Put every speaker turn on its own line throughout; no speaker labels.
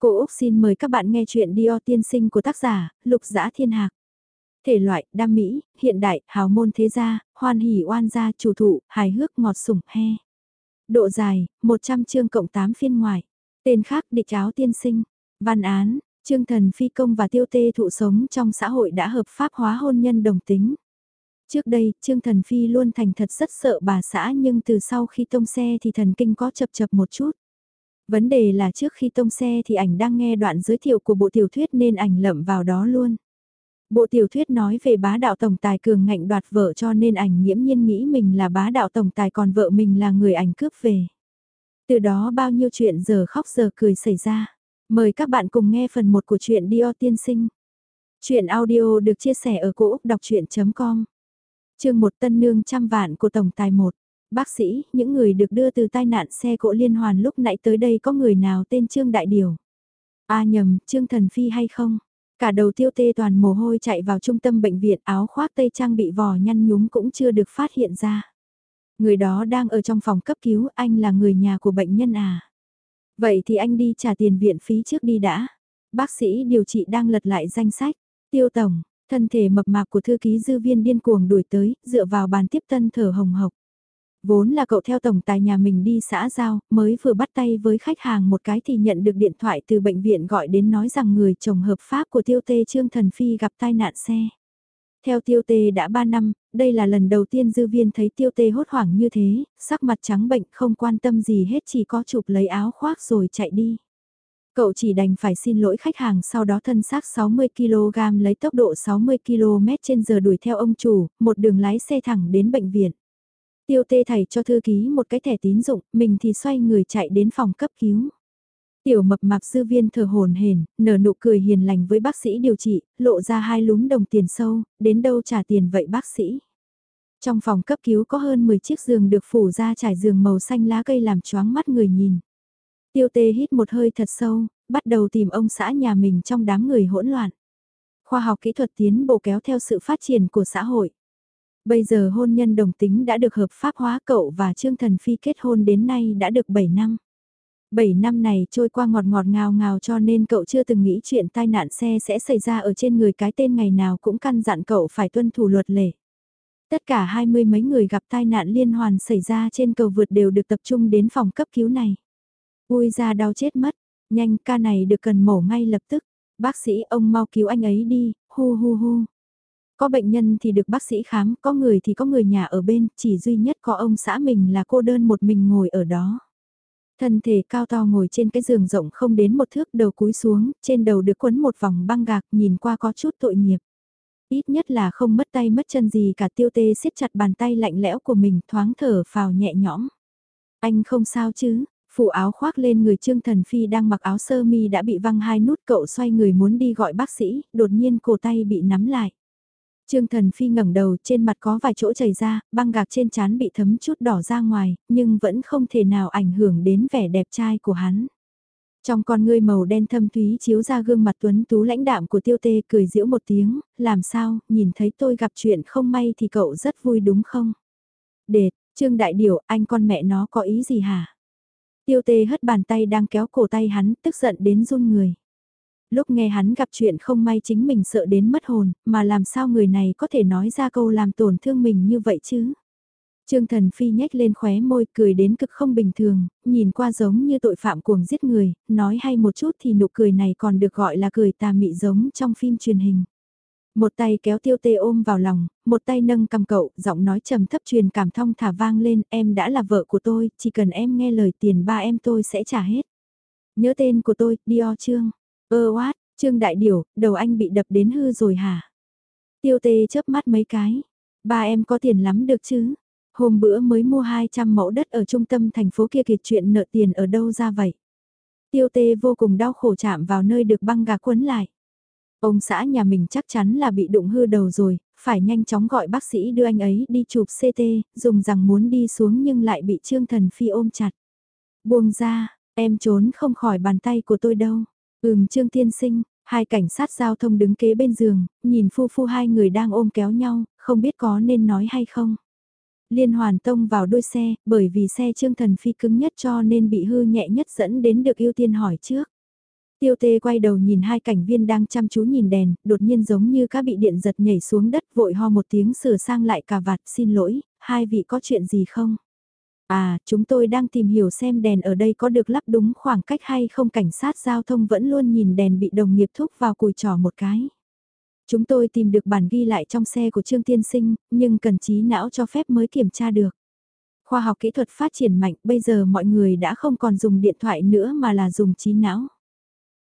Cô Úc xin mời các bạn nghe chuyện Dio tiên sinh của tác giả, Lục Giã Thiên Hạc. Thể loại, đam mỹ, hiện đại, hào môn thế gia, hoan hỷ oan gia, chủ thụ, hài hước ngọt sủng, he. Độ dài, 100 chương cộng 8 phiên ngoài. Tên khác địch áo tiên sinh. Văn án, Trương Thần Phi Công và Tiêu Tê thụ sống trong xã hội đã hợp pháp hóa hôn nhân đồng tính. Trước đây, Trương Thần Phi luôn thành thật rất sợ bà xã nhưng từ sau khi tông xe thì thần kinh có chập chập một chút. Vấn đề là trước khi tông xe thì ảnh đang nghe đoạn giới thiệu của bộ tiểu thuyết nên ảnh lậm vào đó luôn. Bộ tiểu thuyết nói về bá đạo tổng tài cường ngạnh đoạt vợ cho nên ảnh nhiễm nhiên nghĩ mình là bá đạo tổng tài còn vợ mình là người ảnh cướp về. Từ đó bao nhiêu chuyện giờ khóc giờ cười xảy ra. Mời các bạn cùng nghe phần 1 của truyện Dio tiên sinh. Chuyện audio được chia sẻ ở cỗ đọc chuyện.com Chương một tân nương trăm vạn của tổng tài 1 Bác sĩ, những người được đưa từ tai nạn xe cộ liên hoàn lúc nãy tới đây có người nào tên Trương Đại Điều? A nhầm, Trương Thần Phi hay không? Cả đầu tiêu tê toàn mồ hôi chạy vào trung tâm bệnh viện áo khoác tây trang bị vò nhăn nhúm cũng chưa được phát hiện ra. Người đó đang ở trong phòng cấp cứu, anh là người nhà của bệnh nhân à? Vậy thì anh đi trả tiền viện phí trước đi đã. Bác sĩ điều trị đang lật lại danh sách. Tiêu Tổng, thân thể mập mạp của thư ký dư viên điên cuồng đuổi tới, dựa vào bàn tiếp tân thở hồng hộc. Vốn là cậu theo tổng tài nhà mình đi xã giao, mới vừa bắt tay với khách hàng một cái thì nhận được điện thoại từ bệnh viện gọi đến nói rằng người chồng hợp pháp của tiêu tê Trương Thần Phi gặp tai nạn xe. Theo tiêu tê đã 3 năm, đây là lần đầu tiên dư viên thấy tiêu tê hốt hoảng như thế, sắc mặt trắng bệnh không quan tâm gì hết chỉ có chụp lấy áo khoác rồi chạy đi. Cậu chỉ đành phải xin lỗi khách hàng sau đó thân xác 60kg lấy tốc độ 60km trên giờ đuổi theo ông chủ, một đường lái xe thẳng đến bệnh viện. Tiêu tê thầy cho thư ký một cái thẻ tín dụng, mình thì xoay người chạy đến phòng cấp cứu. Tiểu mập mạp sư viên thờ hồn hển, nở nụ cười hiền lành với bác sĩ điều trị, lộ ra hai lúm đồng tiền sâu, đến đâu trả tiền vậy bác sĩ. Trong phòng cấp cứu có hơn 10 chiếc giường được phủ ra trải giường màu xanh lá cây làm choáng mắt người nhìn. Tiêu tê hít một hơi thật sâu, bắt đầu tìm ông xã nhà mình trong đám người hỗn loạn. Khoa học kỹ thuật tiến bộ kéo theo sự phát triển của xã hội. Bây giờ hôn nhân đồng tính đã được hợp pháp hóa cậu và Trương Thần Phi kết hôn đến nay đã được 7 năm. 7 năm này trôi qua ngọt ngọt ngào ngào cho nên cậu chưa từng nghĩ chuyện tai nạn xe sẽ xảy ra ở trên người cái tên ngày nào cũng căn dặn cậu phải tuân thủ luật lệ. Tất cả hai mươi mấy người gặp tai nạn liên hoàn xảy ra trên cầu vượt đều được tập trung đến phòng cấp cứu này. Ui ra đau chết mất, nhanh ca này được cần mổ ngay lập tức. Bác sĩ ông mau cứu anh ấy đi, hu hu hu. Có bệnh nhân thì được bác sĩ khám, có người thì có người nhà ở bên, chỉ duy nhất có ông xã mình là cô đơn một mình ngồi ở đó. Thân thể cao to ngồi trên cái giường rộng không đến một thước đầu cúi xuống, trên đầu được quấn một vòng băng gạc nhìn qua có chút tội nghiệp. Ít nhất là không mất tay mất chân gì cả tiêu tê siết chặt bàn tay lạnh lẽo của mình thoáng thở phào nhẹ nhõm. Anh không sao chứ, phủ áo khoác lên người Trương Thần Phi đang mặc áo sơ mi đã bị văng hai nút cậu xoay người muốn đi gọi bác sĩ, đột nhiên cổ tay bị nắm lại. Trương Thần Phi ngẩng đầu trên mặt có vài chỗ chảy ra, băng gạc trên trán bị thấm chút đỏ ra ngoài, nhưng vẫn không thể nào ảnh hưởng đến vẻ đẹp trai của hắn. Trong con ngươi màu đen thâm thúy chiếu ra gương mặt tuấn tú lãnh đạm của tiêu tê cười giễu một tiếng, làm sao, nhìn thấy tôi gặp chuyện không may thì cậu rất vui đúng không? Đệt, Trương Đại Điểu, anh con mẹ nó có ý gì hả? Tiêu tê hất bàn tay đang kéo cổ tay hắn, tức giận đến run người lúc nghe hắn gặp chuyện không may chính mình sợ đến mất hồn, mà làm sao người này có thể nói ra câu làm tổn thương mình như vậy chứ? Trương Thần Phi nhếch lên khóe môi cười đến cực không bình thường, nhìn qua giống như tội phạm cuồng giết người, nói hay một chút thì nụ cười này còn được gọi là cười tà mị giống trong phim truyền hình. Một tay kéo tiêu tê ôm vào lòng, một tay nâng cầm cậu, giọng nói trầm thấp truyền cảm thông thả vang lên, em đã là vợ của tôi, chỉ cần em nghe lời tiền ba em tôi sẽ trả hết. Nhớ tên của tôi, Dior Trương. Ơ oát, Trương Đại Điểu, đầu anh bị đập đến hư rồi hả? Tiêu tê chớp mắt mấy cái. Ba em có tiền lắm được chứ? Hôm bữa mới mua 200 mẫu đất ở trung tâm thành phố kia kiệt chuyện nợ tiền ở đâu ra vậy? Tiêu tê vô cùng đau khổ chạm vào nơi được băng gà quấn lại. Ông xã nhà mình chắc chắn là bị đụng hư đầu rồi, phải nhanh chóng gọi bác sĩ đưa anh ấy đi chụp CT, dùng rằng muốn đi xuống nhưng lại bị Trương Thần Phi ôm chặt. Buông ra, em trốn không khỏi bàn tay của tôi đâu. Ừm Trương Tiên Sinh, hai cảnh sát giao thông đứng kế bên giường, nhìn phu phu hai người đang ôm kéo nhau, không biết có nên nói hay không. Liên hoàn tông vào đuôi xe, bởi vì xe Trương Thần Phi cứng nhất cho nên bị hư nhẹ nhất dẫn đến được ưu tiên hỏi trước. Tiêu tê quay đầu nhìn hai cảnh viên đang chăm chú nhìn đèn, đột nhiên giống như cá bị điện giật nhảy xuống đất vội ho một tiếng sửa sang lại cà vạt xin lỗi, hai vị có chuyện gì không? À, chúng tôi đang tìm hiểu xem đèn ở đây có được lắp đúng khoảng cách hay không cảnh sát giao thông vẫn luôn nhìn đèn bị đồng nghiệp thúc vào cùi trò một cái. Chúng tôi tìm được bản ghi lại trong xe của Trương Tiên Sinh, nhưng cần trí não cho phép mới kiểm tra được. Khoa học kỹ thuật phát triển mạnh, bây giờ mọi người đã không còn dùng điện thoại nữa mà là dùng trí não.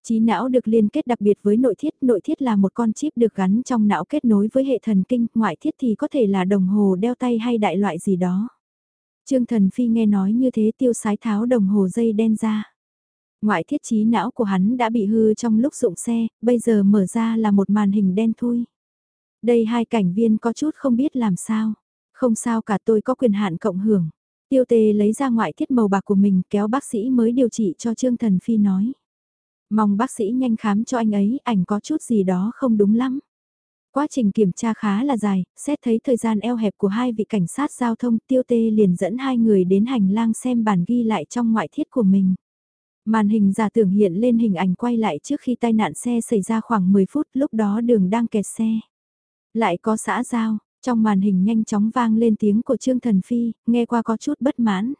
Trí não được liên kết đặc biệt với nội thiết, nội thiết là một con chip được gắn trong não kết nối với hệ thần kinh, ngoại thiết thì có thể là đồng hồ đeo tay hay đại loại gì đó. Trương Thần Phi nghe nói như thế tiêu sái tháo đồng hồ dây đen ra. Ngoại thiết trí não của hắn đã bị hư trong lúc dụng xe, bây giờ mở ra là một màn hình đen thui. Đây hai cảnh viên có chút không biết làm sao. Không sao cả tôi có quyền hạn cộng hưởng. Tiêu tề lấy ra ngoại thiết màu bạc của mình kéo bác sĩ mới điều trị cho Trương Thần Phi nói. Mong bác sĩ nhanh khám cho anh ấy, ảnh có chút gì đó không đúng lắm. Quá trình kiểm tra khá là dài, xét thấy thời gian eo hẹp của hai vị cảnh sát giao thông tiêu tê liền dẫn hai người đến hành lang xem bản ghi lại trong ngoại thiết của mình. Màn hình giả tưởng hiện lên hình ảnh quay lại trước khi tai nạn xe xảy ra khoảng 10 phút lúc đó đường đang kẹt xe. Lại có xã giao, trong màn hình nhanh chóng vang lên tiếng của Trương Thần Phi, nghe qua có chút bất mãn.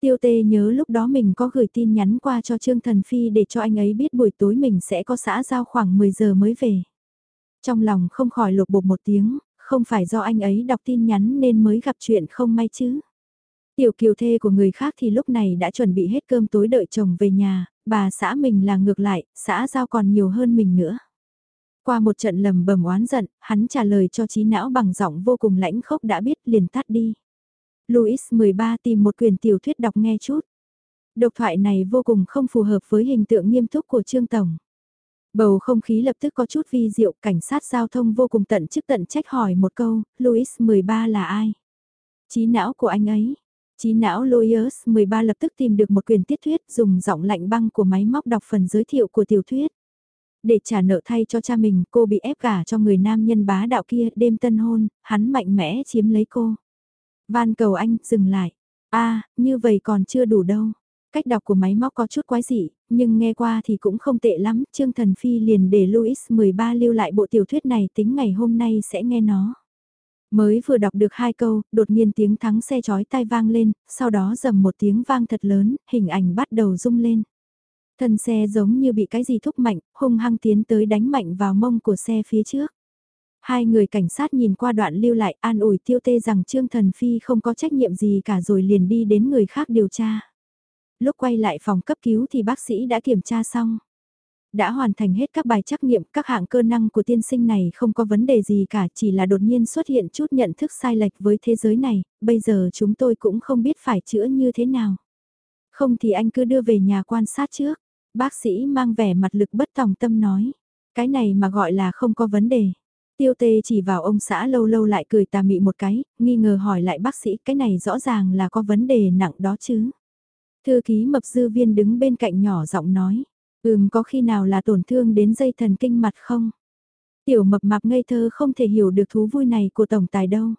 Tiêu tê nhớ lúc đó mình có gửi tin nhắn qua cho Trương Thần Phi để cho anh ấy biết buổi tối mình sẽ có xã giao khoảng 10 giờ mới về. Trong lòng không khỏi lột bột một tiếng, không phải do anh ấy đọc tin nhắn nên mới gặp chuyện không may chứ. Tiểu kiều thê của người khác thì lúc này đã chuẩn bị hết cơm tối đợi chồng về nhà, bà xã mình là ngược lại, xã giao còn nhiều hơn mình nữa. Qua một trận lầm bầm oán giận, hắn trả lời cho trí não bằng giọng vô cùng lãnh khốc đã biết liền tắt đi. Louis 13 tìm một quyền tiểu thuyết đọc nghe chút. Độc thoại này vô cùng không phù hợp với hình tượng nghiêm túc của Trương Tổng. Bầu không khí lập tức có chút vi diệu, cảnh sát giao thông vô cùng tận chức tận trách hỏi một câu, Louis 13 là ai? Trí não của anh ấy. Trí não Louis 13 lập tức tìm được một quyền tiết thuyết dùng giọng lạnh băng của máy móc đọc phần giới thiệu của tiểu thuyết. Để trả nợ thay cho cha mình, cô bị ép gả cho người nam nhân bá đạo kia đêm tân hôn, hắn mạnh mẽ chiếm lấy cô. Van cầu anh, dừng lại. a như vậy còn chưa đủ đâu. Cách đọc của máy móc có chút quái dị, nhưng nghe qua thì cũng không tệ lắm. Trương Thần Phi liền để Louis 13 lưu lại bộ tiểu thuyết này tính ngày hôm nay sẽ nghe nó. Mới vừa đọc được hai câu, đột nhiên tiếng thắng xe chói tai vang lên, sau đó dầm một tiếng vang thật lớn, hình ảnh bắt đầu rung lên. Thân xe giống như bị cái gì thúc mạnh, hung hăng tiến tới đánh mạnh vào mông của xe phía trước. Hai người cảnh sát nhìn qua đoạn lưu lại an ủi tiêu tê rằng Trương Thần Phi không có trách nhiệm gì cả rồi liền đi đến người khác điều tra. Lúc quay lại phòng cấp cứu thì bác sĩ đã kiểm tra xong. Đã hoàn thành hết các bài trắc nghiệm, các hạng cơ năng của tiên sinh này không có vấn đề gì cả, chỉ là đột nhiên xuất hiện chút nhận thức sai lệch với thế giới này, bây giờ chúng tôi cũng không biết phải chữa như thế nào. Không thì anh cứ đưa về nhà quan sát trước. Bác sĩ mang vẻ mặt lực bất tòng tâm nói. Cái này mà gọi là không có vấn đề. Tiêu tê chỉ vào ông xã lâu lâu lại cười tà mị một cái, nghi ngờ hỏi lại bác sĩ cái này rõ ràng là có vấn đề nặng đó chứ. Thư ký mập dư viên đứng bên cạnh nhỏ giọng nói, ừm có khi nào là tổn thương đến dây thần kinh mặt không? Tiểu mập mạp ngây thơ không thể hiểu được thú vui này của tổng tài đâu.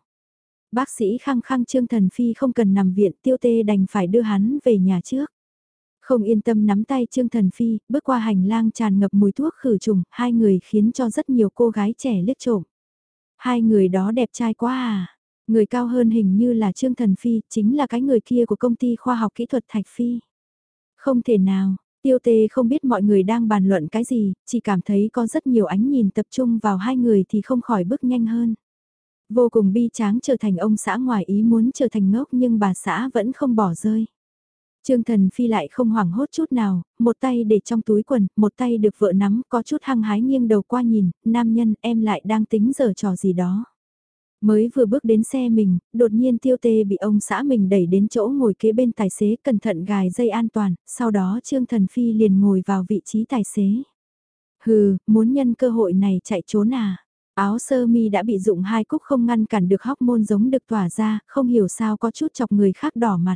Bác sĩ khăng khăng Trương Thần Phi không cần nằm viện tiêu tê đành phải đưa hắn về nhà trước. Không yên tâm nắm tay Trương Thần Phi, bước qua hành lang tràn ngập mùi thuốc khử trùng, hai người khiến cho rất nhiều cô gái trẻ liếc trộm. Hai người đó đẹp trai quá à. Người cao hơn hình như là Trương Thần Phi, chính là cái người kia của công ty khoa học kỹ thuật Thạch Phi. Không thể nào, tiêu tê không biết mọi người đang bàn luận cái gì, chỉ cảm thấy có rất nhiều ánh nhìn tập trung vào hai người thì không khỏi bước nhanh hơn. Vô cùng bi tráng trở thành ông xã ngoài ý muốn trở thành ngốc nhưng bà xã vẫn không bỏ rơi. Trương Thần Phi lại không hoảng hốt chút nào, một tay để trong túi quần, một tay được vợ nắm, có chút hăng hái nghiêng đầu qua nhìn, nam nhân em lại đang tính giờ trò gì đó. Mới vừa bước đến xe mình, đột nhiên tiêu tê bị ông xã mình đẩy đến chỗ ngồi kế bên tài xế cẩn thận gài dây an toàn, sau đó Trương Thần Phi liền ngồi vào vị trí tài xế. Hừ, muốn nhân cơ hội này chạy trốn à? Áo sơ mi đã bị dụng hai cúc không ngăn cản được hóc môn giống được tỏa ra, không hiểu sao có chút chọc người khác đỏ mặt.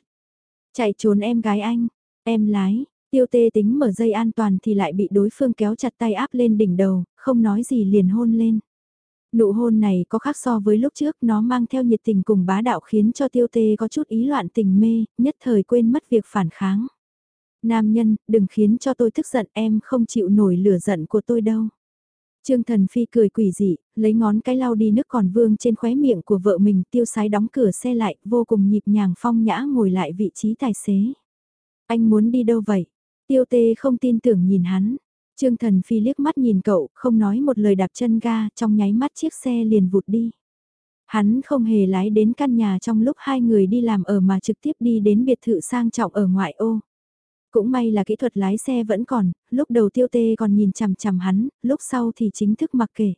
Chạy trốn em gái anh, em lái, tiêu tê tính mở dây an toàn thì lại bị đối phương kéo chặt tay áp lên đỉnh đầu, không nói gì liền hôn lên. Nụ hôn này có khác so với lúc trước nó mang theo nhiệt tình cùng bá đạo khiến cho tiêu tê có chút ý loạn tình mê, nhất thời quên mất việc phản kháng. Nam nhân, đừng khiến cho tôi tức giận em không chịu nổi lửa giận của tôi đâu. Trương Thần Phi cười quỷ dị, lấy ngón cái lau đi nước còn vương trên khóe miệng của vợ mình tiêu sái đóng cửa xe lại, vô cùng nhịp nhàng phong nhã ngồi lại vị trí tài xế. Anh muốn đi đâu vậy? Tiêu tê không tin tưởng nhìn hắn. Trương Thần Phi liếc mắt nhìn cậu, không nói một lời đạp chân ga, trong nháy mắt chiếc xe liền vụt đi. Hắn không hề lái đến căn nhà trong lúc hai người đi làm ở mà trực tiếp đi đến biệt thự sang trọng ở ngoại ô. Cũng may là kỹ thuật lái xe vẫn còn, lúc đầu tiêu tê còn nhìn chằm chằm hắn, lúc sau thì chính thức mặc kệ.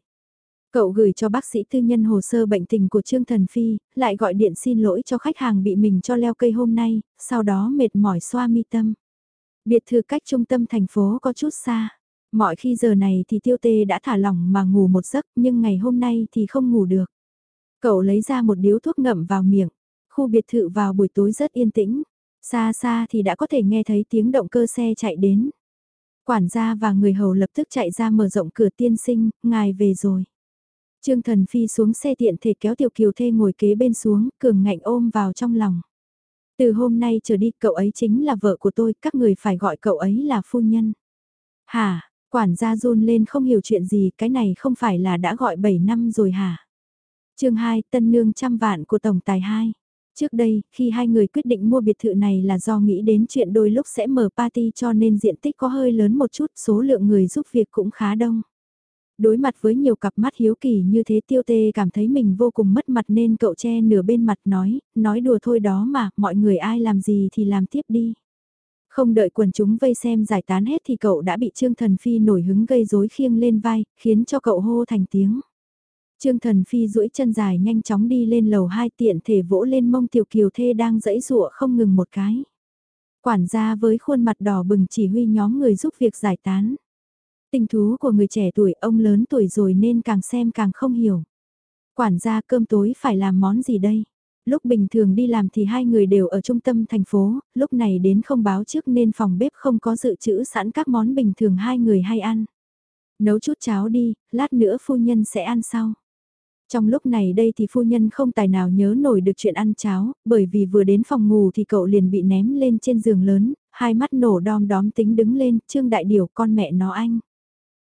Cậu gửi cho bác sĩ tư nhân hồ sơ bệnh tình của Trương Thần Phi, lại gọi điện xin lỗi cho khách hàng bị mình cho leo cây hôm nay, sau đó mệt mỏi xoa mi tâm. Biệt thự cách trung tâm thành phố có chút xa. Mọi khi giờ này thì tiêu tê đã thả lỏng mà ngủ một giấc nhưng ngày hôm nay thì không ngủ được. Cậu lấy ra một điếu thuốc ngậm vào miệng. Khu biệt thự vào buổi tối rất yên tĩnh. Xa xa thì đã có thể nghe thấy tiếng động cơ xe chạy đến. Quản gia và người hầu lập tức chạy ra mở rộng cửa tiên sinh, ngài về rồi. Trương Thần Phi xuống xe tiện thể kéo Tiểu Kiều Thê ngồi kế bên xuống, cường ngạnh ôm vào trong lòng. Từ hôm nay trở đi cậu ấy chính là vợ của tôi, các người phải gọi cậu ấy là phu nhân. Hả, quản gia run lên không hiểu chuyện gì, cái này không phải là đã gọi 7 năm rồi hả? chương 2, tân nương trăm vạn của Tổng Tài 2. Trước đây, khi hai người quyết định mua biệt thự này là do nghĩ đến chuyện đôi lúc sẽ mở party cho nên diện tích có hơi lớn một chút, số lượng người giúp việc cũng khá đông. Đối mặt với nhiều cặp mắt hiếu kỳ như thế tiêu tê cảm thấy mình vô cùng mất mặt nên cậu che nửa bên mặt nói, nói đùa thôi đó mà, mọi người ai làm gì thì làm tiếp đi. Không đợi quần chúng vây xem giải tán hết thì cậu đã bị Trương Thần Phi nổi hứng gây rối khiêng lên vai, khiến cho cậu hô thành tiếng. Trương Thần Phi duỗi chân dài nhanh chóng đi lên lầu hai tiện thể vỗ lên mông Tiểu Kiều Thê đang dẫy rụa không ngừng một cái. Quản gia với khuôn mặt đỏ bừng chỉ huy nhóm người giúp việc giải tán. Tình thú của người trẻ tuổi ông lớn tuổi rồi nên càng xem càng không hiểu. Quản gia cơm tối phải làm món gì đây? Lúc bình thường đi làm thì hai người đều ở trung tâm thành phố, lúc này đến không báo trước nên phòng bếp không có dự trữ sẵn các món bình thường hai người hay ăn. Nấu chút cháo đi, lát nữa phu nhân sẽ ăn sau. Trong lúc này đây thì phu nhân không tài nào nhớ nổi được chuyện ăn cháo, bởi vì vừa đến phòng ngủ thì cậu liền bị ném lên trên giường lớn, hai mắt nổ đom đóm tính đứng lên, trương đại điều con mẹ nó anh.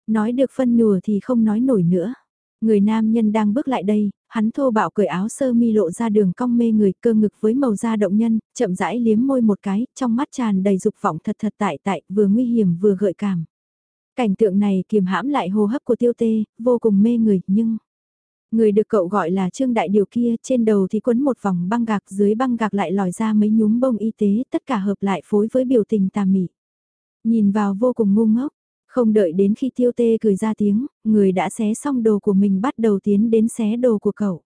Nói được phân nùa thì không nói nổi nữa. Người nam nhân đang bước lại đây, hắn thô bạo cởi áo sơ mi lộ ra đường cong mê người cơ ngực với màu da động nhân, chậm rãi liếm môi một cái, trong mắt tràn đầy dục vọng thật thật tại tại, vừa nguy hiểm vừa gợi cảm. Cảnh tượng này kiềm hãm lại hô hấp của tiêu tê, vô cùng mê người, nhưng... Người được cậu gọi là Trương Đại Điều kia, trên đầu thì quấn một vòng băng gạc, dưới băng gạc lại lòi ra mấy nhúm bông y tế, tất cả hợp lại phối với biểu tình tà mị. Nhìn vào vô cùng ngu ngốc, không đợi đến khi tiêu tê cười ra tiếng, người đã xé xong đồ của mình bắt đầu tiến đến xé đồ của cậu.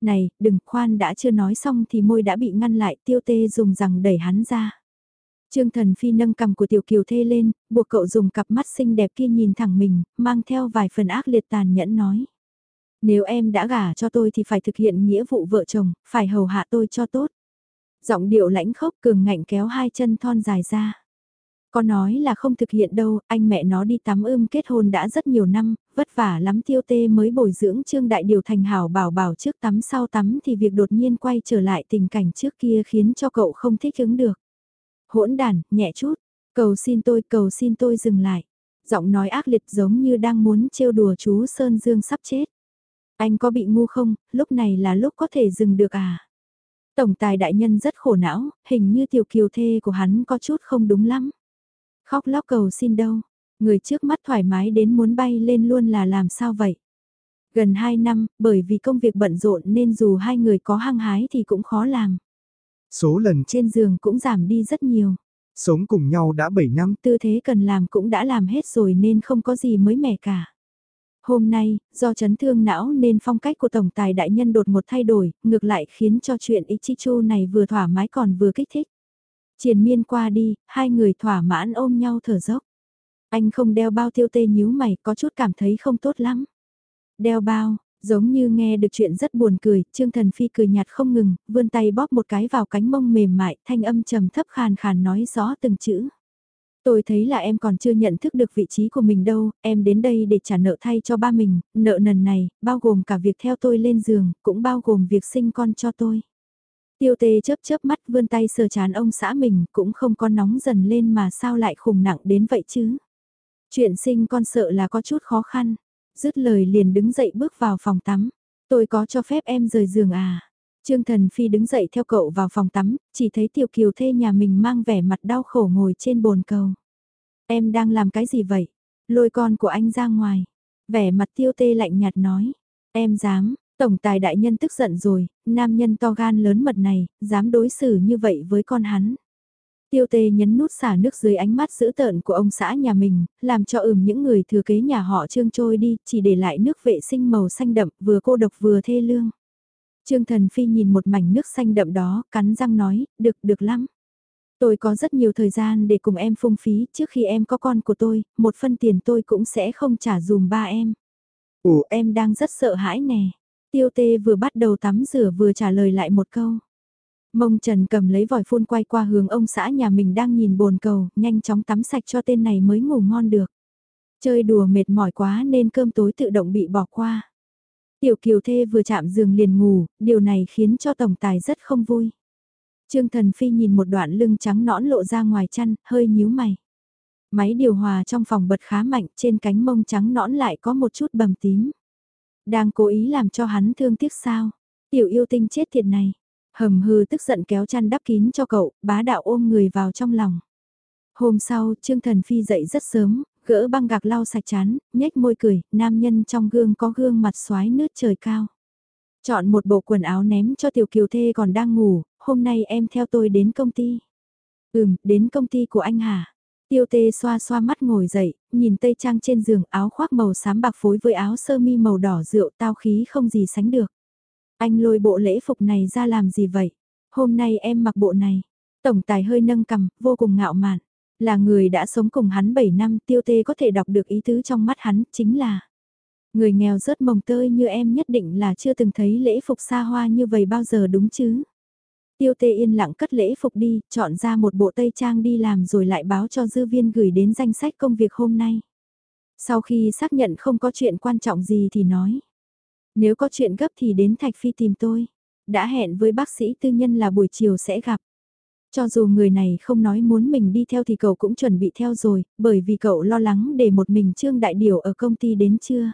Này, đừng khoan đã chưa nói xong thì môi đã bị ngăn lại tiêu tê dùng rằng đẩy hắn ra. Trương Thần Phi nâng cầm của Tiểu Kiều Thê lên, buộc cậu dùng cặp mắt xinh đẹp kia nhìn thẳng mình, mang theo vài phần ác liệt tàn nhẫn nói. Nếu em đã gả cho tôi thì phải thực hiện nghĩa vụ vợ chồng, phải hầu hạ tôi cho tốt. Giọng điệu lãnh khốc cường ngạnh kéo hai chân thon dài ra. Có nói là không thực hiện đâu, anh mẹ nó đi tắm ươm kết hôn đã rất nhiều năm, vất vả lắm tiêu tê mới bồi dưỡng trương đại điều thành hảo bảo bảo trước tắm sau tắm thì việc đột nhiên quay trở lại tình cảnh trước kia khiến cho cậu không thích ứng được. Hỗn đàn, nhẹ chút, cầu xin tôi, cầu xin tôi dừng lại. Giọng nói ác liệt giống như đang muốn trêu đùa chú Sơn Dương sắp chết. Anh có bị ngu không, lúc này là lúc có thể dừng được à? Tổng tài đại nhân rất khổ não, hình như tiểu kiều thê của hắn có chút không đúng lắm. Khóc lóc cầu xin đâu, người trước mắt thoải mái đến muốn bay lên luôn là làm sao vậy? Gần 2 năm, bởi vì công việc bận rộn nên dù hai người có hăng hái thì cũng khó làm.
Số lần
trên giường cũng giảm đi rất nhiều.
Sống cùng nhau đã 7 năm.
Tư thế cần làm cũng đã làm hết rồi nên không có gì mới mẻ cả. Hôm nay, do chấn thương não nên phong cách của Tổng tài đại nhân đột một thay đổi, ngược lại khiến cho chuyện Ichichu này vừa thỏa mái còn vừa kích thích. Triền miên qua đi, hai người thỏa mãn ôm nhau thở dốc. Anh không đeo bao tiêu tê nhíu mày, có chút cảm thấy không tốt lắm. Đeo bao, giống như nghe được chuyện rất buồn cười, Trương Thần Phi cười nhạt không ngừng, vươn tay bóp một cái vào cánh mông mềm mại, thanh âm trầm thấp khàn khàn nói rõ từng chữ. Tôi thấy là em còn chưa nhận thức được vị trí của mình đâu, em đến đây để trả nợ thay cho ba mình, nợ nần này, bao gồm cả việc theo tôi lên giường, cũng bao gồm việc sinh con cho tôi. Tiêu tê chớp chớp mắt vươn tay sờ chán ông xã mình cũng không có nóng dần lên mà sao lại khủng nặng đến vậy chứ. Chuyện sinh con sợ là có chút khó khăn. Dứt lời liền đứng dậy bước vào phòng tắm. Tôi có cho phép em rời giường à? Trương Thần Phi đứng dậy theo cậu vào phòng tắm, chỉ thấy tiểu kiều thê nhà mình mang vẻ mặt đau khổ ngồi trên bồn cầu. Em đang làm cái gì vậy? Lôi con của anh ra ngoài. Vẻ mặt tiêu tê lạnh nhạt nói. Em dám, tổng tài đại nhân tức giận rồi, nam nhân to gan lớn mật này, dám đối xử như vậy với con hắn. Tiêu tê nhấn nút xả nước dưới ánh mắt dữ tợn của ông xã nhà mình, làm cho ửm những người thừa kế nhà họ trương trôi đi, chỉ để lại nước vệ sinh màu xanh đậm, vừa cô độc vừa thê lương. Trương Thần Phi nhìn một mảnh nước xanh đậm đó, cắn răng nói, được, được lắm. Tôi có rất nhiều thời gian để cùng em phung phí, trước khi em có con của tôi, một phân tiền tôi cũng sẽ không trả dùm ba em. Ủa, em đang rất sợ hãi nè. Tiêu tê vừa bắt đầu tắm rửa vừa trả lời lại một câu. Mông Trần cầm lấy vòi phun quay qua hướng ông xã nhà mình đang nhìn bồn cầu, nhanh chóng tắm sạch cho tên này mới ngủ ngon được. Chơi đùa mệt mỏi quá nên cơm tối tự động bị bỏ qua. Tiểu kiều thê vừa chạm giường liền ngủ, điều này khiến cho tổng tài rất không vui. Trương Thần Phi nhìn một đoạn lưng trắng nõn lộ ra ngoài chăn, hơi nhíu mày. Máy điều hòa trong phòng bật khá mạnh, trên cánh mông trắng nõn lại có một chút bầm tím. Đang cố ý làm cho hắn thương tiếc sao? Tiểu yêu tinh chết thiệt này. Hầm hư tức giận kéo chăn đắp kín cho cậu, bá đạo ôm người vào trong lòng. Hôm sau, Trương Thần Phi dậy rất sớm, gỡ băng gạc lau sạch chán, nhếch môi cười, nam nhân trong gương có gương mặt xoái nước trời cao. Chọn một bộ quần áo ném cho tiểu kiều thê còn đang ngủ, hôm nay em theo tôi đến công ty. Ừm, đến công ty của anh hả? Tiêu tê xoa xoa mắt ngồi dậy, nhìn tây trang trên giường áo khoác màu xám bạc phối với áo sơ mi màu đỏ rượu tao khí không gì sánh được. Anh lôi bộ lễ phục này ra làm gì vậy? Hôm nay em mặc bộ này. Tổng tài hơi nâng cầm, vô cùng ngạo mạn. Là người đã sống cùng hắn 7 năm tiêu tê có thể đọc được ý tứ trong mắt hắn chính là Người nghèo rớt mồng tơi như em nhất định là chưa từng thấy lễ phục xa hoa như vậy bao giờ đúng chứ. Tiêu tê yên lặng cất lễ phục đi, chọn ra một bộ tây trang đi làm rồi lại báo cho dư viên gửi đến danh sách công việc hôm nay. Sau khi xác nhận không có chuyện quan trọng gì thì nói. Nếu có chuyện gấp thì đến Thạch Phi tìm tôi. Đã hẹn với bác sĩ tư nhân là buổi chiều sẽ gặp. Cho dù người này không nói muốn mình đi theo thì cậu cũng chuẩn bị theo rồi, bởi vì cậu lo lắng để một mình Trương Đại Điều ở công ty đến trưa.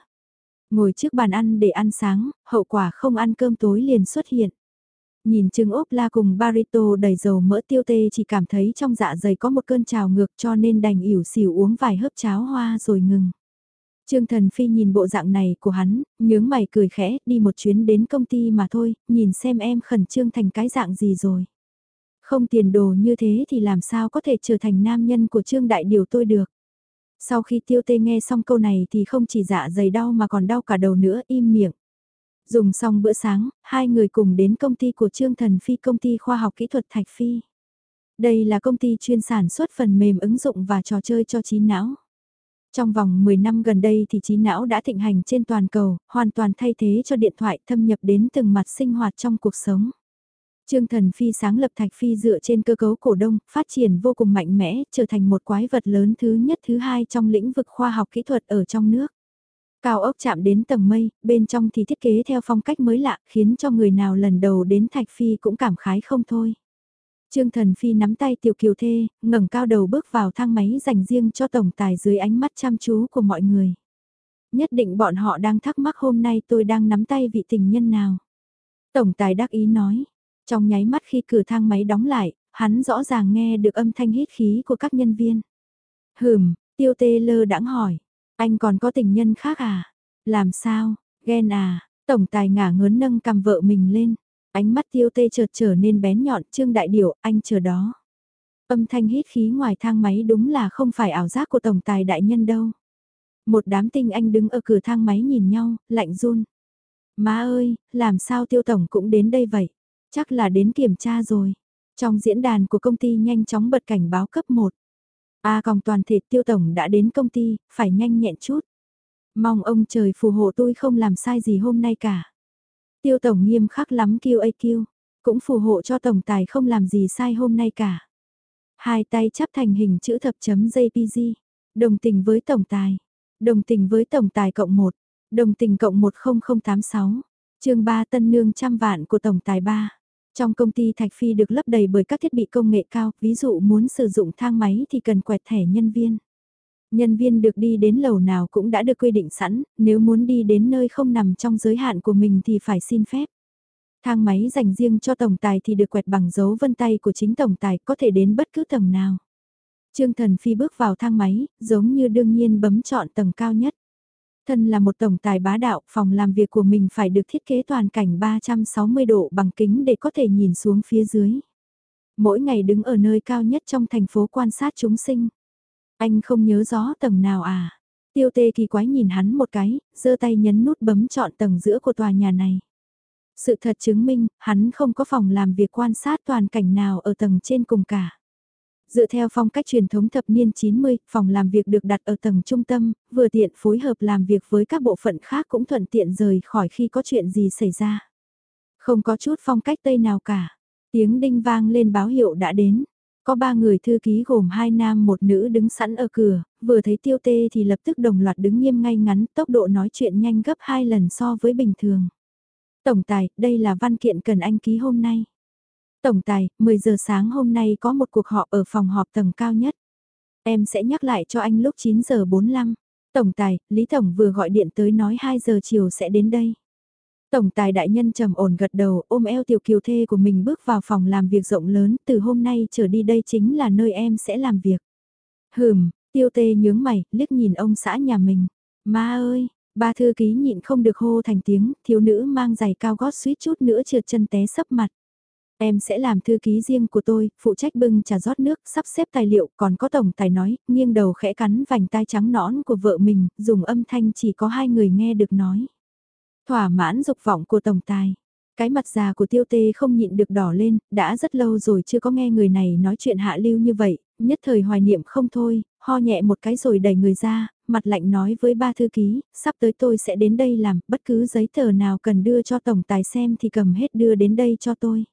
Ngồi trước bàn ăn để ăn sáng, hậu quả không ăn cơm tối liền xuất hiện. Nhìn trứng ốp la cùng barito đầy dầu mỡ tiêu tê chỉ cảm thấy trong dạ dày có một cơn trào ngược cho nên đành ỉu xỉu uống vài hớp cháo hoa rồi ngừng. Trương Thần Phi nhìn bộ dạng này của hắn, nhướng mày cười khẽ, đi một chuyến đến công ty mà thôi, nhìn xem em khẩn trương thành cái dạng gì rồi. Không tiền đồ như thế thì làm sao có thể trở thành nam nhân của Trương Đại Điều tôi được. Sau khi tiêu tê nghe xong câu này thì không chỉ dạ dày đau mà còn đau cả đầu nữa im miệng. Dùng xong bữa sáng, hai người cùng đến công ty của Trương Thần Phi công ty khoa học kỹ thuật Thạch Phi. Đây là công ty chuyên sản xuất phần mềm ứng dụng và trò chơi cho trí não. Trong vòng 10 năm gần đây thì trí não đã thịnh hành trên toàn cầu, hoàn toàn thay thế cho điện thoại thâm nhập đến từng mặt sinh hoạt trong cuộc sống. Trương Thần Phi sáng lập Thạch Phi dựa trên cơ cấu cổ đông, phát triển vô cùng mạnh mẽ, trở thành một quái vật lớn thứ nhất thứ hai trong lĩnh vực khoa học kỹ thuật ở trong nước. Cao ốc chạm đến tầng mây, bên trong thì thiết kế theo phong cách mới lạ, khiến cho người nào lần đầu đến Thạch Phi cũng cảm khái không thôi. Trương Thần Phi nắm tay Tiểu Kiều Thê, ngẩng cao đầu bước vào thang máy dành riêng cho tổng tài dưới ánh mắt chăm chú của mọi người. Nhất định bọn họ đang thắc mắc hôm nay tôi đang nắm tay vị tình nhân nào. Tổng tài đắc ý nói, trong nháy mắt khi cửa thang máy đóng lại, hắn rõ ràng nghe được âm thanh hít khí của các nhân viên. Hừm, tiêu tê lơ đãng hỏi, anh còn có tình nhân khác à? Làm sao, ghen à? Tổng tài ngả ngớn nâng cầm vợ mình lên. Ánh mắt tiêu tê chợt trở nên bén nhọn, trương đại điểu, anh chờ đó. Âm thanh hít khí ngoài thang máy đúng là không phải ảo giác của tổng tài đại nhân đâu. Một đám tinh anh đứng ở cửa thang máy nhìn nhau, lạnh run. Má ơi, làm sao tiêu tổng cũng đến đây vậy? Chắc là đến kiểm tra rồi. Trong diễn đàn của công ty nhanh chóng bật cảnh báo cấp 1. A à, còn toàn thể tiêu tổng đã đến công ty, phải nhanh nhẹn chút. Mong ông trời phù hộ tôi không làm sai gì hôm nay cả. Tiêu tổng nghiêm khắc lắm kêu AQ, cũng phù hộ cho tổng tài không làm gì sai hôm nay cả. Hai tay chắp thành hình chữ thập chấm JPG. Đồng tình với tổng tài. Đồng tình với tổng tài cộng 1. Đồng tình cộng 10086. chương 3 tân nương trăm vạn của tổng tài 3. Trong công ty Thạch Phi được lấp đầy bởi các thiết bị công nghệ cao, ví dụ muốn sử dụng thang máy thì cần quẹt thẻ nhân viên. Nhân viên được đi đến lầu nào cũng đã được quy định sẵn, nếu muốn đi đến nơi không nằm trong giới hạn của mình thì phải xin phép. Thang máy dành riêng cho tổng tài thì được quẹt bằng dấu vân tay của chính tổng tài có thể đến bất cứ tầng nào. Trương Thần Phi bước vào thang máy, giống như đương nhiên bấm chọn tầng cao nhất. Thân là một tổng tài bá đạo, phòng làm việc của mình phải được thiết kế toàn cảnh 360 độ bằng kính để có thể nhìn xuống phía dưới. Mỗi ngày đứng ở nơi cao nhất trong thành phố quan sát chúng sinh. Anh không nhớ rõ tầng nào à? Tiêu tê kỳ quái nhìn hắn một cái, giơ tay nhấn nút bấm chọn tầng giữa của tòa nhà này. Sự thật chứng minh, hắn không có phòng làm việc quan sát toàn cảnh nào ở tầng trên cùng cả. Dựa theo phong cách truyền thống thập niên 90, phòng làm việc được đặt ở tầng trung tâm, vừa tiện phối hợp làm việc với các bộ phận khác cũng thuận tiện rời khỏi khi có chuyện gì xảy ra. Không có chút phong cách Tây nào cả. Tiếng đinh vang lên báo hiệu đã đến. Có ba người thư ký gồm hai nam một nữ đứng sẵn ở cửa, vừa thấy tiêu tê thì lập tức đồng loạt đứng nghiêm ngay ngắn, tốc độ nói chuyện nhanh gấp hai lần so với bình thường. Tổng tài, đây là văn kiện cần anh ký hôm nay. Tổng tài, 10 giờ sáng hôm nay có một cuộc họp ở phòng họp tầng cao nhất. Em sẽ nhắc lại cho anh lúc 9 giờ 45. Tổng tài, Lý Tổng vừa gọi điện tới nói 2 giờ chiều sẽ đến đây. Tổng tài đại nhân trầm ổn gật đầu ôm eo tiểu kiều thê của mình bước vào phòng làm việc rộng lớn từ hôm nay trở đi đây chính là nơi em sẽ làm việc. Hừm, tiêu tê nhướng mày, liếc nhìn ông xã nhà mình. Ma ơi, ba thư ký nhịn không được hô thành tiếng, thiếu nữ mang giày cao gót suýt chút nữa trượt chân té sấp mặt. Em sẽ làm thư ký riêng của tôi, phụ trách bưng trà rót nước, sắp xếp tài liệu, còn có tổng tài nói, nghiêng đầu khẽ cắn vành tai trắng nõn của vợ mình, dùng âm thanh chỉ có hai người nghe được nói. Thỏa mãn dục vọng của tổng tài. Cái mặt già của tiêu tê không nhịn được đỏ lên, đã rất lâu rồi chưa có nghe người này nói chuyện hạ lưu như vậy, nhất thời hoài niệm không thôi, ho nhẹ một cái rồi đẩy người ra, mặt lạnh nói với ba thư ký, sắp tới tôi sẽ đến đây làm, bất cứ giấy tờ nào cần đưa cho tổng tài xem thì cầm hết đưa đến đây cho tôi.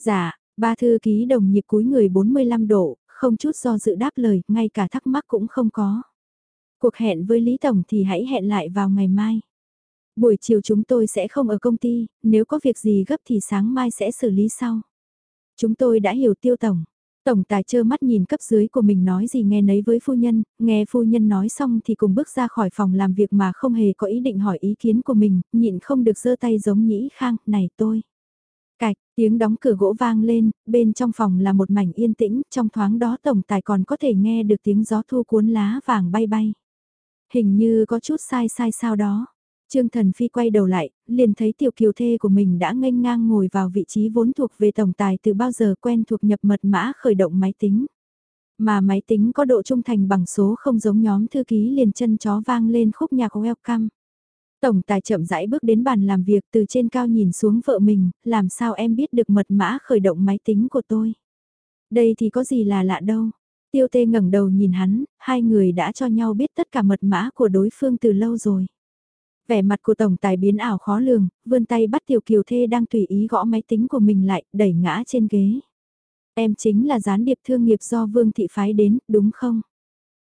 Dạ, ba thư ký đồng nhịp cúi người 45 độ, không chút do dự đáp lời, ngay cả thắc mắc cũng không có. Cuộc hẹn với Lý Tổng thì hãy hẹn lại vào ngày mai. Buổi chiều chúng tôi sẽ không ở công ty, nếu có việc gì gấp thì sáng mai sẽ xử lý sau. Chúng tôi đã hiểu tiêu tổng. Tổng tài trơ mắt nhìn cấp dưới của mình nói gì nghe nấy với phu nhân, nghe phu nhân nói xong thì cùng bước ra khỏi phòng làm việc mà không hề có ý định hỏi ý kiến của mình, nhịn không được giơ tay giống nhĩ khang, này tôi. Cạch, tiếng đóng cửa gỗ vang lên, bên trong phòng là một mảnh yên tĩnh, trong thoáng đó tổng tài còn có thể nghe được tiếng gió thu cuốn lá vàng bay bay. Hình như có chút sai sai sao đó. Trương Thần Phi quay đầu lại, liền thấy tiểu kiều thê của mình đã nghênh ngang ngồi vào vị trí vốn thuộc về tổng tài từ bao giờ quen thuộc nhập mật mã khởi động máy tính. Mà máy tính có độ trung thành bằng số không giống nhóm thư ký liền chân chó vang lên khúc nhạc welcome. Tổng tài chậm rãi bước đến bàn làm việc từ trên cao nhìn xuống vợ mình, làm sao em biết được mật mã khởi động máy tính của tôi. Đây thì có gì là lạ đâu. Tiêu tê ngẩng đầu nhìn hắn, hai người đã cho nhau biết tất cả mật mã của đối phương từ lâu rồi. Vẻ mặt của tổng tài biến ảo khó lường, vươn tay bắt tiểu kiều thê đang tùy ý gõ máy tính của mình lại, đẩy ngã trên ghế. Em chính là gián điệp thương nghiệp do Vương Thị Phái đến, đúng không?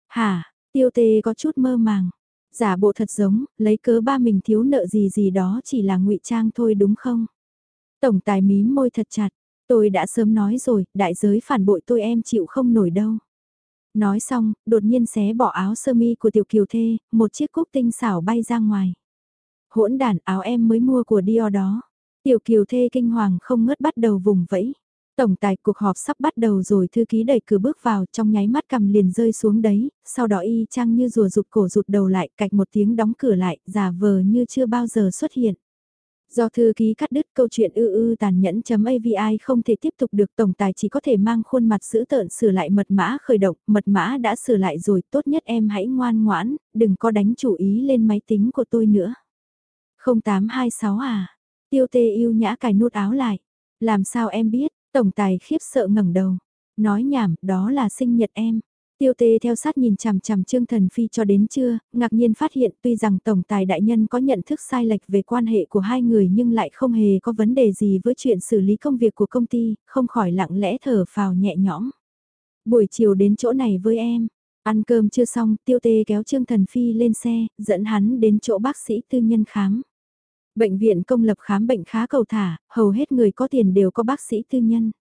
Hả, tiêu tê có chút mơ màng. Giả bộ thật giống, lấy cớ ba mình thiếu nợ gì gì đó chỉ là ngụy trang thôi đúng không? Tổng tài mím môi thật chặt, tôi đã sớm nói rồi, đại giới phản bội tôi em chịu không nổi đâu. Nói xong, đột nhiên xé bỏ áo sơ mi của tiểu kiều thê, một chiếc cúc tinh xảo bay ra ngoài. Hỗn đàn áo em mới mua của Dior đó. Tiểu kiều thê kinh hoàng không ngớt bắt đầu vùng vẫy. Tổng tài cuộc họp sắp bắt đầu rồi thư ký đẩy cửa bước vào trong nháy mắt cầm liền rơi xuống đấy, sau đó y chang như rùa rụt cổ rụt đầu lại cạch một tiếng đóng cửa lại, giả vờ như chưa bao giờ xuất hiện. Do thư ký cắt đứt câu chuyện ư ư tàn nhẫn chấm AVI không thể tiếp tục được tổng tài chỉ có thể mang khuôn mặt giữ tợn sửa lại mật mã khởi động, mật mã đã sửa lại rồi, tốt nhất em hãy ngoan ngoãn, đừng có đánh chủ ý lên máy tính của tôi nữa. 0826 à, tiêu tê yêu nhã cài nút áo lại, làm sao em biết, Tổng tài khiếp sợ ngẩng đầu. Nói nhảm, đó là sinh nhật em. Tiêu tê theo sát nhìn chằm chằm Trương Thần Phi cho đến trưa, ngạc nhiên phát hiện tuy rằng Tổng tài đại nhân có nhận thức sai lệch về quan hệ của hai người nhưng lại không hề có vấn đề gì với chuyện xử lý công việc của công ty, không khỏi lặng lẽ thở phào nhẹ nhõm. Buổi chiều đến chỗ này với em, ăn cơm chưa xong, tiêu tê kéo Trương Thần Phi lên xe, dẫn hắn đến chỗ bác sĩ tư nhân khám. Bệnh viện công lập khám bệnh khá cầu thả, hầu hết người có tiền đều có bác sĩ tư nhân.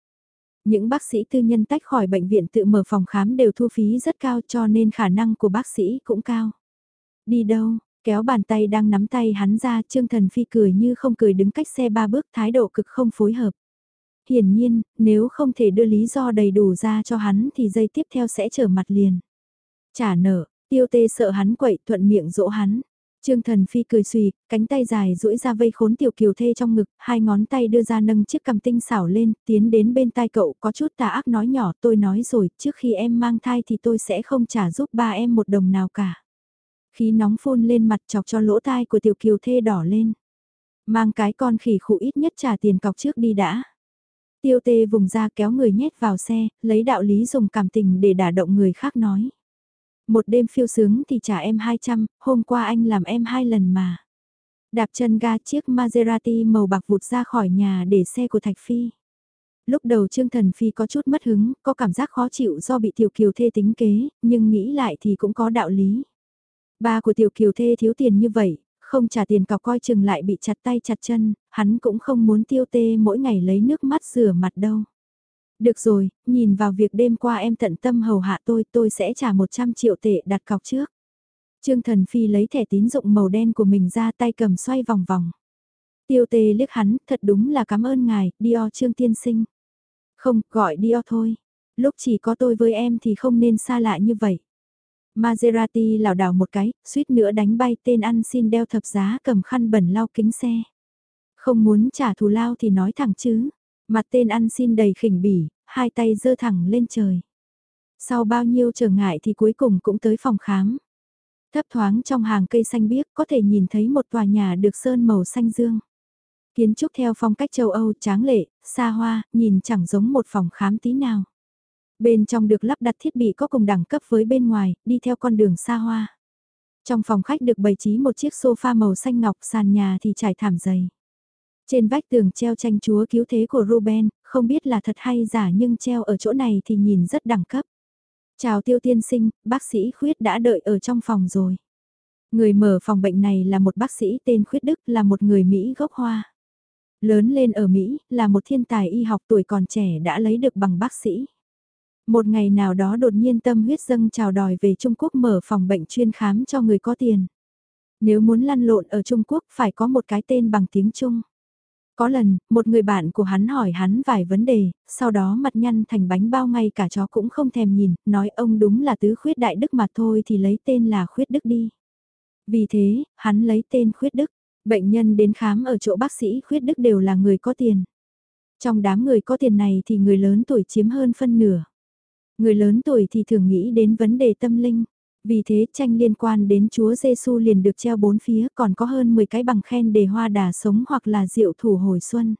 Những bác sĩ tư nhân tách khỏi bệnh viện tự mở phòng khám đều thu phí rất cao cho nên khả năng của bác sĩ cũng cao. Đi đâu, kéo bàn tay đang nắm tay hắn ra Trương Thần Phi cười như không cười đứng cách xe ba bước thái độ cực không phối hợp. Hiển nhiên, nếu không thể đưa lý do đầy đủ ra cho hắn thì dây tiếp theo sẽ trở mặt liền. Trả nợ, tiêu tê sợ hắn quậy thuận miệng dỗ hắn. Trương Thần Phi cười xùy, cánh tay dài duỗi ra vây khốn tiểu kiều thê trong ngực, hai ngón tay đưa ra nâng chiếc cầm tinh xảo lên, tiến đến bên tai cậu có chút tà ác nói nhỏ tôi nói rồi, trước khi em mang thai thì tôi sẽ không trả giúp ba em một đồng nào cả. Khí nóng phun lên mặt chọc cho lỗ tai của tiểu kiều thê đỏ lên. Mang cái con khỉ khụ ít nhất trả tiền cọc trước đi đã. Tiêu tê vùng ra kéo người nhét vào xe, lấy đạo lý dùng cảm tình để đả động người khác nói. Một đêm phiêu sướng thì trả em 200, hôm qua anh làm em hai lần mà. Đạp chân ga chiếc Maserati màu bạc vụt ra khỏi nhà để xe của Thạch Phi. Lúc đầu Trương Thần Phi có chút mất hứng, có cảm giác khó chịu do bị Tiểu Kiều Thê tính kế, nhưng nghĩ lại thì cũng có đạo lý. Ba của Tiểu Kiều Thê thiếu tiền như vậy, không trả tiền cọc coi chừng lại bị chặt tay chặt chân, hắn cũng không muốn tiêu tê mỗi ngày lấy nước mắt rửa mặt đâu. Được rồi, nhìn vào việc đêm qua em tận tâm hầu hạ tôi, tôi sẽ trả 100 triệu tệ đặt cọc trước. Trương Thần Phi lấy thẻ tín dụng màu đen của mình ra tay cầm xoay vòng vòng. Tiêu tê liếc hắn, thật đúng là cảm ơn ngài, Dior Trương Tiên Sinh. Không, gọi Dior thôi. Lúc chỉ có tôi với em thì không nên xa lạ như vậy. Maserati lảo đảo một cái, suýt nữa đánh bay tên ăn xin đeo thập giá cầm khăn bẩn lau kính xe. Không muốn trả thù lao thì nói thẳng chứ. Mặt tên ăn xin đầy khỉnh bỉ, hai tay giơ thẳng lên trời. Sau bao nhiêu trở ngại thì cuối cùng cũng tới phòng khám. Thấp thoáng trong hàng cây xanh biếc có thể nhìn thấy một tòa nhà được sơn màu xanh dương. Kiến trúc theo phong cách châu Âu tráng lệ, xa hoa, nhìn chẳng giống một phòng khám tí nào. Bên trong được lắp đặt thiết bị có cùng đẳng cấp với bên ngoài, đi theo con đường xa hoa. Trong phòng khách được bày trí một chiếc sofa màu xanh ngọc sàn nhà thì trải thảm dày. Trên vách tường treo tranh chúa cứu thế của Ruben, không biết là thật hay giả nhưng treo ở chỗ này thì nhìn rất đẳng cấp. Chào tiêu tiên sinh, bác sĩ Khuyết đã đợi ở trong phòng rồi. Người mở phòng bệnh này là một bác sĩ tên Khuyết Đức là một người Mỹ gốc Hoa. Lớn lên ở Mỹ, là một thiên tài y học tuổi còn trẻ đã lấy được bằng bác sĩ. Một ngày nào đó đột nhiên tâm huyết dâng chào đòi về Trung Quốc mở phòng bệnh chuyên khám cho người có tiền. Nếu muốn lăn lộn ở Trung Quốc phải có một cái tên bằng tiếng Trung. Có lần, một người bạn của hắn hỏi hắn vài vấn đề, sau đó mặt nhăn thành bánh bao ngay cả chó cũng không thèm nhìn, nói ông đúng là tứ khuyết đại đức mà thôi thì lấy tên là khuyết đức đi. Vì thế, hắn lấy tên khuyết đức, bệnh nhân đến khám ở chỗ bác sĩ khuyết đức đều là người có tiền. Trong đám người có tiền này thì người lớn tuổi chiếm hơn phân nửa. Người lớn tuổi thì thường nghĩ đến vấn đề tâm linh. Vì thế tranh liên quan đến Chúa Giêsu liền được treo bốn phía, còn có hơn 10 cái bằng khen để hoa đà sống hoặc là rượu thủ hồi xuân.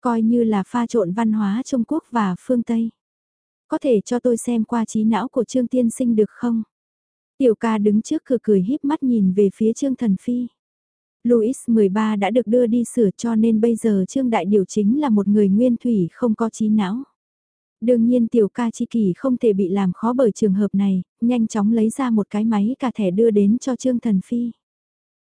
Coi như là pha trộn văn hóa Trung Quốc và phương Tây. Có thể cho tôi xem qua trí não của Trương Tiên Sinh được không? Tiểu ca đứng trước cửa cười híp mắt nhìn về phía Trương Thần Phi. Louis 13 đã được đưa đi sửa cho nên bây giờ Trương Đại Điều chính là một người nguyên thủy không có trí não. Đương nhiên tiểu ca chi kỷ không thể bị làm khó bởi trường hợp này, nhanh chóng lấy ra một cái máy cà thẻ đưa đến cho Trương Thần Phi.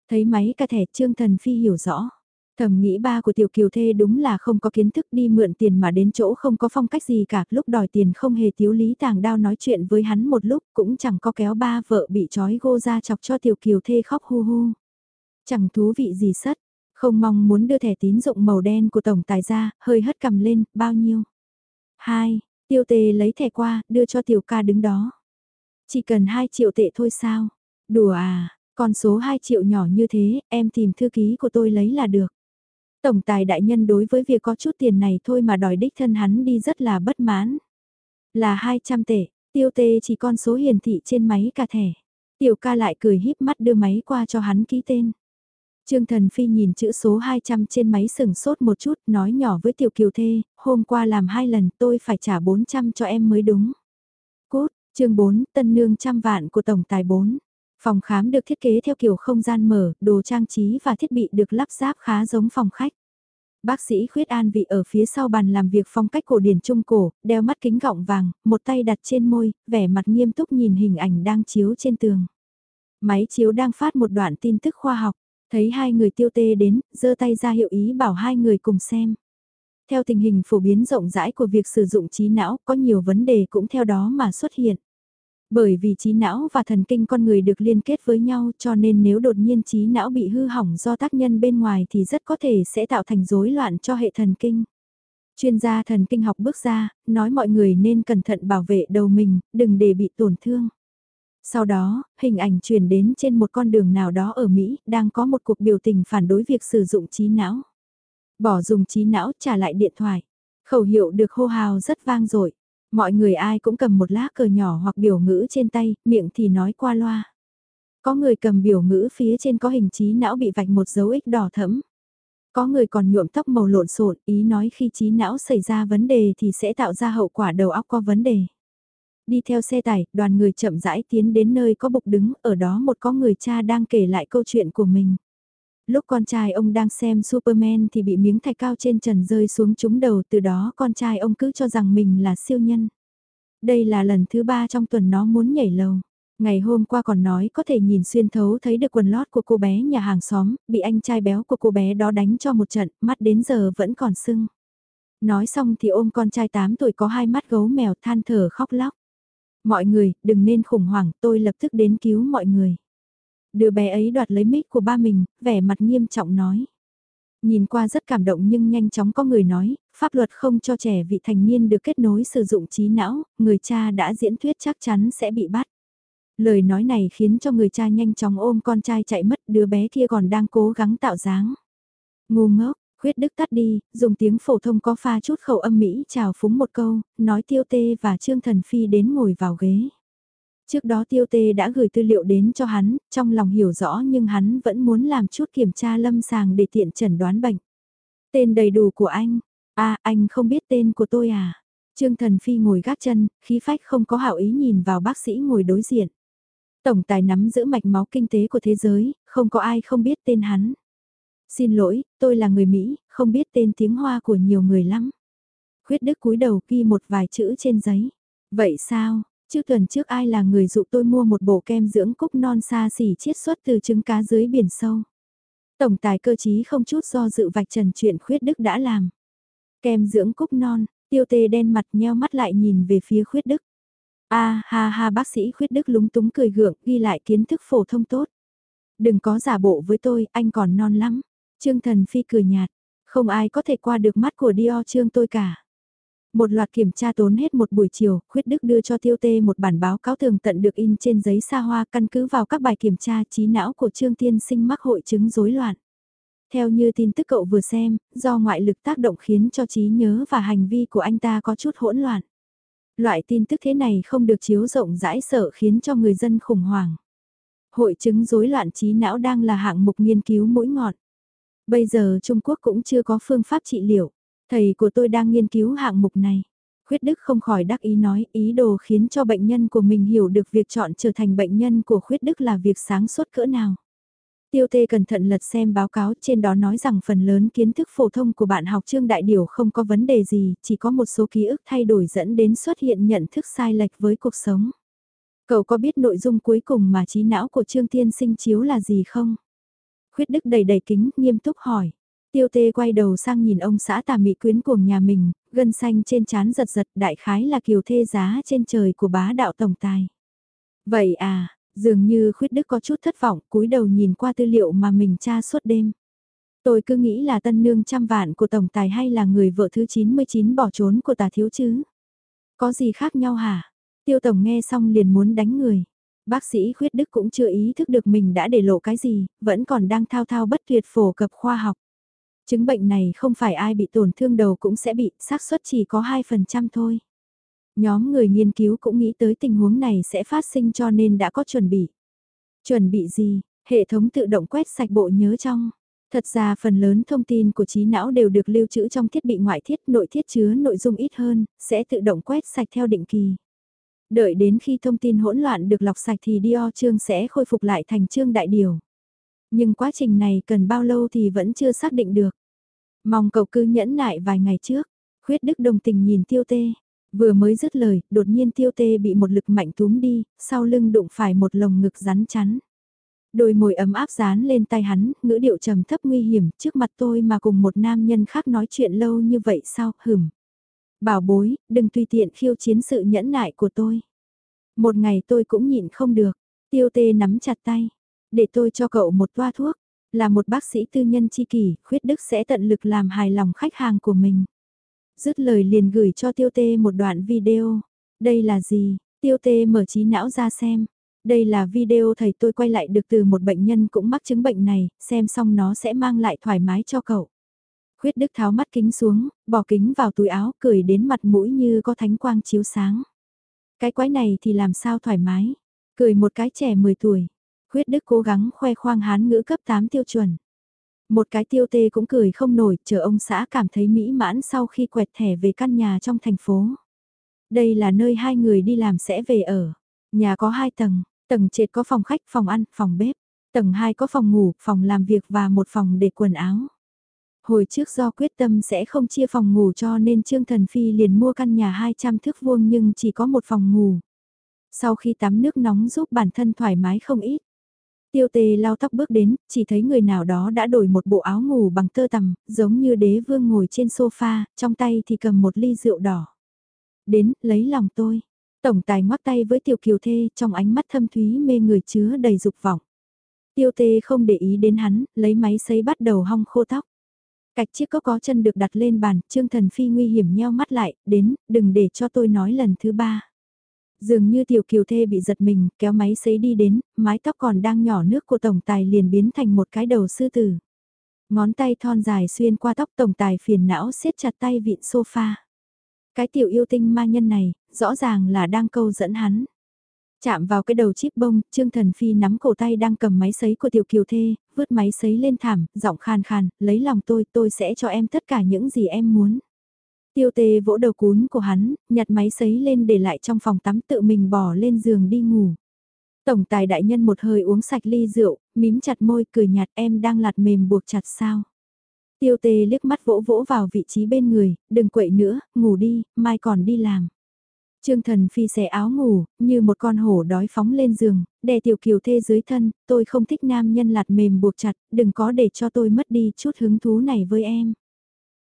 Thấy máy cà thẻ Trương Thần Phi hiểu rõ. Thầm nghĩ ba của tiểu kiều thê đúng là không có kiến thức đi mượn tiền mà đến chỗ không có phong cách gì cả, lúc đòi tiền không hề thiếu lý tàng đao nói chuyện với hắn một lúc cũng chẳng có kéo ba vợ bị trói gô ra chọc cho tiểu kiều thê khóc hu hu. Chẳng thú vị gì sất, không mong muốn đưa thẻ tín dụng màu đen của tổng tài ra, hơi hất cầm lên, bao nhiêu? Hai, Tiêu tề lấy thẻ qua, đưa cho tiểu ca đứng đó. Chỉ cần 2 triệu tệ thôi sao? Đùa à, con số 2 triệu nhỏ như thế, em tìm thư ký của tôi lấy là được. Tổng tài đại nhân đối với việc có chút tiền này thôi mà đòi đích thân hắn đi rất là bất mãn. Là 200 tệ, tiêu tê chỉ con số hiển thị trên máy cả thẻ. Tiểu ca lại cười híp mắt đưa máy qua cho hắn ký tên. Trương Thần Phi nhìn chữ số 200 trên máy sừng sốt một chút, nói nhỏ với Tiểu Kiều Thê, hôm qua làm hai lần tôi phải trả 400 cho em mới đúng. Cốt, chương 4, tân nương trăm vạn của Tổng Tài 4. Phòng khám được thiết kế theo kiểu không gian mở, đồ trang trí và thiết bị được lắp ráp khá giống phòng khách. Bác sĩ Khuyết An vị ở phía sau bàn làm việc phong cách cổ điển trung cổ, đeo mắt kính gọng vàng, một tay đặt trên môi, vẻ mặt nghiêm túc nhìn hình ảnh đang chiếu trên tường. Máy chiếu đang phát một đoạn tin tức khoa học. Thấy hai người tiêu tê đến, giơ tay ra hiệu ý bảo hai người cùng xem. Theo tình hình phổ biến rộng rãi của việc sử dụng trí não, có nhiều vấn đề cũng theo đó mà xuất hiện. Bởi vì trí não và thần kinh con người được liên kết với nhau cho nên nếu đột nhiên trí não bị hư hỏng do tác nhân bên ngoài thì rất có thể sẽ tạo thành rối loạn cho hệ thần kinh. Chuyên gia thần kinh học bước ra, nói mọi người nên cẩn thận bảo vệ đầu mình, đừng để bị tổn thương. Sau đó, hình ảnh truyền đến trên một con đường nào đó ở Mỹ, đang có một cuộc biểu tình phản đối việc sử dụng trí não. Bỏ dùng trí não trả lại điện thoại. Khẩu hiệu được hô hào rất vang dội. Mọi người ai cũng cầm một lá cờ nhỏ hoặc biểu ngữ trên tay, miệng thì nói qua loa. Có người cầm biểu ngữ phía trên có hình trí não bị vạch một dấu ích đỏ thẫm. Có người còn nhuộm tóc màu lộn xộn, ý nói khi trí não xảy ra vấn đề thì sẽ tạo ra hậu quả đầu óc có vấn đề. Đi theo xe tải, đoàn người chậm rãi tiến đến nơi có bục đứng, ở đó một có người cha đang kể lại câu chuyện của mình. Lúc con trai ông đang xem Superman thì bị miếng thạch cao trên trần rơi xuống trúng đầu từ đó con trai ông cứ cho rằng mình là siêu nhân. Đây là lần thứ ba trong tuần nó muốn nhảy lầu. Ngày hôm qua còn nói có thể nhìn xuyên thấu thấy được quần lót của cô bé nhà hàng xóm, bị anh trai béo của cô bé đó đánh cho một trận, mắt đến giờ vẫn còn sưng. Nói xong thì ôm con trai 8 tuổi có hai mắt gấu mèo than thở khóc lóc. Mọi người, đừng nên khủng hoảng, tôi lập tức đến cứu mọi người. Đứa bé ấy đoạt lấy mic của ba mình, vẻ mặt nghiêm trọng nói. Nhìn qua rất cảm động nhưng nhanh chóng có người nói, pháp luật không cho trẻ vị thành niên được kết nối sử dụng trí não, người cha đã diễn thuyết chắc chắn sẽ bị bắt. Lời nói này khiến cho người cha nhanh chóng ôm con trai chạy mất, đứa bé kia còn đang cố gắng tạo dáng. Ngu ngốc, khuyết đức tắt đi, dùng tiếng phổ thông có pha chút khẩu âm Mỹ chào phúng một câu, nói tiêu tê và Trương Thần Phi đến ngồi vào ghế. Trước đó tiêu tê đã gửi tư liệu đến cho hắn, trong lòng hiểu rõ nhưng hắn vẫn muốn làm chút kiểm tra lâm sàng để tiện chẩn đoán bệnh. Tên đầy đủ của anh, à anh không biết tên của tôi à. Trương Thần Phi ngồi gác chân, khí phách không có hảo ý nhìn vào bác sĩ ngồi đối diện. Tổng tài nắm giữ mạch máu kinh tế của thế giới, không có ai không biết tên hắn. Xin lỗi, tôi là người Mỹ, không biết tên tiếng Hoa của nhiều người lắm. Khuyết Đức cúi đầu ghi một vài chữ trên giấy. Vậy sao, chứ tuần trước ai là người dụ tôi mua một bộ kem dưỡng cúc non xa xỉ chiết xuất từ trứng cá dưới biển sâu. Tổng tài cơ chí không chút do dự vạch trần chuyện Khuyết Đức đã làm. Kem dưỡng cúc non, tiêu tê đen mặt nheo mắt lại nhìn về phía Khuyết Đức. A ha ha bác sĩ khuyết đức lúng túng cười gượng ghi lại kiến thức phổ thông tốt. Đừng có giả bộ với tôi, anh còn non lắm. Trương Thần Phi cười nhạt, không ai có thể qua được mắt của Dior Trương tôi cả. Một loạt kiểm tra tốn hết một buổi chiều, Khuyết Đức đưa cho Tiêu Tê một bản báo cáo tường tận được in trên giấy xa hoa căn cứ vào các bài kiểm tra trí não của Trương Tiên sinh mắc hội chứng rối loạn. Theo như tin tức cậu vừa xem, do ngoại lực tác động khiến cho trí nhớ và hành vi của anh ta có chút hỗn loạn. Loại tin tức thế này không được chiếu rộng rãi sợ khiến cho người dân khủng hoảng. Hội chứng rối loạn trí não đang là hạng mục nghiên cứu mũi ngọt. Bây giờ Trung Quốc cũng chưa có phương pháp trị liệu. Thầy của tôi đang nghiên cứu hạng mục này. Khuyết Đức không khỏi đắc ý nói ý đồ khiến cho bệnh nhân của mình hiểu được việc chọn trở thành bệnh nhân của Khuyết Đức là việc sáng suốt cỡ nào. Tiêu Tê cẩn thận lật xem báo cáo trên đó nói rằng phần lớn kiến thức phổ thông của bạn học Trương Đại Điều không có vấn đề gì, chỉ có một số ký ức thay đổi dẫn đến xuất hiện nhận thức sai lệch với cuộc sống. Cậu có biết nội dung cuối cùng mà trí não của Trương Tiên sinh chiếu là gì không? Khuyết Đức đầy đầy kính, nghiêm túc hỏi. Tiêu Tê quay đầu sang nhìn ông xã tà mị quyến cuồng nhà mình, gân xanh trên trán giật giật đại khái là kiều thê giá trên trời của bá đạo tổng tài. Vậy à, Dường như khuyết đức có chút thất vọng, cúi đầu nhìn qua tư liệu mà mình tra suốt đêm. Tôi cứ nghĩ là tân nương trăm vạn của tổng tài hay là người vợ thứ 99 bỏ trốn của tà thiếu chứ. Có gì khác nhau hả? Tiêu tổng nghe xong liền muốn đánh người. Bác sĩ khuyết đức cũng chưa ý thức được mình đã để lộ cái gì, vẫn còn đang thao thao bất tuyệt phổ cập khoa học. Chứng bệnh này không phải ai bị tổn thương đầu cũng sẽ bị, xác suất chỉ có 2% thôi. Nhóm người nghiên cứu cũng nghĩ tới tình huống này sẽ phát sinh cho nên đã có chuẩn bị. Chuẩn bị gì? Hệ thống tự động quét sạch bộ nhớ trong. Thật ra phần lớn thông tin của trí não đều được lưu trữ trong thiết bị ngoại thiết nội thiết chứa nội dung ít hơn, sẽ tự động quét sạch theo định kỳ. Đợi đến khi thông tin hỗn loạn được lọc sạch thì Dior chương sẽ khôi phục lại thành chương đại điều. Nhưng quá trình này cần bao lâu thì vẫn chưa xác định được. Mong cậu cứ nhẫn nại vài ngày trước. Khuyết Đức đồng tình nhìn tiêu tê. Vừa mới dứt lời, đột nhiên tiêu tê bị một lực mạnh túm đi, sau lưng đụng phải một lồng ngực rắn chắn. Đôi môi ấm áp dán lên tay hắn, ngữ điệu trầm thấp nguy hiểm, trước mặt tôi mà cùng một nam nhân khác nói chuyện lâu như vậy sao, hửm. Bảo bối, đừng tùy tiện khiêu chiến sự nhẫn nại của tôi. Một ngày tôi cũng nhịn không được, tiêu tê nắm chặt tay, để tôi cho cậu một toa thuốc, là một bác sĩ tư nhân chi kỷ, khuyết đức sẽ tận lực làm hài lòng khách hàng của mình. Dứt lời liền gửi cho tiêu tê một đoạn video. Đây là gì? Tiêu tê mở trí não ra xem. Đây là video thầy tôi quay lại được từ một bệnh nhân cũng mắc chứng bệnh này, xem xong nó sẽ mang lại thoải mái cho cậu. Khuyết Đức tháo mắt kính xuống, bỏ kính vào túi áo, cười đến mặt mũi như có thánh quang chiếu sáng. Cái quái này thì làm sao thoải mái? Cười một cái trẻ 10 tuổi. Khuyết Đức cố gắng khoe khoang hán ngữ cấp 8 tiêu chuẩn. Một cái tiêu tê cũng cười không nổi, chờ ông xã cảm thấy mỹ mãn sau khi quẹt thẻ về căn nhà trong thành phố. Đây là nơi hai người đi làm sẽ về ở. Nhà có hai tầng, tầng trệt có phòng khách, phòng ăn, phòng bếp. Tầng 2 có phòng ngủ, phòng làm việc và một phòng để quần áo. Hồi trước do quyết tâm sẽ không chia phòng ngủ cho nên Trương Thần Phi liền mua căn nhà 200 thước vuông nhưng chỉ có một phòng ngủ. Sau khi tắm nước nóng giúp bản thân thoải mái không ít. Tiêu tề lau tóc bước đến, chỉ thấy người nào đó đã đổi một bộ áo ngủ bằng tơ tằm, giống như đế vương ngồi trên sofa, trong tay thì cầm một ly rượu đỏ. Đến, lấy lòng tôi. Tổng tài ngoắc tay với tiểu kiều thê, trong ánh mắt thâm thúy mê người chứa đầy dục vọng. Tiêu tê không để ý đến hắn, lấy máy sấy bắt đầu hong khô tóc. Cạch chiếc có có chân được đặt lên bàn, Trương Thần Phi nguy hiểm nheo mắt lại, đến, đừng để cho tôi nói lần thứ ba. Dường như tiểu kiều thê bị giật mình, kéo máy sấy đi đến, mái tóc còn đang nhỏ nước của tổng tài liền biến thành một cái đầu sư tử. Ngón tay thon dài xuyên qua tóc tổng tài phiền não siết chặt tay vịn sofa. Cái tiểu yêu tinh ma nhân này, rõ ràng là đang câu dẫn hắn. Chạm vào cái đầu chip bông, Trương Thần Phi nắm cổ tay đang cầm máy sấy của tiểu kiều thê, vứt máy sấy lên thảm, giọng khàn khàn, lấy lòng tôi, tôi sẽ cho em tất cả những gì em muốn. Tiêu tê vỗ đầu cún của hắn, nhặt máy sấy lên để lại trong phòng tắm tự mình bỏ lên giường đi ngủ. Tổng tài đại nhân một hơi uống sạch ly rượu, mím chặt môi cười nhạt em đang lạt mềm buộc chặt sao. Tiêu tê liếc mắt vỗ vỗ vào vị trí bên người, đừng quậy nữa, ngủ đi, mai còn đi làm. Trương thần phi xẻ áo ngủ, như một con hổ đói phóng lên giường, đè tiểu kiều thê dưới thân, tôi không thích nam nhân lạt mềm buộc chặt, đừng có để cho tôi mất đi chút hứng thú này với em.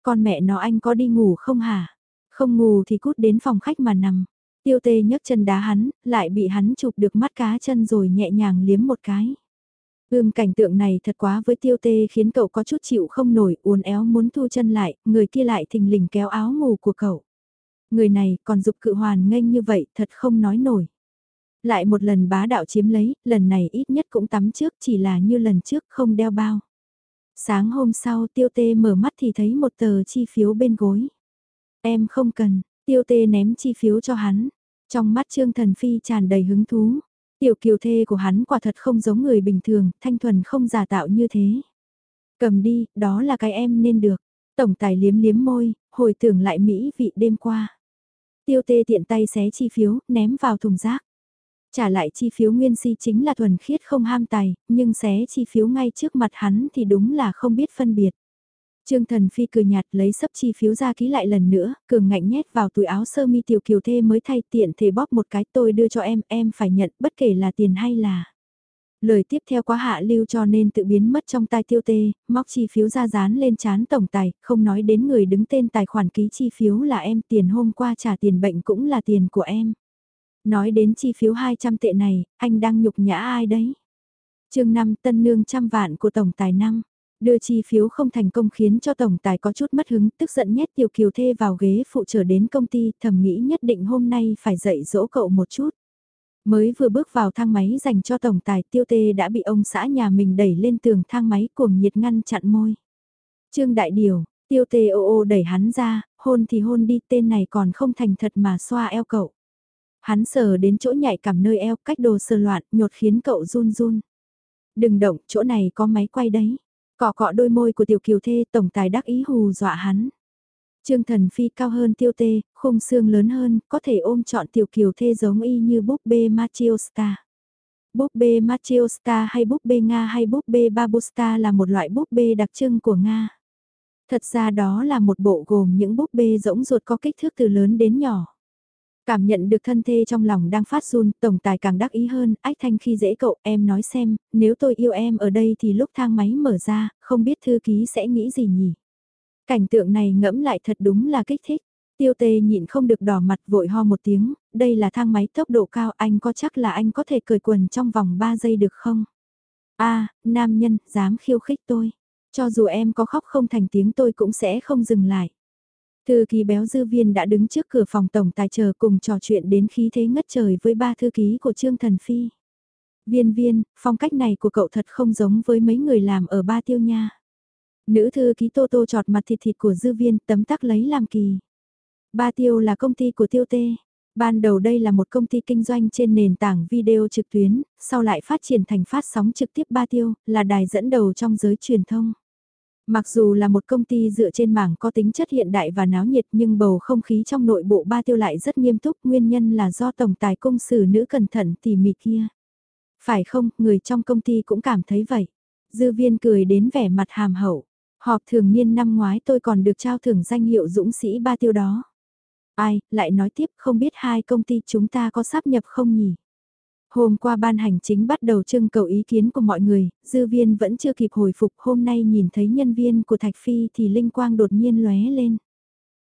Con mẹ nó anh có đi ngủ không hả? Không ngủ thì cút đến phòng khách mà nằm. Tiêu tê nhấc chân đá hắn, lại bị hắn chụp được mắt cá chân rồi nhẹ nhàng liếm một cái. Ưm cảnh tượng này thật quá với tiêu tê khiến cậu có chút chịu không nổi, uốn éo muốn thu chân lại, người kia lại thình lình kéo áo ngủ của cậu. Người này còn dục cự hoàn nghênh như vậy thật không nói nổi. Lại một lần bá đạo chiếm lấy, lần này ít nhất cũng tắm trước chỉ là như lần trước không đeo bao. Sáng hôm sau tiêu tê mở mắt thì thấy một tờ chi phiếu bên gối. Em không cần, tiêu tê ném chi phiếu cho hắn. Trong mắt Trương Thần Phi tràn đầy hứng thú. Tiểu kiều thê của hắn quả thật không giống người bình thường, thanh thuần không giả tạo như thế. Cầm đi, đó là cái em nên được. Tổng tài liếm liếm môi, hồi tưởng lại Mỹ vị đêm qua. Tiêu tê tiện tay xé chi phiếu, ném vào thùng rác. Trả lại chi phiếu nguyên si chính là thuần khiết không ham tài, nhưng xé chi phiếu ngay trước mặt hắn thì đúng là không biết phân biệt. Trương Thần Phi cười nhạt lấy sấp chi phiếu ra ký lại lần nữa, cường ngạnh nhét vào túi áo sơ mi tiểu kiều thê mới thay tiện thể bóp một cái tôi đưa cho em, em phải nhận bất kể là tiền hay là. Lời tiếp theo quá hạ lưu cho nên tự biến mất trong tai tiêu tê, móc chi phiếu ra dán lên chán tổng tài, không nói đến người đứng tên tài khoản ký chi phiếu là em tiền hôm qua trả tiền bệnh cũng là tiền của em. Nói đến chi phiếu 200 tệ này, anh đang nhục nhã ai đấy? chương 5 tân nương trăm vạn của tổng tài năm. Đưa chi phiếu không thành công khiến cho tổng tài có chút mất hứng, tức giận nhét tiểu kiều thê vào ghế phụ trở đến công ty, thầm nghĩ nhất định hôm nay phải dạy dỗ cậu một chút. Mới vừa bước vào thang máy dành cho tổng tài tiêu tê đã bị ông xã nhà mình đẩy lên tường thang máy cuồng nhiệt ngăn chặn môi. Trương Đại Điều, tiêu tê ô ô đẩy hắn ra, hôn thì hôn đi tên này còn không thành thật mà xoa eo cậu. Hắn sờ đến chỗ nhạy cảm nơi eo cách đồ sờ loạn nhột khiến cậu run run. Đừng động, chỗ này có máy quay đấy. Cọ cọ đôi môi của tiểu kiều thê tổng tài đắc ý hù dọa hắn. Trương thần phi cao hơn tiêu tê, khung xương lớn hơn, có thể ôm chọn tiểu kiều thê giống y như búp bê Machiosta. Búp bê Machiosta hay búp bê Nga hay búp bê Babusta là một loại búp bê đặc trưng của Nga. Thật ra đó là một bộ gồm những búp bê rỗng ruột có kích thước từ lớn đến nhỏ. Cảm nhận được thân thê trong lòng đang phát run, tổng tài càng đắc ý hơn, ách thanh khi dễ cậu, em nói xem, nếu tôi yêu em ở đây thì lúc thang máy mở ra, không biết thư ký sẽ nghĩ gì nhỉ? Cảnh tượng này ngẫm lại thật đúng là kích thích. Tiêu tê nhịn không được đỏ mặt vội ho một tiếng, đây là thang máy tốc độ cao anh có chắc là anh có thể cởi quần trong vòng 3 giây được không? a nam nhân, dám khiêu khích tôi. Cho dù em có khóc không thành tiếng tôi cũng sẽ không dừng lại. Thư ký béo dư viên đã đứng trước cửa phòng tổng tài chờ cùng trò chuyện đến khí thế ngất trời với ba thư ký của Trương Thần Phi. Viên viên, phong cách này của cậu thật không giống với mấy người làm ở ba tiêu nha. Nữ thư ký tô tô trọt mặt thịt thịt của dư viên tấm tắc lấy làm kỳ. Ba tiêu là công ty của tiêu tê. Ban đầu đây là một công ty kinh doanh trên nền tảng video trực tuyến, sau lại phát triển thành phát sóng trực tiếp ba tiêu, là đài dẫn đầu trong giới truyền thông. Mặc dù là một công ty dựa trên mảng có tính chất hiện đại và náo nhiệt nhưng bầu không khí trong nội bộ ba tiêu lại rất nghiêm túc nguyên nhân là do tổng tài công sử nữ cẩn thận tỉ mỉ kia. Phải không, người trong công ty cũng cảm thấy vậy. Dư viên cười đến vẻ mặt hàm hậu. Họp thường niên năm ngoái tôi còn được trao thưởng danh hiệu dũng sĩ ba tiêu đó. Ai, lại nói tiếp không biết hai công ty chúng ta có sắp nhập không nhỉ? Hôm qua ban hành chính bắt đầu trưng cầu ý kiến của mọi người, dư viên vẫn chưa kịp hồi phục hôm nay nhìn thấy nhân viên của Thạch Phi thì linh quang đột nhiên lóe lên.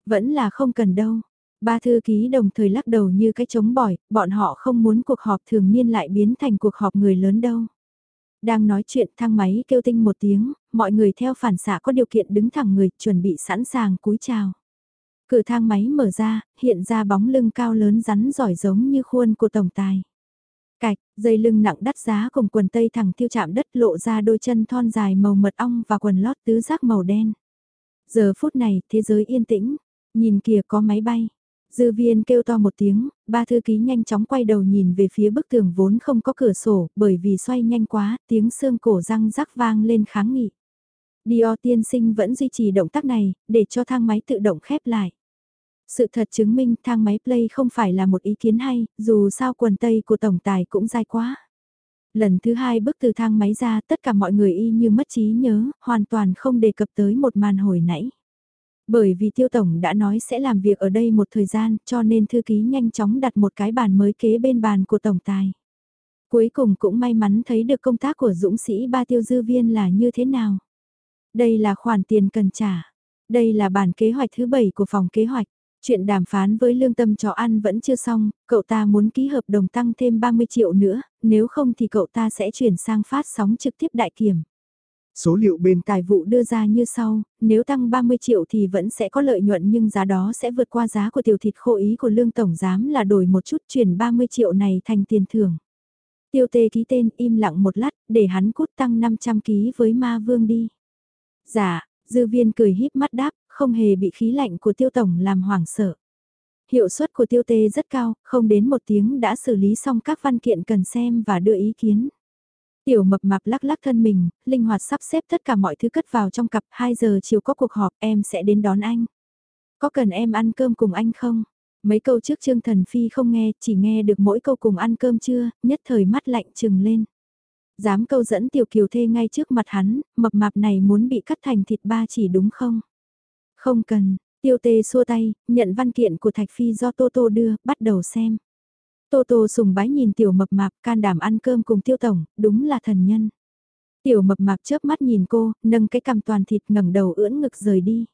Vẫn là không cần đâu. Ba thư ký đồng thời lắc đầu như cái chống bỏi, bọn họ không muốn cuộc họp thường niên lại biến thành cuộc họp người lớn đâu. Đang nói chuyện thang máy kêu tinh một tiếng, mọi người theo phản xạ có điều kiện đứng thẳng người chuẩn bị sẵn sàng cúi chào. Cửa thang máy mở ra, hiện ra bóng lưng cao lớn rắn giỏi giống như khuôn của tổng tài. Cạch, dây lưng nặng đắt giá cùng quần tây thẳng tiêu chạm đất lộ ra đôi chân thon dài màu mật ong và quần lót tứ giác màu đen. Giờ phút này, thế giới yên tĩnh, nhìn kìa có máy bay. Dư viên kêu to một tiếng, ba thư ký nhanh chóng quay đầu nhìn về phía bức tường vốn không có cửa sổ, bởi vì xoay nhanh quá, tiếng xương cổ răng rắc vang lên kháng nghị. Dio tiên sinh vẫn duy trì động tác này, để cho thang máy tự động khép lại. Sự thật chứng minh thang máy play không phải là một ý kiến hay, dù sao quần tây của tổng tài cũng dai quá. Lần thứ hai bước từ thang máy ra tất cả mọi người y như mất trí nhớ, hoàn toàn không đề cập tới một màn hồi nãy. Bởi vì tiêu tổng đã nói sẽ làm việc ở đây một thời gian cho nên thư ký nhanh chóng đặt một cái bàn mới kế bên bàn của tổng tài. Cuối cùng cũng may mắn thấy được công tác của dũng sĩ ba tiêu dư viên là như thế nào. Đây là khoản tiền cần trả. Đây là bản kế hoạch thứ bảy của phòng kế hoạch. Chuyện đàm phán với lương tâm chó ăn vẫn chưa xong, cậu ta muốn ký hợp đồng tăng thêm 30 triệu nữa, nếu không thì cậu ta sẽ chuyển sang phát sóng trực tiếp đại kiểm.
Số liệu bên
tài vụ đưa ra như sau, nếu tăng 30 triệu thì vẫn sẽ có lợi nhuận nhưng giá đó sẽ vượt qua giá của tiểu thịt khô ý của lương tổng giám là đổi một chút chuyển 30 triệu này thành tiền thưởng. Tiêu tê ký tên im lặng một lát để hắn cút tăng 500 ký với ma vương đi. Dạ, dư viên cười híp mắt đáp không hề bị khí lạnh của tiêu tổng làm hoảng sợ. Hiệu suất của tiêu tê rất cao, không đến một tiếng đã xử lý xong các văn kiện cần xem và đưa ý kiến. Tiểu mập mạp lắc lắc thân mình, linh hoạt sắp xếp tất cả mọi thứ cất vào trong cặp 2 giờ chiều có cuộc họp em sẽ đến đón anh. Có cần em ăn cơm cùng anh không? Mấy câu trước Trương Thần Phi không nghe, chỉ nghe được mỗi câu cùng ăn cơm chưa, nhất thời mắt lạnh trừng lên. Dám câu dẫn tiểu kiều thê ngay trước mặt hắn, mập mạp này muốn bị cắt thành thịt ba chỉ đúng không? Không cần, tiêu tê xua tay, nhận văn kiện của Thạch Phi do Tô Tô đưa, bắt đầu xem. Tô Tô sùng bái nhìn tiểu mập mạp can đảm ăn cơm cùng tiêu tổng, đúng là thần nhân. Tiểu mập mạp chớp mắt nhìn cô, nâng cái cằm toàn thịt ngẩng đầu ưỡn ngực rời đi.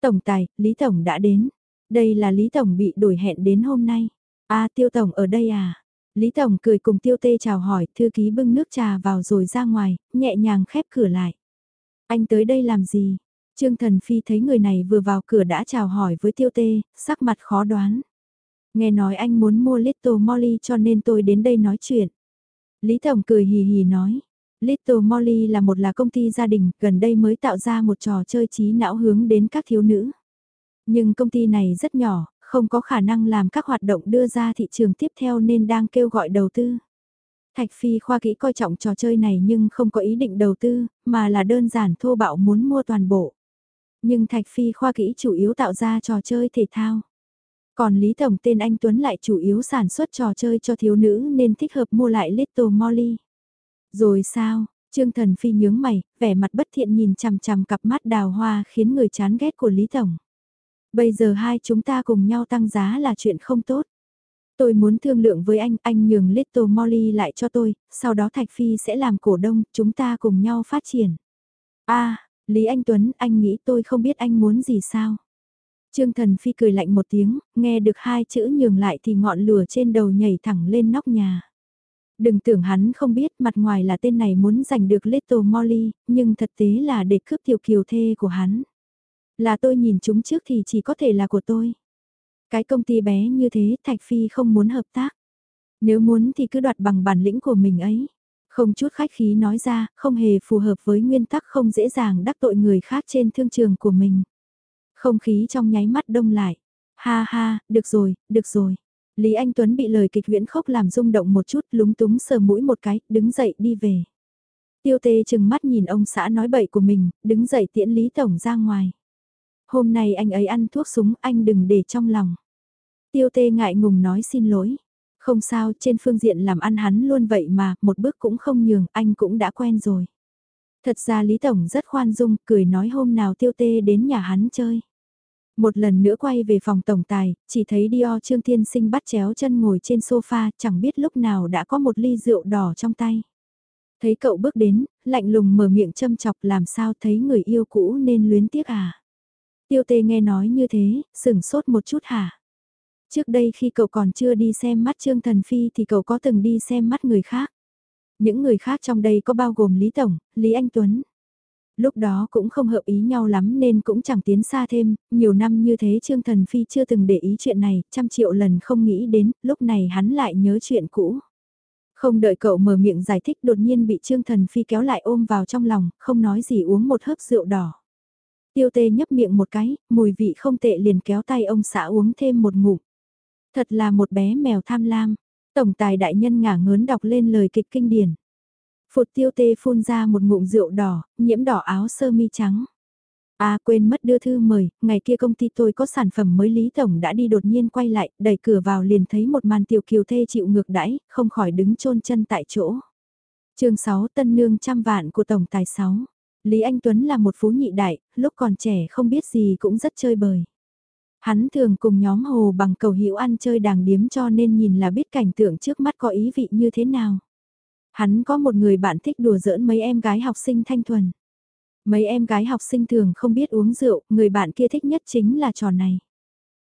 Tổng tài, Lý Tổng đã đến. Đây là Lý Tổng bị đổi hẹn đến hôm nay. a tiêu tổng ở đây à? Lý Tổng cười cùng tiêu tê chào hỏi, thư ký bưng nước trà vào rồi ra ngoài, nhẹ nhàng khép cửa lại. Anh tới đây làm gì? Trương Thần Phi thấy người này vừa vào cửa đã chào hỏi với tiêu tê, sắc mặt khó đoán. Nghe nói anh muốn mua Little Molly cho nên tôi đến đây nói chuyện. Lý Tổng cười hì hì nói. Little Molly là một là công ty gia đình, gần đây mới tạo ra một trò chơi trí não hướng đến các thiếu nữ. Nhưng công ty này rất nhỏ, không có khả năng làm các hoạt động đưa ra thị trường tiếp theo nên đang kêu gọi đầu tư. Thạch Phi khoa kỹ coi trọng trò chơi này nhưng không có ý định đầu tư, mà là đơn giản thô bạo muốn mua toàn bộ. Nhưng Thạch Phi khoa kỹ chủ yếu tạo ra trò chơi thể thao. Còn Lý Tổng tên anh Tuấn lại chủ yếu sản xuất trò chơi cho thiếu nữ nên thích hợp mua lại Little Molly. Rồi sao, Trương Thần Phi nhướng mày, vẻ mặt bất thiện nhìn chằm chằm cặp mắt đào hoa khiến người chán ghét của Lý Tổng. Bây giờ hai chúng ta cùng nhau tăng giá là chuyện không tốt. Tôi muốn thương lượng với anh, anh nhường Little Molly lại cho tôi, sau đó Thạch Phi sẽ làm cổ đông, chúng ta cùng nhau phát triển. a Lý Anh Tuấn, anh nghĩ tôi không biết anh muốn gì sao? Trương Thần Phi cười lạnh một tiếng, nghe được hai chữ nhường lại thì ngọn lửa trên đầu nhảy thẳng lên nóc nhà. Đừng tưởng hắn không biết mặt ngoài là tên này muốn giành được Little Molly, nhưng thật tế là để cướp tiểu kiều thê của hắn. Là tôi nhìn chúng trước thì chỉ có thể là của tôi. Cái công ty bé như thế Thạch Phi không muốn hợp tác. Nếu muốn thì cứ đoạt bằng bản lĩnh của mình ấy. Không chút khách khí nói ra, không hề phù hợp với nguyên tắc không dễ dàng đắc tội người khác trên thương trường của mình. Không khí trong nháy mắt đông lại. Ha ha, được rồi, được rồi. Lý Anh Tuấn bị lời kịch huyễn khốc làm rung động một chút lúng túng sờ mũi một cái, đứng dậy đi về. Tiêu tê chừng mắt nhìn ông xã nói bậy của mình, đứng dậy tiễn Lý Tổng ra ngoài. Hôm nay anh ấy ăn thuốc súng, anh đừng để trong lòng. Tiêu tê ngại ngùng nói xin lỗi. Không sao, trên phương diện làm ăn hắn luôn vậy mà, một bước cũng không nhường, anh cũng đã quen rồi. Thật ra Lý Tổng rất khoan dung, cười nói hôm nào tiêu tê đến nhà hắn chơi. Một lần nữa quay về phòng tổng tài, chỉ thấy Dior Trương Thiên Sinh bắt chéo chân ngồi trên sofa, chẳng biết lúc nào đã có một ly rượu đỏ trong tay. Thấy cậu bước đến, lạnh lùng mở miệng châm chọc làm sao thấy người yêu cũ nên luyến tiếc à. Tiêu tê nghe nói như thế, sửng sốt một chút hả? Trước đây khi cậu còn chưa đi xem mắt Trương Thần Phi thì cậu có từng đi xem mắt người khác. Những người khác trong đây có bao gồm Lý Tổng, Lý Anh Tuấn. Lúc đó cũng không hợp ý nhau lắm nên cũng chẳng tiến xa thêm, nhiều năm như thế Trương Thần Phi chưa từng để ý chuyện này, trăm triệu lần không nghĩ đến, lúc này hắn lại nhớ chuyện cũ. Không đợi cậu mở miệng giải thích đột nhiên bị Trương Thần Phi kéo lại ôm vào trong lòng, không nói gì uống một hớp rượu đỏ. Tiêu tê nhấp miệng một cái, mùi vị không tệ liền kéo tay ông xã uống thêm một ngụm. Thật là một bé mèo tham lam. Tổng tài đại nhân ngả ngớn đọc lên lời kịch kinh điển. Phụt tiêu tê phun ra một ngụm rượu đỏ, nhiễm đỏ áo sơ mi trắng. À quên mất đưa thư mời, ngày kia công ty tôi có sản phẩm mới Lý Tổng đã đi đột nhiên quay lại, đẩy cửa vào liền thấy một màn tiểu kiều thê chịu ngược đãi, không khỏi đứng chôn chân tại chỗ. chương 6 Tân Nương trăm vạn của Tổng Tài 6. Lý Anh Tuấn là một phú nhị đại, lúc còn trẻ không biết gì cũng rất chơi bời. Hắn thường cùng nhóm hồ bằng cầu hữu ăn chơi đàng điếm cho nên nhìn là biết cảnh tượng trước mắt có ý vị như thế nào. Hắn có một người bạn thích đùa giỡn mấy em gái học sinh thanh thuần. Mấy em gái học sinh thường không biết uống rượu, người bạn kia thích nhất chính là trò này.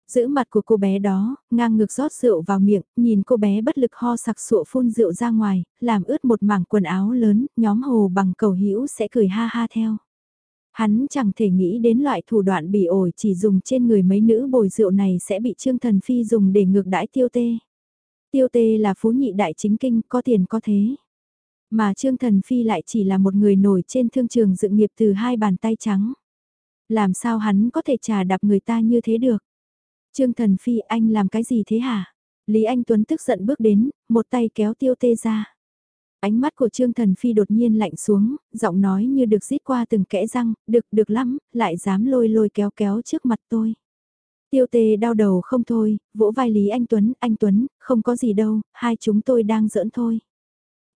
Giữ mặt của cô bé đó, ngang ngược rót rượu vào miệng, nhìn cô bé bất lực ho sặc sụa phun rượu ra ngoài, làm ướt một mảng quần áo lớn, nhóm hồ bằng cầu hữu sẽ cười ha ha theo. Hắn chẳng thể nghĩ đến loại thủ đoạn bị ổi chỉ dùng trên người mấy nữ bồi rượu này sẽ bị Trương Thần Phi dùng để ngược đãi tiêu tê. Tiêu tê là phú nhị đại chính kinh, có tiền có thế. Mà Trương Thần Phi lại chỉ là một người nổi trên thương trường dựng nghiệp từ hai bàn tay trắng. Làm sao hắn có thể trà đạp người ta như thế được? Trương Thần Phi anh làm cái gì thế hả? Lý Anh Tuấn tức giận bước đến, một tay kéo tiêu tê ra. Ánh mắt của Trương Thần Phi đột nhiên lạnh xuống, giọng nói như được giết qua từng kẽ răng, được được lắm, lại dám lôi lôi kéo kéo trước mặt tôi. Tiêu tê đau đầu không thôi, vỗ vai Lý Anh Tuấn, anh Tuấn, không có gì đâu, hai chúng tôi đang giỡn thôi.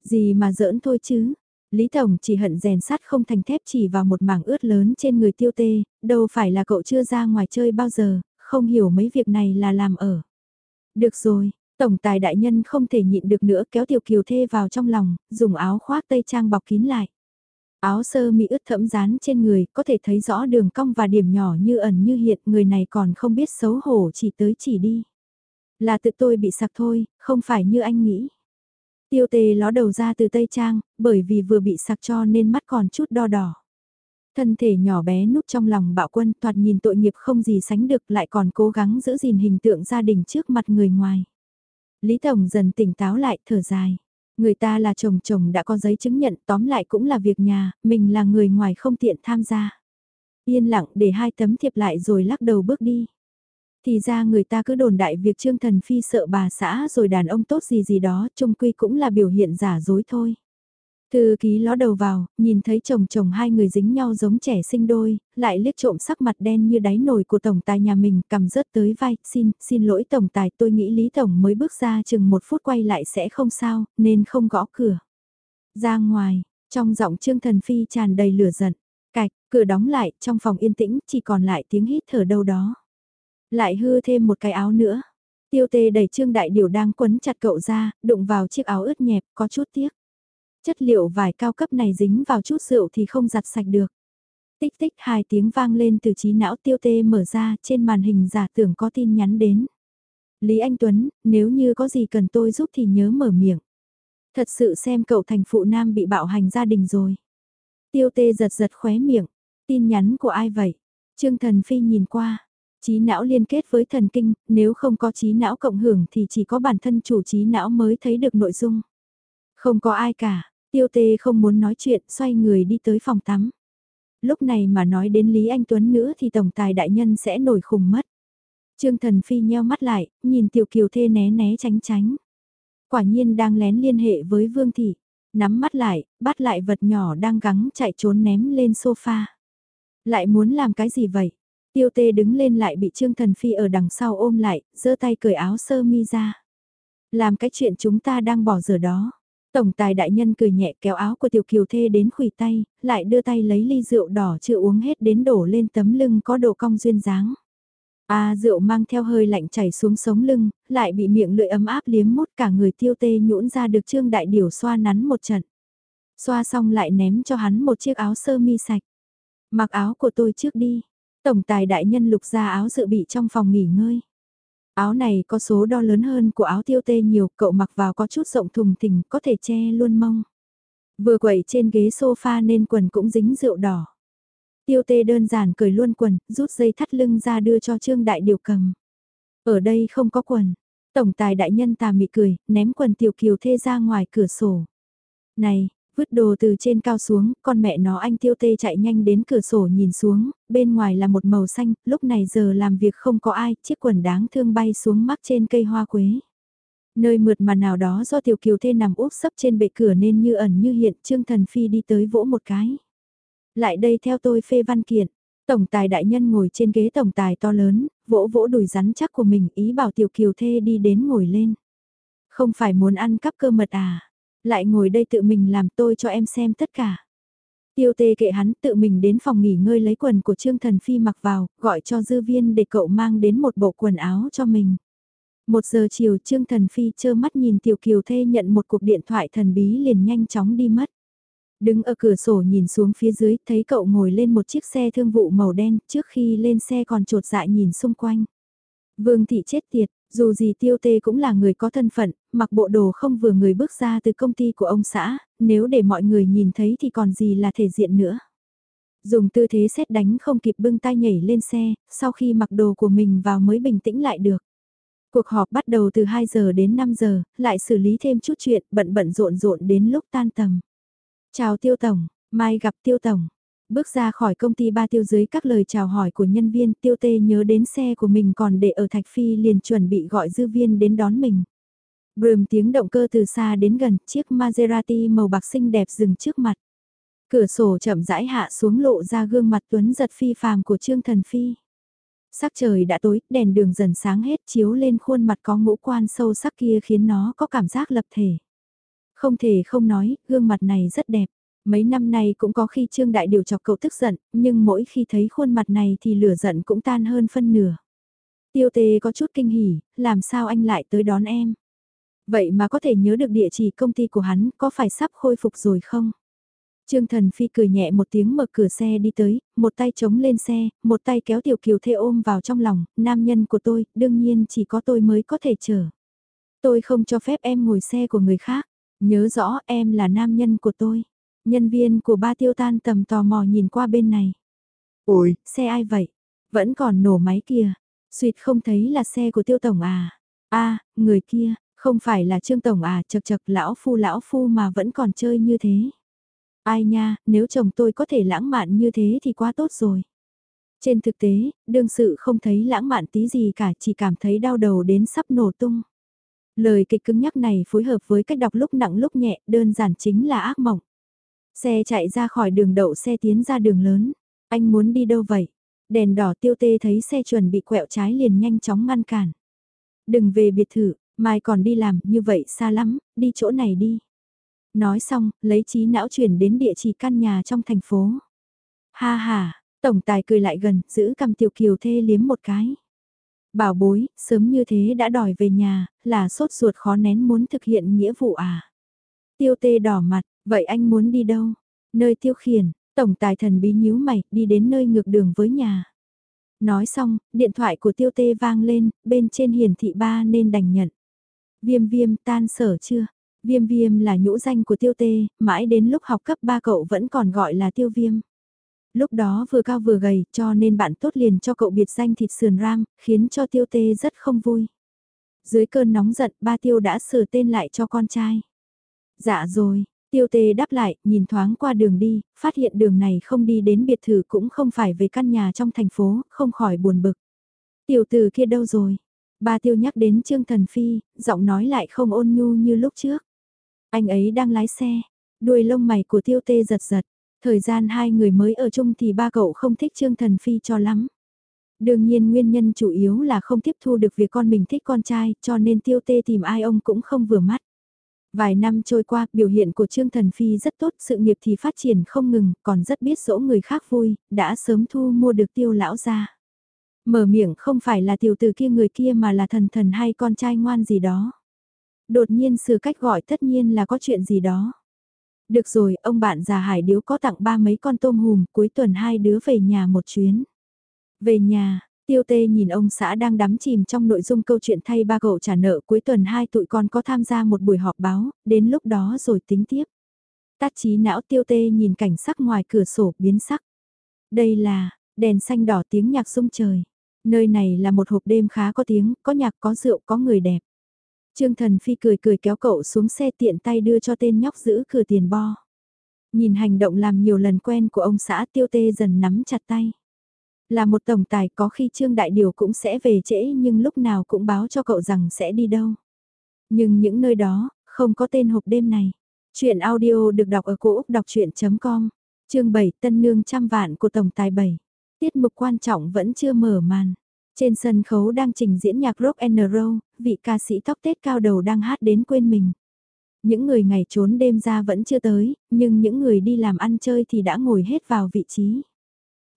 Gì mà giỡn thôi chứ? Lý Tổng chỉ hận rèn sắt không thành thép chỉ vào một mảng ướt lớn trên người tiêu tê, đâu phải là cậu chưa ra ngoài chơi bao giờ, không hiểu mấy việc này là làm ở. Được rồi, Tổng tài đại nhân không thể nhịn được nữa kéo tiểu kiều thê vào trong lòng, dùng áo khoác tây trang bọc kín lại. Áo sơ mi ướt thẫm dán trên người, có thể thấy rõ đường cong và điểm nhỏ như ẩn như hiện, người này còn không biết xấu hổ chỉ tới chỉ đi. Là tự tôi bị sặc thôi, không phải như anh nghĩ. Tiêu tề ló đầu ra từ tây trang, bởi vì vừa bị sạc cho nên mắt còn chút đo đỏ. Thân thể nhỏ bé núp trong lòng bạo quân thoạt nhìn tội nghiệp không gì sánh được lại còn cố gắng giữ gìn hình tượng gia đình trước mặt người ngoài. Lý Tổng dần tỉnh táo lại, thở dài. Người ta là chồng chồng đã có giấy chứng nhận tóm lại cũng là việc nhà, mình là người ngoài không tiện tham gia. Yên lặng để hai tấm thiệp lại rồi lắc đầu bước đi. Thì ra người ta cứ đồn đại việc Trương Thần Phi sợ bà xã rồi đàn ông tốt gì gì đó, trông quy cũng là biểu hiện giả dối thôi. Thư ký ló đầu vào, nhìn thấy chồng chồng hai người dính nhau giống trẻ sinh đôi, lại liếc trộm sắc mặt đen như đáy nồi của tổng tài nhà mình, cầm rớt tới vai, xin, xin lỗi tổng tài, tôi nghĩ Lý Tổng mới bước ra chừng một phút quay lại sẽ không sao, nên không gõ cửa. Ra ngoài, trong giọng Trương Thần Phi tràn đầy lửa giận, cạch, cửa đóng lại, trong phòng yên tĩnh chỉ còn lại tiếng hít thở đâu đó. Lại hư thêm một cái áo nữa. Tiêu tê đẩy Trương Đại Điều đang quấn chặt cậu ra, đụng vào chiếc áo ướt nhẹp, có chút tiếc. Chất liệu vải cao cấp này dính vào chút rượu thì không giặt sạch được. Tích tích hai tiếng vang lên từ trí não tiêu tê mở ra trên màn hình giả tưởng có tin nhắn đến. Lý Anh Tuấn, nếu như có gì cần tôi giúp thì nhớ mở miệng. Thật sự xem cậu thành phụ nam bị bạo hành gia đình rồi. Tiêu tê giật giật khóe miệng. Tin nhắn của ai vậy? Trương Thần Phi nhìn qua. Trí não liên kết với thần kinh, nếu không có trí não cộng hưởng thì chỉ có bản thân chủ trí não mới thấy được nội dung. Không có ai cả, tiêu tê không muốn nói chuyện, xoay người đi tới phòng tắm. Lúc này mà nói đến Lý Anh Tuấn nữa thì tổng tài đại nhân sẽ nổi khùng mất. Trương Thần Phi nheo mắt lại, nhìn Tiểu Kiều Thê né né tránh tránh. Quả nhiên đang lén liên hệ với Vương Thị. Nắm mắt lại, bắt lại vật nhỏ đang gắng chạy trốn ném lên sofa. Lại muốn làm cái gì vậy? Tiêu tê đứng lên lại bị Trương Thần Phi ở đằng sau ôm lại, giơ tay cởi áo sơ mi ra. Làm cái chuyện chúng ta đang bỏ giờ đó. Tổng tài đại nhân cười nhẹ kéo áo của tiểu kiều thê đến khủy tay, lại đưa tay lấy ly rượu đỏ chưa uống hết đến đổ lên tấm lưng có độ cong duyên dáng. À rượu mang theo hơi lạnh chảy xuống sống lưng, lại bị miệng lưỡi ấm áp liếm mút cả người tiêu tê nhũn ra được trương đại điểu xoa nắn một trận. Xoa xong lại ném cho hắn một chiếc áo sơ mi sạch. Mặc áo của tôi trước đi. Tổng tài đại nhân lục ra áo dự bị trong phòng nghỉ ngơi. Áo này có số đo lớn hơn của áo tiêu tê nhiều, cậu mặc vào có chút rộng thùng thình, có thể che luôn mông. Vừa quẩy trên ghế sofa nên quần cũng dính rượu đỏ. Tiêu tê đơn giản cười luôn quần, rút dây thắt lưng ra đưa cho Trương Đại Điều cầm. Ở đây không có quần. Tổng tài đại nhân tà mị cười, ném quần tiểu kiều thê ra ngoài cửa sổ. Này, vứt đồ từ trên cao xuống, con mẹ nó anh tiêu tê chạy nhanh đến cửa sổ nhìn xuống, bên ngoài là một màu xanh, lúc này giờ làm việc không có ai, chiếc quần đáng thương bay xuống mắc trên cây hoa quế. Nơi mượt mà nào đó do tiểu kiều thê nằm úp sấp trên bệ cửa nên như ẩn như hiện, Trương Thần Phi đi tới vỗ một cái. Lại đây theo tôi phê văn kiện. Tổng tài đại nhân ngồi trên ghế tổng tài to lớn, vỗ vỗ đùi rắn chắc của mình ý bảo tiểu kiều thê đi đến ngồi lên. Không phải muốn ăn cắp cơ mật à, lại ngồi đây tự mình làm tôi cho em xem tất cả. Tiêu tê kệ hắn tự mình đến phòng nghỉ ngơi lấy quần của Trương Thần Phi mặc vào, gọi cho dư viên để cậu mang đến một bộ quần áo cho mình. Một giờ chiều Trương Thần Phi chơ mắt nhìn Tiểu Kiều Thê nhận một cuộc điện thoại thần bí liền nhanh chóng đi mất. Đứng ở cửa sổ nhìn xuống phía dưới, thấy cậu ngồi lên một chiếc xe thương vụ màu đen, trước khi lên xe còn trột dạ nhìn xung quanh. Vương thị chết tiệt, dù gì tiêu tê cũng là người có thân phận, mặc bộ đồ không vừa người bước ra từ công ty của ông xã, nếu để mọi người nhìn thấy thì còn gì là thể diện nữa. Dùng tư thế xét đánh không kịp bưng tay nhảy lên xe, sau khi mặc đồ của mình vào mới bình tĩnh lại được. Cuộc họp bắt đầu từ 2 giờ đến 5 giờ, lại xử lý thêm chút chuyện, bận bận rộn rộn đến lúc tan tầm. Chào Tiêu Tổng, mai gặp Tiêu Tổng. Bước ra khỏi công ty ba tiêu dưới các lời chào hỏi của nhân viên tiêu tê nhớ đến xe của mình còn để ở Thạch Phi liền chuẩn bị gọi dư viên đến đón mình. Brùm tiếng động cơ từ xa đến gần chiếc Maserati màu bạc xinh đẹp dừng trước mặt. Cửa sổ chậm rãi hạ xuống lộ ra gương mặt tuấn giật phi phàm của Trương Thần Phi. Sắc trời đã tối, đèn đường dần sáng hết chiếu lên khuôn mặt có ngũ quan sâu sắc kia khiến nó có cảm giác lập thể. Không thể không nói, gương mặt này rất đẹp. Mấy năm nay cũng có khi Trương Đại Điều chọc cậu tức giận, nhưng mỗi khi thấy khuôn mặt này thì lửa giận cũng tan hơn phân nửa. Tiêu tê có chút kinh hỉ, làm sao anh lại tới đón em? Vậy mà có thể nhớ được địa chỉ công ty của hắn, có phải sắp khôi phục rồi không? Trương Thần Phi cười nhẹ một tiếng mở cửa xe đi tới, một tay chống lên xe, một tay kéo Tiểu Kiều Thê ôm vào trong lòng, nam nhân của tôi, đương nhiên chỉ có tôi mới có thể chờ. Tôi không cho phép em ngồi xe của người khác. Nhớ rõ em là nam nhân của tôi. Nhân viên của ba tiêu tan tầm tò mò nhìn qua bên này.
Ôi,
xe ai vậy? Vẫn còn nổ máy kìa. Xuyệt không thấy là xe của tiêu tổng à? a người kia, không phải là trương tổng à chật chật lão phu lão phu mà vẫn còn chơi như thế. Ai nha, nếu chồng tôi có thể lãng mạn như thế thì quá tốt rồi. Trên thực tế, đương sự không thấy lãng mạn tí gì cả chỉ cảm thấy đau đầu đến sắp nổ tung. Lời kịch cứng nhắc này phối hợp với cách đọc lúc nặng lúc nhẹ, đơn giản chính là ác mộng. Xe chạy ra khỏi đường đậu xe tiến ra đường lớn. Anh muốn đi đâu vậy? Đèn đỏ tiêu tê thấy xe chuẩn bị quẹo trái liền nhanh chóng ngăn cản. Đừng về biệt thự, mai còn đi làm, như vậy xa lắm, đi chỗ này đi. Nói xong, lấy trí não chuyển đến địa chỉ căn nhà trong thành phố. Ha ha, tổng tài cười lại gần, giữ cầm tiểu kiều thê liếm một cái. Bảo bối, sớm như thế đã đòi về nhà, là sốt ruột khó nén muốn thực hiện nghĩa vụ à. Tiêu tê đỏ mặt, vậy anh muốn đi đâu? Nơi tiêu khiển, tổng tài thần bí nhíu mày, đi đến nơi ngược đường với nhà. Nói xong, điện thoại của tiêu tê vang lên, bên trên hiển thị ba nên đành nhận. Viêm viêm tan sở chưa? Viêm viêm là nhũ danh của tiêu tê, mãi đến lúc học cấp 3 cậu vẫn còn gọi là tiêu viêm. Lúc đó vừa cao vừa gầy cho nên bạn tốt liền cho cậu biệt danh thịt sườn ram, khiến cho tiêu tê rất không vui. Dưới cơn nóng giận ba tiêu đã sửa tên lại cho con trai. Dạ rồi, tiêu tê đáp lại, nhìn thoáng qua đường đi, phát hiện đường này không đi đến biệt thự cũng không phải về căn nhà trong thành phố, không khỏi buồn bực. Tiểu tử kia đâu rồi? Ba tiêu nhắc đến Trương Thần Phi, giọng nói lại không ôn nhu như lúc trước. Anh ấy đang lái xe, đuôi lông mày của tiêu tê giật giật. Thời gian hai người mới ở chung thì ba cậu không thích Trương Thần Phi cho lắm. Đương nhiên nguyên nhân chủ yếu là không tiếp thu được việc con mình thích con trai cho nên tiêu tê tìm ai ông cũng không vừa mắt. Vài năm trôi qua, biểu hiện của Trương Thần Phi rất tốt, sự nghiệp thì phát triển không ngừng, còn rất biết dỗ người khác vui, đã sớm thu mua được tiêu lão ra. Mở miệng không phải là tiểu tử kia người kia mà là thần thần hay con trai ngoan gì đó. Đột nhiên sự cách gọi tất nhiên là có chuyện gì đó. Được rồi, ông bạn già Hải Điếu có tặng ba mấy con tôm hùm, cuối tuần hai đứa về nhà một chuyến. Về nhà, Tiêu tê nhìn ông xã đang đắm chìm trong nội dung câu chuyện thay ba cậu trả nợ cuối tuần hai tụi con có tham gia một buổi họp báo, đến lúc đó rồi tính tiếp. Tát trí não tiêu tê nhìn cảnh sắc ngoài cửa sổ biến sắc. Đây là, đèn xanh đỏ tiếng nhạc sung trời. Nơi này là một hộp đêm khá có tiếng, có nhạc có rượu có người đẹp. Trương Thần Phi cười cười kéo cậu xuống xe tiện tay đưa cho tên nhóc giữ cửa tiền bo. Nhìn hành động làm nhiều lần quen của ông xã tiêu tê dần nắm chặt tay. Là một tổng tài có khi Trương Đại Điều cũng sẽ về trễ nhưng lúc nào cũng báo cho cậu rằng sẽ đi đâu. Nhưng những nơi đó, không có tên hộp đêm này. Chuyện audio được đọc ở cổ Úc đọc chuyện.com, chương 7 Tân Nương trăm vạn của Tổng tài 7. Tiết mục quan trọng vẫn chưa mở màn. Trên sân khấu đang trình diễn nhạc rock and roll, vị ca sĩ tóc tết cao đầu đang hát đến quên mình. Những người ngày trốn đêm ra vẫn chưa tới, nhưng những người đi làm ăn chơi thì đã ngồi hết vào vị trí.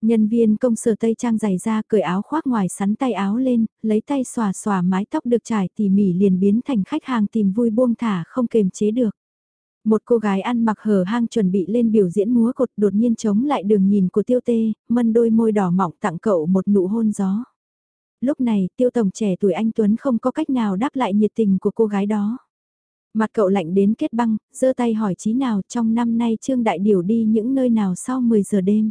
Nhân viên công sở Tây Trang giày ra cởi áo khoác ngoài sắn tay áo lên, lấy tay xòa xòa mái tóc được trải tỉ mỉ liền biến thành khách hàng tìm vui buông thả không kềm chế được. Một cô gái ăn mặc hở hang chuẩn bị lên biểu diễn múa cột đột nhiên chống lại đường nhìn của tiêu tê, mân đôi môi đỏ mọng tặng cậu một nụ hôn gió. Lúc này tiêu tổng trẻ tuổi anh Tuấn không có cách nào đáp lại nhiệt tình của cô gái đó. Mặt cậu lạnh đến kết băng, giơ tay hỏi chí nào trong năm nay Trương Đại Điều đi những nơi nào sau 10 giờ đêm.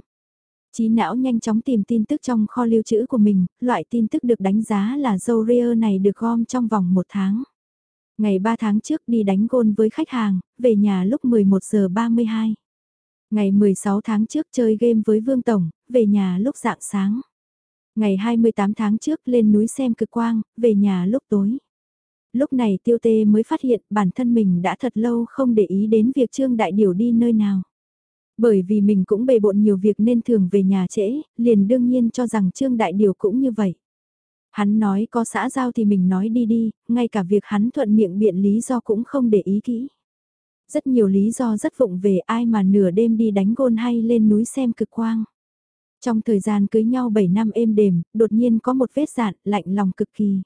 Chí não nhanh chóng tìm tin tức trong kho lưu trữ của mình, loại tin tức được đánh giá là dâu ria này được gom trong vòng một tháng. Ngày 3 tháng trước đi đánh gôn với khách hàng, về nhà lúc 11 giờ 32. Ngày 16 tháng trước chơi game với Vương Tổng, về nhà lúc dạng sáng. Ngày 28 tháng trước lên núi xem cực quang, về nhà lúc tối. Lúc này tiêu tê mới phát hiện bản thân mình đã thật lâu không để ý đến việc Trương Đại điều đi nơi nào. Bởi vì mình cũng bề bộn nhiều việc nên thường về nhà trễ, liền đương nhiên cho rằng Trương Đại Điều cũng như vậy. Hắn nói có xã giao thì mình nói đi đi, ngay cả việc hắn thuận miệng biện lý do cũng không để ý kỹ. Rất nhiều lý do rất vụng về ai mà nửa đêm đi đánh gôn hay lên núi xem cực quang. Trong thời gian cưới nhau 7 năm êm đềm, đột nhiên có một vết dạn lạnh lòng cực kỳ.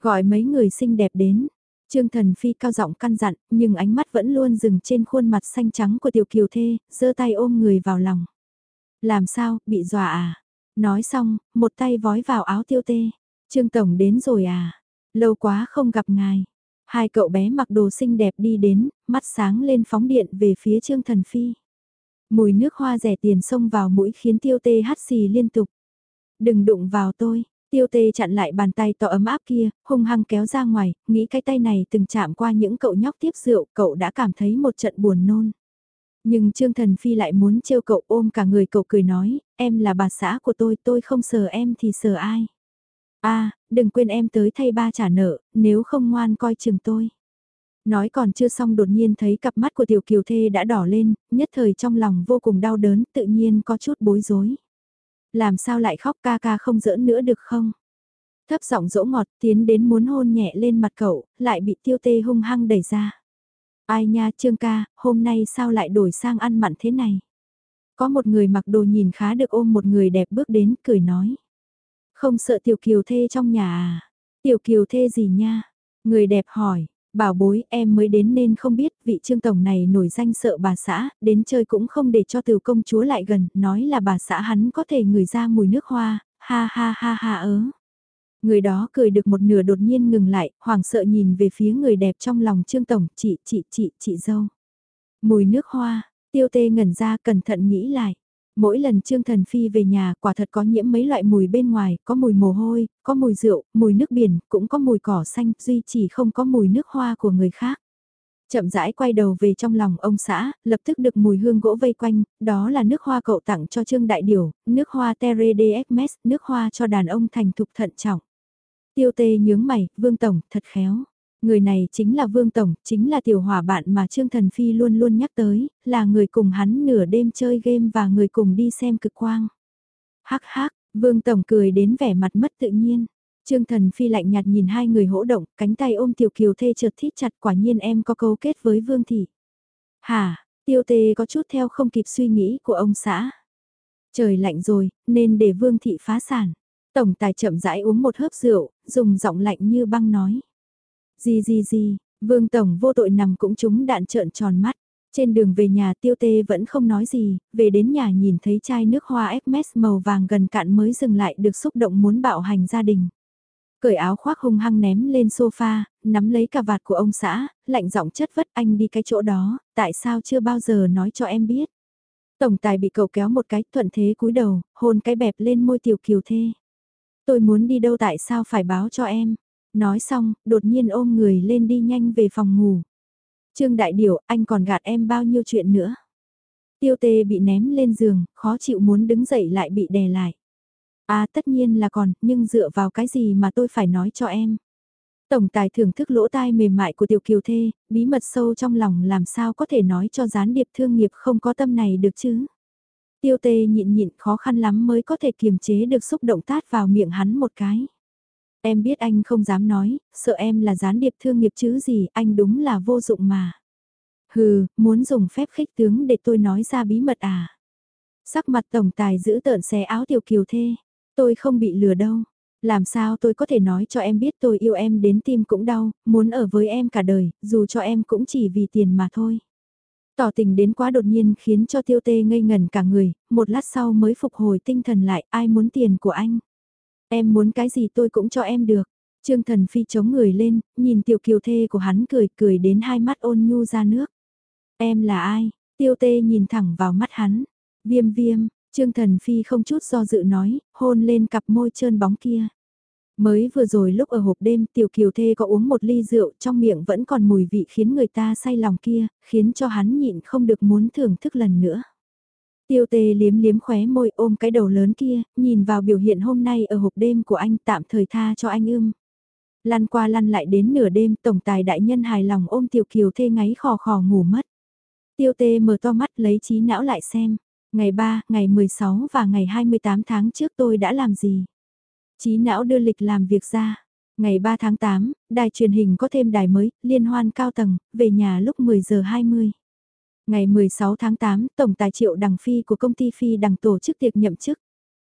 Gọi mấy người xinh đẹp đến, Trương Thần Phi cao giọng căn dặn, nhưng ánh mắt vẫn luôn dừng trên khuôn mặt xanh trắng của tiểu kiều thê, giơ tay ôm người vào lòng. Làm sao, bị dọa à? Nói xong, một tay vói vào áo tiêu tê. Trương Tổng đến rồi à? Lâu quá không gặp ngài. Hai cậu bé mặc đồ xinh đẹp đi đến, mắt sáng lên phóng điện về phía Trương Thần Phi. Mùi nước hoa rẻ tiền xông vào mũi khiến tiêu tê hắt xì liên tục. Đừng đụng vào tôi, Tiêu tê chặn lại bàn tay to ấm áp kia, hung hăng kéo ra ngoài, nghĩ cái tay này từng chạm qua những cậu nhóc tiếp rượu, cậu đã cảm thấy một trận buồn nôn. Nhưng Trương Thần Phi lại muốn trêu cậu ôm cả người cậu cười nói, em là bà xã của tôi, tôi không sờ em thì sờ ai a đừng quên em tới thay ba trả nợ, nếu không ngoan coi chừng tôi. Nói còn chưa xong đột nhiên thấy cặp mắt của tiểu kiều thê đã đỏ lên, nhất thời trong lòng vô cùng đau đớn, tự nhiên có chút bối rối làm sao lại khóc ca ca không giỡn nữa được không? Thấp giọng dỗ ngọt tiến đến muốn hôn nhẹ lên mặt cậu, lại bị tiêu tê hung hăng đẩy ra. Ai nha Trương ca, hôm nay sao lại đổi sang ăn mặn thế này? Có một người mặc đồ nhìn khá được ôm một người đẹp bước đến, cười nói. Không sợ tiểu kiều thê trong nhà à? Tiểu kiều thê gì nha? Người đẹp hỏi, bảo bối em mới đến nên không biết vị trương tổng này nổi danh sợ bà xã, đến chơi cũng không để cho từ công chúa lại gần, nói là bà xã hắn có thể ngửi ra mùi nước hoa, ha ha ha ha ớ. Người đó cười được một nửa đột nhiên ngừng lại, hoảng sợ nhìn về phía người đẹp trong lòng trương tổng, chị, chị, chị, chị dâu. Mùi nước hoa, tiêu tê ngẩn ra cẩn thận nghĩ lại. Mỗi lần Trương Thần Phi về nhà quả thật có nhiễm mấy loại mùi bên ngoài, có mùi mồ hôi, có mùi rượu, mùi nước biển, cũng có mùi cỏ xanh, duy chỉ không có mùi nước hoa của người khác. Chậm rãi quay đầu về trong lòng ông xã, lập tức được mùi hương gỗ vây quanh, đó là nước hoa cậu tặng cho Trương Đại điều nước hoa Terre DXMS, nước hoa cho đàn ông thành thục thận trọng. Tiêu tê nhướng mày, Vương Tổng, thật khéo. Người này chính là Vương Tổng, chính là tiểu hỏa bạn mà Trương Thần Phi luôn luôn nhắc tới, là người cùng hắn nửa đêm chơi game và người cùng đi xem cực quang. Hắc hắc, Vương Tổng cười đến vẻ mặt mất tự nhiên. Trương Thần Phi lạnh nhạt nhìn hai người hỗ động, cánh tay ôm Tiểu Kiều Thê chợt thít chặt quả nhiên em có cấu kết với Vương Thị. hà Tiêu Tê có chút theo không kịp suy nghĩ của ông xã. Trời lạnh rồi, nên để Vương Thị phá sản. Tổng tài chậm rãi uống một hớp rượu, dùng giọng lạnh như băng nói. Gì gì gì, Vương Tổng vô tội nằm cũng trúng đạn trợn tròn mắt. Trên đường về nhà tiêu tê vẫn không nói gì, về đến nhà nhìn thấy chai nước hoa Hermes màu vàng gần cạn mới dừng lại được xúc động muốn bạo hành gia đình. Cởi áo khoác hung hăng ném lên sofa, nắm lấy cà vạt của ông xã, lạnh giọng chất vất anh đi cái chỗ đó, tại sao chưa bao giờ nói cho em biết. Tổng tài bị cậu kéo một cái thuận thế cúi đầu, hôn cái bẹp lên môi tiểu kiều thê. Tôi muốn đi đâu tại sao phải báo cho em. Nói xong, đột nhiên ôm người lên đi nhanh về phòng ngủ. Trương Đại Điểu, anh còn gạt em bao nhiêu chuyện nữa. Tiêu tê bị ném lên giường, khó chịu muốn đứng dậy lại bị đè lại. À tất nhiên là còn, nhưng dựa vào cái gì mà tôi phải nói cho em. Tổng tài thưởng thức lỗ tai mềm mại của tiểu kiều thê, bí mật sâu trong lòng làm sao có thể nói cho gián điệp thương nghiệp không có tâm này được chứ. Tiêu tê nhịn nhịn khó khăn lắm mới có thể kiềm chế được xúc động tát vào miệng hắn một cái. Em biết anh không dám nói, sợ em là gián điệp thương nghiệp chứ gì, anh đúng là vô dụng mà. Hừ, muốn dùng phép khích tướng để tôi nói ra bí mật à. Sắc mặt tổng tài giữ tợn xé áo tiểu kiều thê. Tôi không bị lừa đâu. Làm sao tôi có thể nói cho em biết tôi yêu em đến tim cũng đau, muốn ở với em cả đời, dù cho em cũng chỉ vì tiền mà thôi. Tỏ tình đến quá đột nhiên khiến cho tiêu tê ngây ngần cả người, một lát sau mới phục hồi tinh thần lại, ai muốn tiền của anh. Em muốn cái gì tôi cũng cho em được. Trương Thần Phi chống người lên, nhìn tiểu kiều thê của hắn cười cười đến hai mắt ôn nhu ra nước. Em là ai? Tiêu tê nhìn thẳng vào mắt hắn. Viêm viêm, Trương Thần Phi không chút do dự nói, hôn lên cặp môi trơn bóng kia. Mới vừa rồi lúc ở hộp đêm tiểu kiều thê có uống một ly rượu trong miệng vẫn còn mùi vị khiến người ta say lòng kia, khiến cho hắn nhịn không được muốn thưởng thức lần nữa. Tiêu tê liếm liếm khóe môi ôm cái đầu lớn kia, nhìn vào biểu hiện hôm nay ở hộp đêm của anh tạm thời tha cho anh ưm. Lăn qua lăn lại đến nửa đêm tổng tài đại nhân hài lòng ôm tiểu kiều thê ngáy khò khò ngủ mất. Tiêu tê mở to mắt lấy trí não lại xem, ngày 3, ngày 16 và ngày 28 tháng trước tôi đã làm gì. Trí não đưa lịch làm việc ra. Ngày 3 tháng 8, đài truyền hình có thêm đài mới, liên hoan cao tầng, về nhà lúc 10 giờ 20. Ngày 16 tháng 8, Tổng tài triệu đằng phi của công ty phi đằng tổ chức tiệc nhậm chức.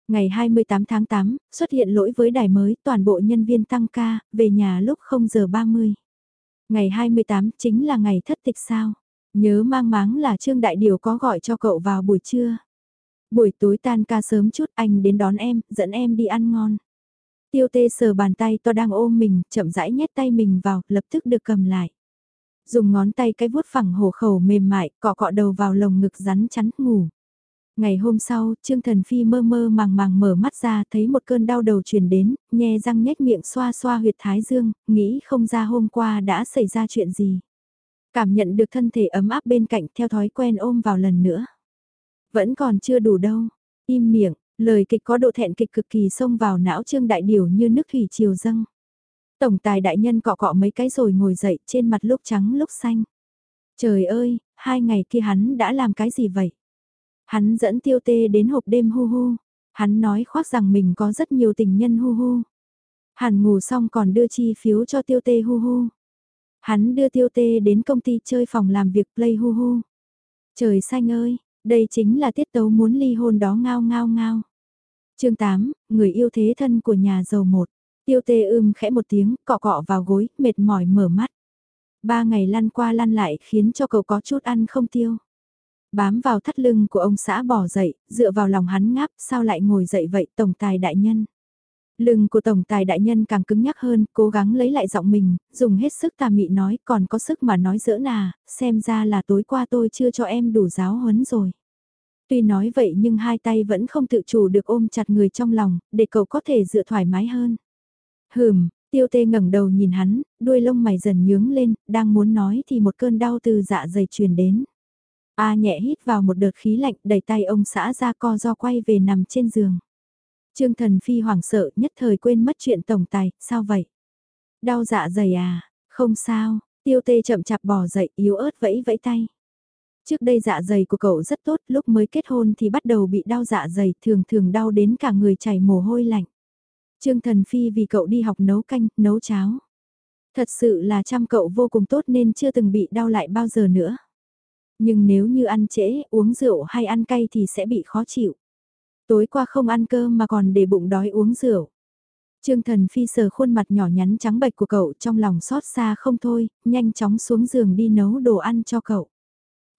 Ngày 28 tháng 8, xuất hiện lỗi với đài mới, toàn bộ nhân viên tăng ca, về nhà lúc 0 giờ 30. Ngày 28 chính là ngày thất tịch sao. Nhớ mang máng là Trương Đại Điều có gọi cho cậu vào buổi trưa. Buổi tối tan ca sớm chút anh đến đón em, dẫn em đi ăn ngon. Tiêu tê sờ bàn tay to đang ôm mình, chậm rãi nhét tay mình vào, lập tức được cầm lại. Dùng ngón tay cái vuốt phẳng hổ khẩu mềm mại, cọ cọ đầu vào lồng ngực rắn chắn ngủ. Ngày hôm sau, Trương Thần Phi mơ mơ màng màng mở mắt ra thấy một cơn đau đầu truyền đến, nhe răng nhếch miệng xoa xoa huyệt thái dương, nghĩ không ra hôm qua đã xảy ra chuyện gì. Cảm nhận được thân thể ấm áp bên cạnh theo thói quen ôm vào lần nữa. Vẫn còn chưa đủ đâu, im miệng, lời kịch có độ thẹn kịch cực kỳ xông vào não Trương Đại Điều như nước thủy chiều dâng. Tổng tài đại nhân cọ cọ mấy cái rồi ngồi dậy trên mặt lúc trắng lúc xanh. Trời ơi, hai ngày kia hắn đã làm cái gì vậy? Hắn dẫn tiêu tê đến hộp đêm hu hu. Hắn nói khoác rằng mình có rất nhiều tình nhân hu hu. Hắn ngủ xong còn đưa chi phiếu cho tiêu tê hu hu. Hắn đưa tiêu tê đến công ty chơi phòng làm việc play hu hu. Trời xanh ơi, đây chính là tiết tấu muốn ly hôn đó ngao ngao ngao. chương 8, người yêu thế thân của nhà giàu một. Tiêu tê ưm khẽ một tiếng, cọ cọ vào gối, mệt mỏi mở mắt. Ba ngày lăn qua lăn lại khiến cho cậu có chút ăn không tiêu. Bám vào thắt lưng của ông xã bỏ dậy, dựa vào lòng hắn ngáp, sao lại ngồi dậy vậy tổng tài đại nhân. Lưng của tổng tài đại nhân càng cứng nhắc hơn, cố gắng lấy lại giọng mình, dùng hết sức tà mị nói còn có sức mà nói dỡ nà, xem ra là tối qua tôi chưa cho em đủ giáo huấn rồi. Tuy nói vậy nhưng hai tay vẫn không tự chủ được ôm chặt người trong lòng, để cậu có thể dựa thoải mái hơn. Hừm, tiêu tê ngẩng đầu nhìn hắn, đuôi lông mày dần nhướng lên, đang muốn nói thì một cơn đau từ dạ dày truyền đến. A nhẹ hít vào một đợt khí lạnh đẩy tay ông xã ra co do quay về nằm trên giường. Trương thần phi hoảng sợ nhất thời quên mất chuyện tổng tài, sao vậy? Đau dạ dày à? Không sao, tiêu tê chậm chạp bỏ dậy yếu ớt vẫy vẫy tay. Trước đây dạ dày của cậu rất tốt, lúc mới kết hôn thì bắt đầu bị đau dạ dày, thường thường đau đến cả người chảy mồ hôi lạnh. Trương Thần Phi vì cậu đi học nấu canh, nấu cháo. Thật sự là chăm cậu vô cùng tốt nên chưa từng bị đau lại bao giờ nữa. Nhưng nếu như ăn trễ, uống rượu hay ăn cay thì sẽ bị khó chịu. Tối qua không ăn cơm mà còn để bụng đói uống rượu. Trương Thần Phi sờ khuôn mặt nhỏ nhắn trắng bệch của cậu trong lòng xót xa không thôi, nhanh chóng xuống giường đi nấu đồ ăn cho cậu.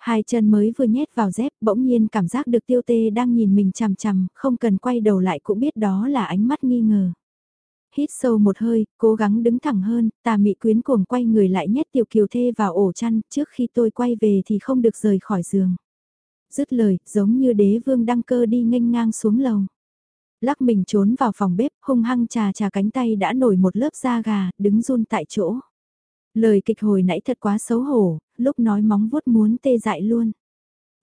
Hai chân mới vừa nhét vào dép bỗng nhiên cảm giác được tiêu tê đang nhìn mình chằm chằm, không cần quay đầu lại cũng biết đó là ánh mắt nghi ngờ. Hít sâu một hơi, cố gắng đứng thẳng hơn, tà mị quyến cuồng quay người lại nhét tiểu kiều thê vào ổ chăn, trước khi tôi quay về thì không được rời khỏi giường. Dứt lời, giống như đế vương đăng cơ đi nghênh ngang xuống lầu. Lắc mình trốn vào phòng bếp, hung hăng trà trà cánh tay đã nổi một lớp da gà, đứng run tại chỗ. Lời kịch hồi nãy thật quá xấu hổ, lúc nói móng vuốt muốn tê dại luôn.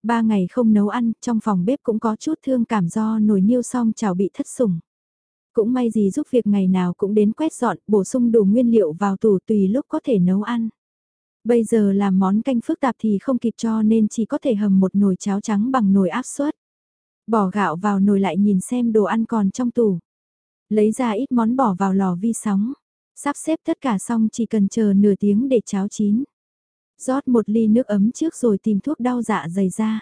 Ba ngày không nấu ăn, trong phòng bếp cũng có chút thương cảm do nồi niêu xong chảo bị thất sủng. Cũng may gì giúp việc ngày nào cũng đến quét dọn, bổ sung đủ nguyên liệu vào tủ tùy lúc có thể nấu ăn. Bây giờ làm món canh phức tạp thì không kịp cho nên chỉ có thể hầm một nồi cháo trắng bằng nồi áp suất. Bỏ gạo vào nồi lại nhìn xem đồ ăn còn trong tủ. Lấy ra ít món bỏ vào lò vi sóng. Sắp xếp tất cả xong chỉ cần chờ nửa tiếng để cháo chín rót một ly nước ấm trước rồi tìm thuốc đau dạ dày ra.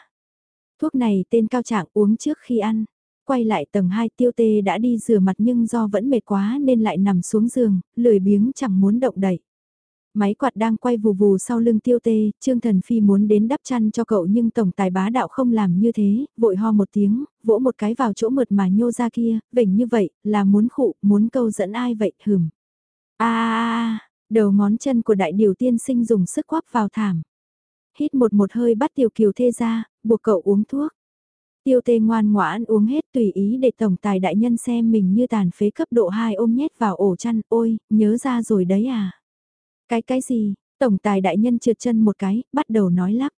Thuốc này tên cao trạng uống trước khi ăn. Quay lại tầng 2 tiêu tê đã đi rửa mặt nhưng do vẫn mệt quá nên lại nằm xuống giường, lười biếng chẳng muốn động đậy. Máy quạt đang quay vù vù sau lưng tiêu tê, Trương Thần Phi muốn đến đắp chăn cho cậu nhưng tổng tài bá đạo không làm như thế, vội ho một tiếng, vỗ một cái vào chỗ mượt mà nhô ra kia, vỉnh như vậy, là muốn khụ, muốn câu dẫn ai vậy, hừm a đầu ngón chân của đại điều tiên sinh dùng sức quắp vào thảm. Hít một một hơi bắt tiểu kiều thê ra, buộc cậu uống thuốc. Tiêu tê ngoan ngoãn uống hết tùy ý để tổng tài đại nhân xem mình như tàn phế cấp độ 2 ôm nhét vào ổ chăn, ôi, nhớ ra rồi đấy à. Cái cái gì, tổng tài đại nhân trượt chân một cái, bắt đầu nói lắp.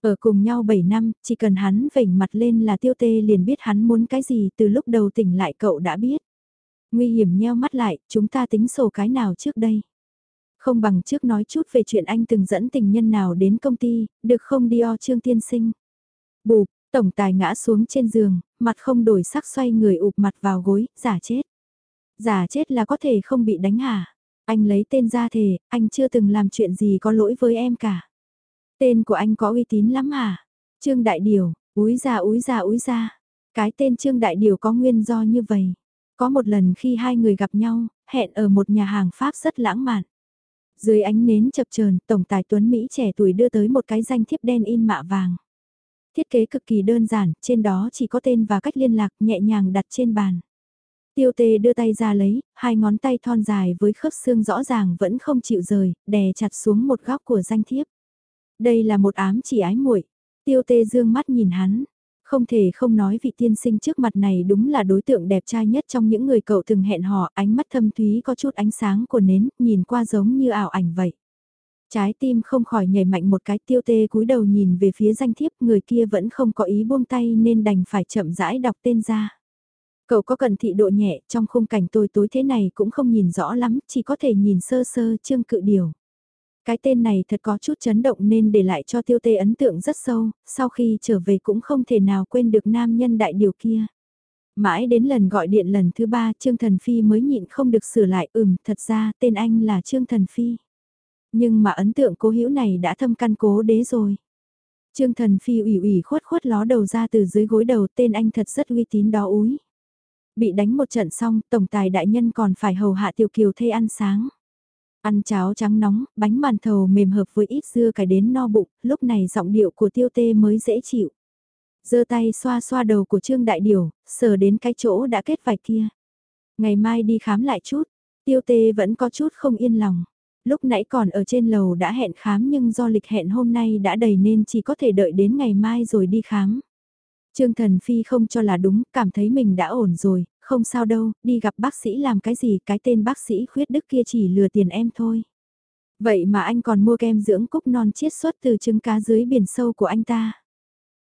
Ở cùng nhau 7 năm, chỉ cần hắn vểnh mặt lên là tiêu tê liền biết hắn muốn cái gì từ lúc đầu tỉnh lại cậu đã biết. Nguy hiểm nheo mắt lại, chúng ta tính sổ cái nào trước đây. Không bằng trước nói chút về chuyện anh từng dẫn tình nhân nào đến công ty, được không Dio Trương Tiên Sinh. Bụp, tổng tài ngã xuống trên giường, mặt không đổi sắc xoay người ụp mặt vào gối, giả chết. Giả chết là có thể không bị đánh hả? Anh lấy tên ra thề, anh chưa từng làm chuyện gì có lỗi với em cả. Tên của anh có uy tín lắm hả? Trương Đại Điều, úi ra úi ra úi ra. Cái tên Trương Đại Điều có nguyên do như vậy. Có một lần khi hai người gặp nhau, hẹn ở một nhà hàng Pháp rất lãng mạn. Dưới ánh nến chập chờn, tổng tài Tuấn Mỹ trẻ tuổi đưa tới một cái danh thiếp đen in mạ vàng. Thiết kế cực kỳ đơn giản, trên đó chỉ có tên và cách liên lạc nhẹ nhàng đặt trên bàn. Tiêu tê đưa tay ra lấy, hai ngón tay thon dài với khớp xương rõ ràng vẫn không chịu rời, đè chặt xuống một góc của danh thiếp. Đây là một ám chỉ ái muội. Tiêu tê dương mắt nhìn hắn, không thể không nói vị tiên sinh trước mặt này đúng là đối tượng đẹp trai nhất trong những người cậu từng hẹn hò, ánh mắt thâm thúy có chút ánh sáng của nến, nhìn qua giống như ảo ảnh vậy. Trái tim không khỏi nhảy mạnh một cái tiêu tê cúi đầu nhìn về phía danh thiếp người kia vẫn không có ý buông tay nên đành phải chậm rãi đọc tên ra. Cậu có cần thị độ nhẹ trong khung cảnh tôi tối thế này cũng không nhìn rõ lắm, chỉ có thể nhìn sơ sơ chương cự điều. Cái tên này thật có chút chấn động nên để lại cho tiêu tê ấn tượng rất sâu, sau khi trở về cũng không thể nào quên được nam nhân đại điều kia. Mãi đến lần gọi điện lần thứ ba Trương Thần Phi mới nhịn không được sửa lại ừm thật ra tên anh là Trương Thần Phi. Nhưng mà ấn tượng cố hữu này đã thâm căn cố đế rồi. Trương Thần Phi ủy ủy khuất khuất ló đầu ra từ dưới gối đầu tên anh thật rất uy tín đó úi. Bị đánh một trận xong, tổng tài đại nhân còn phải hầu hạ tiểu kiều thê ăn sáng. Ăn cháo trắng nóng, bánh màn thầu mềm hợp với ít dưa cải đến no bụng, lúc này giọng điệu của tiêu tê mới dễ chịu. giơ tay xoa xoa đầu của Trương Đại Điều, sờ đến cái chỗ đã kết vải kia. Ngày mai đi khám lại chút, tiêu tê vẫn có chút không yên lòng. Lúc nãy còn ở trên lầu đã hẹn khám nhưng do lịch hẹn hôm nay đã đầy nên chỉ có thể đợi đến ngày mai rồi đi khám. Trương Thần Phi không cho là đúng, cảm thấy mình đã ổn rồi, không sao đâu, đi gặp bác sĩ làm cái gì, cái tên bác sĩ khuyết đức kia chỉ lừa tiền em thôi. Vậy mà anh còn mua kem dưỡng cúc non chiết xuất từ trứng cá dưới biển sâu của anh ta.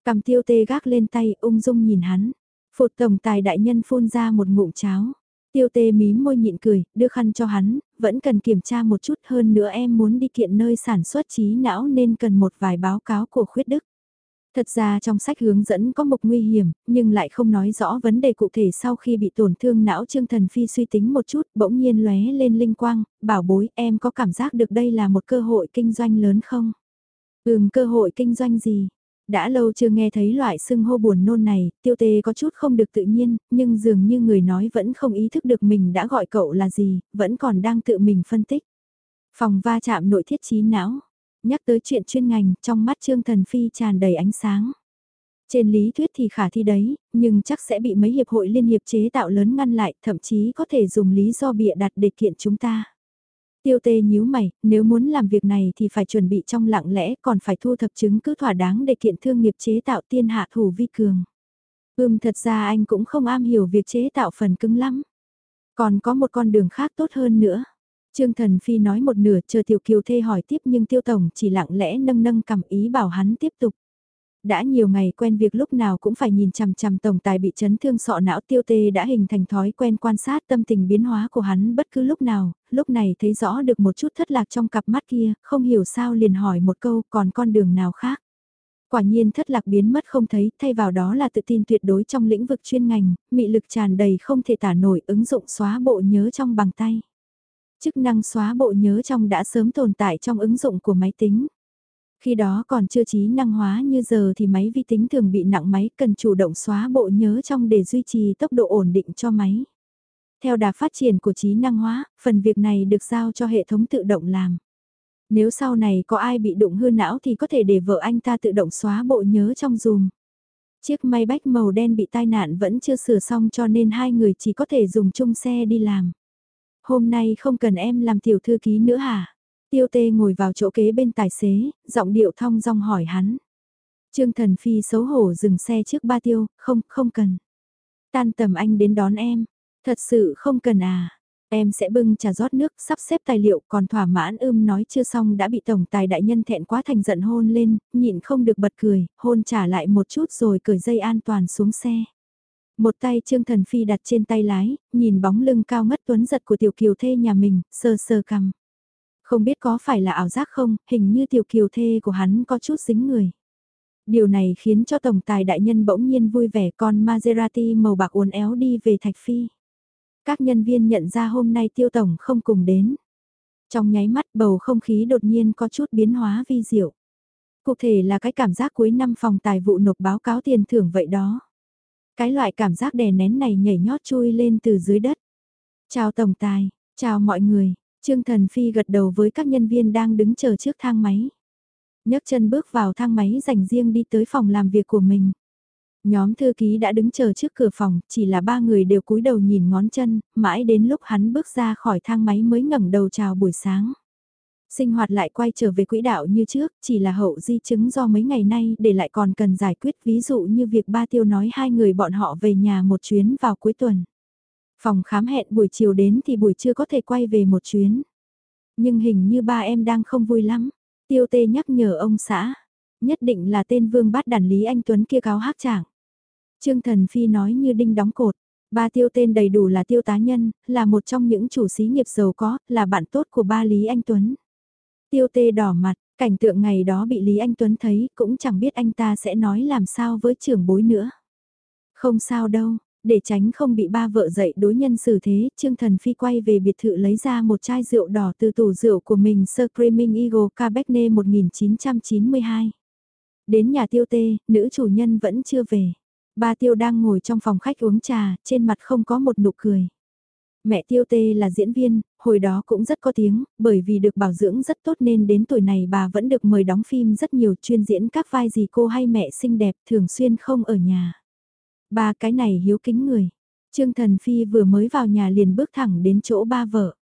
Cầm tiêu tê gác lên tay, ung dung nhìn hắn. Phụt tổng tài đại nhân phun ra một ngụm cháo. Tiêu tê mí môi nhịn cười, đưa khăn cho hắn, vẫn cần kiểm tra một chút hơn nữa em muốn đi kiện nơi sản xuất trí não nên cần một vài báo cáo của khuyết đức. Thật ra trong sách hướng dẫn có một nguy hiểm, nhưng lại không nói rõ vấn đề cụ thể sau khi bị tổn thương não Trương Thần Phi suy tính một chút, bỗng nhiên lóe lên linh quang, bảo bối em có cảm giác được đây là một cơ hội kinh doanh lớn không? Ừm cơ hội kinh doanh gì? Đã lâu chưa nghe thấy loại sưng hô buồn nôn này, tiêu tê có chút không được tự nhiên, nhưng dường như người nói vẫn không ý thức được mình đã gọi cậu là gì, vẫn còn đang tự mình phân tích. Phòng va chạm nội thiết trí não. Nhắc tới chuyện chuyên ngành, trong mắt Trương Thần Phi tràn đầy ánh sáng. Trên lý thuyết thì khả thi đấy, nhưng chắc sẽ bị mấy hiệp hội liên hiệp chế tạo lớn ngăn lại, thậm chí có thể dùng lý do bịa đặt để kiện chúng ta. Tiêu tê nhíu mày, nếu muốn làm việc này thì phải chuẩn bị trong lặng lẽ còn phải thu thập chứng cứ thỏa đáng để kiện thương nghiệp chế tạo tiên hạ thủ vi cường. Ừm thật ra anh cũng không am hiểu việc chế tạo phần cứng lắm. Còn có một con đường khác tốt hơn nữa. Trương Thần Phi nói một nửa chờ Tiểu Kiều Thê hỏi tiếp nhưng Tiêu Tổng chỉ lặng lẽ nâng nâng cầm ý bảo hắn tiếp tục. Đã nhiều ngày quen việc lúc nào cũng phải nhìn chằm chằm tổng tài bị chấn thương sọ não tiêu tê đã hình thành thói quen quan sát tâm tình biến hóa của hắn bất cứ lúc nào, lúc này thấy rõ được một chút thất lạc trong cặp mắt kia, không hiểu sao liền hỏi một câu còn con đường nào khác. Quả nhiên thất lạc biến mất không thấy, thay vào đó là tự tin tuyệt đối trong lĩnh vực chuyên ngành, mị lực tràn đầy không thể tả nổi ứng dụng xóa bộ nhớ trong bằng tay. Chức năng xóa bộ nhớ trong đã sớm tồn tại trong ứng dụng của máy tính. Khi đó còn chưa trí năng hóa như giờ thì máy vi tính thường bị nặng máy cần chủ động xóa bộ nhớ trong để duy trì tốc độ ổn định cho máy. Theo đà phát triển của trí năng hóa, phần việc này được giao cho hệ thống tự động làm. Nếu sau này có ai bị đụng hư não thì có thể để vợ anh ta tự động xóa bộ nhớ trong dùm. Chiếc may bách màu đen bị tai nạn vẫn chưa sửa xong cho nên hai người chỉ có thể dùng chung xe đi làm. Hôm nay không cần em làm tiểu thư ký nữa hả? Tiêu tê ngồi vào chỗ kế bên tài xế, giọng điệu thong dong hỏi hắn. Trương Thần Phi xấu hổ dừng xe trước ba tiêu, không, không cần. Tan tầm anh đến đón em. Thật sự không cần à. Em sẽ bưng trà rót nước, sắp xếp tài liệu, còn thỏa mãn ưm nói chưa xong đã bị tổng tài đại nhân thẹn quá thành giận hôn lên, nhịn không được bật cười, hôn trả lại một chút rồi cởi dây an toàn xuống xe. Một tay Trương Thần Phi đặt trên tay lái, nhìn bóng lưng cao ngất tuấn giật của tiểu kiều thê nhà mình, sơ sơ cằm. Không biết có phải là ảo giác không, hình như tiểu kiều thê của hắn có chút dính người. Điều này khiến cho tổng tài đại nhân bỗng nhiên vui vẻ con Maserati màu bạc uốn éo đi về Thạch Phi. Các nhân viên nhận ra hôm nay tiêu tổng không cùng đến. Trong nháy mắt bầu không khí đột nhiên có chút biến hóa vi diệu. Cụ thể là cái cảm giác cuối năm phòng tài vụ nộp báo cáo tiền thưởng vậy đó. Cái loại cảm giác đè nén này nhảy nhót chui lên từ dưới đất. Chào tổng tài, chào mọi người, Trương Thần Phi gật đầu với các nhân viên đang đứng chờ trước thang máy. nhấc chân bước vào thang máy dành riêng đi tới phòng làm việc của mình. Nhóm thư ký đã đứng chờ trước cửa phòng, chỉ là ba người đều cúi đầu nhìn ngón chân, mãi đến lúc hắn bước ra khỏi thang máy mới ngẩng đầu chào buổi sáng. Sinh hoạt lại quay trở về quỹ đạo như trước, chỉ là hậu di chứng do mấy ngày nay để lại còn cần giải quyết ví dụ như việc ba tiêu nói hai người bọn họ về nhà một chuyến vào cuối tuần. Phòng khám hẹn buổi chiều đến thì buổi trưa có thể quay về một chuyến. Nhưng hình như ba em đang không vui lắm. Tiêu tê nhắc nhở ông xã. Nhất định là tên vương Bát đàn Lý Anh Tuấn kia cáo hát chẳng. Trương Thần Phi nói như đinh đóng cột. Ba tiêu tên đầy đủ là tiêu tá nhân, là một trong những chủ xí nghiệp giàu có, là bạn tốt của ba Lý Anh Tuấn. Tiêu tê đỏ mặt, cảnh tượng ngày đó bị Lý Anh Tuấn thấy, cũng chẳng biết anh ta sẽ nói làm sao với trưởng bối nữa. Không sao đâu, để tránh không bị ba vợ dậy đối nhân xử thế, Trương Thần Phi quay về biệt thự lấy ra một chai rượu đỏ từ tủ rượu của mình Screaming Eagle Cabernet 1992. Đến nhà tiêu tê, nữ chủ nhân vẫn chưa về. Ba Tiêu đang ngồi trong phòng khách uống trà, trên mặt không có một nụ cười. Mẹ Tiêu Tê là diễn viên, hồi đó cũng rất có tiếng, bởi vì được bảo dưỡng rất tốt nên đến tuổi này bà vẫn được mời đóng phim rất nhiều chuyên diễn các vai gì cô hay mẹ xinh đẹp thường xuyên không ở nhà. Ba cái này hiếu kính người. Trương Thần Phi vừa mới vào nhà liền bước thẳng đến chỗ ba vợ.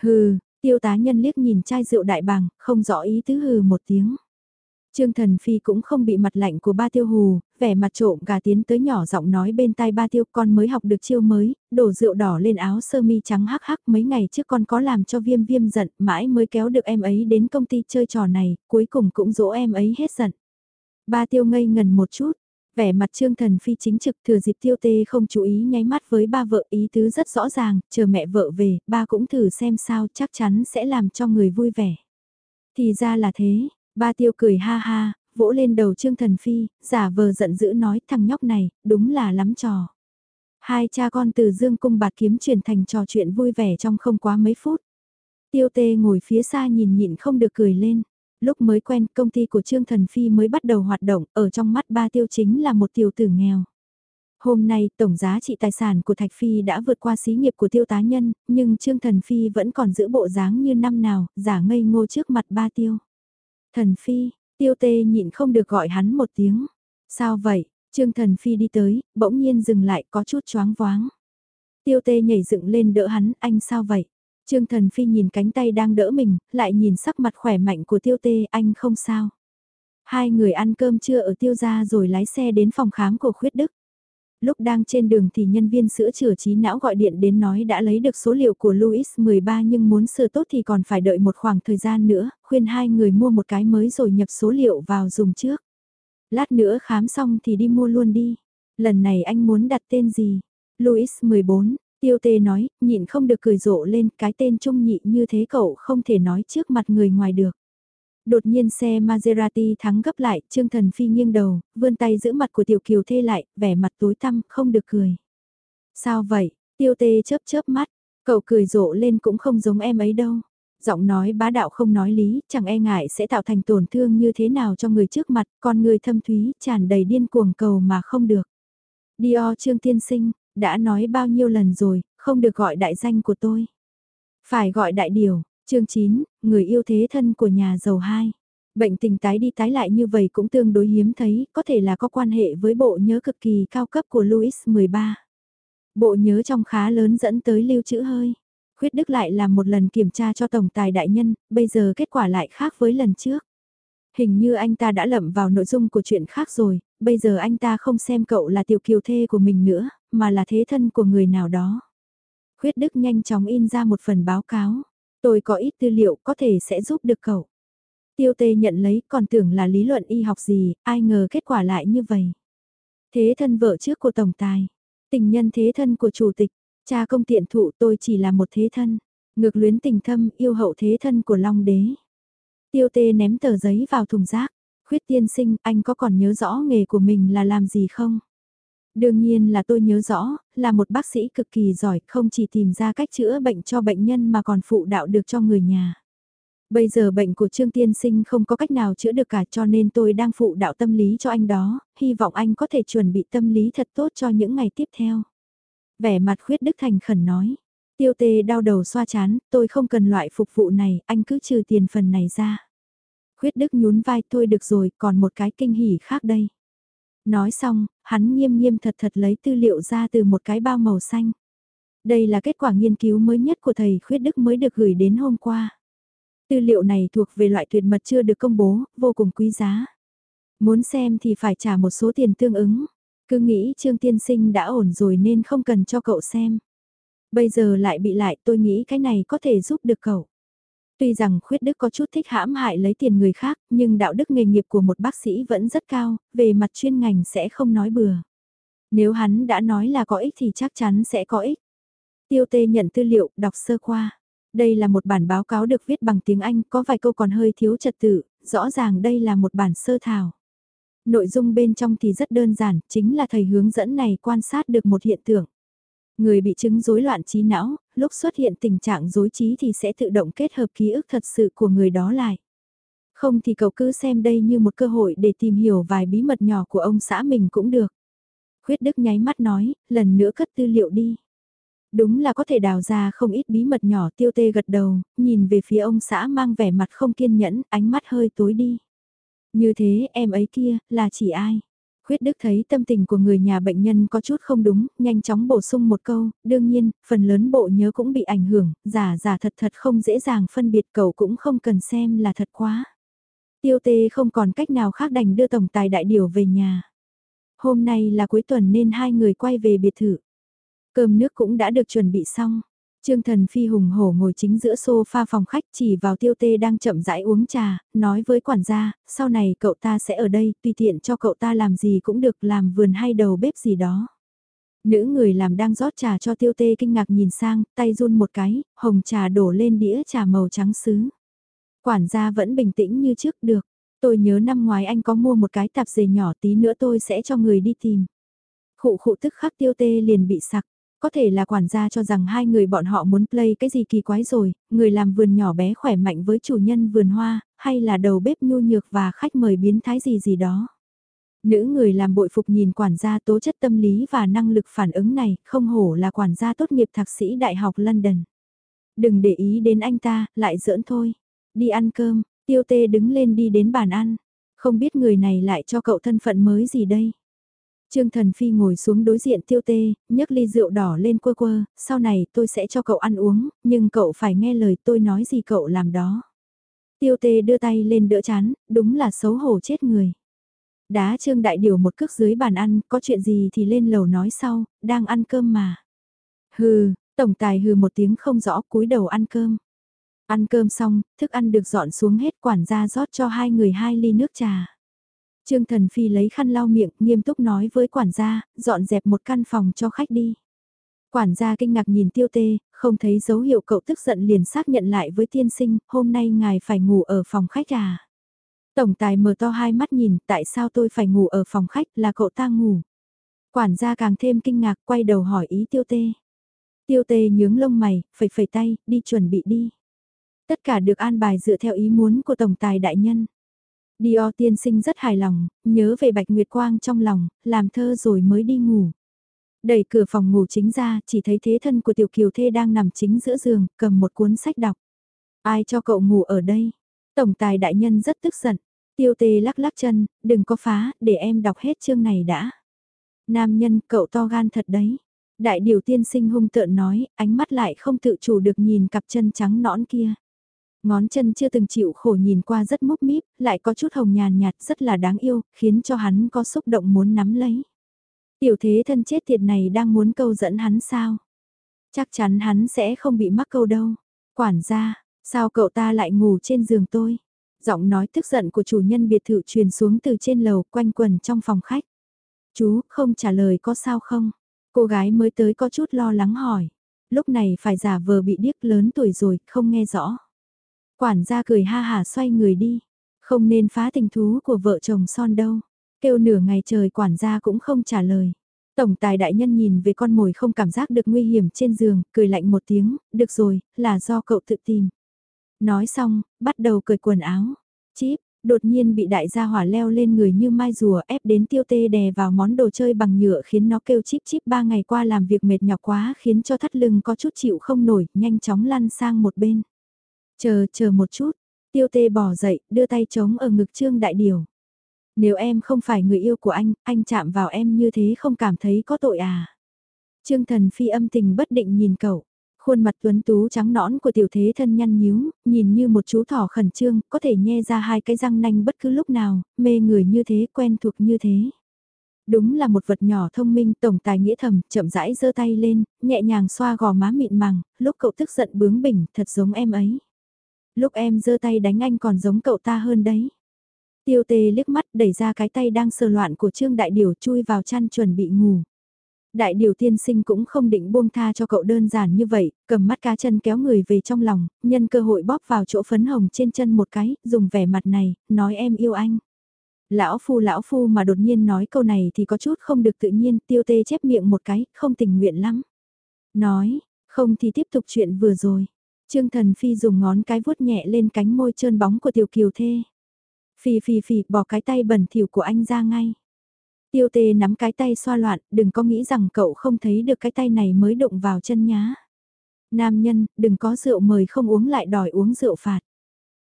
Hừ, tiêu tá nhân liếc nhìn chai rượu đại bàng, không rõ ý tứ hừ một tiếng. Trương Thần Phi cũng không bị mặt lạnh của ba tiêu hù, vẻ mặt trộm gà tiến tới nhỏ giọng nói bên tai ba tiêu con mới học được chiêu mới, đổ rượu đỏ lên áo sơ mi trắng hắc hắc mấy ngày trước con có làm cho viêm viêm giận, mãi mới kéo được em ấy đến công ty chơi trò này, cuối cùng cũng dỗ em ấy hết giận. Ba tiêu ngây ngần một chút, vẻ mặt Trương Thần Phi chính trực thừa dịp tiêu tê không chú ý nháy mắt với ba vợ ý tứ rất rõ ràng, chờ mẹ vợ về, ba cũng thử xem sao chắc chắn sẽ làm cho người vui vẻ. Thì ra là thế, Ba tiêu cười ha ha, vỗ lên đầu Trương Thần Phi, giả vờ giận dữ nói thằng nhóc này, đúng là lắm trò. Hai cha con từ dương cung bạt kiếm chuyển thành trò chuyện vui vẻ trong không quá mấy phút. Tiêu tê ngồi phía xa nhìn nhịn không được cười lên. Lúc mới quen công ty của Trương Thần Phi mới bắt đầu hoạt động, ở trong mắt ba tiêu chính là một tiểu tử nghèo. Hôm nay tổng giá trị tài sản của Thạch Phi đã vượt qua xí nghiệp của tiêu tá nhân, nhưng Trương Thần Phi vẫn còn giữ bộ dáng như năm nào, giả ngây ngô trước mặt ba tiêu. Thần Phi, tiêu tê nhịn không được gọi hắn một tiếng. Sao vậy? Trương Thần Phi đi tới, bỗng nhiên dừng lại có chút choáng váng. Tiêu tê nhảy dựng lên đỡ hắn, anh sao vậy? Trương Thần Phi nhìn cánh tay đang đỡ mình, lại nhìn sắc mặt khỏe mạnh của tiêu tê, anh không sao. Hai người ăn cơm trưa ở tiêu gia rồi lái xe đến phòng khám của khuyết đức lúc đang trên đường thì nhân viên sữa chữa trí não gọi điện đến nói đã lấy được số liệu của Louis 13 nhưng muốn sửa tốt thì còn phải đợi một khoảng thời gian nữa, khuyên hai người mua một cái mới rồi nhập số liệu vào dùng trước. Lát nữa khám xong thì đi mua luôn đi. Lần này anh muốn đặt tên gì? Louis 14, tiêu tê nói, nhịn không được cười rộ lên, cái tên trung nhị như thế cậu không thể nói trước mặt người ngoài được. Đột nhiên xe Maserati thắng gấp lại, Trương Thần Phi nghiêng đầu, vươn tay giữ mặt của Tiểu Kiều thê lại, vẻ mặt tối tăm, không được cười. Sao vậy? Tiêu tê chớp chớp mắt, cậu cười rộ lên cũng không giống em ấy đâu. Giọng nói bá đạo không nói lý, chẳng e ngại sẽ tạo thành tổn thương như thế nào cho người trước mặt, con người thâm thúy, tràn đầy điên cuồng cầu mà không được. Dior Trương Tiên Sinh, đã nói bao nhiêu lần rồi, không được gọi đại danh của tôi. Phải gọi đại điều, chương 9, người yêu thế thân của nhà giàu 2. Bệnh tình tái đi tái lại như vậy cũng tương đối hiếm thấy, có thể là có quan hệ với bộ nhớ cực kỳ cao cấp của Louis 13. Bộ nhớ trong khá lớn dẫn tới lưu trữ hơi. Khuyết Đức lại làm một lần kiểm tra cho Tổng Tài Đại Nhân, bây giờ kết quả lại khác với lần trước. Hình như anh ta đã lậm vào nội dung của chuyện khác rồi, bây giờ anh ta không xem cậu là tiểu kiều thê của mình nữa, mà là thế thân của người nào đó. Khuyết Đức nhanh chóng in ra một phần báo cáo. Tôi có ít tư liệu có thể sẽ giúp được cậu. Tiêu tê nhận lấy còn tưởng là lý luận y học gì, ai ngờ kết quả lại như vậy. Thế thân vợ trước của tổng tài, tình nhân thế thân của chủ tịch, cha công tiện thụ tôi chỉ là một thế thân, ngược luyến tình thâm yêu hậu thế thân của Long Đế. Tiêu tê ném tờ giấy vào thùng rác, khuyết tiên sinh anh có còn nhớ rõ nghề của mình là làm gì không? Đương nhiên là tôi nhớ rõ, là một bác sĩ cực kỳ giỏi, không chỉ tìm ra cách chữa bệnh cho bệnh nhân mà còn phụ đạo được cho người nhà. Bây giờ bệnh của Trương Tiên Sinh không có cách nào chữa được cả cho nên tôi đang phụ đạo tâm lý cho anh đó, hy vọng anh có thể chuẩn bị tâm lý thật tốt cho những ngày tiếp theo. Vẻ mặt khuyết Đức Thành khẩn nói, tiêu tê đau đầu xoa chán, tôi không cần loại phục vụ này, anh cứ trừ tiền phần này ra. Khuyết Đức nhún vai thôi được rồi, còn một cái kinh hỉ khác đây. Nói xong, hắn nghiêm nghiêm thật thật lấy tư liệu ra từ một cái bao màu xanh. Đây là kết quả nghiên cứu mới nhất của thầy Khuyết Đức mới được gửi đến hôm qua. Tư liệu này thuộc về loại tuyệt mật chưa được công bố, vô cùng quý giá. Muốn xem thì phải trả một số tiền tương ứng. Cứ nghĩ Trương Tiên Sinh đã ổn rồi nên không cần cho cậu xem. Bây giờ lại bị lại tôi nghĩ cái này có thể giúp được cậu. Tuy rằng khuyết đức có chút thích hãm hại lấy tiền người khác, nhưng đạo đức nghề nghiệp của một bác sĩ vẫn rất cao, về mặt chuyên ngành sẽ không nói bừa. Nếu hắn đã nói là có ích thì chắc chắn sẽ có ích. Tiêu tê nhận tư liệu, đọc sơ qua. Đây là một bản báo cáo được viết bằng tiếng Anh, có vài câu còn hơi thiếu trật tự, rõ ràng đây là một bản sơ thảo. Nội dung bên trong thì rất đơn giản, chính là thầy hướng dẫn này quan sát được một hiện tượng. Người bị chứng rối loạn trí não, lúc xuất hiện tình trạng rối trí thì sẽ tự động kết hợp ký ức thật sự của người đó lại. Không thì cậu cứ xem đây như một cơ hội để tìm hiểu vài bí mật nhỏ của ông xã mình cũng được. Khuyết Đức nháy mắt nói, lần nữa cất tư liệu đi. Đúng là có thể đào ra không ít bí mật nhỏ tiêu tê gật đầu, nhìn về phía ông xã mang vẻ mặt không kiên nhẫn, ánh mắt hơi tối đi. Như thế em ấy kia, là chỉ ai? Khuyết Đức thấy tâm tình của người nhà bệnh nhân có chút không đúng, nhanh chóng bổ sung một câu, đương nhiên, phần lớn bộ nhớ cũng bị ảnh hưởng, giả giả thật thật không dễ dàng phân biệt cậu cũng không cần xem là thật quá. Tiêu tê không còn cách nào khác đành đưa tổng tài đại điều về nhà. Hôm nay là cuối tuần nên hai người quay về biệt thự. Cơm nước cũng đã được chuẩn bị xong. Trương Thần Phi hùng hổ ngồi chính giữa sofa phòng khách chỉ vào tiêu tê đang chậm rãi uống trà, nói với quản gia, sau này cậu ta sẽ ở đây, tùy tiện cho cậu ta làm gì cũng được làm vườn hay đầu bếp gì đó. Nữ người làm đang rót trà cho tiêu tê kinh ngạc nhìn sang, tay run một cái, hồng trà đổ lên đĩa trà màu trắng sứ. Quản gia vẫn bình tĩnh như trước được, tôi nhớ năm ngoái anh có mua một cái tạp dề nhỏ tí nữa tôi sẽ cho người đi tìm. Khụ khụ tức khắc tiêu tê liền bị sặc có thể là quản gia cho rằng hai người bọn họ muốn play cái gì kỳ quái rồi, người làm vườn nhỏ bé khỏe mạnh với chủ nhân vườn hoa, hay là đầu bếp nhu nhược và khách mời biến thái gì gì đó. Nữ người làm bội phục nhìn quản gia tố chất tâm lý và năng lực phản ứng này, không hổ là quản gia tốt nghiệp thạc sĩ Đại học London. Đừng để ý đến anh ta, lại giỡn thôi. Đi ăn cơm, tiêu tê đứng lên đi đến bàn ăn. Không biết người này lại cho cậu thân phận mới gì đây. Trương Thần Phi ngồi xuống đối diện tiêu tê, nhấc ly rượu đỏ lên quơ quơ, sau này tôi sẽ cho cậu ăn uống, nhưng cậu phải nghe lời tôi nói gì cậu làm đó. Tiêu tê đưa tay lên đỡ chán, đúng là xấu hổ chết người. Đá Trương Đại Điều một cước dưới bàn ăn, có chuyện gì thì lên lầu nói sau, đang ăn cơm mà. Hừ, tổng tài hừ một tiếng không rõ cúi đầu ăn cơm. Ăn cơm xong, thức ăn được dọn xuống hết quản gia rót cho hai người hai ly nước trà. Trương Thần Phi lấy khăn lau miệng, nghiêm túc nói với quản gia, dọn dẹp một căn phòng cho khách đi. Quản gia kinh ngạc nhìn tiêu tê, không thấy dấu hiệu cậu tức giận liền xác nhận lại với tiên sinh, hôm nay ngài phải ngủ ở phòng khách à. Tổng tài mở to hai mắt nhìn, tại sao tôi phải ngủ ở phòng khách là cậu ta ngủ. Quản gia càng thêm kinh ngạc, quay đầu hỏi ý tiêu tê. Tiêu tê nhướng lông mày, phẩy phẩy tay, đi chuẩn bị đi. Tất cả được an bài dựa theo ý muốn của tổng tài đại nhân. Dior tiên sinh rất hài lòng, nhớ về Bạch Nguyệt Quang trong lòng, làm thơ rồi mới đi ngủ. Đẩy cửa phòng ngủ chính ra, chỉ thấy thế thân của tiểu kiều thê đang nằm chính giữa giường, cầm một cuốn sách đọc. Ai cho cậu ngủ ở đây? Tổng tài đại nhân rất tức giận. Tiêu tê lắc lắc chân, đừng có phá, để em đọc hết chương này đã. Nam nhân, cậu to gan thật đấy. Đại điều tiên sinh hung tợn nói, ánh mắt lại không tự chủ được nhìn cặp chân trắng nõn kia. Ngón chân chưa từng chịu khổ nhìn qua rất mốc míp, lại có chút hồng nhàn nhạt rất là đáng yêu, khiến cho hắn có xúc động muốn nắm lấy. Tiểu thế thân chết tiệt này đang muốn câu dẫn hắn sao? Chắc chắn hắn sẽ không bị mắc câu đâu. Quản gia, sao cậu ta lại ngủ trên giường tôi? Giọng nói tức giận của chủ nhân biệt thự truyền xuống từ trên lầu quanh quần trong phòng khách. Chú, không trả lời có sao không? Cô gái mới tới có chút lo lắng hỏi. Lúc này phải giả vờ bị điếc lớn tuổi rồi, không nghe rõ. Quản gia cười ha hả xoay người đi. Không nên phá tình thú của vợ chồng son đâu. Kêu nửa ngày trời quản gia cũng không trả lời. Tổng tài đại nhân nhìn về con mồi không cảm giác được nguy hiểm trên giường, cười lạnh một tiếng, được rồi, là do cậu tự tìm. Nói xong, bắt đầu cởi quần áo. Chíp, đột nhiên bị đại gia hỏa leo lên người như mai rùa ép đến tiêu tê đè vào món đồ chơi bằng nhựa khiến nó kêu chíp chíp ba ngày qua làm việc mệt nhọc quá khiến cho thắt lưng có chút chịu không nổi, nhanh chóng lăn sang một bên. Chờ, chờ một chút. Tiêu tê bỏ dậy, đưa tay trống ở ngực Trương Đại Điều. Nếu em không phải người yêu của anh, anh chạm vào em như thế không cảm thấy có tội à? Trương Thần Phi âm tình bất định nhìn cậu. Khuôn mặt tuấn tú trắng nõn của tiểu thế thân nhăn nhíu, nhìn như một chú thỏ khẩn trương, có thể nhe ra hai cái răng nanh bất cứ lúc nào, mê người như thế, quen thuộc như thế. Đúng là một vật nhỏ thông minh, tổng tài nghĩa thầm, chậm rãi giơ tay lên, nhẹ nhàng xoa gò má mịn màng, lúc cậu tức giận bướng bỉnh, thật giống em ấy. Lúc em giơ tay đánh anh còn giống cậu ta hơn đấy. Tiêu tê liếc mắt đẩy ra cái tay đang sờ loạn của Trương Đại Điều chui vào chăn chuẩn bị ngủ. Đại điều tiên sinh cũng không định buông tha cho cậu đơn giản như vậy, cầm mắt cá chân kéo người về trong lòng, nhân cơ hội bóp vào chỗ phấn hồng trên chân một cái, dùng vẻ mặt này, nói em yêu anh. Lão phu lão phu mà đột nhiên nói câu này thì có chút không được tự nhiên, tiêu tê chép miệng một cái, không tình nguyện lắm. Nói, không thì tiếp tục chuyện vừa rồi. Trương Thần Phi dùng ngón cái vuốt nhẹ lên cánh môi trơn bóng của tiểu kiều thê. Phi phi phi bỏ cái tay bẩn thỉu của anh ra ngay. Tiêu tê nắm cái tay xoa loạn, đừng có nghĩ rằng cậu không thấy được cái tay này mới đụng vào chân nhá. Nam nhân, đừng có rượu mời không uống lại đòi uống rượu phạt.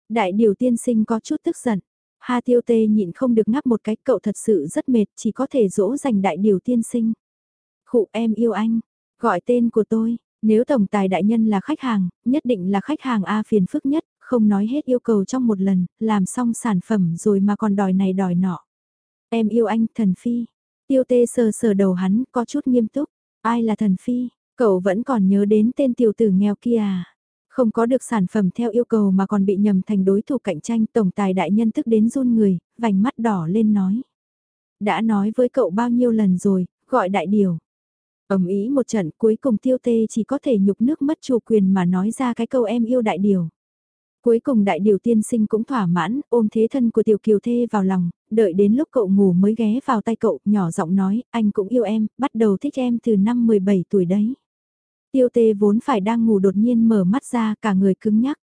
Đại điều tiên sinh có chút tức giận. Ha tiêu tê nhịn không được ngắp một cái cậu thật sự rất mệt chỉ có thể dỗ dành đại điều tiên sinh. Khụ em yêu anh, gọi tên của tôi, nếu tổng tài đại nhân là khách hàng, nhất định là khách hàng A phiền phức nhất, không nói hết yêu cầu trong một lần, làm xong sản phẩm rồi mà còn đòi này đòi nọ. Em yêu anh, thần phi. Tiêu tê sờ sờ đầu hắn, có chút nghiêm túc. Ai là thần phi? Cậu vẫn còn nhớ đến tên tiểu tử nghèo kia à? Không có được sản phẩm theo yêu cầu mà còn bị nhầm thành đối thủ cạnh tranh tổng tài đại nhân tức đến run người, vành mắt đỏ lên nói. Đã nói với cậu bao nhiêu lần rồi, gọi đại điều ầm ý một trận cuối cùng tiêu tê chỉ có thể nhục nước mất chủ quyền mà nói ra cái câu em yêu đại điều. Cuối cùng đại điều tiên sinh cũng thỏa mãn, ôm thế thân của tiểu kiều thê vào lòng, đợi đến lúc cậu ngủ mới ghé vào tay cậu, nhỏ giọng nói, anh cũng yêu em, bắt đầu thích em từ năm 17 tuổi đấy. Tiêu tê vốn phải đang ngủ đột nhiên mở mắt ra cả người cứng nhắc.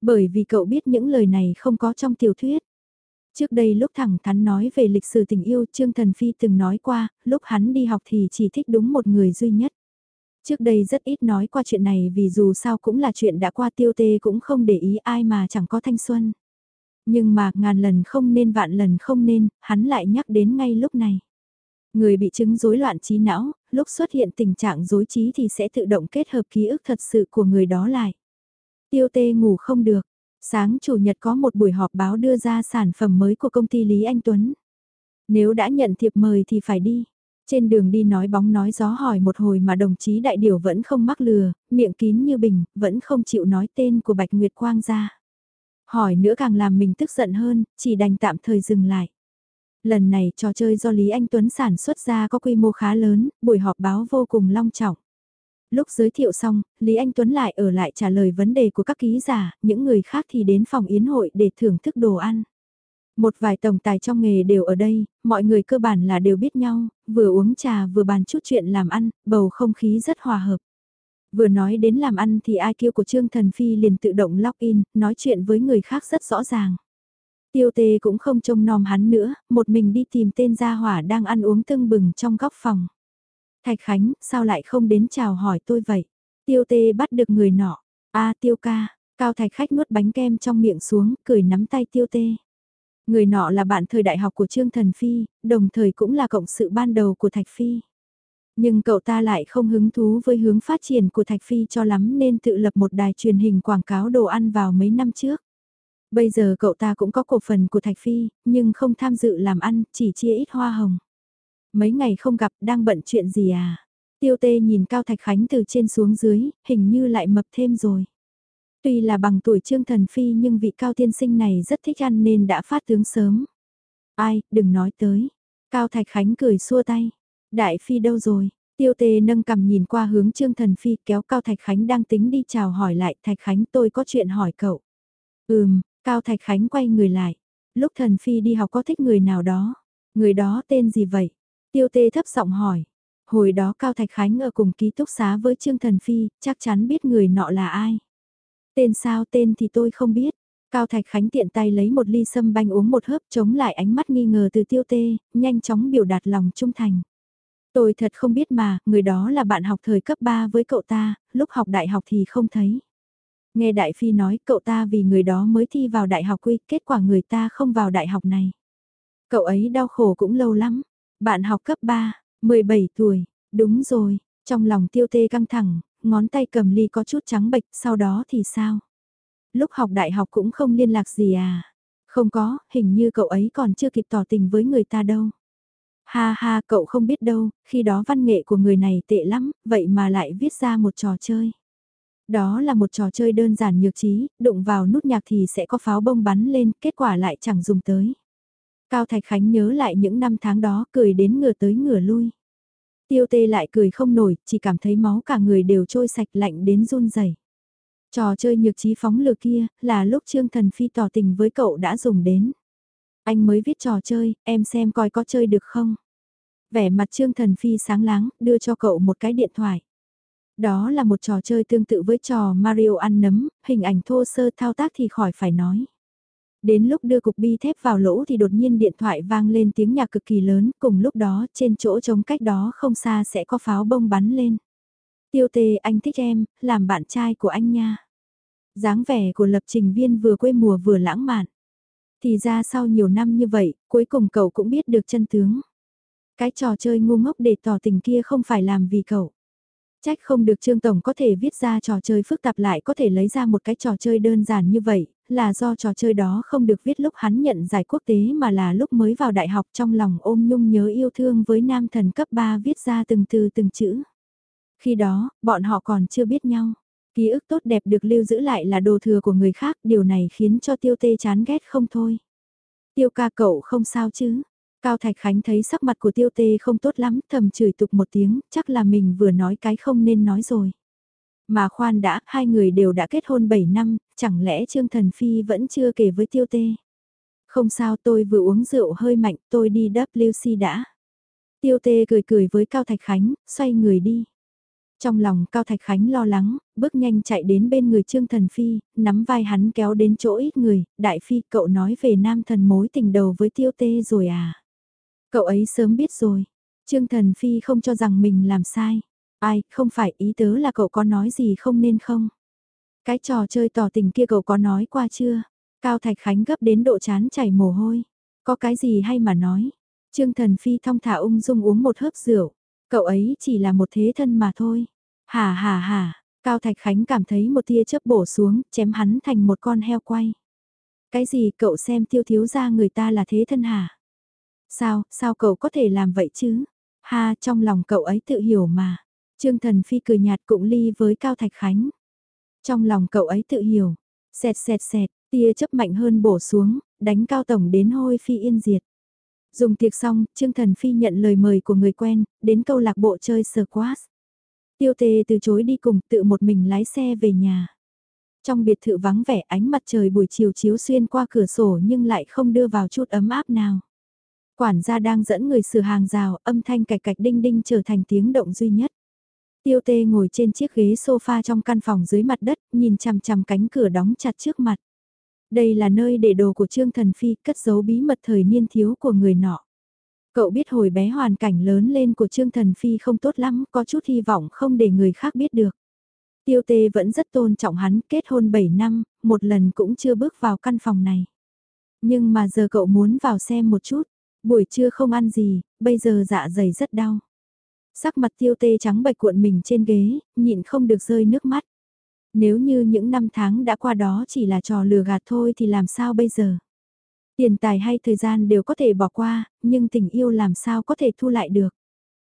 Bởi vì cậu biết những lời này không có trong tiểu thuyết. Trước đây lúc thẳng thắn nói về lịch sử tình yêu Trương Thần Phi từng nói qua, lúc hắn đi học thì chỉ thích đúng một người duy nhất. Trước đây rất ít nói qua chuyện này vì dù sao cũng là chuyện đã qua tiêu tê cũng không để ý ai mà chẳng có thanh xuân. Nhưng mà ngàn lần không nên vạn lần không nên, hắn lại nhắc đến ngay lúc này. Người bị chứng rối loạn trí não, lúc xuất hiện tình trạng rối trí thì sẽ tự động kết hợp ký ức thật sự của người đó lại. Tiêu tê ngủ không được. Sáng chủ nhật có một buổi họp báo đưa ra sản phẩm mới của công ty Lý Anh Tuấn. Nếu đã nhận thiệp mời thì phải đi. Trên đường đi nói bóng nói gió hỏi một hồi mà đồng chí đại điều vẫn không mắc lừa, miệng kín như bình, vẫn không chịu nói tên của Bạch Nguyệt Quang ra. Hỏi nữa càng làm mình tức giận hơn, chỉ đành tạm thời dừng lại. Lần này trò chơi do Lý Anh Tuấn sản xuất ra có quy mô khá lớn, buổi họp báo vô cùng long trọng. Lúc giới thiệu xong, Lý Anh Tuấn lại ở lại trả lời vấn đề của các ký giả, những người khác thì đến phòng yến hội để thưởng thức đồ ăn. Một vài tổng tài trong nghề đều ở đây, mọi người cơ bản là đều biết nhau, vừa uống trà vừa bàn chút chuyện làm ăn, bầu không khí rất hòa hợp. Vừa nói đến làm ăn thì ai kêu của Trương Thần Phi liền tự động login, nói chuyện với người khác rất rõ ràng. Tiêu tê cũng không trông nom hắn nữa, một mình đi tìm tên gia hỏa đang ăn uống tưng bừng trong góc phòng. Thạch Khánh, sao lại không đến chào hỏi tôi vậy? Tiêu tê bắt được người nọ. a tiêu ca, cao thạch khách nuốt bánh kem trong miệng xuống, cười nắm tay tiêu tê. Người nọ là bạn thời đại học của Trương Thần Phi, đồng thời cũng là cộng sự ban đầu của Thạch Phi. Nhưng cậu ta lại không hứng thú với hướng phát triển của Thạch Phi cho lắm nên tự lập một đài truyền hình quảng cáo đồ ăn vào mấy năm trước. Bây giờ cậu ta cũng có cổ phần của Thạch Phi, nhưng không tham dự làm ăn, chỉ chia ít hoa hồng. Mấy ngày không gặp, đang bận chuyện gì à? Tiêu tê nhìn Cao Thạch Khánh từ trên xuống dưới, hình như lại mập thêm rồi. Tuy là bằng tuổi Trương Thần Phi nhưng vị Cao Tiên Sinh này rất thích ăn nên đã phát tướng sớm. Ai, đừng nói tới. Cao Thạch Khánh cười xua tay. Đại Phi đâu rồi? Tiêu tê nâng cầm nhìn qua hướng Trương Thần Phi kéo Cao Thạch Khánh đang tính đi chào hỏi lại. Thạch Khánh tôi có chuyện hỏi cậu. Ừm, Cao Thạch Khánh quay người lại. Lúc Thần Phi đi học có thích người nào đó? Người đó tên gì vậy? Tiêu tê thấp giọng hỏi. Hồi đó Cao Thạch Khánh ở cùng ký túc xá với Trương Thần Phi, chắc chắn biết người nọ là ai. Tên sao tên thì tôi không biết. Cao Thạch Khánh tiện tay lấy một ly sâm banh uống một hớp chống lại ánh mắt nghi ngờ từ tiêu tê, nhanh chóng biểu đạt lòng trung thành. Tôi thật không biết mà, người đó là bạn học thời cấp 3 với cậu ta, lúc học đại học thì không thấy. Nghe Đại Phi nói cậu ta vì người đó mới thi vào đại học quy, kết quả người ta không vào đại học này. Cậu ấy đau khổ cũng lâu lắm. Bạn học cấp 3, 17 tuổi, đúng rồi, trong lòng tiêu tê căng thẳng, ngón tay cầm ly có chút trắng bệch, sau đó thì sao? Lúc học đại học cũng không liên lạc gì à? Không có, hình như cậu ấy còn chưa kịp tỏ tình với người ta đâu. Ha ha, cậu không biết đâu, khi đó văn nghệ của người này tệ lắm, vậy mà lại viết ra một trò chơi. Đó là một trò chơi đơn giản nhược trí, đụng vào nút nhạc thì sẽ có pháo bông bắn lên, kết quả lại chẳng dùng tới. Cao Thạch Khánh nhớ lại những năm tháng đó, cười đến ngửa tới ngửa lui. Tiêu tê lại cười không nổi, chỉ cảm thấy máu cả người đều trôi sạch lạnh đến run rẩy. Trò chơi nhược trí phóng lừa kia, là lúc Trương Thần Phi tỏ tình với cậu đã dùng đến. Anh mới viết trò chơi, em xem coi có chơi được không? Vẻ mặt Trương Thần Phi sáng láng, đưa cho cậu một cái điện thoại. Đó là một trò chơi tương tự với trò Mario ăn nấm, hình ảnh thô sơ thao tác thì khỏi phải nói. Đến lúc đưa cục bi thép vào lỗ thì đột nhiên điện thoại vang lên tiếng nhạc cực kỳ lớn, cùng lúc đó trên chỗ trống cách đó không xa sẽ có pháo bông bắn lên. Tiêu tề anh thích em, làm bạn trai của anh nha. dáng vẻ của lập trình viên vừa quê mùa vừa lãng mạn. Thì ra sau nhiều năm như vậy, cuối cùng cậu cũng biết được chân tướng. Cái trò chơi ngu ngốc để tỏ tình kia không phải làm vì cậu. Trách không được Trương Tổng có thể viết ra trò chơi phức tạp lại có thể lấy ra một cái trò chơi đơn giản như vậy, là do trò chơi đó không được viết lúc hắn nhận giải quốc tế mà là lúc mới vào đại học trong lòng ôm nhung nhớ yêu thương với nam thần cấp 3 viết ra từng từ từng chữ. Khi đó, bọn họ còn chưa biết nhau. Ký ức tốt đẹp được lưu giữ lại là đồ thừa của người khác, điều này khiến cho tiêu tê chán ghét không thôi. Tiêu ca cậu không sao chứ? Cao Thạch Khánh thấy sắc mặt của tiêu tê không tốt lắm, thầm chửi tục một tiếng, chắc là mình vừa nói cái không nên nói rồi. Mà khoan đã, hai người đều đã kết hôn 7 năm, chẳng lẽ Trương Thần Phi vẫn chưa kể với tiêu tê? Không sao tôi vừa uống rượu hơi mạnh, tôi đi WC đã. Tiêu tê cười cười với Cao Thạch Khánh, xoay người đi. Trong lòng Cao Thạch Khánh lo lắng, bước nhanh chạy đến bên người Trương Thần Phi, nắm vai hắn kéo đến chỗ ít người, Đại Phi cậu nói về nam thần mối tình đầu với tiêu tê rồi à? Cậu ấy sớm biết rồi. Trương Thần Phi không cho rằng mình làm sai. Ai, không phải ý tớ là cậu có nói gì không nên không? Cái trò chơi tỏ tình kia cậu có nói qua chưa? Cao Thạch Khánh gấp đến độ chán chảy mồ hôi. Có cái gì hay mà nói? Trương Thần Phi thong thả ung dung uống một hớp rượu. Cậu ấy chỉ là một thế thân mà thôi. Hà hà hà, Cao Thạch Khánh cảm thấy một tia chớp bổ xuống, chém hắn thành một con heo quay. Cái gì cậu xem tiêu thiếu ra người ta là thế thân hả? Sao, sao cậu có thể làm vậy chứ? Ha, trong lòng cậu ấy tự hiểu mà. Trương Thần Phi cười nhạt cũng ly với Cao Thạch Khánh. Trong lòng cậu ấy tự hiểu. Xẹt xẹt xẹt, tia chấp mạnh hơn bổ xuống, đánh Cao Tổng đến hôi phi yên diệt. Dùng tiệc xong, Trương Thần Phi nhận lời mời của người quen, đến câu lạc bộ chơi squash. Tiêu tề từ chối đi cùng tự một mình lái xe về nhà. Trong biệt thự vắng vẻ ánh mặt trời buổi chiều chiếu xuyên qua cửa sổ nhưng lại không đưa vào chút ấm áp nào. Quản gia đang dẫn người sửa hàng rào, âm thanh cạch cạch đinh đinh trở thành tiếng động duy nhất. Tiêu tê ngồi trên chiếc ghế sofa trong căn phòng dưới mặt đất, nhìn chằm chằm cánh cửa đóng chặt trước mặt. Đây là nơi để đồ của Trương Thần Phi cất giấu bí mật thời niên thiếu của người nọ. Cậu biết hồi bé hoàn cảnh lớn lên của Trương Thần Phi không tốt lắm, có chút hy vọng không để người khác biết được. Tiêu tê vẫn rất tôn trọng hắn, kết hôn 7 năm, một lần cũng chưa bước vào căn phòng này. Nhưng mà giờ cậu muốn vào xem một chút, buổi trưa không ăn gì, bây giờ dạ dày rất đau. Sắc mặt tiêu tê trắng bạch cuộn mình trên ghế, nhịn không được rơi nước mắt. Nếu như những năm tháng đã qua đó chỉ là trò lừa gạt thôi thì làm sao bây giờ? Tiền tài hay thời gian đều có thể bỏ qua, nhưng tình yêu làm sao có thể thu lại được.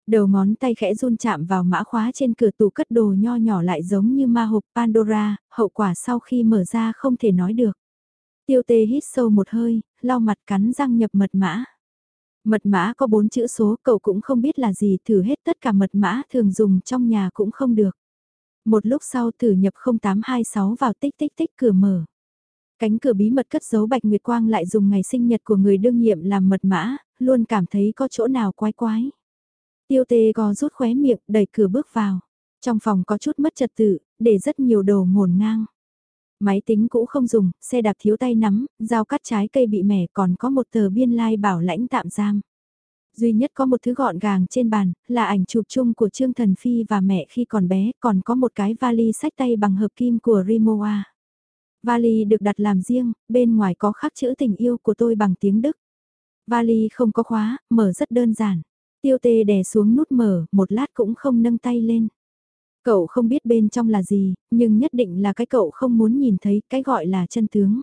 Đầu ngón tay khẽ run chạm vào mã khóa trên cửa tủ cất đồ nho nhỏ lại giống như ma hộp Pandora, hậu quả sau khi mở ra không thể nói được. Tiêu tê hít sâu một hơi, lau mặt cắn răng nhập mật mã. Mật mã có bốn chữ số cậu cũng không biết là gì thử hết tất cả mật mã thường dùng trong nhà cũng không được. Một lúc sau thử nhập 0826 vào tích tích tích cửa mở. Cánh cửa bí mật cất giấu Bạch Nguyệt Quang lại dùng ngày sinh nhật của người đương nhiệm làm mật mã, luôn cảm thấy có chỗ nào quái quái. Tiêu tê gò rút khóe miệng, đẩy cửa bước vào. Trong phòng có chút mất trật tự, để rất nhiều đồ ngổn ngang. Máy tính cũ không dùng, xe đạp thiếu tay nắm, dao cắt trái cây bị mẻ còn có một tờ biên lai like bảo lãnh tạm giam. Duy nhất có một thứ gọn gàng trên bàn, là ảnh chụp chung của Trương Thần Phi và mẹ khi còn bé, còn có một cái vali sách tay bằng hợp kim của Rimowa. Vali được đặt làm riêng, bên ngoài có khắc chữ tình yêu của tôi bằng tiếng Đức. Vali không có khóa, mở rất đơn giản. Tiêu tê đè xuống nút mở, một lát cũng không nâng tay lên. Cậu không biết bên trong là gì, nhưng nhất định là cái cậu không muốn nhìn thấy, cái gọi là chân tướng.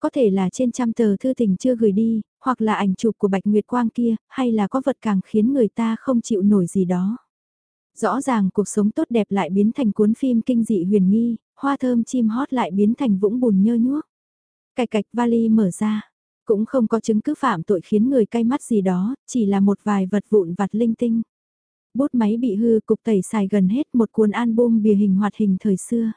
Có thể là trên trăm tờ thư tình chưa gửi đi, hoặc là ảnh chụp của Bạch Nguyệt Quang kia, hay là có vật càng khiến người ta không chịu nổi gì đó. Rõ ràng cuộc sống tốt đẹp lại biến thành cuốn phim kinh dị huyền nghi, hoa thơm chim hót lại biến thành vũng bùn nhơ nhuốc. Cạch cạch vali mở ra, cũng không có chứng cứ phạm tội khiến người cay mắt gì đó, chỉ là một vài vật vụn vặt linh tinh. Bút máy bị hư cục tẩy xài gần hết một cuốn album bìa hình hoạt hình thời xưa.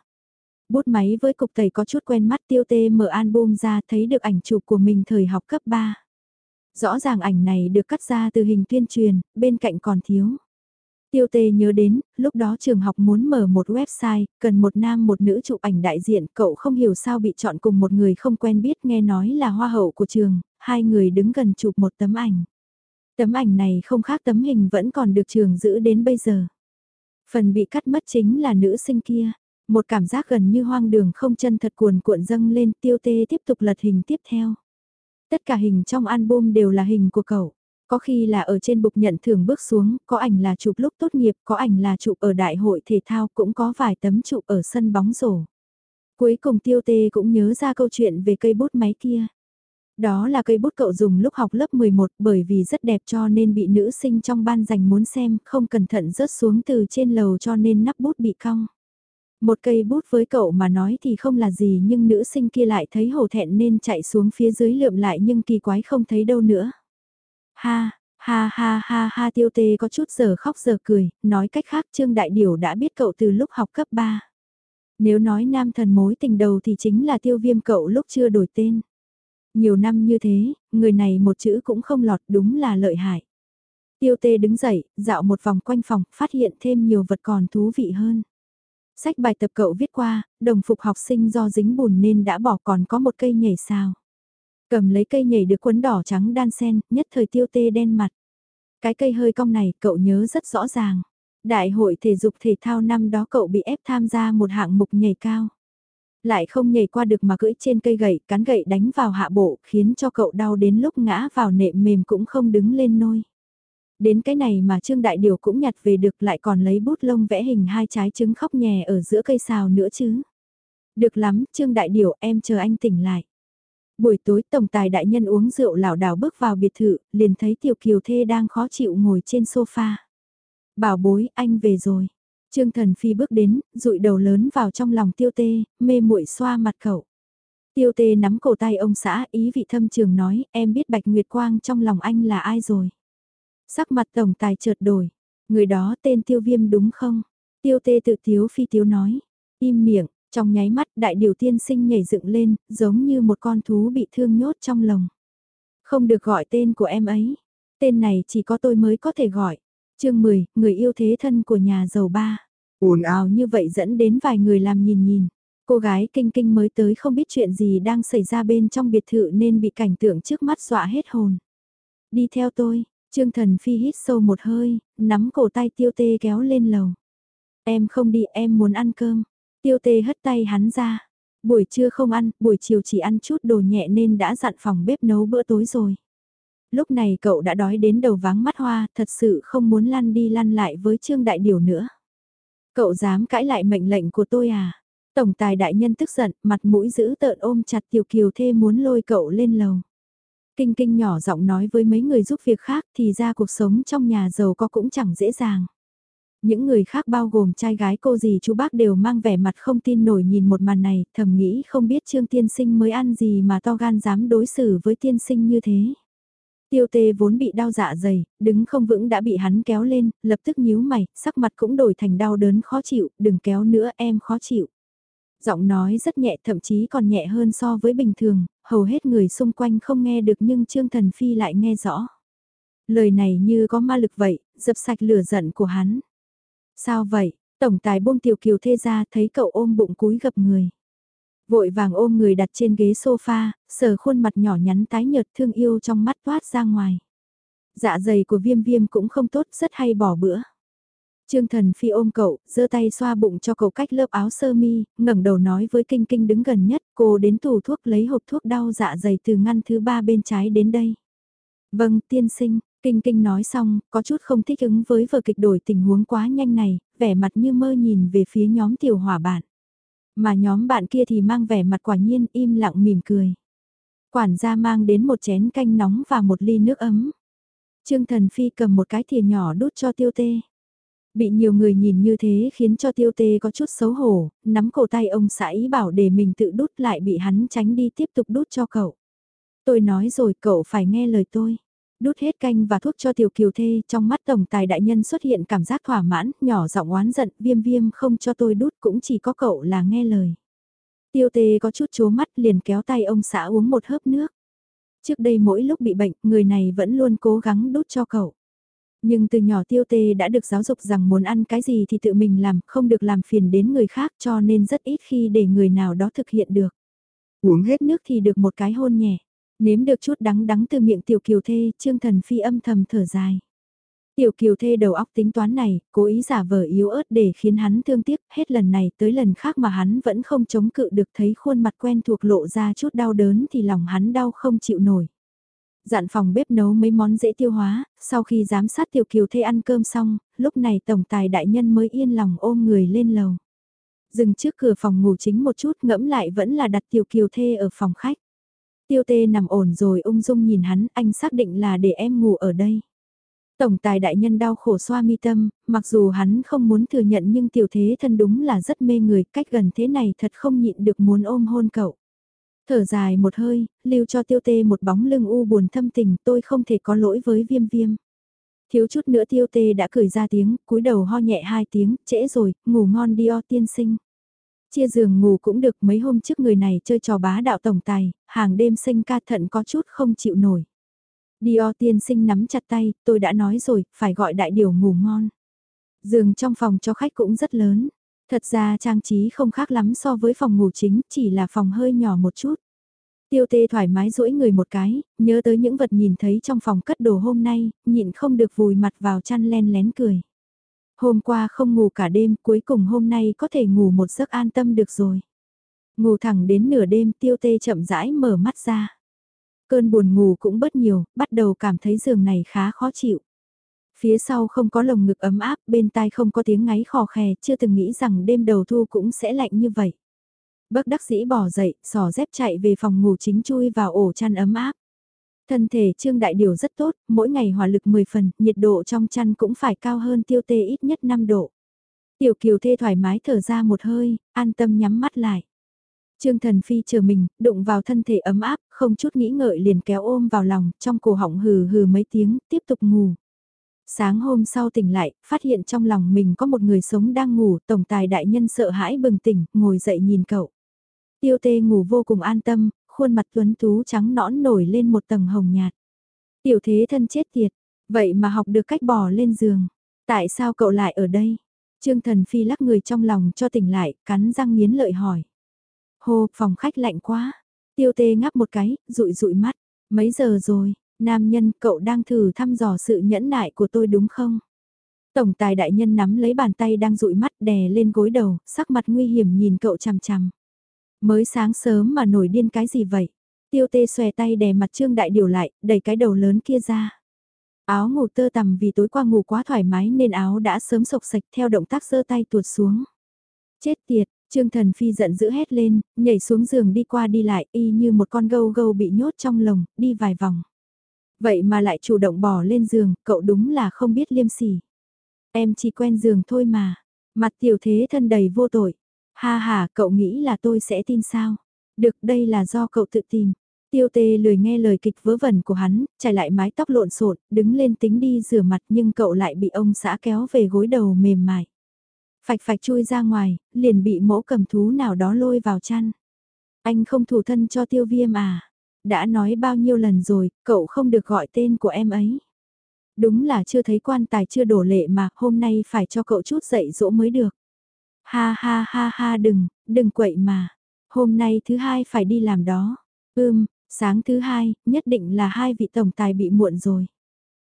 Bút máy với cục tẩy có chút quen mắt tiêu tê mở album ra thấy được ảnh chụp của mình thời học cấp 3. Rõ ràng ảnh này được cắt ra từ hình tuyên truyền, bên cạnh còn thiếu. Tiêu tê nhớ đến, lúc đó trường học muốn mở một website, cần một nam một nữ chụp ảnh đại diện, cậu không hiểu sao bị chọn cùng một người không quen biết nghe nói là hoa hậu của trường, hai người đứng gần chụp một tấm ảnh. Tấm ảnh này không khác tấm hình vẫn còn được trường giữ đến bây giờ. Phần bị cắt mất chính là nữ sinh kia. Một cảm giác gần như hoang đường không chân thật cuồn cuộn dâng lên tiêu tê tiếp tục lật hình tiếp theo. Tất cả hình trong album đều là hình của cậu. Có khi là ở trên bục nhận thưởng bước xuống, có ảnh là chụp lúc tốt nghiệp, có ảnh là chụp ở đại hội thể thao, cũng có vài tấm chụp ở sân bóng rổ. Cuối cùng tiêu tê cũng nhớ ra câu chuyện về cây bút máy kia. Đó là cây bút cậu dùng lúc học lớp 11 bởi vì rất đẹp cho nên bị nữ sinh trong ban dành muốn xem, không cẩn thận rớt xuống từ trên lầu cho nên nắp bút bị cong. Một cây bút với cậu mà nói thì không là gì nhưng nữ sinh kia lại thấy hổ thẹn nên chạy xuống phía dưới lượm lại nhưng kỳ quái không thấy đâu nữa. Ha, ha ha ha ha tiêu tê có chút giờ khóc giờ cười, nói cách khác Trương Đại Điểu đã biết cậu từ lúc học cấp 3. Nếu nói nam thần mối tình đầu thì chính là tiêu viêm cậu lúc chưa đổi tên. Nhiều năm như thế, người này một chữ cũng không lọt đúng là lợi hại. Tiêu tê đứng dậy, dạo một vòng quanh phòng, phát hiện thêm nhiều vật còn thú vị hơn. Sách bài tập cậu viết qua, đồng phục học sinh do dính bùn nên đã bỏ còn có một cây nhảy sao. Cầm lấy cây nhảy được quấn đỏ trắng đan sen, nhất thời tiêu tê đen mặt. Cái cây hơi cong này cậu nhớ rất rõ ràng. Đại hội thể dục thể thao năm đó cậu bị ép tham gia một hạng mục nhảy cao. Lại không nhảy qua được mà cưỡi trên cây gậy, cán gậy đánh vào hạ bộ, khiến cho cậu đau đến lúc ngã vào nệm mềm cũng không đứng lên nôi. Đến cái này mà Trương Đại Điều cũng nhặt về được lại còn lấy bút lông vẽ hình hai trái trứng khóc nhè ở giữa cây xào nữa chứ. Được lắm, Trương Đại Điều em chờ anh tỉnh lại. Buổi tối tổng tài đại nhân uống rượu lảo đảo bước vào biệt thự, liền thấy tiểu kiều thê đang khó chịu ngồi trên sofa. Bảo bối, anh về rồi. Trương Thần Phi bước đến, rụi đầu lớn vào trong lòng tiêu tê, mê muội xoa mặt cậu. Tiêu tê nắm cổ tay ông xã, ý vị thâm trường nói, em biết Bạch Nguyệt Quang trong lòng anh là ai rồi. Sắc mặt tổng tài chợt đổi, người đó tên tiêu viêm đúng không? Tiêu tê tự thiếu phi thiếu nói, im miệng, trong nháy mắt đại điều tiên sinh nhảy dựng lên, giống như một con thú bị thương nhốt trong lồng. Không được gọi tên của em ấy, tên này chỉ có tôi mới có thể gọi chương 10, người yêu thế thân của nhà giàu ba. ồn ào như vậy dẫn đến vài người làm nhìn nhìn. Cô gái kinh kinh mới tới không biết chuyện gì đang xảy ra bên trong biệt thự nên bị cảnh tượng trước mắt dọa hết hồn. Đi theo tôi, Trương Thần Phi hít sâu một hơi, nắm cổ tay tiêu tê kéo lên lầu. Em không đi, em muốn ăn cơm. Tiêu tê hất tay hắn ra. Buổi trưa không ăn, buổi chiều chỉ ăn chút đồ nhẹ nên đã dặn phòng bếp nấu bữa tối rồi lúc này cậu đã đói đến đầu váng mắt hoa, thật sự không muốn lăn đi lăn lại với Trương Đại Điều nữa. Cậu dám cãi lại mệnh lệnh của tôi à? Tổng tài đại nhân tức giận, mặt mũi giữ tợn ôm chặt tiểu kiều thê muốn lôi cậu lên lầu. Kinh kinh nhỏ giọng nói với mấy người giúp việc khác thì ra cuộc sống trong nhà giàu có cũng chẳng dễ dàng. Những người khác bao gồm trai gái cô dì chú bác đều mang vẻ mặt không tin nổi nhìn một màn này, thầm nghĩ không biết Trương Tiên Sinh mới ăn gì mà to gan dám đối xử với Tiên Sinh như thế. Tiêu tê vốn bị đau dạ dày, đứng không vững đã bị hắn kéo lên, lập tức nhíu mày, sắc mặt cũng đổi thành đau đớn khó chịu, đừng kéo nữa em khó chịu. Giọng nói rất nhẹ thậm chí còn nhẹ hơn so với bình thường, hầu hết người xung quanh không nghe được nhưng Trương Thần Phi lại nghe rõ. Lời này như có ma lực vậy, dập sạch lửa giận của hắn. Sao vậy? Tổng tài buông tiểu kiều thê ra thấy cậu ôm bụng cúi gập người. Vội vàng ôm người đặt trên ghế sofa, sờ khuôn mặt nhỏ nhắn tái nhợt thương yêu trong mắt toát ra ngoài. Dạ dày của viêm viêm cũng không tốt, rất hay bỏ bữa. Trương Thần Phi ôm cậu, giơ tay xoa bụng cho cậu cách lớp áo sơ mi, ngẩng đầu nói với Kinh Kinh đứng gần nhất, cô đến tủ thuốc lấy hộp thuốc đau dạ dày từ ngăn thứ ba bên trái đến đây. Vâng, tiên sinh, Kinh Kinh nói xong, có chút không thích ứng với vở kịch đổi tình huống quá nhanh này, vẻ mặt như mơ nhìn về phía nhóm tiểu hỏa bạn. Mà nhóm bạn kia thì mang vẻ mặt quả nhiên im lặng mỉm cười. Quản gia mang đến một chén canh nóng và một ly nước ấm. Trương Thần Phi cầm một cái thìa nhỏ đút cho tiêu tê. Bị nhiều người nhìn như thế khiến cho tiêu tê có chút xấu hổ, nắm cổ tay ông xã ý bảo để mình tự đút lại bị hắn tránh đi tiếp tục đút cho cậu. Tôi nói rồi cậu phải nghe lời tôi đút hết canh và thuốc cho tiểu kiều thê, trong mắt tổng tài đại nhân xuất hiện cảm giác thỏa mãn, nhỏ giọng oán giận, viêm viêm không cho tôi đút cũng chỉ có cậu là nghe lời. Tiêu tê có chút chố mắt liền kéo tay ông xã uống một hớp nước. Trước đây mỗi lúc bị bệnh, người này vẫn luôn cố gắng đút cho cậu. Nhưng từ nhỏ tiêu tê đã được giáo dục rằng muốn ăn cái gì thì tự mình làm, không được làm phiền đến người khác cho nên rất ít khi để người nào đó thực hiện được. Uống hết nước thì được một cái hôn nhẹ. Nếm được chút đắng đắng từ miệng tiểu kiều thê, trương thần phi âm thầm thở dài. Tiểu kiều thê đầu óc tính toán này, cố ý giả vờ yếu ớt để khiến hắn thương tiếc, hết lần này tới lần khác mà hắn vẫn không chống cự được thấy khuôn mặt quen thuộc lộ ra chút đau đớn thì lòng hắn đau không chịu nổi. Dặn phòng bếp nấu mấy món dễ tiêu hóa, sau khi giám sát tiểu kiều thê ăn cơm xong, lúc này tổng tài đại nhân mới yên lòng ôm người lên lầu. Dừng trước cửa phòng ngủ chính một chút ngẫm lại vẫn là đặt tiểu kiều thê ở phòng khách. Tiêu tê nằm ổn rồi ung dung nhìn hắn, anh xác định là để em ngủ ở đây. Tổng tài đại nhân đau khổ xoa mi tâm, mặc dù hắn không muốn thừa nhận nhưng tiểu thế thân đúng là rất mê người, cách gần thế này thật không nhịn được muốn ôm hôn cậu. Thở dài một hơi, lưu cho tiêu tê một bóng lưng u buồn thâm tình tôi không thể có lỗi với viêm viêm. Thiếu chút nữa tiêu tê đã cười ra tiếng, cúi đầu ho nhẹ hai tiếng, trễ rồi, ngủ ngon đi o tiên sinh. Chia giường ngủ cũng được mấy hôm trước người này chơi trò bá đạo tổng tài, hàng đêm sinh ca thận có chút không chịu nổi. Dio tiên sinh nắm chặt tay, tôi đã nói rồi, phải gọi đại điều ngủ ngon. Giường trong phòng cho khách cũng rất lớn. Thật ra trang trí không khác lắm so với phòng ngủ chính, chỉ là phòng hơi nhỏ một chút. Tiêu tê thoải mái duỗi người một cái, nhớ tới những vật nhìn thấy trong phòng cất đồ hôm nay, nhịn không được vùi mặt vào chăn len lén cười. Hôm qua không ngủ cả đêm, cuối cùng hôm nay có thể ngủ một giấc an tâm được rồi. Ngủ thẳng đến nửa đêm tiêu tê chậm rãi mở mắt ra. Cơn buồn ngủ cũng bớt nhiều, bắt đầu cảm thấy giường này khá khó chịu. Phía sau không có lồng ngực ấm áp, bên tai không có tiếng ngáy khò khè, chưa từng nghĩ rằng đêm đầu thu cũng sẽ lạnh như vậy. Bất đắc dĩ bỏ dậy, sò dép chạy về phòng ngủ chính chui vào ổ chăn ấm áp. Thân thể Trương Đại Điều rất tốt, mỗi ngày hỏa lực 10 phần, nhiệt độ trong chăn cũng phải cao hơn tiêu tê ít nhất 5 độ. Tiểu Kiều Thê thoải mái thở ra một hơi, an tâm nhắm mắt lại. Trương Thần Phi chờ mình, đụng vào thân thể ấm áp, không chút nghĩ ngợi liền kéo ôm vào lòng, trong cổ họng hừ hừ mấy tiếng, tiếp tục ngủ. Sáng hôm sau tỉnh lại, phát hiện trong lòng mình có một người sống đang ngủ, tổng tài đại nhân sợ hãi bừng tỉnh, ngồi dậy nhìn cậu. Tiêu tê ngủ vô cùng an tâm, khuôn mặt tuấn tú trắng nõn nổi lên một tầng hồng nhạt. Tiểu thế thân chết tiệt, vậy mà học được cách bò lên giường. Tại sao cậu lại ở đây? Trương thần phi lắc người trong lòng cho tỉnh lại, cắn răng nghiến lợi hỏi. Hô, phòng khách lạnh quá. Tiêu tê ngáp một cái, rụi rụi mắt. Mấy giờ rồi, nam nhân cậu đang thử thăm dò sự nhẫn nại của tôi đúng không? Tổng tài đại nhân nắm lấy bàn tay đang rụi mắt đè lên gối đầu, sắc mặt nguy hiểm nhìn cậu chằm chằm. Mới sáng sớm mà nổi điên cái gì vậy? Tiêu tê xòe tay đè mặt trương đại điều lại, đẩy cái đầu lớn kia ra. Áo ngủ tơ tằm vì tối qua ngủ quá thoải mái nên áo đã sớm sộc sạch theo động tác giơ tay tuột xuống. Chết tiệt, Trương Thần Phi giận dữ hét lên, nhảy xuống giường đi qua đi lại y như một con gâu gâu bị nhốt trong lồng, đi vài vòng. Vậy mà lại chủ động bỏ lên giường, cậu đúng là không biết liêm sỉ. Em chỉ quen giường thôi mà, mặt tiểu thế thân đầy vô tội. Ha ha, cậu nghĩ là tôi sẽ tin sao? Được, đây là do cậu tự tìm. Tiêu tê lười nghe lời kịch vớ vẩn của hắn, trải lại mái tóc lộn xộn, đứng lên tính đi rửa mặt nhưng cậu lại bị ông xã kéo về gối đầu mềm mại. Phạch phạch chui ra ngoài, liền bị mẫu cầm thú nào đó lôi vào chăn. Anh không thủ thân cho tiêu viêm à? Đã nói bao nhiêu lần rồi, cậu không được gọi tên của em ấy. Đúng là chưa thấy quan tài chưa đổ lệ mà, hôm nay phải cho cậu chút dạy dỗ mới được. Ha ha ha ha đừng, đừng quậy mà. Hôm nay thứ hai phải đi làm đó. Ưm, sáng thứ hai, nhất định là hai vị tổng tài bị muộn rồi.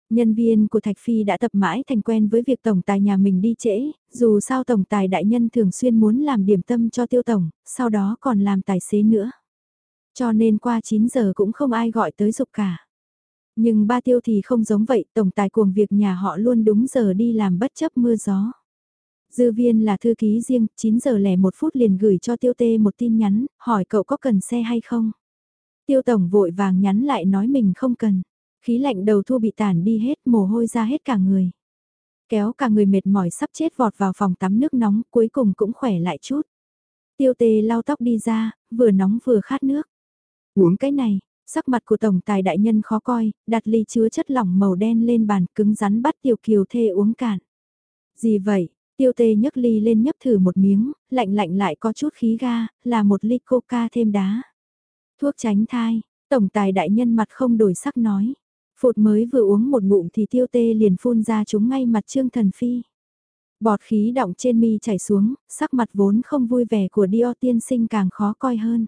Nhân viên của Thạch Phi đã tập mãi thành quen với việc tổng tài nhà mình đi trễ, dù sao tổng tài đại nhân thường xuyên muốn làm điểm tâm cho tiêu tổng, sau đó còn làm tài xế nữa. Cho nên qua 9 giờ cũng không ai gọi tới dục cả. Nhưng ba tiêu thì không giống vậy, tổng tài cuồng việc nhà họ luôn đúng giờ đi làm bất chấp mưa gió. Dư viên là thư ký riêng, 9 giờ lẻ một phút liền gửi cho tiêu tê một tin nhắn, hỏi cậu có cần xe hay không. Tiêu tổng vội vàng nhắn lại nói mình không cần. Khí lạnh đầu thu bị tản đi hết mồ hôi ra hết cả người. Kéo cả người mệt mỏi sắp chết vọt vào phòng tắm nước nóng cuối cùng cũng khỏe lại chút. Tiêu tê lau tóc đi ra, vừa nóng vừa khát nước. Uống cái này, sắc mặt của tổng tài đại nhân khó coi, đặt ly chứa chất lỏng màu đen lên bàn cứng rắn bắt tiểu kiều thê uống cạn. Gì vậy? Tiêu tê nhấc ly lên nhấp thử một miếng, lạnh lạnh lại có chút khí ga, là một ly coca thêm đá. Thuốc tránh thai, tổng tài đại nhân mặt không đổi sắc nói. Phụt mới vừa uống một ngụm thì tiêu tê liền phun ra chúng ngay mặt Trương Thần Phi. Bọt khí động trên mi chảy xuống, sắc mặt vốn không vui vẻ của Dio tiên sinh càng khó coi hơn.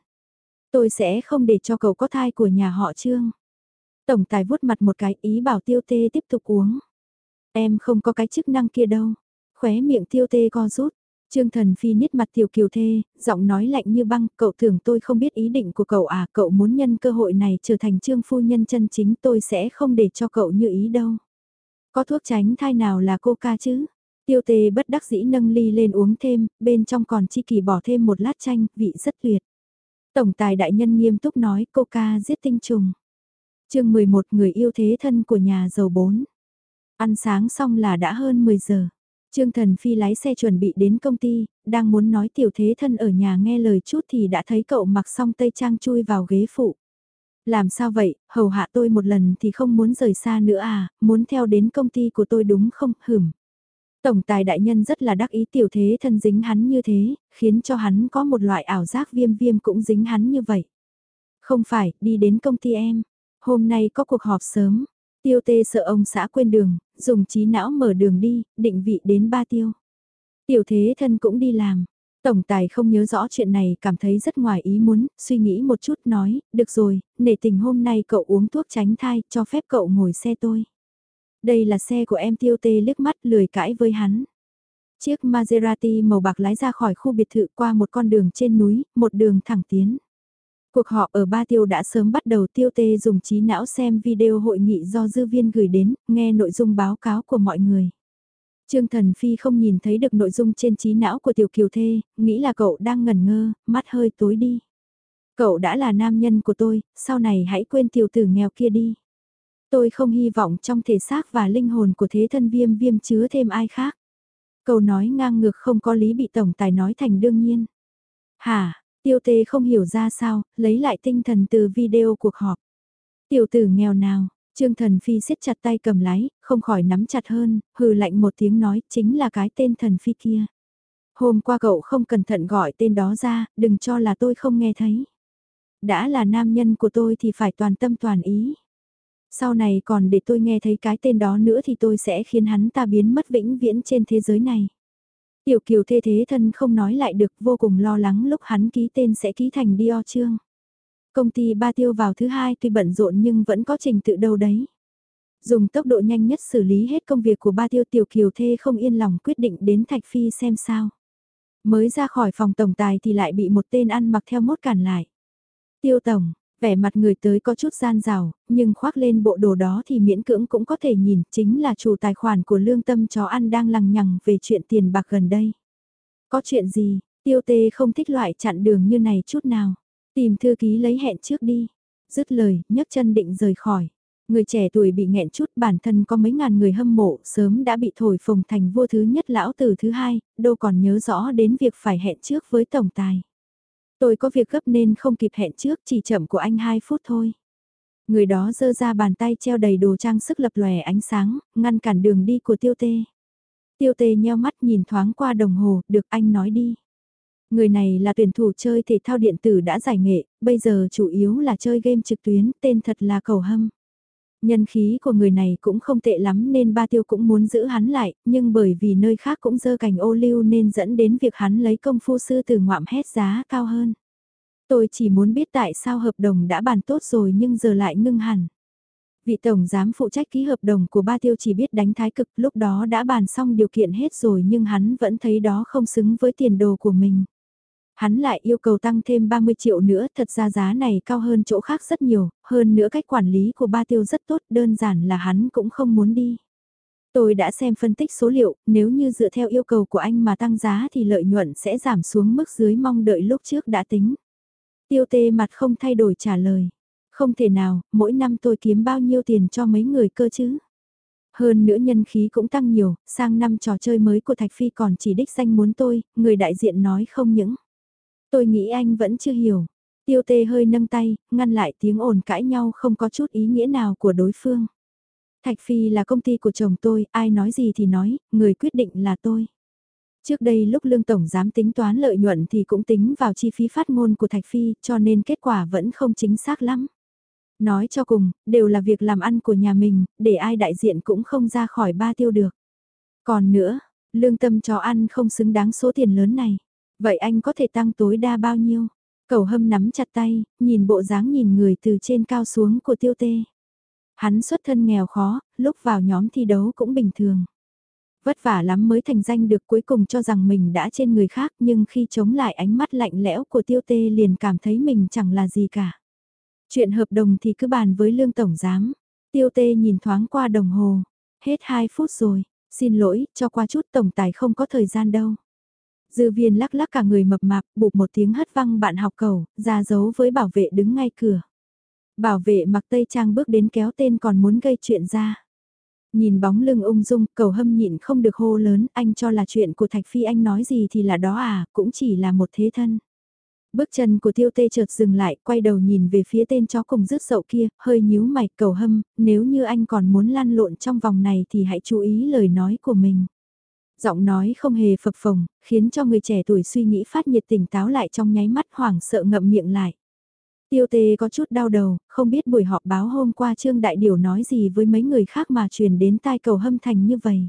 Tôi sẽ không để cho cậu có thai của nhà họ Trương. Tổng tài vuốt mặt một cái ý bảo tiêu tê tiếp tục uống. Em không có cái chức năng kia đâu. Khóe miệng tiêu tê co rút. Trương Thần Phi niết mặt tiểu kiều thê, giọng nói lạnh như băng, cậu tưởng tôi không biết ý định của cậu à, cậu muốn nhân cơ hội này trở thành trương phu nhân chân chính tôi sẽ không để cho cậu như ý đâu. Có thuốc tránh thai nào là coca chứ? Tiêu tê bất đắc dĩ nâng ly lên uống thêm, bên trong còn chi kỳ bỏ thêm một lát chanh, vị rất tuyệt. Tổng tài đại nhân nghiêm túc nói coca giết tinh trùng. chương 11 người yêu thế thân của nhà giàu 4. Ăn sáng xong là đã hơn 10 giờ. Trương Thần Phi lái xe chuẩn bị đến công ty, đang muốn nói tiểu thế thân ở nhà nghe lời chút thì đã thấy cậu mặc xong tây trang chui vào ghế phụ. Làm sao vậy, hầu hạ tôi một lần thì không muốn rời xa nữa à, muốn theo đến công ty của tôi đúng không, hửm. Tổng tài đại nhân rất là đắc ý tiểu thế thân dính hắn như thế, khiến cho hắn có một loại ảo giác viêm viêm cũng dính hắn như vậy. Không phải, đi đến công ty em. Hôm nay có cuộc họp sớm. Tiêu tê sợ ông xã quên đường, dùng trí não mở đường đi, định vị đến ba tiêu. Tiểu thế thân cũng đi làm. Tổng tài không nhớ rõ chuyện này, cảm thấy rất ngoài ý muốn, suy nghĩ một chút nói, được rồi, nể tình hôm nay cậu uống thuốc tránh thai, cho phép cậu ngồi xe tôi. Đây là xe của em tiêu tê liếc mắt lười cãi với hắn. Chiếc Maserati màu bạc lái ra khỏi khu biệt thự qua một con đường trên núi, một đường thẳng tiến. Cuộc họp ở Ba Tiêu đã sớm bắt đầu tiêu tê dùng trí não xem video hội nghị do dư viên gửi đến, nghe nội dung báo cáo của mọi người. Trương Thần Phi không nhìn thấy được nội dung trên trí não của Tiểu Kiều Thê, nghĩ là cậu đang ngẩn ngơ, mắt hơi tối đi. Cậu đã là nam nhân của tôi, sau này hãy quên tiểu tử nghèo kia đi. Tôi không hy vọng trong thể xác và linh hồn của thế thân viêm viêm chứa thêm ai khác. Câu nói ngang ngược không có lý bị tổng tài nói thành đương nhiên. Hả, tiêu tê không hiểu ra sao, lấy lại tinh thần từ video cuộc họp. Tiểu tử nghèo nào, Trương Thần Phi siết chặt tay cầm lái, không khỏi nắm chặt hơn, hừ lạnh một tiếng nói, chính là cái tên Thần Phi kia. Hôm qua cậu không cẩn thận gọi tên đó ra, đừng cho là tôi không nghe thấy. Đã là nam nhân của tôi thì phải toàn tâm toàn ý. Sau này còn để tôi nghe thấy cái tên đó nữa thì tôi sẽ khiến hắn ta biến mất vĩnh viễn trên thế giới này. Tiểu kiều thê thế thân không nói lại được vô cùng lo lắng lúc hắn ký tên sẽ ký thành Dio Trương. Công ty ba tiêu vào thứ hai tuy bận rộn nhưng vẫn có trình tự đâu đấy. Dùng tốc độ nhanh nhất xử lý hết công việc của ba tiêu tiểu kiều thê không yên lòng quyết định đến Thạch Phi xem sao. Mới ra khỏi phòng tổng tài thì lại bị một tên ăn mặc theo mốt cản lại. Tiêu tổng, vẻ mặt người tới có chút gian rào, nhưng khoác lên bộ đồ đó thì miễn cưỡng cũng có thể nhìn, chính là chủ tài khoản của lương tâm chó ăn đang lằng nhằng về chuyện tiền bạc gần đây. Có chuyện gì, tiêu tê không thích loại chặn đường như này chút nào. Tìm thư ký lấy hẹn trước đi. Dứt lời, nhấc chân định rời khỏi. Người trẻ tuổi bị nghẹn chút bản thân có mấy ngàn người hâm mộ sớm đã bị thổi phồng thành vua thứ nhất lão tử thứ hai, đâu còn nhớ rõ đến việc phải hẹn trước với tổng tài. Tôi có việc gấp nên không kịp hẹn trước, chỉ chậm của anh 2 phút thôi. Người đó giơ ra bàn tay treo đầy đồ trang sức lập lòe ánh sáng, ngăn cản đường đi của tiêu tê. Tiêu tê nheo mắt nhìn thoáng qua đồng hồ, được anh nói đi. Người này là tuyển thủ chơi thể thao điện tử đã giải nghệ, bây giờ chủ yếu là chơi game trực tuyến, tên thật là cầu hâm. Nhân khí của người này cũng không tệ lắm nên ba tiêu cũng muốn giữ hắn lại, nhưng bởi vì nơi khác cũng dơ cành ô lưu nên dẫn đến việc hắn lấy công phu sư từ ngoạm hết giá cao hơn. Tôi chỉ muốn biết tại sao hợp đồng đã bàn tốt rồi nhưng giờ lại ngưng hẳn. Vị tổng giám phụ trách ký hợp đồng của ba tiêu chỉ biết đánh thái cực lúc đó đã bàn xong điều kiện hết rồi nhưng hắn vẫn thấy đó không xứng với tiền đồ của mình. Hắn lại yêu cầu tăng thêm 30 triệu nữa, thật ra giá này cao hơn chỗ khác rất nhiều, hơn nữa cách quản lý của ba tiêu rất tốt, đơn giản là hắn cũng không muốn đi. Tôi đã xem phân tích số liệu, nếu như dựa theo yêu cầu của anh mà tăng giá thì lợi nhuận sẽ giảm xuống mức dưới mong đợi lúc trước đã tính. Tiêu tê mặt không thay đổi trả lời. Không thể nào, mỗi năm tôi kiếm bao nhiêu tiền cho mấy người cơ chứ? Hơn nữa nhân khí cũng tăng nhiều, sang năm trò chơi mới của Thạch Phi còn chỉ đích danh muốn tôi, người đại diện nói không những. Tôi nghĩ anh vẫn chưa hiểu. Tiêu tê hơi nâng tay, ngăn lại tiếng ồn cãi nhau không có chút ý nghĩa nào của đối phương. Thạch Phi là công ty của chồng tôi, ai nói gì thì nói, người quyết định là tôi. Trước đây lúc lương tổng dám tính toán lợi nhuận thì cũng tính vào chi phí phát ngôn của Thạch Phi, cho nên kết quả vẫn không chính xác lắm. Nói cho cùng, đều là việc làm ăn của nhà mình, để ai đại diện cũng không ra khỏi ba tiêu được. Còn nữa, lương tâm cho ăn không xứng đáng số tiền lớn này. Vậy anh có thể tăng tối đa bao nhiêu? Cầu hâm nắm chặt tay, nhìn bộ dáng nhìn người từ trên cao xuống của tiêu tê. Hắn xuất thân nghèo khó, lúc vào nhóm thi đấu cũng bình thường. Vất vả lắm mới thành danh được cuối cùng cho rằng mình đã trên người khác nhưng khi chống lại ánh mắt lạnh lẽo của tiêu tê liền cảm thấy mình chẳng là gì cả. Chuyện hợp đồng thì cứ bàn với lương tổng giám. Tiêu tê nhìn thoáng qua đồng hồ. Hết 2 phút rồi, xin lỗi, cho qua chút tổng tài không có thời gian đâu. Dư viên lắc lắc cả người mập mạp, bụp một tiếng hất văng bạn học cầu, ra dấu với bảo vệ đứng ngay cửa. Bảo vệ mặc tây trang bước đến kéo tên còn muốn gây chuyện ra. Nhìn bóng lưng ung dung, cầu hâm nhịn không được hô lớn, anh cho là chuyện của Thạch Phi anh nói gì thì là đó à, cũng chỉ là một thế thân. Bước chân của tiêu tê chợt dừng lại, quay đầu nhìn về phía tên chó cùng rứt sậu kia, hơi nhíu mày cầu hâm, nếu như anh còn muốn lan lộn trong vòng này thì hãy chú ý lời nói của mình. Giọng nói không hề phập phồng, khiến cho người trẻ tuổi suy nghĩ phát nhiệt tỉnh táo lại trong nháy mắt hoảng sợ ngậm miệng lại. Tiêu tê có chút đau đầu, không biết buổi họp báo hôm qua Trương Đại Điều nói gì với mấy người khác mà truyền đến tai cầu hâm thành như vậy.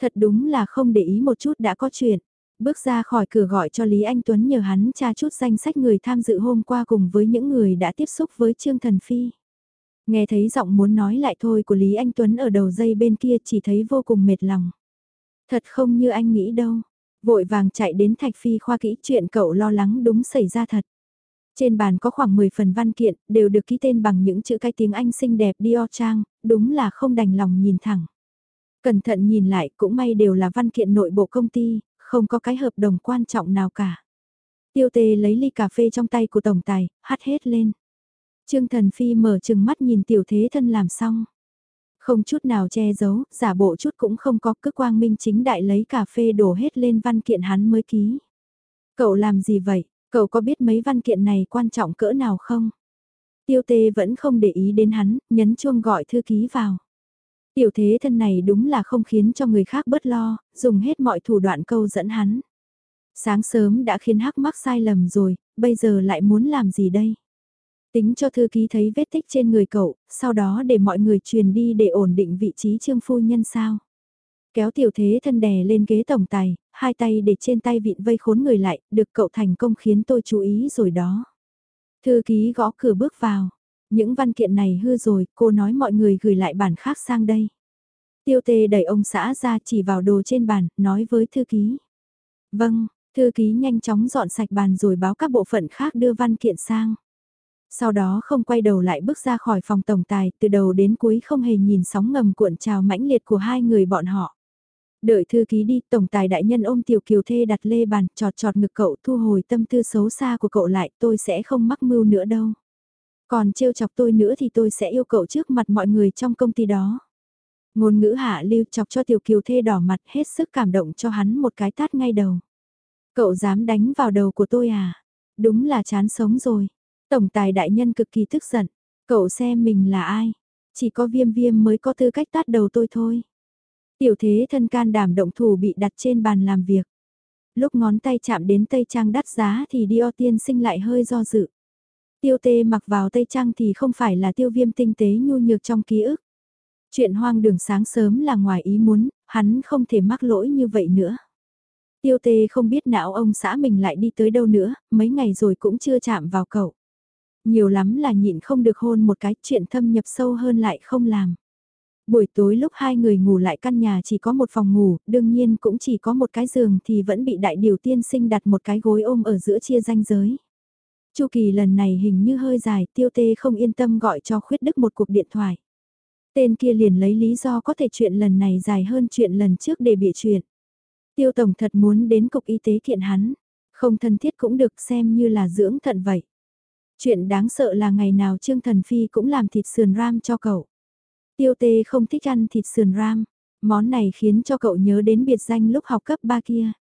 Thật đúng là không để ý một chút đã có chuyện. Bước ra khỏi cửa gọi cho Lý Anh Tuấn nhờ hắn tra chút danh sách người tham dự hôm qua cùng với những người đã tiếp xúc với Trương Thần Phi. Nghe thấy giọng muốn nói lại thôi của Lý Anh Tuấn ở đầu dây bên kia chỉ thấy vô cùng mệt lòng. Thật không như anh nghĩ đâu. Vội vàng chạy đến Thạch Phi khoa kỹ chuyện cậu lo lắng đúng xảy ra thật. Trên bàn có khoảng 10 phần văn kiện, đều được ký tên bằng những chữ cái tiếng Anh xinh đẹp Dior Trang, đúng là không đành lòng nhìn thẳng. Cẩn thận nhìn lại cũng may đều là văn kiện nội bộ công ty, không có cái hợp đồng quan trọng nào cả. Tiêu tề lấy ly cà phê trong tay của tổng tài, hắt hết lên. Trương Thần Phi mở chừng mắt nhìn tiểu thế thân làm xong. Không chút nào che giấu, giả bộ chút cũng không có, cứ quang minh chính đại lấy cà phê đổ hết lên văn kiện hắn mới ký. Cậu làm gì vậy? Cậu có biết mấy văn kiện này quan trọng cỡ nào không? Tiêu tê vẫn không để ý đến hắn, nhấn chuông gọi thư ký vào. Tiểu thế thân này đúng là không khiến cho người khác bớt lo, dùng hết mọi thủ đoạn câu dẫn hắn. Sáng sớm đã khiến hắc mắc sai lầm rồi, bây giờ lại muốn làm gì đây? Tính cho thư ký thấy vết tích trên người cậu, sau đó để mọi người truyền đi để ổn định vị trí trương phu nhân sao. Kéo tiểu thế thân đè lên ghế tổng tài, hai tay để trên tay vịn vây khốn người lại, được cậu thành công khiến tôi chú ý rồi đó. Thư ký gõ cửa bước vào. Những văn kiện này hư rồi, cô nói mọi người gửi lại bản khác sang đây. Tiêu tê đẩy ông xã ra chỉ vào đồ trên bàn, nói với thư ký. Vâng, thư ký nhanh chóng dọn sạch bàn rồi báo các bộ phận khác đưa văn kiện sang. Sau đó không quay đầu lại bước ra khỏi phòng tổng tài, từ đầu đến cuối không hề nhìn sóng ngầm cuộn trào mãnh liệt của hai người bọn họ. Đợi thư ký đi, tổng tài đại nhân ôm tiểu kiều thê đặt lê bàn, trọt trọt ngực cậu thu hồi tâm tư xấu xa của cậu lại, tôi sẽ không mắc mưu nữa đâu. Còn trêu chọc tôi nữa thì tôi sẽ yêu cậu trước mặt mọi người trong công ty đó. Ngôn ngữ hạ lưu chọc cho tiểu kiều thê đỏ mặt hết sức cảm động cho hắn một cái tát ngay đầu. Cậu dám đánh vào đầu của tôi à? Đúng là chán sống rồi. Tổng tài đại nhân cực kỳ tức giận. Cậu xem mình là ai? Chỉ có viêm viêm mới có tư cách tát đầu tôi thôi. Tiểu thế thân can đảm động thủ bị đặt trên bàn làm việc. Lúc ngón tay chạm đến tây trang đắt giá thì Dio tiên sinh lại hơi do dự. Tiêu tê mặc vào tây trang thì không phải là tiêu viêm tinh tế nhu nhược trong ký ức. Chuyện hoang đường sáng sớm là ngoài ý muốn, hắn không thể mắc lỗi như vậy nữa. Tiêu tê không biết não ông xã mình lại đi tới đâu nữa, mấy ngày rồi cũng chưa chạm vào cậu. Nhiều lắm là nhịn không được hôn một cái chuyện thâm nhập sâu hơn lại không làm. Buổi tối lúc hai người ngủ lại căn nhà chỉ có một phòng ngủ, đương nhiên cũng chỉ có một cái giường thì vẫn bị đại điều tiên sinh đặt một cái gối ôm ở giữa chia ranh giới. Chu kỳ lần này hình như hơi dài, tiêu tê không yên tâm gọi cho khuyết đức một cuộc điện thoại. Tên kia liền lấy lý do có thể chuyện lần này dài hơn chuyện lần trước để bịa chuyện. Tiêu tổng thật muốn đến cục y tế kiện hắn, không thân thiết cũng được xem như là dưỡng thận vậy. Chuyện đáng sợ là ngày nào Trương Thần Phi cũng làm thịt sườn ram cho cậu. Tiêu tê không thích ăn thịt sườn ram, món này khiến cho cậu nhớ đến biệt danh lúc học cấp 3 kia.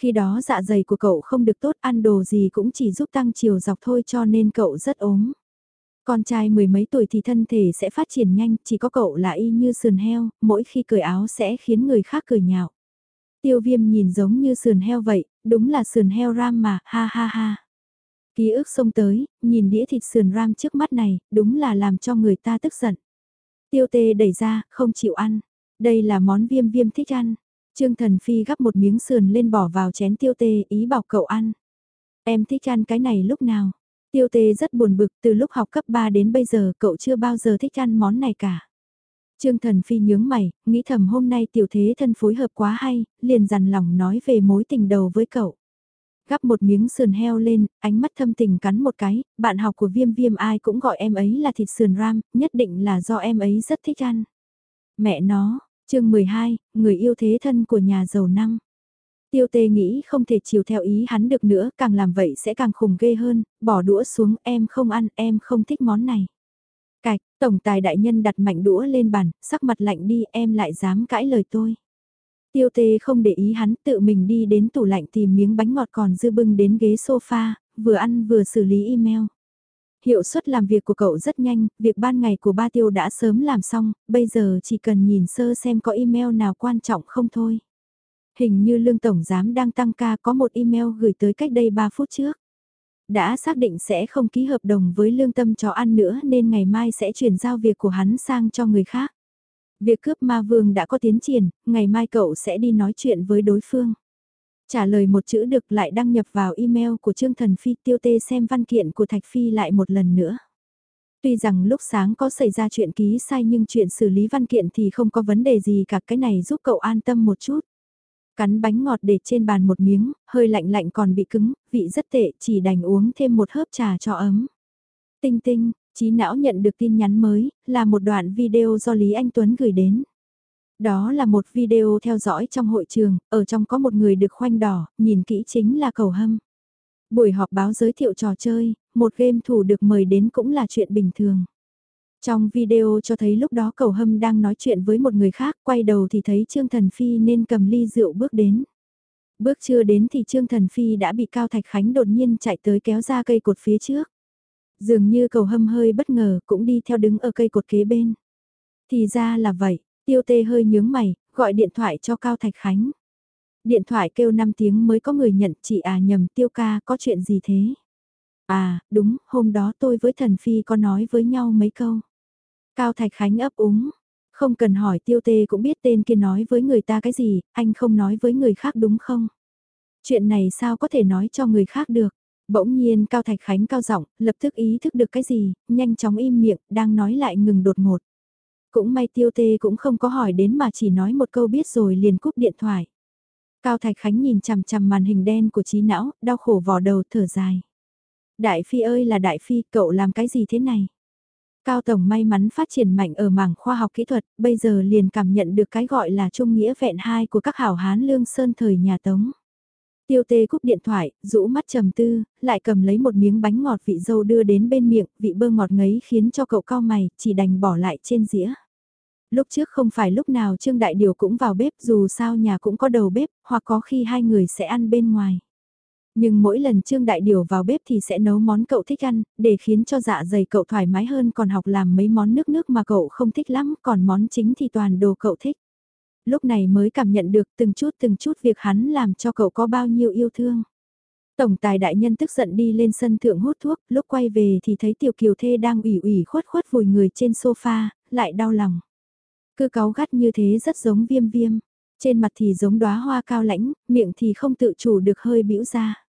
Khi đó dạ dày của cậu không được tốt ăn đồ gì cũng chỉ giúp tăng chiều dọc thôi cho nên cậu rất ốm. Con trai mười mấy tuổi thì thân thể sẽ phát triển nhanh, chỉ có cậu là y như sườn heo, mỗi khi cởi áo sẽ khiến người khác cười nhạo. Tiêu viêm nhìn giống như sườn heo vậy, đúng là sườn heo ram mà, ha ha ha. Ký ức xông tới, nhìn đĩa thịt sườn ram trước mắt này, đúng là làm cho người ta tức giận. Tiêu tê đẩy ra, không chịu ăn. Đây là món viêm viêm thích ăn. Trương Thần Phi gắp một miếng sườn lên bỏ vào chén tiêu tê, ý bảo cậu ăn. Em thích ăn cái này lúc nào? Tiêu tê rất buồn bực, từ lúc học cấp 3 đến bây giờ cậu chưa bao giờ thích ăn món này cả. Trương Thần Phi nhướng mày, nghĩ thầm hôm nay tiểu thế thân phối hợp quá hay, liền dằn lòng nói về mối tình đầu với cậu. Gắp một miếng sườn heo lên, ánh mắt thâm tình cắn một cái, bạn học của viêm viêm ai cũng gọi em ấy là thịt sườn ram, nhất định là do em ấy rất thích ăn. Mẹ nó, chương 12, người yêu thế thân của nhà giàu năng. Tiêu tê nghĩ không thể chiều theo ý hắn được nữa, càng làm vậy sẽ càng khủng ghê hơn, bỏ đũa xuống em không ăn, em không thích món này. Cạch, tổng tài đại nhân đặt mạnh đũa lên bàn, sắc mặt lạnh đi em lại dám cãi lời tôi. Tiêu tê không để ý hắn tự mình đi đến tủ lạnh tìm miếng bánh ngọt còn dư bưng đến ghế sofa, vừa ăn vừa xử lý email. Hiệu suất làm việc của cậu rất nhanh, việc ban ngày của ba tiêu đã sớm làm xong, bây giờ chỉ cần nhìn sơ xem có email nào quan trọng không thôi. Hình như lương tổng giám đang tăng ca có một email gửi tới cách đây 3 phút trước. Đã xác định sẽ không ký hợp đồng với lương tâm chó ăn nữa nên ngày mai sẽ chuyển giao việc của hắn sang cho người khác. Việc cướp ma vương đã có tiến triển, ngày mai cậu sẽ đi nói chuyện với đối phương. Trả lời một chữ được lại đăng nhập vào email của Trương Thần Phi tiêu tê xem văn kiện của Thạch Phi lại một lần nữa. Tuy rằng lúc sáng có xảy ra chuyện ký sai nhưng chuyện xử lý văn kiện thì không có vấn đề gì cả cái này giúp cậu an tâm một chút. Cắn bánh ngọt để trên bàn một miếng, hơi lạnh lạnh còn bị cứng, vị rất tệ, chỉ đành uống thêm một hớp trà cho ấm. Tinh tinh, trí não nhận được tin nhắn mới, là một đoạn video do Lý Anh Tuấn gửi đến. Đó là một video theo dõi trong hội trường, ở trong có một người được khoanh đỏ, nhìn kỹ chính là cầu hâm. Buổi họp báo giới thiệu trò chơi, một game thủ được mời đến cũng là chuyện bình thường. Trong video cho thấy lúc đó cầu hâm đang nói chuyện với một người khác, quay đầu thì thấy Trương Thần Phi nên cầm ly rượu bước đến. Bước chưa đến thì Trương Thần Phi đã bị Cao Thạch Khánh đột nhiên chạy tới kéo ra cây cột phía trước. Dường như cầu hâm hơi bất ngờ cũng đi theo đứng ở cây cột kế bên. Thì ra là vậy, tiêu tê hơi nhướng mày, gọi điện thoại cho Cao Thạch Khánh. Điện thoại kêu 5 tiếng mới có người nhận chị à nhầm tiêu ca có chuyện gì thế? À, đúng, hôm đó tôi với thần phi có nói với nhau mấy câu. Cao Thạch Khánh ấp úng, không cần hỏi tiêu tê cũng biết tên kia nói với người ta cái gì, anh không nói với người khác đúng không? Chuyện này sao có thể nói cho người khác được? Bỗng nhiên Cao Thạch Khánh cao giọng, lập tức ý thức được cái gì, nhanh chóng im miệng, đang nói lại ngừng đột ngột. Cũng may tiêu tê cũng không có hỏi đến mà chỉ nói một câu biết rồi liền cúp điện thoại. Cao Thạch Khánh nhìn chằm chằm màn hình đen của trí não, đau khổ vò đầu thở dài. Đại Phi ơi là Đại Phi, cậu làm cái gì thế này? Cao Tổng may mắn phát triển mạnh ở mảng khoa học kỹ thuật, bây giờ liền cảm nhận được cái gọi là trung nghĩa vẹn hai của các hảo hán lương sơn thời nhà Tống. Tiêu tê cúp điện thoại, rũ mắt trầm tư, lại cầm lấy một miếng bánh ngọt vị dâu đưa đến bên miệng, vị bơ ngọt ngấy khiến cho cậu cao mày, chỉ đành bỏ lại trên dĩa. Lúc trước không phải lúc nào Trương Đại Điều cũng vào bếp dù sao nhà cũng có đầu bếp, hoặc có khi hai người sẽ ăn bên ngoài. Nhưng mỗi lần Trương Đại Điều vào bếp thì sẽ nấu món cậu thích ăn, để khiến cho dạ dày cậu thoải mái hơn còn học làm mấy món nước nước mà cậu không thích lắm, còn món chính thì toàn đồ cậu thích. Lúc này mới cảm nhận được từng chút từng chút việc hắn làm cho cậu có bao nhiêu yêu thương. Tổng tài đại nhân tức giận đi lên sân thượng hút thuốc, lúc quay về thì thấy tiểu kiều thê đang ủy ủy khuất khuất vùi người trên sofa, lại đau lòng. Cứ cáu gắt như thế rất giống viêm viêm, trên mặt thì giống đóa hoa cao lãnh, miệng thì không tự chủ được hơi bĩu ra.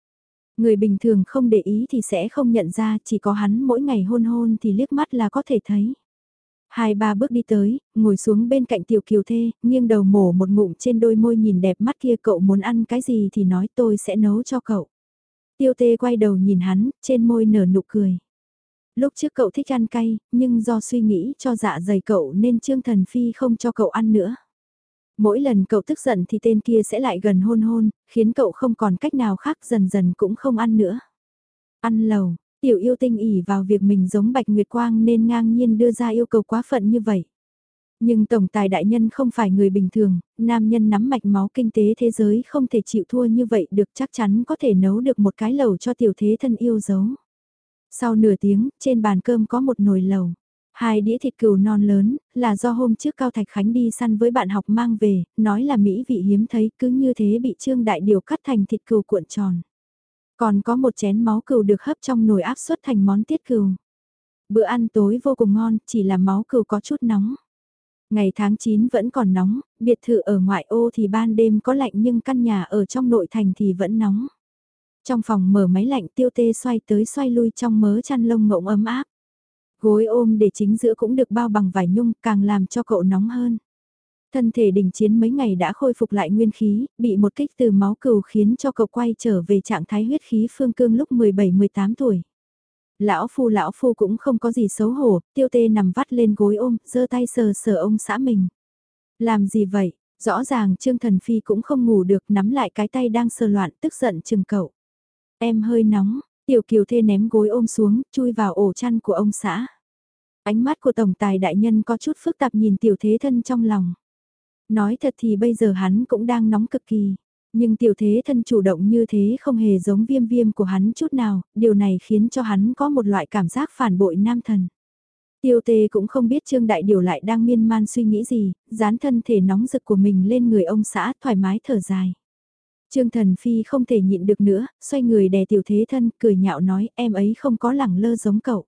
Người bình thường không để ý thì sẽ không nhận ra, chỉ có hắn mỗi ngày hôn hôn thì liếc mắt là có thể thấy. Hai ba bước đi tới, ngồi xuống bên cạnh tiểu kiều thê, nghiêng đầu mổ một ngụm trên đôi môi nhìn đẹp mắt kia cậu muốn ăn cái gì thì nói tôi sẽ nấu cho cậu. Tiêu tê quay đầu nhìn hắn, trên môi nở nụ cười. Lúc trước cậu thích ăn cay, nhưng do suy nghĩ cho dạ dày cậu nên Trương Thần Phi không cho cậu ăn nữa. Mỗi lần cậu tức giận thì tên kia sẽ lại gần hôn hôn, khiến cậu không còn cách nào khác dần dần cũng không ăn nữa. Ăn lầu, tiểu yêu tinh ỉ vào việc mình giống Bạch Nguyệt Quang nên ngang nhiên đưa ra yêu cầu quá phận như vậy. Nhưng tổng tài đại nhân không phải người bình thường, nam nhân nắm mạch máu kinh tế thế giới không thể chịu thua như vậy được chắc chắn có thể nấu được một cái lầu cho tiểu thế thân yêu dấu. Sau nửa tiếng, trên bàn cơm có một nồi lầu. Hai đĩa thịt cừu non lớn, là do hôm trước Cao Thạch Khánh đi săn với bạn học mang về, nói là mỹ vị hiếm thấy cứ như thế bị Trương Đại Điều cắt thành thịt cừu cuộn tròn. Còn có một chén máu cừu được hấp trong nồi áp suất thành món tiết cừu. Bữa ăn tối vô cùng ngon, chỉ là máu cừu có chút nóng. Ngày tháng 9 vẫn còn nóng, biệt thự ở ngoại ô thì ban đêm có lạnh nhưng căn nhà ở trong nội thành thì vẫn nóng. Trong phòng mở máy lạnh tiêu tê xoay tới xoay lui trong mớ chăn lông ngỗng ấm áp. Gối ôm để chính giữa cũng được bao bằng vải nhung càng làm cho cậu nóng hơn. Thân thể đình chiến mấy ngày đã khôi phục lại nguyên khí, bị một kích từ máu cừu khiến cho cậu quay trở về trạng thái huyết khí phương cương lúc 17-18 tuổi. Lão phu lão phu cũng không có gì xấu hổ, tiêu tê nằm vắt lên gối ôm, giơ tay sờ sờ ông xã mình. Làm gì vậy? Rõ ràng Trương Thần Phi cũng không ngủ được nắm lại cái tay đang sờ loạn tức giận chừng cậu. Em hơi nóng, tiểu kiều thê ném gối ôm xuống, chui vào ổ chăn của ông xã. Ánh mắt của tổng tài đại nhân có chút phức tạp nhìn tiểu thế thân trong lòng. Nói thật thì bây giờ hắn cũng đang nóng cực kỳ. Nhưng tiểu thế thân chủ động như thế không hề giống viêm viêm của hắn chút nào, điều này khiến cho hắn có một loại cảm giác phản bội nam thần. Tiêu tê cũng không biết Trương Đại Điều lại đang miên man suy nghĩ gì, dán thân thể nóng rực của mình lên người ông xã thoải mái thở dài. Trương Thần Phi không thể nhịn được nữa, xoay người đè tiểu thế thân, cười nhạo nói em ấy không có lẳng lơ giống cậu.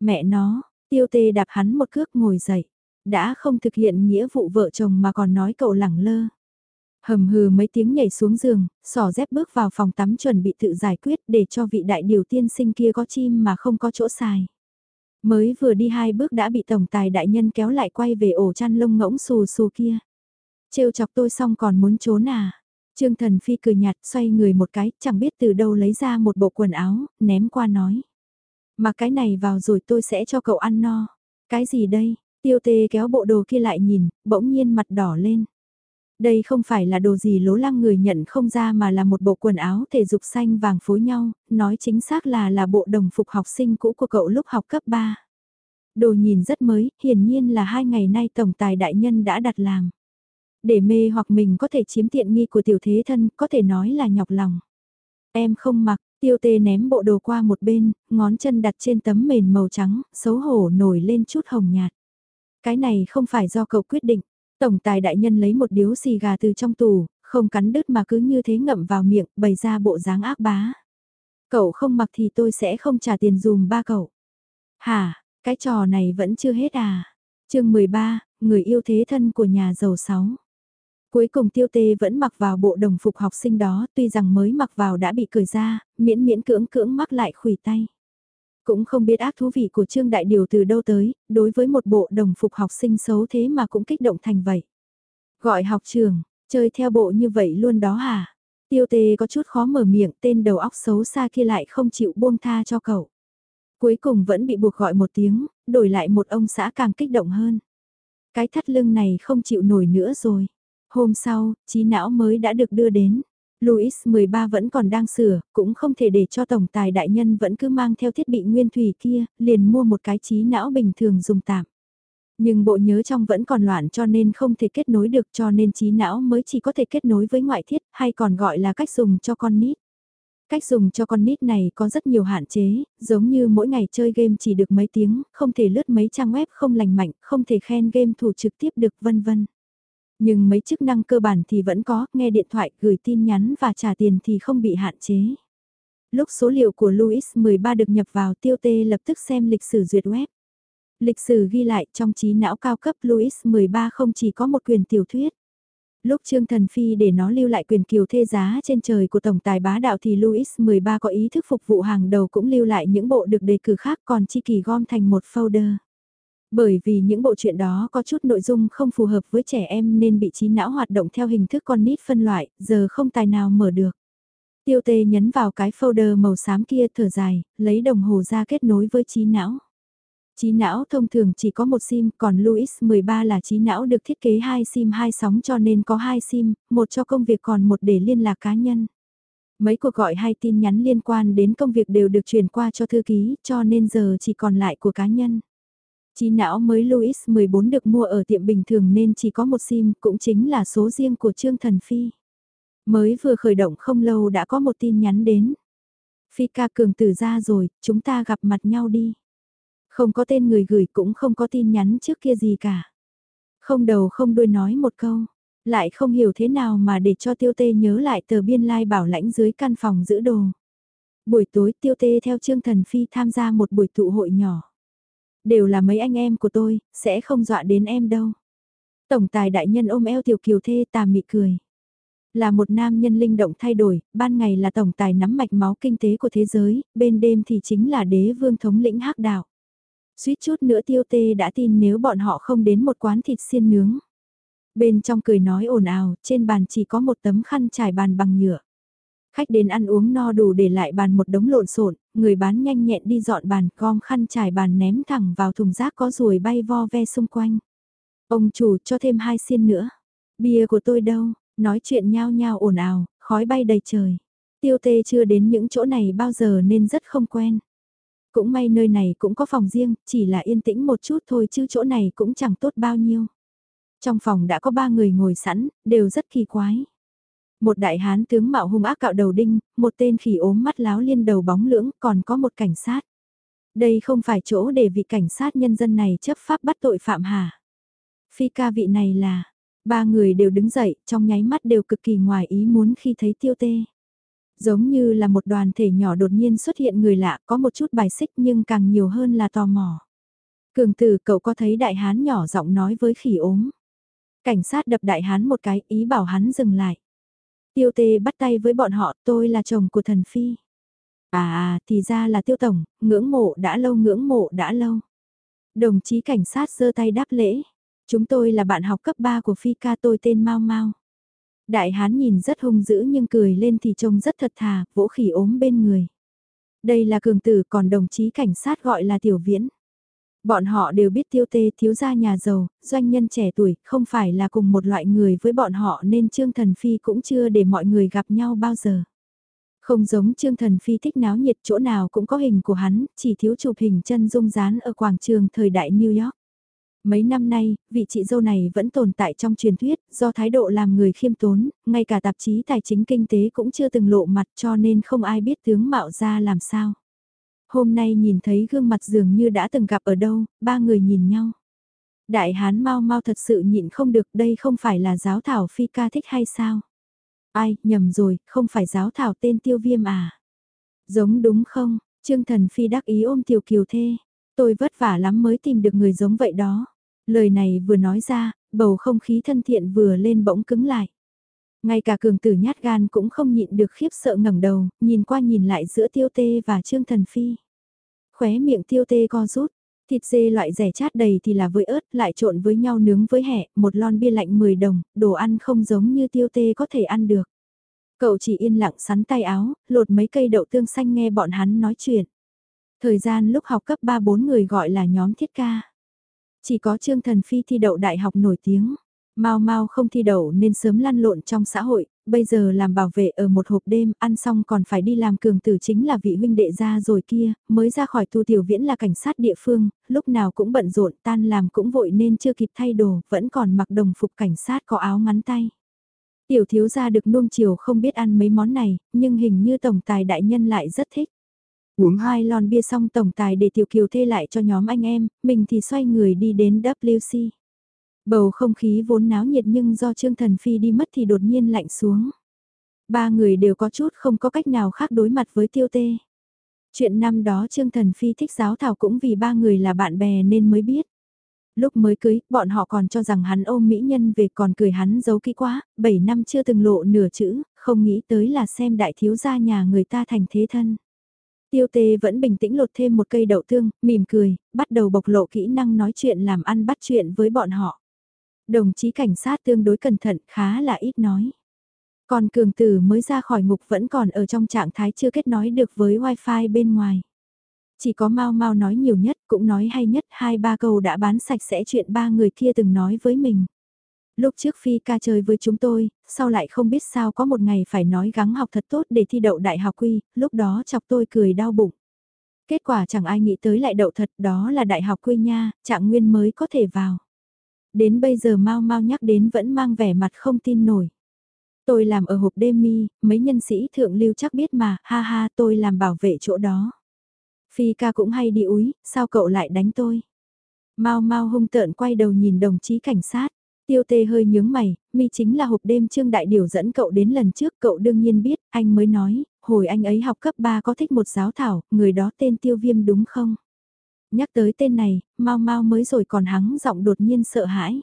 Mẹ nó, tiêu tê đạp hắn một cước ngồi dậy, đã không thực hiện nghĩa vụ vợ chồng mà còn nói cậu lẳng lơ. Hầm hừ mấy tiếng nhảy xuống giường, sỏ dép bước vào phòng tắm chuẩn bị tự giải quyết để cho vị đại điều tiên sinh kia có chim mà không có chỗ xài. Mới vừa đi hai bước đã bị tổng tài đại nhân kéo lại quay về ổ chăn lông ngỗng xù xù kia. Trêu chọc tôi xong còn muốn trốn à. Trương Thần Phi cười nhạt xoay người một cái, chẳng biết từ đâu lấy ra một bộ quần áo, ném qua nói. Mà cái này vào rồi tôi sẽ cho cậu ăn no. Cái gì đây? Tiêu tê kéo bộ đồ kia lại nhìn, bỗng nhiên mặt đỏ lên. Đây không phải là đồ gì lố lăng người nhận không ra mà là một bộ quần áo thể dục xanh vàng phối nhau, nói chính xác là là bộ đồng phục học sinh cũ của cậu lúc học cấp 3. Đồ nhìn rất mới, hiển nhiên là hai ngày nay tổng tài đại nhân đã đặt làm. Để mê hoặc mình có thể chiếm tiện nghi của tiểu thế thân, có thể nói là nhọc lòng. Em không mặc, tiêu tê ném bộ đồ qua một bên, ngón chân đặt trên tấm mền màu trắng, xấu hổ nổi lên chút hồng nhạt. Cái này không phải do cậu quyết định. Tổng tài đại nhân lấy một điếu xì gà từ trong tủ, không cắn đứt mà cứ như thế ngậm vào miệng, bày ra bộ dáng ác bá. Cậu không mặc thì tôi sẽ không trả tiền dùm ba cậu. Hả, cái trò này vẫn chưa hết à? chương 13, người yêu thế thân của nhà giàu sáu. Cuối cùng tiêu tê vẫn mặc vào bộ đồng phục học sinh đó, tuy rằng mới mặc vào đã bị cười ra, miễn miễn cưỡng cưỡng mắc lại khủy tay. Cũng không biết ác thú vị của Trương Đại Điều từ đâu tới, đối với một bộ đồng phục học sinh xấu thế mà cũng kích động thành vậy. Gọi học trường, chơi theo bộ như vậy luôn đó hả? Tiêu tê có chút khó mở miệng tên đầu óc xấu xa kia lại không chịu buông tha cho cậu. Cuối cùng vẫn bị buộc gọi một tiếng, đổi lại một ông xã càng kích động hơn. Cái thắt lưng này không chịu nổi nữa rồi. Hôm sau, trí não mới đã được đưa đến. Louis 13 vẫn còn đang sửa, cũng không thể để cho tổng tài đại nhân vẫn cứ mang theo thiết bị nguyên thủy kia, liền mua một cái trí não bình thường dùng tạm. Nhưng bộ nhớ trong vẫn còn loạn cho nên không thể kết nối được cho nên trí não mới chỉ có thể kết nối với ngoại thiết hay còn gọi là cách dùng cho con nít. Cách dùng cho con nít này có rất nhiều hạn chế, giống như mỗi ngày chơi game chỉ được mấy tiếng, không thể lướt mấy trang web không lành mạnh, không thể khen game thủ trực tiếp được vân vân. Nhưng mấy chức năng cơ bản thì vẫn có, nghe điện thoại, gửi tin nhắn và trả tiền thì không bị hạn chế. Lúc số liệu của Louis 13 được nhập vào tiêu tê lập tức xem lịch sử duyệt web. Lịch sử ghi lại trong trí não cao cấp Louis 13 không chỉ có một quyền tiểu thuyết. Lúc Trương Thần Phi để nó lưu lại quyền kiều thê giá trên trời của Tổng tài bá đạo thì Louis 13 có ý thức phục vụ hàng đầu cũng lưu lại những bộ được đề cử khác còn chi kỳ gom thành một folder. Bởi vì những bộ truyện đó có chút nội dung không phù hợp với trẻ em nên bị trí não hoạt động theo hình thức con nít phân loại, giờ không tài nào mở được. Tiêu tê nhấn vào cái folder màu xám kia thở dài, lấy đồng hồ ra kết nối với trí não. Trí não thông thường chỉ có một sim, còn Louis 13 là trí não được thiết kế hai sim hai sóng cho nên có hai sim, một cho công việc còn một để liên lạc cá nhân. Mấy cuộc gọi hay tin nhắn liên quan đến công việc đều được chuyển qua cho thư ký, cho nên giờ chỉ còn lại của cá nhân. Trí não mới Louis 14 được mua ở tiệm bình thường nên chỉ có một sim, cũng chính là số riêng của Trương Thần Phi. Mới vừa khởi động không lâu đã có một tin nhắn đến. Phi ca cường tử ra rồi, chúng ta gặp mặt nhau đi. Không có tên người gửi cũng không có tin nhắn trước kia gì cả. Không đầu không đuôi nói một câu, lại không hiểu thế nào mà để cho tiêu tê nhớ lại tờ biên lai like bảo lãnh dưới căn phòng giữ đồ. Buổi tối tiêu tê theo Trương Thần Phi tham gia một buổi tụ hội nhỏ. Đều là mấy anh em của tôi, sẽ không dọa đến em đâu. Tổng tài đại nhân ôm eo tiểu kiều thê tà mị cười. Là một nam nhân linh động thay đổi, ban ngày là tổng tài nắm mạch máu kinh tế của thế giới, bên đêm thì chính là đế vương thống lĩnh hắc đạo. Suýt chút nữa tiêu tê đã tin nếu bọn họ không đến một quán thịt xiên nướng. Bên trong cười nói ồn ào, trên bàn chỉ có một tấm khăn trải bàn bằng nhựa. Khách đến ăn uống no đủ để lại bàn một đống lộn xộn, người bán nhanh nhẹn đi dọn bàn, gom khăn trải bàn ném thẳng vào thùng rác có ruồi bay vo ve xung quanh. Ông chủ cho thêm hai xiên nữa. Bia của tôi đâu, nói chuyện nhao nhao ồn ào, khói bay đầy trời. Tiêu tê chưa đến những chỗ này bao giờ nên rất không quen. Cũng may nơi này cũng có phòng riêng, chỉ là yên tĩnh một chút thôi chứ chỗ này cũng chẳng tốt bao nhiêu. Trong phòng đã có ba người ngồi sẵn, đều rất kỳ quái. Một đại hán tướng mạo hung ác cạo đầu đinh, một tên khỉ ốm mắt láo liên đầu bóng lưỡng, còn có một cảnh sát. Đây không phải chỗ để vị cảnh sát nhân dân này chấp pháp bắt tội phạm hả? Phi ca vị này là, ba người đều đứng dậy, trong nháy mắt đều cực kỳ ngoài ý muốn khi thấy tiêu tê. Giống như là một đoàn thể nhỏ đột nhiên xuất hiện người lạ, có một chút bài xích nhưng càng nhiều hơn là tò mò. Cường tử cậu có thấy đại hán nhỏ giọng nói với khỉ ốm. Cảnh sát đập đại hán một cái ý bảo hắn dừng lại. Tiêu tê bắt tay với bọn họ tôi là chồng của thần phi. À à thì ra là tiêu tổng, ngưỡng mộ đã lâu ngưỡng mộ đã lâu. Đồng chí cảnh sát giơ tay đáp lễ. Chúng tôi là bạn học cấp 3 của Phi ca tôi tên Mau Mau. Đại hán nhìn rất hung dữ nhưng cười lên thì trông rất thật thà, vỗ khỉ ốm bên người. Đây là cường tử còn đồng chí cảnh sát gọi là tiểu viễn. Bọn họ đều biết tiêu tê thiếu gia nhà giàu, doanh nhân trẻ tuổi, không phải là cùng một loại người với bọn họ nên Trương Thần Phi cũng chưa để mọi người gặp nhau bao giờ. Không giống Trương Thần Phi thích náo nhiệt chỗ nào cũng có hình của hắn, chỉ thiếu chụp hình chân dung dán ở quảng trường thời đại New York. Mấy năm nay, vị chị dâu này vẫn tồn tại trong truyền thuyết, do thái độ làm người khiêm tốn, ngay cả tạp chí tài chính kinh tế cũng chưa từng lộ mặt cho nên không ai biết tướng mạo ra làm sao. Hôm nay nhìn thấy gương mặt dường như đã từng gặp ở đâu, ba người nhìn nhau. Đại hán mau mau thật sự nhịn không được đây không phải là giáo thảo phi ca thích hay sao? Ai, nhầm rồi, không phải giáo thảo tên tiêu viêm à? Giống đúng không? Trương thần phi đắc ý ôm tiểu kiều thê. Tôi vất vả lắm mới tìm được người giống vậy đó. Lời này vừa nói ra, bầu không khí thân thiện vừa lên bỗng cứng lại. Ngay cả cường tử nhát gan cũng không nhịn được khiếp sợ ngẩng đầu, nhìn qua nhìn lại giữa tiêu tê và trương thần phi. Khóe miệng tiêu tê co rút, thịt dê loại rẻ chát đầy thì là với ớt, lại trộn với nhau nướng với hẹ, một lon bia lạnh 10 đồng, đồ ăn không giống như tiêu tê có thể ăn được. Cậu chỉ yên lặng sắn tay áo, lột mấy cây đậu tương xanh nghe bọn hắn nói chuyện. Thời gian lúc học cấp 3-4 người gọi là nhóm thiết ca. Chỉ có Trương Thần Phi thi đậu đại học nổi tiếng. Mau mau không thi đậu nên sớm lăn lộn trong xã hội, bây giờ làm bảo vệ ở một hộp đêm, ăn xong còn phải đi làm cường tử chính là vị huynh đệ gia rồi kia, mới ra khỏi tu tiểu viễn là cảnh sát địa phương, lúc nào cũng bận rộn tan làm cũng vội nên chưa kịp thay đồ, vẫn còn mặc đồng phục cảnh sát có áo ngắn tay. Tiểu thiếu gia được nuông chiều không biết ăn mấy món này, nhưng hình như tổng tài đại nhân lại rất thích. Uống hai lon bia xong tổng tài để tiểu kiều thê lại cho nhóm anh em, mình thì xoay người đi đến WC. Bầu không khí vốn náo nhiệt nhưng do Trương Thần Phi đi mất thì đột nhiên lạnh xuống. Ba người đều có chút không có cách nào khác đối mặt với tiêu tê. Chuyện năm đó Trương Thần Phi thích giáo thảo cũng vì ba người là bạn bè nên mới biết. Lúc mới cưới, bọn họ còn cho rằng hắn ôm mỹ nhân về còn cười hắn giấu kỹ quá, 7 năm chưa từng lộ nửa chữ, không nghĩ tới là xem đại thiếu gia nhà người ta thành thế thân. Tiêu tê vẫn bình tĩnh lột thêm một cây đậu tương, mỉm cười, bắt đầu bộc lộ kỹ năng nói chuyện làm ăn bắt chuyện với bọn họ. Đồng chí cảnh sát tương đối cẩn thận khá là ít nói. Còn cường tử mới ra khỏi ngục vẫn còn ở trong trạng thái chưa kết nối được với wifi bên ngoài. Chỉ có Mau Mau nói nhiều nhất, cũng nói hay nhất, hai ba câu đã bán sạch sẽ chuyện ba người kia từng nói với mình. Lúc trước Phi ca chơi với chúng tôi, sau lại không biết sao có một ngày phải nói gắng học thật tốt để thi đậu đại học quy, lúc đó chọc tôi cười đau bụng. Kết quả chẳng ai nghĩ tới lại đậu thật, đó là đại học quy nha, trạng nguyên mới có thể vào. Đến bây giờ mau mau nhắc đến vẫn mang vẻ mặt không tin nổi. Tôi làm ở hộp đêm mi, mấy nhân sĩ thượng lưu chắc biết mà, ha ha tôi làm bảo vệ chỗ đó. Phi ca cũng hay đi úi, sao cậu lại đánh tôi? Mau mau hung tợn quay đầu nhìn đồng chí cảnh sát. Tiêu tê hơi nhướng mày, mi chính là hộp đêm Trương Đại Điều dẫn cậu đến lần trước cậu đương nhiên biết, anh mới nói, hồi anh ấy học cấp 3 có thích một giáo thảo, người đó tên tiêu viêm đúng không? Nhắc tới tên này, mau mau mới rồi còn hắng giọng đột nhiên sợ hãi.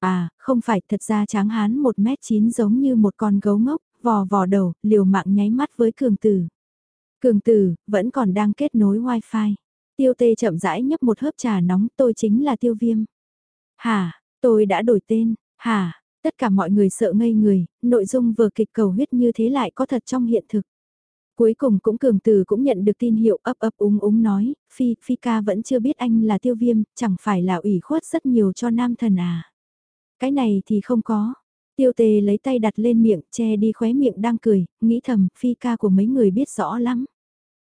À, không phải, thật ra tráng hán 1m9 giống như một con gấu ngốc, vò vò đầu, liều mạng nháy mắt với cường tử. Cường tử, vẫn còn đang kết nối wifi. Tiêu tê chậm rãi nhấp một hớp trà nóng, tôi chính là tiêu viêm. hà, tôi đã đổi tên, hà, tất cả mọi người sợ ngây người, nội dung vừa kịch cầu huyết như thế lại có thật trong hiện thực. Cuối cùng cũng cường từ cũng nhận được tin hiệu ấp ấp úng úng nói, Phi, Phi ca vẫn chưa biết anh là tiêu viêm, chẳng phải là ủy khuất rất nhiều cho nam thần à. Cái này thì không có. Tiêu tề lấy tay đặt lên miệng, che đi khóe miệng đang cười, nghĩ thầm, Phi ca của mấy người biết rõ lắm.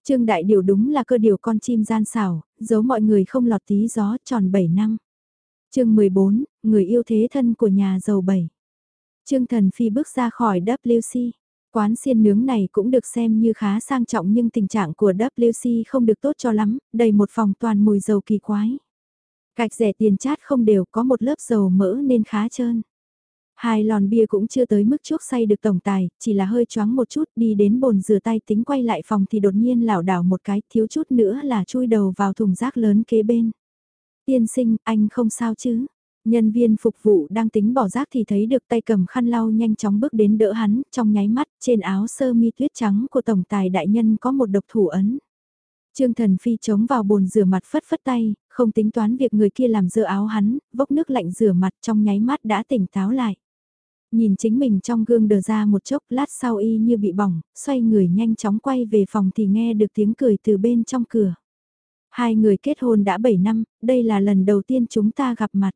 Trương Đại Điều đúng là cơ điều con chim gian xảo, giấu mọi người không lọt tí gió tròn 7 năm. chương 14, người yêu thế thân của nhà giàu 7. Trương Thần Phi bước ra khỏi WC. Quán xiên nướng này cũng được xem như khá sang trọng nhưng tình trạng của WC không được tốt cho lắm, đầy một phòng toàn mùi dầu kỳ quái. Gạch rẻ tiền chát không đều có một lớp dầu mỡ nên khá trơn. Hai lòn bia cũng chưa tới mức chuốc say được tổng tài, chỉ là hơi choáng một chút đi đến bồn rửa tay tính quay lại phòng thì đột nhiên lảo đảo một cái thiếu chút nữa là chui đầu vào thùng rác lớn kế bên. Tiên sinh, anh không sao chứ? Nhân viên phục vụ đang tính bỏ rác thì thấy được tay cầm khăn lau nhanh chóng bước đến đỡ hắn, trong nháy mắt, trên áo sơ mi tuyết trắng của tổng tài đại nhân có một độc thủ ấn. Trương Thần Phi chống vào bồn rửa mặt phất phất tay, không tính toán việc người kia làm dơ áo hắn, vốc nước lạnh rửa mặt trong nháy mắt đã tỉnh táo lại. Nhìn chính mình trong gương đờ ra một chốc lát sau y như bị bỏng, xoay người nhanh chóng quay về phòng thì nghe được tiếng cười từ bên trong cửa. Hai người kết hôn đã 7 năm, đây là lần đầu tiên chúng ta gặp mặt.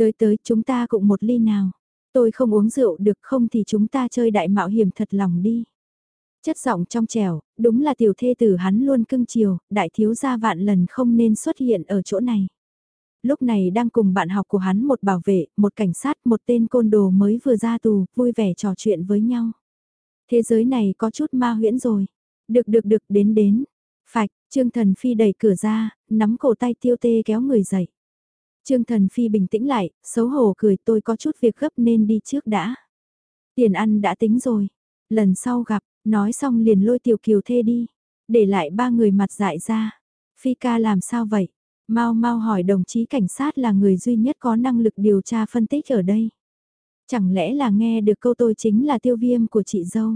Tới tới chúng ta cũng một ly nào. Tôi không uống rượu được không thì chúng ta chơi đại mạo hiểm thật lòng đi. Chất giọng trong trẻo, đúng là tiểu thê tử hắn luôn cưng chiều, đại thiếu gia vạn lần không nên xuất hiện ở chỗ này. Lúc này đang cùng bạn học của hắn một bảo vệ, một cảnh sát, một tên côn đồ mới vừa ra tù, vui vẻ trò chuyện với nhau. Thế giới này có chút ma huyễn rồi. Được được được đến đến. Phạch, Trương Thần Phi đẩy cửa ra, nắm cổ tay tiêu tê kéo người dậy. Trương Thần Phi bình tĩnh lại, xấu hổ cười tôi có chút việc gấp nên đi trước đã. Tiền ăn đã tính rồi. Lần sau gặp, nói xong liền lôi tiểu kiều thê đi. Để lại ba người mặt dại ra. Phi ca làm sao vậy? Mau mau hỏi đồng chí cảnh sát là người duy nhất có năng lực điều tra phân tích ở đây. Chẳng lẽ là nghe được câu tôi chính là tiêu viêm của chị dâu?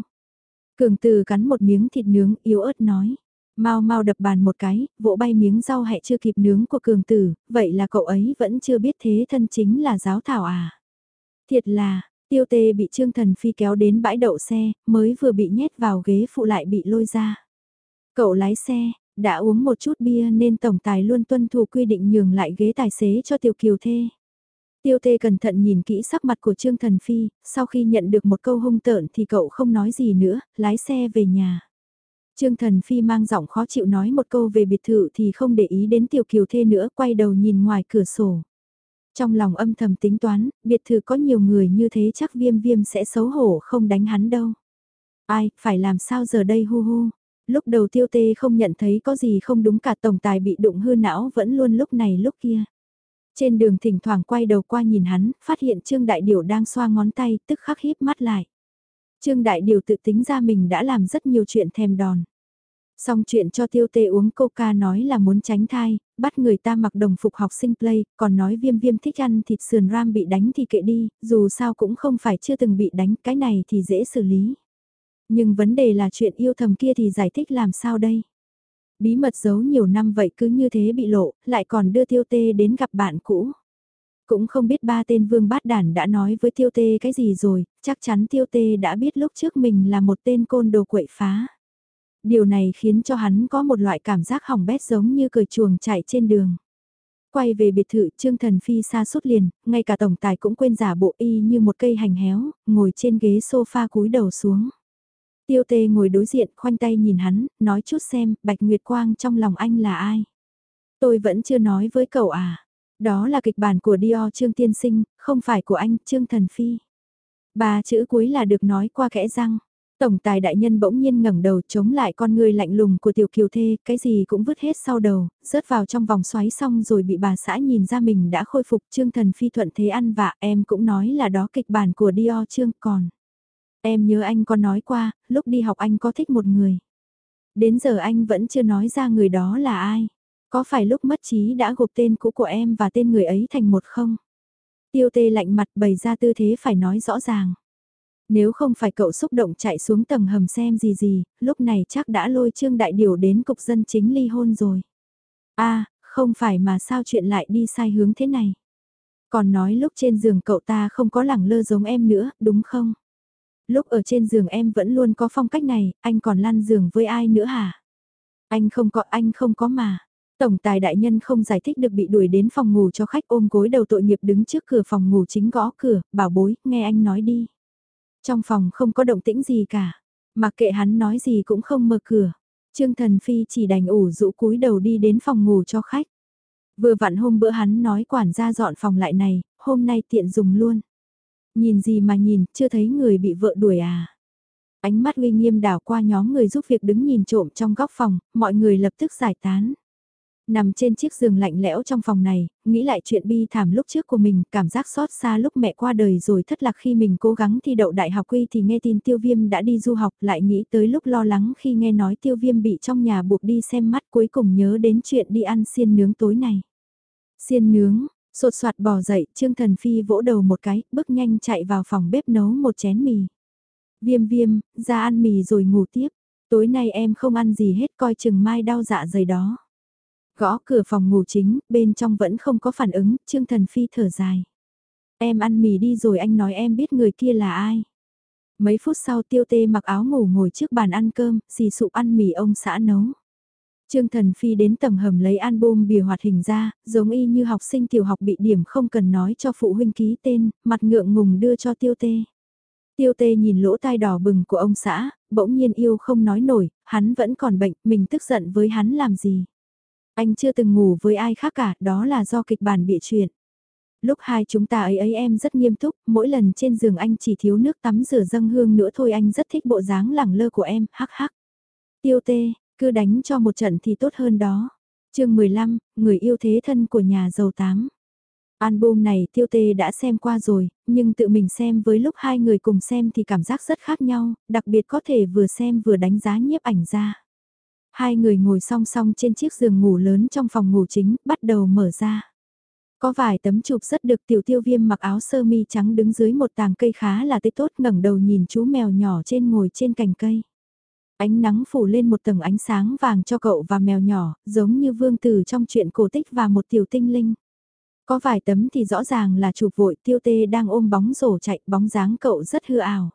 Cường từ cắn một miếng thịt nướng yếu ớt nói. Mau mau đập bàn một cái, vỗ bay miếng rau hẹ chưa kịp nướng của cường tử, vậy là cậu ấy vẫn chưa biết thế thân chính là giáo thảo à. Thiệt là, tiêu tê bị trương thần phi kéo đến bãi đậu xe, mới vừa bị nhét vào ghế phụ lại bị lôi ra. Cậu lái xe, đã uống một chút bia nên tổng tài luôn tuân thủ quy định nhường lại ghế tài xế cho tiêu kiều thê. Tiêu tê cẩn thận nhìn kỹ sắc mặt của Trương Thần Phi, sau khi nhận được một câu hung tợn thì cậu không nói gì nữa, lái xe về nhà. Trương Thần Phi mang giọng khó chịu nói một câu về biệt thự thì không để ý đến tiểu kiều thê nữa, quay đầu nhìn ngoài cửa sổ. Trong lòng âm thầm tính toán, biệt thự có nhiều người như thế chắc viêm viêm sẽ xấu hổ không đánh hắn đâu. Ai, phải làm sao giờ đây hu hu. Lúc đầu tiêu tê không nhận thấy có gì không đúng cả tổng tài bị đụng hư não vẫn luôn lúc này lúc kia. Trên đường thỉnh thoảng quay đầu qua nhìn hắn, phát hiện Trương Đại Điều đang xoa ngón tay, tức khắc híp mắt lại. Trương Đại Điều tự tính ra mình đã làm rất nhiều chuyện thèm đòn. Xong chuyện cho tiêu tê uống coca nói là muốn tránh thai, bắt người ta mặc đồng phục học sinh play, còn nói viêm viêm thích ăn thịt sườn ram bị đánh thì kệ đi, dù sao cũng không phải chưa từng bị đánh, cái này thì dễ xử lý. Nhưng vấn đề là chuyện yêu thầm kia thì giải thích làm sao đây? Bí mật giấu nhiều năm vậy cứ như thế bị lộ, lại còn đưa tiêu tê đến gặp bạn cũ. Cũng không biết ba tên vương bát đản đã nói với tiêu tê cái gì rồi, chắc chắn tiêu tê đã biết lúc trước mình là một tên côn đồ quậy phá. Điều này khiến cho hắn có một loại cảm giác hỏng bét giống như cười chuồng chạy trên đường. Quay về biệt thự Trương Thần Phi xa suốt liền, ngay cả tổng tài cũng quên giả bộ y như một cây hành héo, ngồi trên ghế sofa cúi đầu xuống. Tiêu tê ngồi đối diện khoanh tay nhìn hắn, nói chút xem, Bạch Nguyệt Quang trong lòng anh là ai? Tôi vẫn chưa nói với cậu à. Đó là kịch bản của Dior Trương Tiên Sinh, không phải của anh Trương Thần Phi. Ba chữ cuối là được nói qua kẽ răng. Tổng tài đại nhân bỗng nhiên ngẩng đầu chống lại con người lạnh lùng của tiểu kiều thê, cái gì cũng vứt hết sau đầu, rớt vào trong vòng xoáy xong rồi bị bà xã nhìn ra mình đã khôi phục Trương Thần Phi thuận thế ăn vạ em cũng nói là đó kịch bản của Dior Trương còn. Em nhớ anh có nói qua, lúc đi học anh có thích một người. Đến giờ anh vẫn chưa nói ra người đó là ai. Có phải lúc mất trí đã gộp tên cũ của em và tên người ấy thành một không? Tiêu tê lạnh mặt bày ra tư thế phải nói rõ ràng. Nếu không phải cậu xúc động chạy xuống tầng hầm xem gì gì, lúc này chắc đã lôi Trương Đại Điều đến cục dân chính ly hôn rồi. a à, không phải mà sao chuyện lại đi sai hướng thế này. Còn nói lúc trên giường cậu ta không có lẳng lơ giống em nữa, đúng không? Lúc ở trên giường em vẫn luôn có phong cách này, anh còn lăn giường với ai nữa hả? Anh không có, anh không có mà. Tổng tài đại nhân không giải thích được bị đuổi đến phòng ngủ cho khách ôm gối đầu tội nghiệp đứng trước cửa phòng ngủ chính gõ cửa, bảo bối, nghe anh nói đi. Trong phòng không có động tĩnh gì cả, mặc kệ hắn nói gì cũng không mở cửa. Trương Thần Phi chỉ đành ủ rũ cúi đầu đi đến phòng ngủ cho khách. Vừa vặn hôm bữa hắn nói quản gia dọn phòng lại này, hôm nay tiện dùng luôn. Nhìn gì mà nhìn, chưa thấy người bị vợ đuổi à. Ánh mắt uy nghiêm đảo qua nhóm người giúp việc đứng nhìn trộm trong góc phòng, mọi người lập tức giải tán. Nằm trên chiếc giường lạnh lẽo trong phòng này, nghĩ lại chuyện bi thảm lúc trước của mình, cảm giác xót xa lúc mẹ qua đời rồi thất lạc khi mình cố gắng thi đậu đại học quy thì nghe tin tiêu viêm đã đi du học lại nghĩ tới lúc lo lắng khi nghe nói tiêu viêm bị trong nhà buộc đi xem mắt cuối cùng nhớ đến chuyện đi ăn xiên nướng tối này. Xiên nướng, sột soạt bò dậy, Trương Thần Phi vỗ đầu một cái, bước nhanh chạy vào phòng bếp nấu một chén mì. Viêm viêm, ra ăn mì rồi ngủ tiếp. Tối nay em không ăn gì hết coi chừng mai đau dạ dày đó. Gõ cửa phòng ngủ chính, bên trong vẫn không có phản ứng, Trương Thần Phi thở dài. Em ăn mì đi rồi anh nói em biết người kia là ai. Mấy phút sau tiêu tê mặc áo ngủ ngồi trước bàn ăn cơm, xì sụp ăn mì ông xã nấu. Trương Thần Phi đến tầng hầm lấy album bìa hoạt hình ra, giống y như học sinh tiểu học bị điểm không cần nói cho phụ huynh ký tên, mặt ngượng ngùng đưa cho tiêu tê. Tiêu tê nhìn lỗ tai đỏ bừng của ông xã, bỗng nhiên yêu không nói nổi, hắn vẫn còn bệnh, mình tức giận với hắn làm gì. Anh chưa từng ngủ với ai khác cả, đó là do kịch bản bịa chuyện. Lúc hai chúng ta ấy ấy em rất nghiêm túc, mỗi lần trên giường anh chỉ thiếu nước tắm rửa dâng hương nữa thôi anh rất thích bộ dáng lẳng lơ của em, hắc hắc. Tiêu tê, cứ đánh cho một trận thì tốt hơn đó. chương 15, người yêu thế thân của nhà giàu tám. Album này tiêu tê đã xem qua rồi, nhưng tự mình xem với lúc hai người cùng xem thì cảm giác rất khác nhau, đặc biệt có thể vừa xem vừa đánh giá nhiếp ảnh ra. Hai người ngồi song song trên chiếc giường ngủ lớn trong phòng ngủ chính, bắt đầu mở ra. Có vài tấm chụp rất được tiểu tiêu viêm mặc áo sơ mi trắng đứng dưới một tàng cây khá là tươi tốt ngẩng đầu nhìn chú mèo nhỏ trên ngồi trên cành cây. Ánh nắng phủ lên một tầng ánh sáng vàng cho cậu và mèo nhỏ, giống như vương tử trong chuyện cổ tích và một tiểu tinh linh. Có vài tấm thì rõ ràng là chụp vội tiêu tê đang ôm bóng rổ chạy bóng dáng cậu rất hư ảo.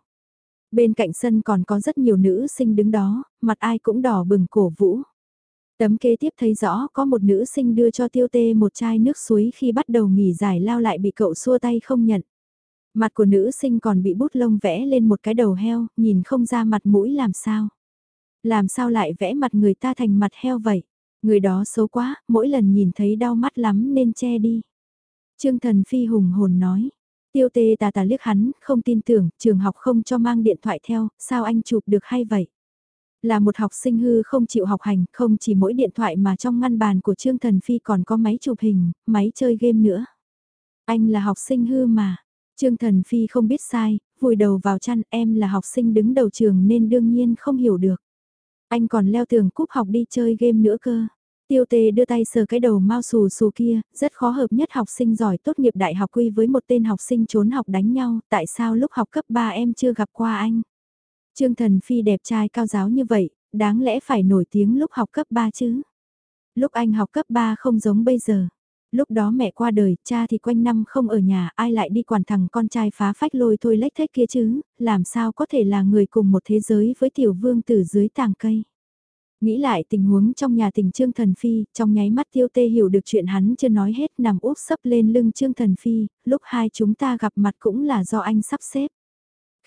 Bên cạnh sân còn có rất nhiều nữ sinh đứng đó, mặt ai cũng đỏ bừng cổ vũ. Tấm kế tiếp thấy rõ có một nữ sinh đưa cho tiêu tê một chai nước suối khi bắt đầu nghỉ giải lao lại bị cậu xua tay không nhận. Mặt của nữ sinh còn bị bút lông vẽ lên một cái đầu heo, nhìn không ra mặt mũi làm sao. Làm sao lại vẽ mặt người ta thành mặt heo vậy? Người đó xấu quá, mỗi lần nhìn thấy đau mắt lắm nên che đi. Trương Thần Phi hùng hồn nói. Tiêu tê tà tà liếc hắn, không tin tưởng, trường học không cho mang điện thoại theo, sao anh chụp được hay vậy? Là một học sinh hư không chịu học hành, không chỉ mỗi điện thoại mà trong ngăn bàn của Trương Thần Phi còn có máy chụp hình, máy chơi game nữa. Anh là học sinh hư mà. Trương Thần Phi không biết sai, vùi đầu vào chăn em là học sinh đứng đầu trường nên đương nhiên không hiểu được. Anh còn leo tường cúp học đi chơi game nữa cơ. Tiêu Tê đưa tay sờ cái đầu mau xù xù kia, rất khó hợp nhất học sinh giỏi tốt nghiệp đại học quy với một tên học sinh trốn học đánh nhau, tại sao lúc học cấp 3 em chưa gặp qua anh? Trương Thần Phi đẹp trai cao giáo như vậy, đáng lẽ phải nổi tiếng lúc học cấp 3 chứ? Lúc anh học cấp 3 không giống bây giờ. Lúc đó mẹ qua đời, cha thì quanh năm không ở nhà, ai lại đi quản thằng con trai phá phách lôi thôi lách thách kia chứ, làm sao có thể là người cùng một thế giới với tiểu vương tử dưới tàng cây. Nghĩ lại tình huống trong nhà tình Trương Thần Phi, trong nháy mắt tiêu tê hiểu được chuyện hắn chưa nói hết nằm úp sấp lên lưng Trương Thần Phi, lúc hai chúng ta gặp mặt cũng là do anh sắp xếp.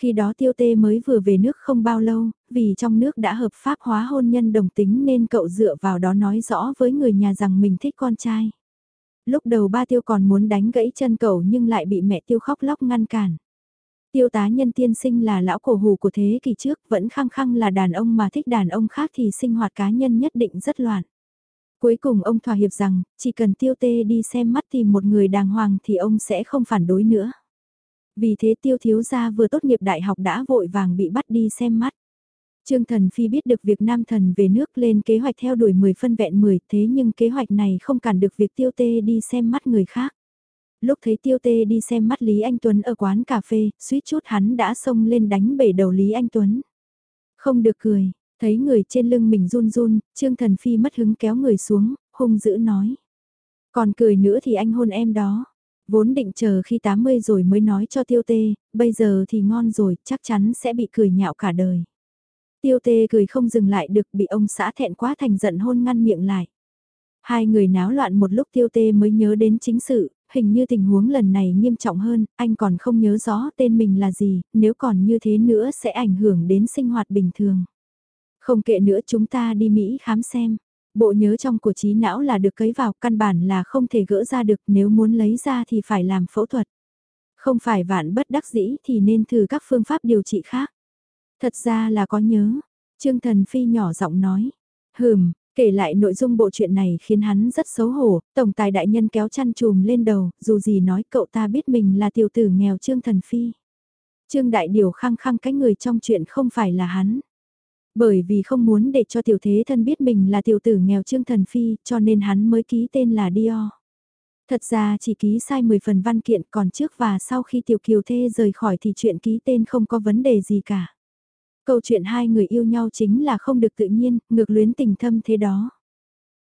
Khi đó tiêu tê mới vừa về nước không bao lâu, vì trong nước đã hợp pháp hóa hôn nhân đồng tính nên cậu dựa vào đó nói rõ với người nhà rằng mình thích con trai. Lúc đầu ba tiêu còn muốn đánh gãy chân cậu nhưng lại bị mẹ tiêu khóc lóc ngăn cản. Tiêu tá nhân tiên sinh là lão cổ hù của thế kỷ trước, vẫn khăng khăng là đàn ông mà thích đàn ông khác thì sinh hoạt cá nhân nhất định rất loạn. Cuối cùng ông thỏa hiệp rằng, chỉ cần tiêu tê đi xem mắt tìm một người đàng hoàng thì ông sẽ không phản đối nữa. Vì thế tiêu thiếu gia vừa tốt nghiệp đại học đã vội vàng bị bắt đi xem mắt. Trương Thần Phi biết được việc Nam Thần về nước lên kế hoạch theo đuổi 10 phân vẹn 10 thế nhưng kế hoạch này không cản được việc tiêu tê đi xem mắt người khác. Lúc thấy tiêu tê đi xem mắt Lý Anh Tuấn ở quán cà phê, suýt chút hắn đã xông lên đánh bể đầu Lý Anh Tuấn. Không được cười, thấy người trên lưng mình run run, Trương Thần Phi mất hứng kéo người xuống, hung dữ nói. Còn cười nữa thì anh hôn em đó. Vốn định chờ khi 80 rồi mới nói cho tiêu tê, bây giờ thì ngon rồi, chắc chắn sẽ bị cười nhạo cả đời. Tiêu tê cười không dừng lại được bị ông xã thẹn quá thành giận hôn ngăn miệng lại. Hai người náo loạn một lúc tiêu tê mới nhớ đến chính sự, hình như tình huống lần này nghiêm trọng hơn, anh còn không nhớ rõ tên mình là gì, nếu còn như thế nữa sẽ ảnh hưởng đến sinh hoạt bình thường. Không kệ nữa chúng ta đi Mỹ khám xem. Bộ nhớ trong của trí não là được cấy vào, căn bản là không thể gỡ ra được, nếu muốn lấy ra thì phải làm phẫu thuật. Không phải vạn bất đắc dĩ thì nên thử các phương pháp điều trị khác. Thật ra là có nhớ. Trương Thần Phi nhỏ giọng nói. Hừm, kể lại nội dung bộ truyện này khiến hắn rất xấu hổ, tổng tài đại nhân kéo chăn chùm lên đầu, dù gì nói cậu ta biết mình là tiểu tử nghèo Trương Thần Phi. Trương Đại Điều khăng khăng cái người trong chuyện không phải là hắn. Bởi vì không muốn để cho tiểu thế thân biết mình là tiểu tử nghèo Trương Thần Phi, cho nên hắn mới ký tên là Dior. Thật ra chỉ ký sai 10 phần văn kiện còn trước và sau khi tiểu kiều thê rời khỏi thì chuyện ký tên không có vấn đề gì cả. Câu chuyện hai người yêu nhau chính là không được tự nhiên, ngược luyến tình thâm thế đó.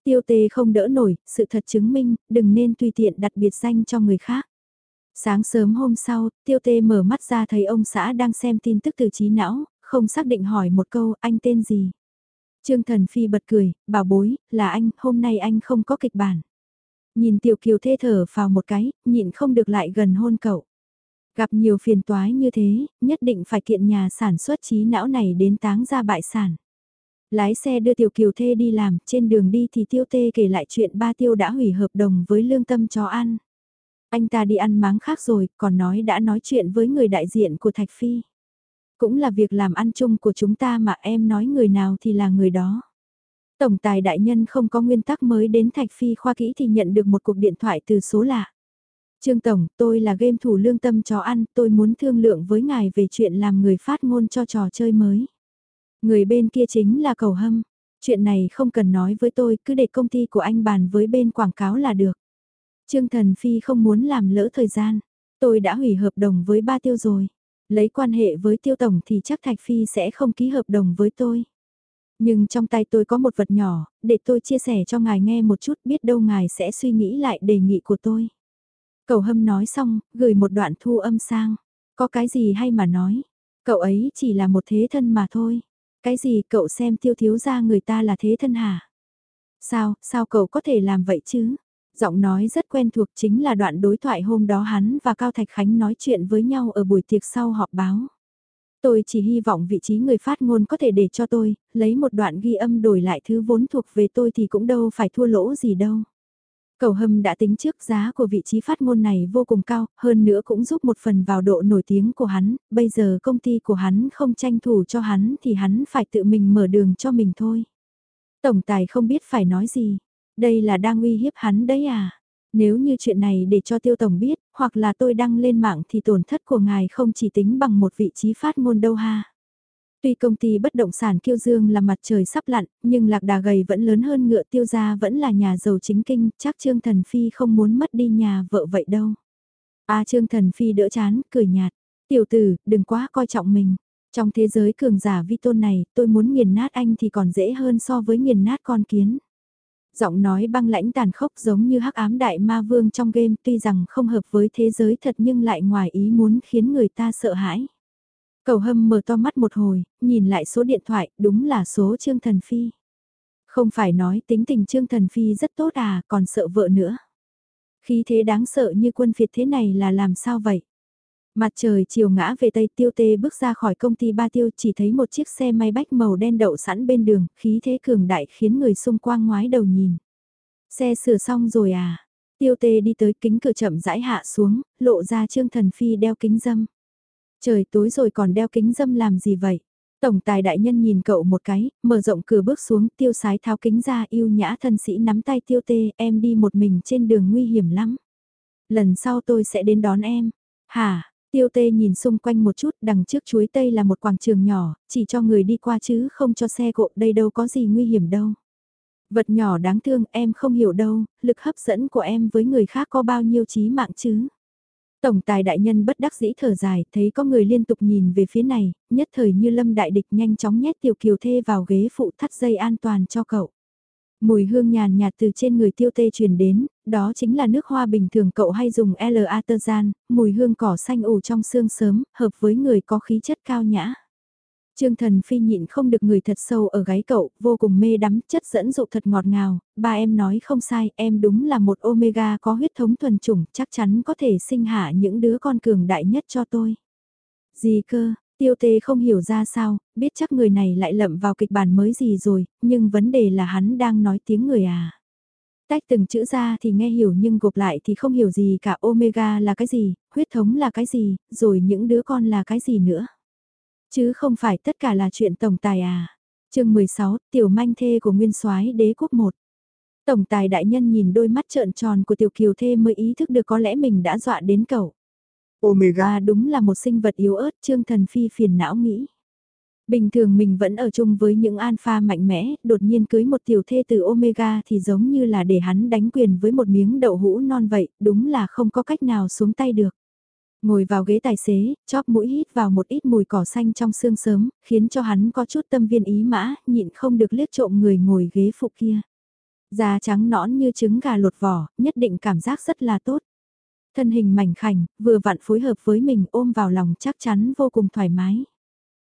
Tiêu tê không đỡ nổi, sự thật chứng minh, đừng nên tùy tiện đặt biệt danh cho người khác. Sáng sớm hôm sau, tiêu tê mở mắt ra thấy ông xã đang xem tin tức từ trí não, không xác định hỏi một câu anh tên gì. Trương Thần Phi bật cười, bảo bối, là anh, hôm nay anh không có kịch bản. Nhìn Tiểu Kiều thê thở vào một cái, nhịn không được lại gần hôn cậu. Gặp nhiều phiền toái như thế, nhất định phải kiện nhà sản xuất trí não này đến táng ra bại sản. Lái xe đưa Tiểu Kiều Thê đi làm, trên đường đi thì Tiêu Tê kể lại chuyện ba Tiêu đã hủy hợp đồng với lương tâm chó ăn. Anh ta đi ăn máng khác rồi, còn nói đã nói chuyện với người đại diện của Thạch Phi. Cũng là việc làm ăn chung của chúng ta mà em nói người nào thì là người đó. Tổng tài đại nhân không có nguyên tắc mới đến Thạch Phi khoa kỹ thì nhận được một cuộc điện thoại từ số lạ. Trương Tổng, tôi là game thủ lương tâm chó ăn, tôi muốn thương lượng với ngài về chuyện làm người phát ngôn cho trò chơi mới. Người bên kia chính là cầu hâm. Chuyện này không cần nói với tôi, cứ để công ty của anh bàn với bên quảng cáo là được. Trương Thần Phi không muốn làm lỡ thời gian. Tôi đã hủy hợp đồng với ba tiêu rồi. Lấy quan hệ với tiêu tổng thì chắc Thạch Phi sẽ không ký hợp đồng với tôi. Nhưng trong tay tôi có một vật nhỏ, để tôi chia sẻ cho ngài nghe một chút biết đâu ngài sẽ suy nghĩ lại đề nghị của tôi. Cầu hâm nói xong, gửi một đoạn thu âm sang. Có cái gì hay mà nói. Cậu ấy chỉ là một thế thân mà thôi. Cái gì cậu xem tiêu thiếu ra người ta là thế thân hả? Sao, sao cậu có thể làm vậy chứ? Giọng nói rất quen thuộc chính là đoạn đối thoại hôm đó hắn và Cao Thạch Khánh nói chuyện với nhau ở buổi tiệc sau họp báo. Tôi chỉ hy vọng vị trí người phát ngôn có thể để cho tôi, lấy một đoạn ghi âm đổi lại thứ vốn thuộc về tôi thì cũng đâu phải thua lỗ gì đâu. Cầu hâm đã tính trước giá của vị trí phát ngôn này vô cùng cao, hơn nữa cũng giúp một phần vào độ nổi tiếng của hắn, bây giờ công ty của hắn không tranh thủ cho hắn thì hắn phải tự mình mở đường cho mình thôi. Tổng tài không biết phải nói gì, đây là đang uy hiếp hắn đấy à? Nếu như chuyện này để cho tiêu tổng biết, hoặc là tôi đăng lên mạng thì tổn thất của ngài không chỉ tính bằng một vị trí phát ngôn đâu ha. Tuy công ty bất động sản Kiêu Dương là mặt trời sắp lặn, nhưng lạc đà gầy vẫn lớn hơn ngựa tiêu gia vẫn là nhà giàu chính kinh, chắc Trương Thần Phi không muốn mất đi nhà vợ vậy đâu. A Trương Thần Phi đỡ chán, cười nhạt. Tiểu tử, đừng quá coi trọng mình. Trong thế giới cường giả vi tôn này, tôi muốn nghiền nát anh thì còn dễ hơn so với nghiền nát con kiến. Giọng nói băng lãnh tàn khốc giống như hắc ám đại ma vương trong game tuy rằng không hợp với thế giới thật nhưng lại ngoài ý muốn khiến người ta sợ hãi. Cầu hâm mở to mắt một hồi, nhìn lại số điện thoại, đúng là số Trương Thần Phi. Không phải nói tính tình Trương Thần Phi rất tốt à, còn sợ vợ nữa. Khí thế đáng sợ như quân phiệt thế này là làm sao vậy? Mặt trời chiều ngã về tây tiêu tê bước ra khỏi công ty ba tiêu chỉ thấy một chiếc xe may bách màu đen đậu sẵn bên đường, khí thế cường đại khiến người xung quanh ngoái đầu nhìn. Xe sửa xong rồi à? Tiêu tê đi tới kính cửa chậm rãi hạ xuống, lộ ra trương thần phi đeo kính dâm. Trời tối rồi còn đeo kính dâm làm gì vậy? Tổng tài đại nhân nhìn cậu một cái, mở rộng cửa bước xuống tiêu sái tháo kính ra yêu nhã thân sĩ nắm tay tiêu tê em đi một mình trên đường nguy hiểm lắm. Lần sau tôi sẽ đến đón em. Hả, Tiêu tê nhìn xung quanh một chút, đằng trước chuối tây là một quảng trường nhỏ, chỉ cho người đi qua chứ không cho xe cộ, đây đâu có gì nguy hiểm đâu. Vật nhỏ đáng thương em không hiểu đâu, lực hấp dẫn của em với người khác có bao nhiêu chí mạng chứ. Tổng tài đại nhân bất đắc dĩ thở dài, thấy có người liên tục nhìn về phía này, nhất thời như lâm đại địch nhanh chóng nhét tiểu kiều thê vào ghế phụ thắt dây an toàn cho cậu. Mùi hương nhàn nhạt từ trên người tiêu tê truyền đến, đó chính là nước hoa bình thường cậu hay dùng L. Artezan, mùi hương cỏ xanh ủ trong xương sớm, hợp với người có khí chất cao nhã. Trương Thần Phi nhịn không được người thật sâu ở gáy cậu, vô cùng mê đắm, chất dẫn dụ thật ngọt ngào, ba em nói không sai, em đúng là một omega có huyết thống thuần chủng, chắc chắn có thể sinh hạ những đứa con cường đại nhất cho tôi. Gì cơ, tiêu tê không hiểu ra sao, biết chắc người này lại lậm vào kịch bản mới gì rồi, nhưng vấn đề là hắn đang nói tiếng người à. Tách từng chữ ra thì nghe hiểu nhưng gộp lại thì không hiểu gì cả omega là cái gì, huyết thống là cái gì, rồi những đứa con là cái gì nữa. Chứ không phải tất cả là chuyện tổng tài à. chương 16, tiểu manh thê của nguyên soái đế quốc 1. Tổng tài đại nhân nhìn đôi mắt trợn tròn của tiểu kiều thê mới ý thức được có lẽ mình đã dọa đến cậu. Omega à, đúng là một sinh vật yếu ớt trương thần phi phiền não nghĩ. Bình thường mình vẫn ở chung với những alpha mạnh mẽ, đột nhiên cưới một tiểu thê từ Omega thì giống như là để hắn đánh quyền với một miếng đậu hũ non vậy, đúng là không có cách nào xuống tay được. Ngồi vào ghế tài xế, chóp mũi hít vào một ít mùi cỏ xanh trong sương sớm, khiến cho hắn có chút tâm viên ý mã, nhịn không được liếc trộm người ngồi ghế phụ kia. Da trắng nõn như trứng gà lột vỏ, nhất định cảm giác rất là tốt. Thân hình mảnh khảnh, vừa vặn phối hợp với mình ôm vào lòng chắc chắn vô cùng thoải mái.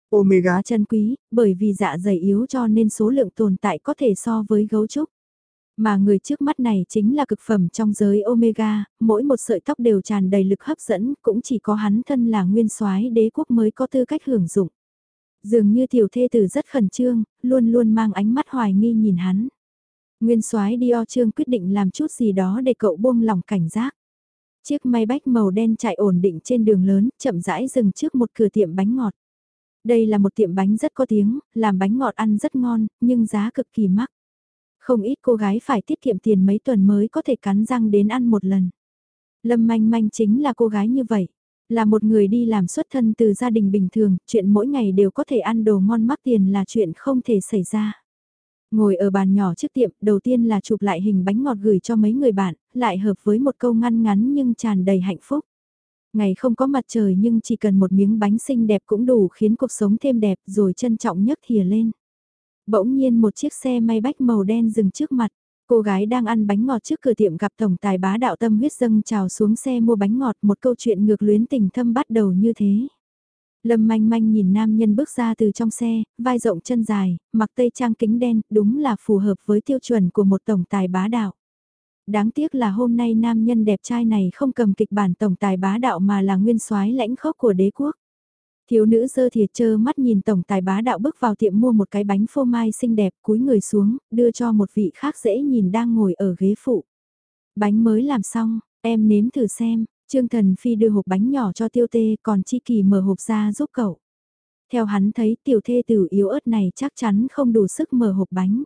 Omega chân quý, bởi vì dạ dày yếu cho nên số lượng tồn tại có thể so với gấu trúc. Mà người trước mắt này chính là cực phẩm trong giới Omega, mỗi một sợi tóc đều tràn đầy lực hấp dẫn, cũng chỉ có hắn thân là nguyên soái đế quốc mới có tư cách hưởng dụng. Dường như tiểu thê tử rất khẩn trương, luôn luôn mang ánh mắt hoài nghi nhìn hắn. Nguyên soái Dio Trương quyết định làm chút gì đó để cậu buông lòng cảnh giác. Chiếc may bách màu đen chạy ổn định trên đường lớn, chậm rãi dừng trước một cửa tiệm bánh ngọt. Đây là một tiệm bánh rất có tiếng, làm bánh ngọt ăn rất ngon, nhưng giá cực kỳ mắc. Không ít cô gái phải tiết kiệm tiền mấy tuần mới có thể cắn răng đến ăn một lần. Lâm manh manh chính là cô gái như vậy. Là một người đi làm xuất thân từ gia đình bình thường, chuyện mỗi ngày đều có thể ăn đồ ngon mắc tiền là chuyện không thể xảy ra. Ngồi ở bàn nhỏ trước tiệm, đầu tiên là chụp lại hình bánh ngọt gửi cho mấy người bạn, lại hợp với một câu ngăn ngắn nhưng tràn đầy hạnh phúc. Ngày không có mặt trời nhưng chỉ cần một miếng bánh xinh đẹp cũng đủ khiến cuộc sống thêm đẹp rồi trân trọng nhấc thìa lên. Bỗng nhiên một chiếc xe may bách màu đen dừng trước mặt. Cô gái đang ăn bánh ngọt trước cửa tiệm gặp tổng tài bá đạo tâm huyết dâng trào xuống xe mua bánh ngọt một câu chuyện ngược luyến tình thâm bắt đầu như thế. Lâm manh manh nhìn nam nhân bước ra từ trong xe, vai rộng chân dài, mặc tây trang kính đen, đúng là phù hợp với tiêu chuẩn của một tổng tài bá đạo. Đáng tiếc là hôm nay nam nhân đẹp trai này không cầm kịch bản tổng tài bá đạo mà là nguyên soái lãnh khốc của đế quốc. Thiếu nữ dơ thiệt chơ mắt nhìn tổng tài bá đạo bước vào tiệm mua một cái bánh phô mai xinh đẹp cúi người xuống, đưa cho một vị khác dễ nhìn đang ngồi ở ghế phụ. Bánh mới làm xong, em nếm thử xem, Trương Thần Phi đưa hộp bánh nhỏ cho tiêu tê còn Chi Kỳ mở hộp ra giúp cậu. Theo hắn thấy tiểu thê tử yếu ớt này chắc chắn không đủ sức mở hộp bánh.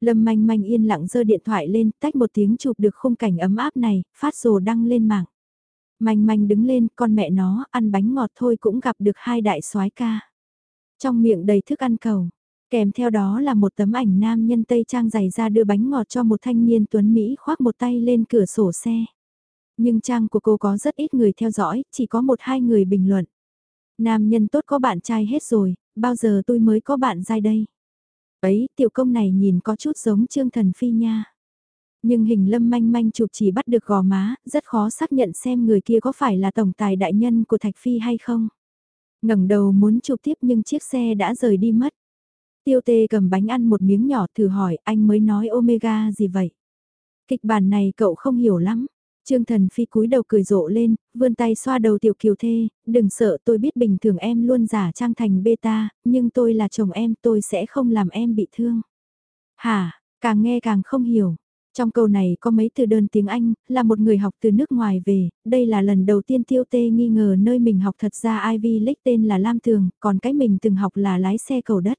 Lâm manh manh yên lặng giơ điện thoại lên tách một tiếng chụp được khung cảnh ấm áp này, phát rồ đăng lên mạng. Manh manh đứng lên, con mẹ nó, ăn bánh ngọt thôi cũng gặp được hai đại soái ca. Trong miệng đầy thức ăn cầu, kèm theo đó là một tấm ảnh nam nhân Tây Trang giày ra đưa bánh ngọt cho một thanh niên tuấn Mỹ khoác một tay lên cửa sổ xe. Nhưng trang của cô có rất ít người theo dõi, chỉ có một hai người bình luận. Nam nhân tốt có bạn trai hết rồi, bao giờ tôi mới có bạn trai đây? Ấy, tiểu công này nhìn có chút giống Trương Thần Phi nha. Nhưng hình lâm manh manh chụp chỉ bắt được gò má, rất khó xác nhận xem người kia có phải là tổng tài đại nhân của Thạch Phi hay không. ngẩng đầu muốn chụp tiếp nhưng chiếc xe đã rời đi mất. Tiêu tê cầm bánh ăn một miếng nhỏ thử hỏi anh mới nói omega gì vậy. Kịch bản này cậu không hiểu lắm. Trương Thần Phi cúi đầu cười rộ lên, vươn tay xoa đầu tiểu kiều thê, đừng sợ tôi biết bình thường em luôn giả trang thành beta, nhưng tôi là chồng em tôi sẽ không làm em bị thương. Hả, càng nghe càng không hiểu. Trong câu này có mấy từ đơn tiếng Anh, là một người học từ nước ngoài về, đây là lần đầu tiên tiêu tê nghi ngờ nơi mình học thật ra Ivy League tên là Lam Thường, còn cái mình từng học là lái xe cầu đất.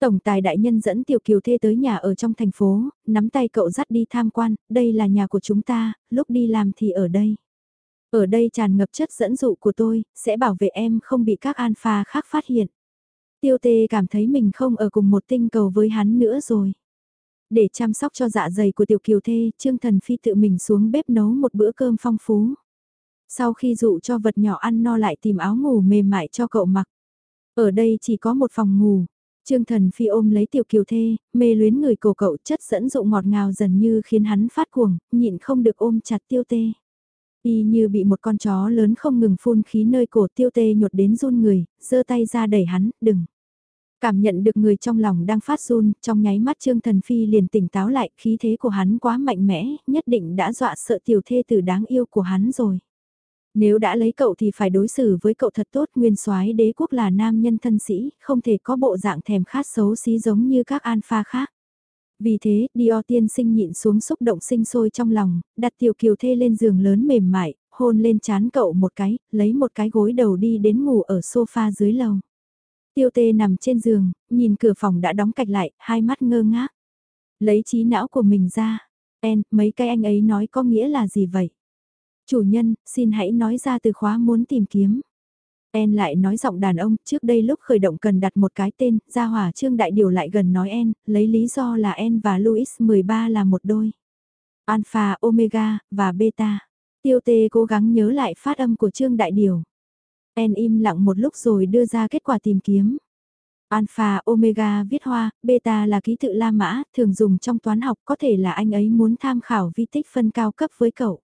Tổng tài đại nhân dẫn Tiểu Kiều Thê tới nhà ở trong thành phố, nắm tay cậu dắt đi tham quan, đây là nhà của chúng ta, lúc đi làm thì ở đây. Ở đây tràn ngập chất dẫn dụ của tôi, sẽ bảo vệ em không bị các alpha khác phát hiện. Tiêu tê cảm thấy mình không ở cùng một tinh cầu với hắn nữa rồi. Để chăm sóc cho dạ dày của tiểu kiều thê, Trương Thần Phi tự mình xuống bếp nấu một bữa cơm phong phú. Sau khi dụ cho vật nhỏ ăn no lại tìm áo ngủ mềm mại cho cậu mặc. Ở đây chỉ có một phòng ngủ. Trương Thần Phi ôm lấy tiểu kiều thê, mê luyến người cổ cậu chất dẫn dụ ngọt ngào dần như khiến hắn phát cuồng, nhịn không được ôm chặt tiêu tê. Y như bị một con chó lớn không ngừng phun khí nơi cổ tiêu tê nhột đến run người, giơ tay ra đẩy hắn, đừng. Cảm nhận được người trong lòng đang phát run, trong nháy mắt Trương Thần Phi liền tỉnh táo lại, khí thế của hắn quá mạnh mẽ, nhất định đã dọa sợ tiểu thê tử đáng yêu của hắn rồi. Nếu đã lấy cậu thì phải đối xử với cậu thật tốt, nguyên soái đế quốc là nam nhân thân sĩ, không thể có bộ dạng thèm khát xấu xí giống như các alpha khác. Vì thế, Dior tiên sinh nhịn xuống xúc động sinh sôi trong lòng, đặt tiểu kiều thê lên giường lớn mềm mại, hôn lên chán cậu một cái, lấy một cái gối đầu đi đến ngủ ở sofa dưới lầu. Tiêu tê nằm trên giường, nhìn cửa phòng đã đóng cạch lại, hai mắt ngơ ngác. Lấy trí não của mình ra. En, mấy cái anh ấy nói có nghĩa là gì vậy? Chủ nhân, xin hãy nói ra từ khóa muốn tìm kiếm. En lại nói giọng đàn ông, trước đây lúc khởi động cần đặt một cái tên, gia hỏa trương đại điều lại gần nói En, lấy lý do là En và Louis 13 là một đôi. Alpha, Omega, và Beta. Tiêu tê cố gắng nhớ lại phát âm của trương đại điều. En im lặng một lúc rồi đưa ra kết quả tìm kiếm. Alpha, Omega viết hoa, Beta là ký tự La Mã, thường dùng trong toán học có thể là anh ấy muốn tham khảo vi tích phân cao cấp với cậu.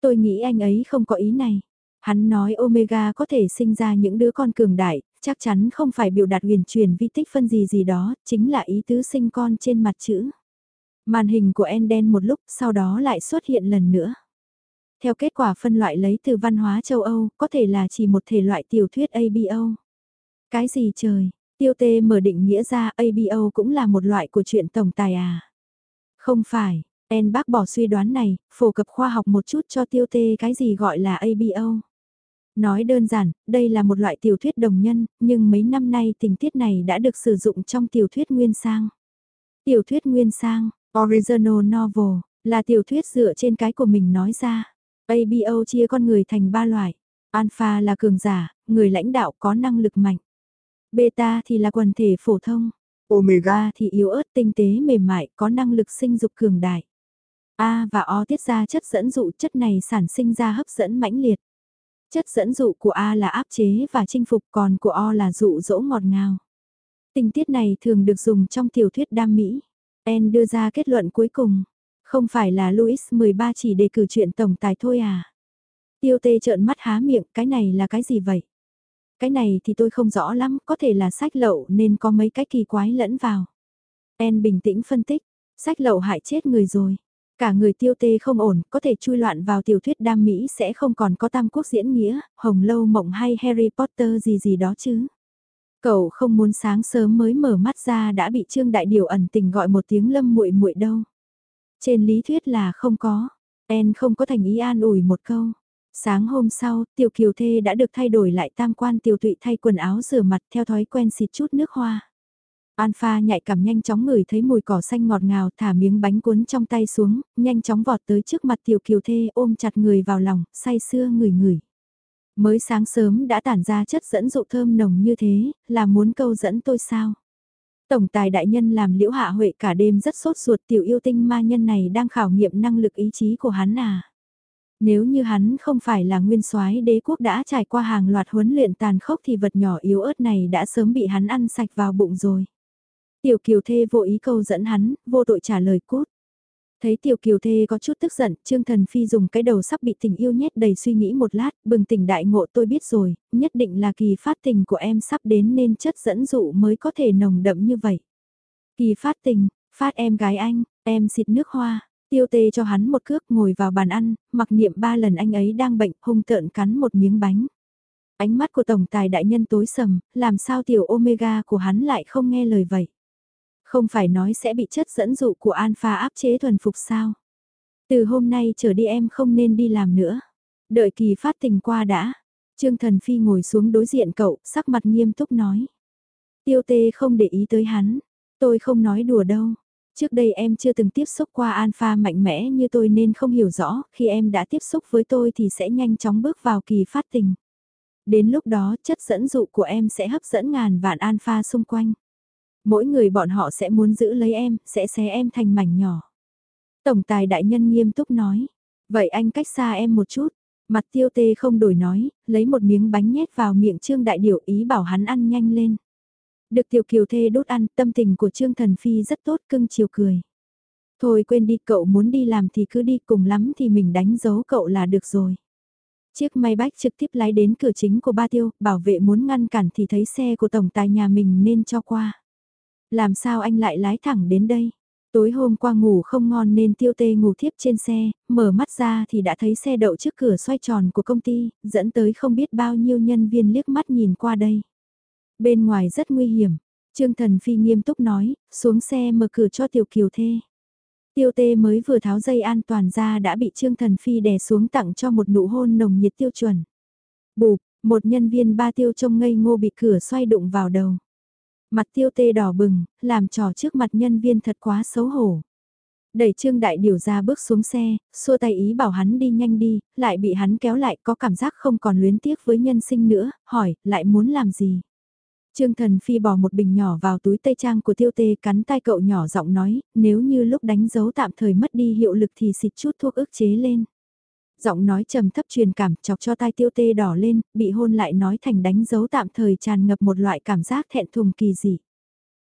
Tôi nghĩ anh ấy không có ý này. Hắn nói Omega có thể sinh ra những đứa con cường đại, chắc chắn không phải biểu đạt huyền truyền vi tích phân gì gì đó, chính là ý tứ sinh con trên mặt chữ. Màn hình của Enden một lúc sau đó lại xuất hiện lần nữa. Theo kết quả phân loại lấy từ văn hóa châu Âu, có thể là chỉ một thể loại tiểu thuyết ABO. Cái gì trời, tiêu tê mở định nghĩa ra ABO cũng là một loại của chuyện tổng tài à? Không phải, En bác bỏ suy đoán này, phổ cập khoa học một chút cho tiêu tê cái gì gọi là ABO. Nói đơn giản, đây là một loại tiểu thuyết đồng nhân, nhưng mấy năm nay tình tiết này đã được sử dụng trong tiểu thuyết nguyên sang. Tiểu thuyết nguyên sang, original novel, là tiểu thuyết dựa trên cái của mình nói ra. ABO chia con người thành ba loại. Alpha là cường giả, người lãnh đạo có năng lực mạnh. Beta thì là quần thể phổ thông. Omega thì yếu ớt tinh tế mềm mại, có năng lực sinh dục cường đại. A và O tiết ra chất dẫn dụ chất này sản sinh ra hấp dẫn mãnh liệt. Chất dẫn dụ của A là áp chế và chinh phục còn của O là dụ dỗ ngọt ngào. Tình tiết này thường được dùng trong tiểu thuyết đam mỹ. En đưa ra kết luận cuối cùng. Không phải là Louis 13 chỉ đề cử chuyện tổng tài thôi à? Tiêu tê trợn mắt há miệng, cái này là cái gì vậy? Cái này thì tôi không rõ lắm, có thể là sách lậu nên có mấy cái kỳ quái lẫn vào. En bình tĩnh phân tích, sách lậu hại chết người rồi. Cả người tiêu tê không ổn, có thể chui loạn vào tiểu thuyết đam mỹ sẽ không còn có tam quốc diễn nghĩa, hồng lâu mộng hay Harry Potter gì gì đó chứ. Cậu không muốn sáng sớm mới mở mắt ra đã bị Trương Đại Điều ẩn tình gọi một tiếng lâm muội muội đâu. Trên lý thuyết là không có, En không có thành ý an ủi một câu. Sáng hôm sau, tiểu kiều thê đã được thay đổi lại tam quan tiểu tụy thay quần áo rửa mặt theo thói quen xịt chút nước hoa. Alpha nhạy cảm nhanh chóng ngửi thấy mùi cỏ xanh ngọt ngào thả miếng bánh cuốn trong tay xuống, nhanh chóng vọt tới trước mặt tiểu kiều thê ôm chặt người vào lòng, say sưa ngửi ngửi. Mới sáng sớm đã tản ra chất dẫn dụ thơm nồng như thế, là muốn câu dẫn tôi sao? Tổng tài đại nhân làm liễu hạ huệ cả đêm rất sốt ruột tiểu yêu tinh ma nhân này đang khảo nghiệm năng lực ý chí của hắn à. Nếu như hắn không phải là nguyên soái đế quốc đã trải qua hàng loạt huấn luyện tàn khốc thì vật nhỏ yếu ớt này đã sớm bị hắn ăn sạch vào bụng rồi. Tiểu kiều thê vô ý câu dẫn hắn, vô tội trả lời cút. Thấy tiểu kiều thê có chút tức giận, Trương Thần Phi dùng cái đầu sắp bị tình yêu nhét đầy suy nghĩ một lát, bừng tỉnh đại ngộ tôi biết rồi, nhất định là kỳ phát tình của em sắp đến nên chất dẫn dụ mới có thể nồng đậm như vậy. Kỳ phát tình, phát em gái anh, em xịt nước hoa, tiêu tê cho hắn một cước ngồi vào bàn ăn, mặc niệm ba lần anh ấy đang bệnh hung tợn cắn một miếng bánh. Ánh mắt của tổng tài đại nhân tối sầm, làm sao tiểu omega của hắn lại không nghe lời vậy. Không phải nói sẽ bị chất dẫn dụ của alpha áp chế thuần phục sao? Từ hôm nay trở đi em không nên đi làm nữa. Đợi kỳ phát tình qua đã. Trương Thần Phi ngồi xuống đối diện cậu, sắc mặt nghiêm túc nói. Tiêu tê không để ý tới hắn. Tôi không nói đùa đâu. Trước đây em chưa từng tiếp xúc qua alpha mạnh mẽ như tôi nên không hiểu rõ, khi em đã tiếp xúc với tôi thì sẽ nhanh chóng bước vào kỳ phát tình. Đến lúc đó chất dẫn dụ của em sẽ hấp dẫn ngàn vạn alpha xung quanh. Mỗi người bọn họ sẽ muốn giữ lấy em, sẽ xé em thành mảnh nhỏ. Tổng tài đại nhân nghiêm túc nói, vậy anh cách xa em một chút. Mặt tiêu tê không đổi nói, lấy một miếng bánh nhét vào miệng Trương Đại Điểu ý bảo hắn ăn nhanh lên. Được tiểu kiều thê đốt ăn, tâm tình của Trương Thần Phi rất tốt cưng chiều cười. Thôi quên đi cậu muốn đi làm thì cứ đi cùng lắm thì mình đánh dấu cậu là được rồi. Chiếc may bách trực tiếp lái đến cửa chính của ba tiêu, bảo vệ muốn ngăn cản thì thấy xe của tổng tài nhà mình nên cho qua. Làm sao anh lại lái thẳng đến đây? Tối hôm qua ngủ không ngon nên tiêu tê ngủ thiếp trên xe, mở mắt ra thì đã thấy xe đậu trước cửa xoay tròn của công ty, dẫn tới không biết bao nhiêu nhân viên liếc mắt nhìn qua đây. Bên ngoài rất nguy hiểm, Trương Thần Phi nghiêm túc nói, xuống xe mở cửa cho tiểu kiều thê. Tiêu tê mới vừa tháo dây an toàn ra đã bị Trương Thần Phi đè xuống tặng cho một nụ hôn nồng nhiệt tiêu chuẩn. Bụp, một nhân viên ba tiêu trông ngây ngô bị cửa xoay đụng vào đầu. Mặt tiêu tê đỏ bừng, làm trò trước mặt nhân viên thật quá xấu hổ. Đẩy Trương Đại Điều ra bước xuống xe, xua tay ý bảo hắn đi nhanh đi, lại bị hắn kéo lại có cảm giác không còn luyến tiếc với nhân sinh nữa, hỏi, lại muốn làm gì? Trương Thần Phi bỏ một bình nhỏ vào túi tây trang của tiêu tê cắn tay cậu nhỏ giọng nói, nếu như lúc đánh dấu tạm thời mất đi hiệu lực thì xịt chút thuốc ức chế lên. Giọng nói trầm thấp truyền cảm chọc cho tai tiêu tê đỏ lên, bị hôn lại nói thành đánh dấu tạm thời tràn ngập một loại cảm giác thẹn thùng kỳ dị.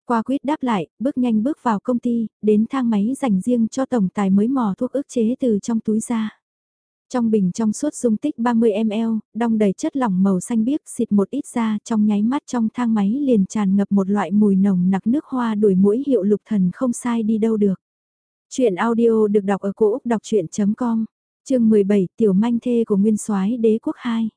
Qua quyết đáp lại, bước nhanh bước vào công ty, đến thang máy dành riêng cho tổng tài mới mò thuốc ức chế từ trong túi ra. Trong bình trong suốt dung tích 30ml, đong đầy chất lỏng màu xanh biếc xịt một ít ra trong nháy mắt trong thang máy liền tràn ngập một loại mùi nồng nặc nước hoa đuổi mũi hiệu lục thần không sai đi đâu được. Chuyện audio được đọc ở cổ Úc đọc chuyện.com, chương 17 tiểu manh thê của nguyên soái đế quốc 2.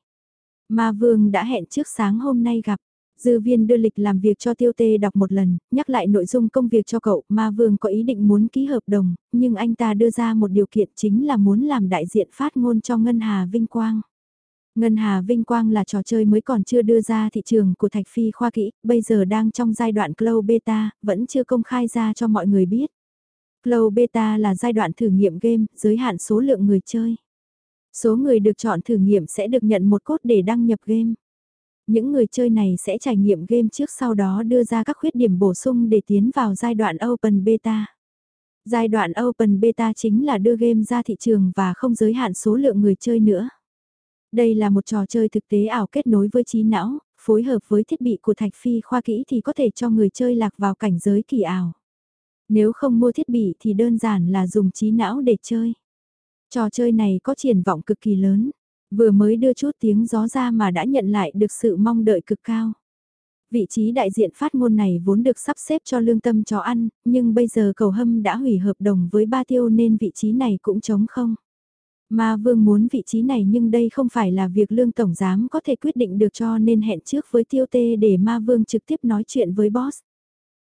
Ma Vương đã hẹn trước sáng hôm nay gặp. Dư viên đưa lịch làm việc cho tiêu tê đọc một lần, nhắc lại nội dung công việc cho cậu, ma vương có ý định muốn ký hợp đồng, nhưng anh ta đưa ra một điều kiện chính là muốn làm đại diện phát ngôn cho Ngân Hà Vinh Quang. Ngân Hà Vinh Quang là trò chơi mới còn chưa đưa ra thị trường của Thạch Phi khoa kỹ, bây giờ đang trong giai đoạn Cloud Beta, vẫn chưa công khai ra cho mọi người biết. Cloud Beta là giai đoạn thử nghiệm game, giới hạn số lượng người chơi. Số người được chọn thử nghiệm sẽ được nhận một cốt để đăng nhập game. Những người chơi này sẽ trải nghiệm game trước sau đó đưa ra các khuyết điểm bổ sung để tiến vào giai đoạn Open Beta. Giai đoạn Open Beta chính là đưa game ra thị trường và không giới hạn số lượng người chơi nữa. Đây là một trò chơi thực tế ảo kết nối với trí não, phối hợp với thiết bị của Thạch Phi khoa kỹ thì có thể cho người chơi lạc vào cảnh giới kỳ ảo. Nếu không mua thiết bị thì đơn giản là dùng trí não để chơi. Trò chơi này có triển vọng cực kỳ lớn. Vừa mới đưa chút tiếng gió ra mà đã nhận lại được sự mong đợi cực cao. Vị trí đại diện phát ngôn này vốn được sắp xếp cho lương tâm chó ăn, nhưng bây giờ cầu hâm đã hủy hợp đồng với ba tiêu nên vị trí này cũng trống không. Mà vương muốn vị trí này nhưng đây không phải là việc lương tổng giám có thể quyết định được cho nên hẹn trước với tiêu tê để ma vương trực tiếp nói chuyện với boss.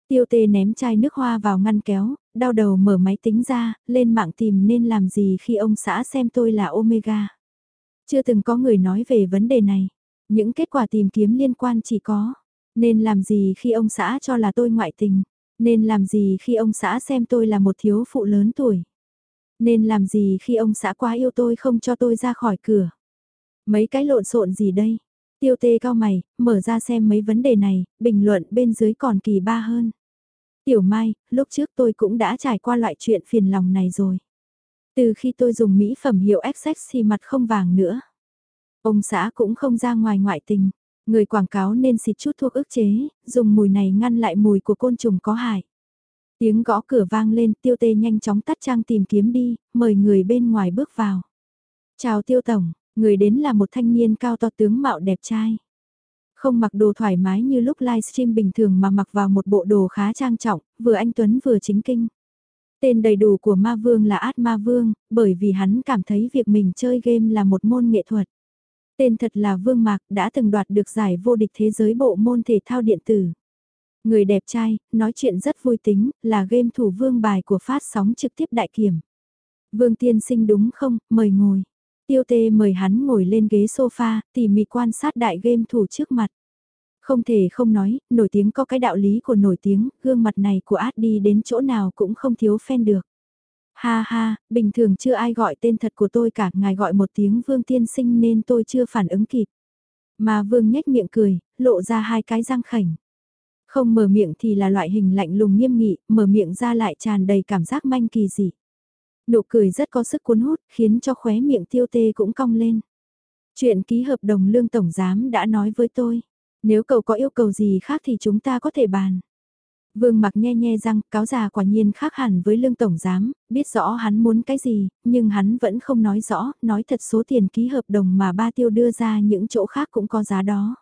Tiêu tê ném chai nước hoa vào ngăn kéo, đau đầu mở máy tính ra, lên mạng tìm nên làm gì khi ông xã xem tôi là Omega. Chưa từng có người nói về vấn đề này. Những kết quả tìm kiếm liên quan chỉ có. Nên làm gì khi ông xã cho là tôi ngoại tình? Nên làm gì khi ông xã xem tôi là một thiếu phụ lớn tuổi? Nên làm gì khi ông xã quá yêu tôi không cho tôi ra khỏi cửa? Mấy cái lộn xộn gì đây? Tiêu tê cao mày, mở ra xem mấy vấn đề này, bình luận bên dưới còn kỳ ba hơn. Tiểu Mai, lúc trước tôi cũng đã trải qua loại chuyện phiền lòng này rồi. Từ khi tôi dùng mỹ phẩm hiệu XX thì mặt không vàng nữa. Ông xã cũng không ra ngoài ngoại tình. Người quảng cáo nên xịt chút thuốc ức chế, dùng mùi này ngăn lại mùi của côn trùng có hại. Tiếng gõ cửa vang lên, tiêu tê nhanh chóng tắt trang tìm kiếm đi, mời người bên ngoài bước vào. Chào tiêu tổng, người đến là một thanh niên cao to tướng mạo đẹp trai. Không mặc đồ thoải mái như lúc livestream bình thường mà mặc vào một bộ đồ khá trang trọng, vừa anh Tuấn vừa chính kinh. Tên đầy đủ của ma vương là Át Ma Vương, bởi vì hắn cảm thấy việc mình chơi game là một môn nghệ thuật. Tên thật là Vương Mạc đã từng đoạt được giải vô địch thế giới bộ môn thể thao điện tử. Người đẹp trai, nói chuyện rất vui tính, là game thủ vương bài của phát sóng trực tiếp đại kiểm. Vương tiên sinh đúng không, mời ngồi. Tiêu tê mời hắn ngồi lên ghế sofa, tỉ mỉ quan sát đại game thủ trước mặt. Không thể không nói, nổi tiếng có cái đạo lý của nổi tiếng, gương mặt này của át đi đến chỗ nào cũng không thiếu fan được. Ha ha, bình thường chưa ai gọi tên thật của tôi cả, ngài gọi một tiếng vương tiên sinh nên tôi chưa phản ứng kịp. Mà vương nhếch miệng cười, lộ ra hai cái răng khảnh. Không mở miệng thì là loại hình lạnh lùng nghiêm nghị, mở miệng ra lại tràn đầy cảm giác manh kỳ dị. Nụ cười rất có sức cuốn hút, khiến cho khóe miệng tiêu tê cũng cong lên. Chuyện ký hợp đồng lương tổng giám đã nói với tôi. Nếu cậu có yêu cầu gì khác thì chúng ta có thể bàn. Vương mặc nhe nhe răng, cáo già quả nhiên khác hẳn với lương tổng giám, biết rõ hắn muốn cái gì, nhưng hắn vẫn không nói rõ, nói thật số tiền ký hợp đồng mà ba tiêu đưa ra những chỗ khác cũng có giá đó.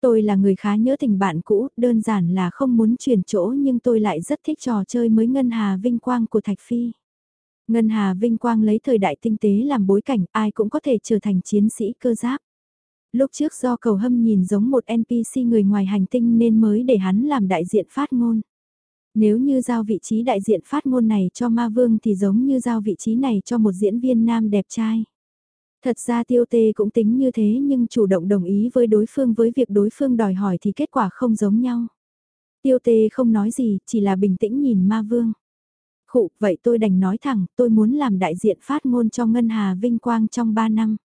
Tôi là người khá nhớ tình bạn cũ, đơn giản là không muốn chuyển chỗ nhưng tôi lại rất thích trò chơi mới Ngân Hà Vinh Quang của Thạch Phi. Ngân Hà Vinh Quang lấy thời đại tinh tế làm bối cảnh ai cũng có thể trở thành chiến sĩ cơ giáp. Lúc trước do cầu hâm nhìn giống một NPC người ngoài hành tinh nên mới để hắn làm đại diện phát ngôn. Nếu như giao vị trí đại diện phát ngôn này cho Ma Vương thì giống như giao vị trí này cho một diễn viên nam đẹp trai. Thật ra tiêu tê cũng tính như thế nhưng chủ động đồng ý với đối phương với việc đối phương đòi hỏi thì kết quả không giống nhau. Tiêu tê không nói gì, chỉ là bình tĩnh nhìn ma vương. Khụ, vậy tôi đành nói thẳng, tôi muốn làm đại diện phát ngôn cho Ngân Hà Vinh Quang trong 3 năm.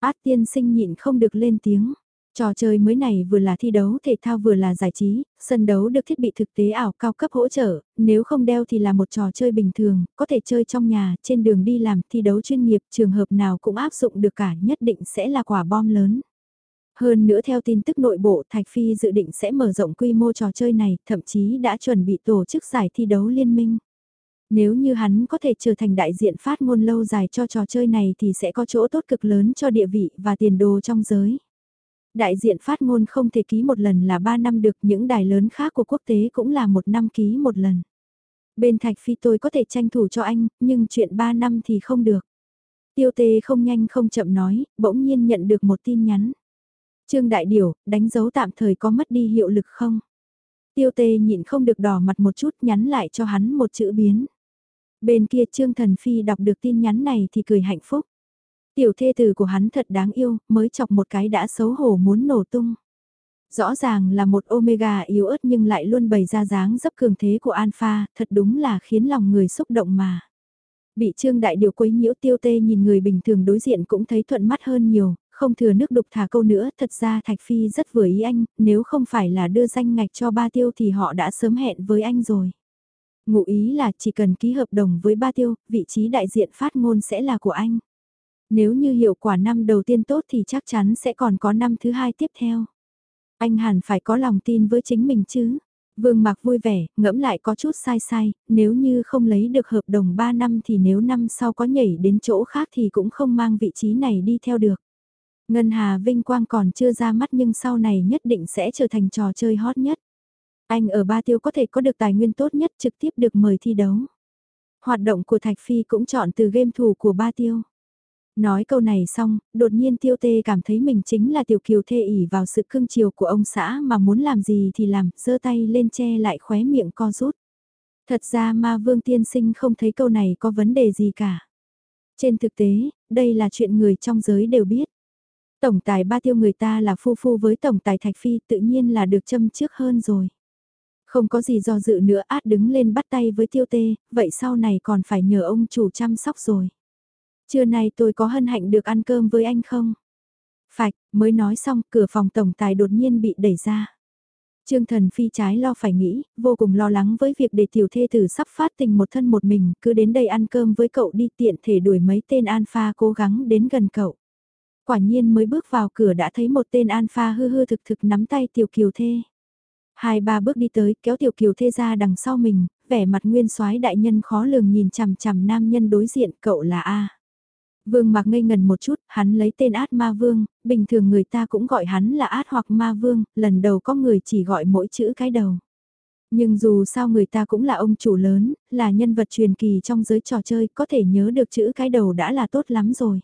Át tiên sinh nhịn không được lên tiếng. Trò chơi mới này vừa là thi đấu thể thao vừa là giải trí, sân đấu được thiết bị thực tế ảo cao cấp hỗ trợ, nếu không đeo thì là một trò chơi bình thường, có thể chơi trong nhà, trên đường đi làm, thi đấu chuyên nghiệp, trường hợp nào cũng áp dụng được cả, nhất định sẽ là quả bom lớn. Hơn nữa theo tin tức nội bộ, Thạch Phi dự định sẽ mở rộng quy mô trò chơi này, thậm chí đã chuẩn bị tổ chức giải thi đấu liên minh. Nếu như hắn có thể trở thành đại diện phát ngôn lâu dài cho trò chơi này thì sẽ có chỗ tốt cực lớn cho địa vị và tiền đồ trong giới. Đại diện phát ngôn không thể ký một lần là 3 năm được, những đài lớn khác của quốc tế cũng là một năm ký một lần. Bên Thạch Phi tôi có thể tranh thủ cho anh, nhưng chuyện 3 năm thì không được. Tiêu tê không nhanh không chậm nói, bỗng nhiên nhận được một tin nhắn. Trương Đại Điểu, đánh dấu tạm thời có mất đi hiệu lực không? Tiêu tê nhịn không được đỏ mặt một chút nhắn lại cho hắn một chữ biến. Bên kia Trương Thần Phi đọc được tin nhắn này thì cười hạnh phúc. Tiểu thê tử của hắn thật đáng yêu, mới chọc một cái đã xấu hổ muốn nổ tung. Rõ ràng là một omega yếu ớt nhưng lại luôn bày ra dáng dấp cường thế của alpha, thật đúng là khiến lòng người xúc động mà. Bị trương đại điều quấy nhiễu tiêu tê nhìn người bình thường đối diện cũng thấy thuận mắt hơn nhiều, không thừa nước đục thả câu nữa, thật ra Thạch Phi rất vừa ý anh, nếu không phải là đưa danh ngạch cho ba tiêu thì họ đã sớm hẹn với anh rồi. Ngụ ý là chỉ cần ký hợp đồng với ba tiêu, vị trí đại diện phát ngôn sẽ là của anh. Nếu như hiệu quả năm đầu tiên tốt thì chắc chắn sẽ còn có năm thứ hai tiếp theo. Anh hẳn phải có lòng tin với chính mình chứ. Vương Mạc vui vẻ, ngẫm lại có chút sai sai, nếu như không lấy được hợp đồng 3 năm thì nếu năm sau có nhảy đến chỗ khác thì cũng không mang vị trí này đi theo được. Ngân Hà Vinh Quang còn chưa ra mắt nhưng sau này nhất định sẽ trở thành trò chơi hot nhất. Anh ở Ba Tiêu có thể có được tài nguyên tốt nhất trực tiếp được mời thi đấu. Hoạt động của Thạch Phi cũng chọn từ game thủ của Ba Tiêu. Nói câu này xong, đột nhiên tiêu tê cảm thấy mình chính là tiểu kiều thê ỉ vào sự cưng chiều của ông xã mà muốn làm gì thì làm, giơ tay lên che lại khóe miệng co rút. Thật ra ma vương tiên sinh không thấy câu này có vấn đề gì cả. Trên thực tế, đây là chuyện người trong giới đều biết. Tổng tài ba tiêu người ta là phu phu với tổng tài Thạch Phi tự nhiên là được châm trước hơn rồi. Không có gì do dự nữa át đứng lên bắt tay với tiêu tê, vậy sau này còn phải nhờ ông chủ chăm sóc rồi. Trưa nay tôi có hân hạnh được ăn cơm với anh không? Phạch, mới nói xong, cửa phòng tổng tài đột nhiên bị đẩy ra. Trương thần phi trái lo phải nghĩ, vô cùng lo lắng với việc để tiểu thê tử sắp phát tình một thân một mình, cứ đến đây ăn cơm với cậu đi tiện thể đuổi mấy tên alpha cố gắng đến gần cậu. Quả nhiên mới bước vào cửa đã thấy một tên alpha hư hư thực thực nắm tay tiểu kiều thê. Hai ba bước đi tới kéo tiểu kiều thê ra đằng sau mình, vẻ mặt nguyên soái đại nhân khó lường nhìn chằm chằm nam nhân đối diện cậu là A. Vương Mạc ngây ngần một chút, hắn lấy tên át ma vương, bình thường người ta cũng gọi hắn là át hoặc ma vương, lần đầu có người chỉ gọi mỗi chữ cái đầu. Nhưng dù sao người ta cũng là ông chủ lớn, là nhân vật truyền kỳ trong giới trò chơi, có thể nhớ được chữ cái đầu đã là tốt lắm rồi.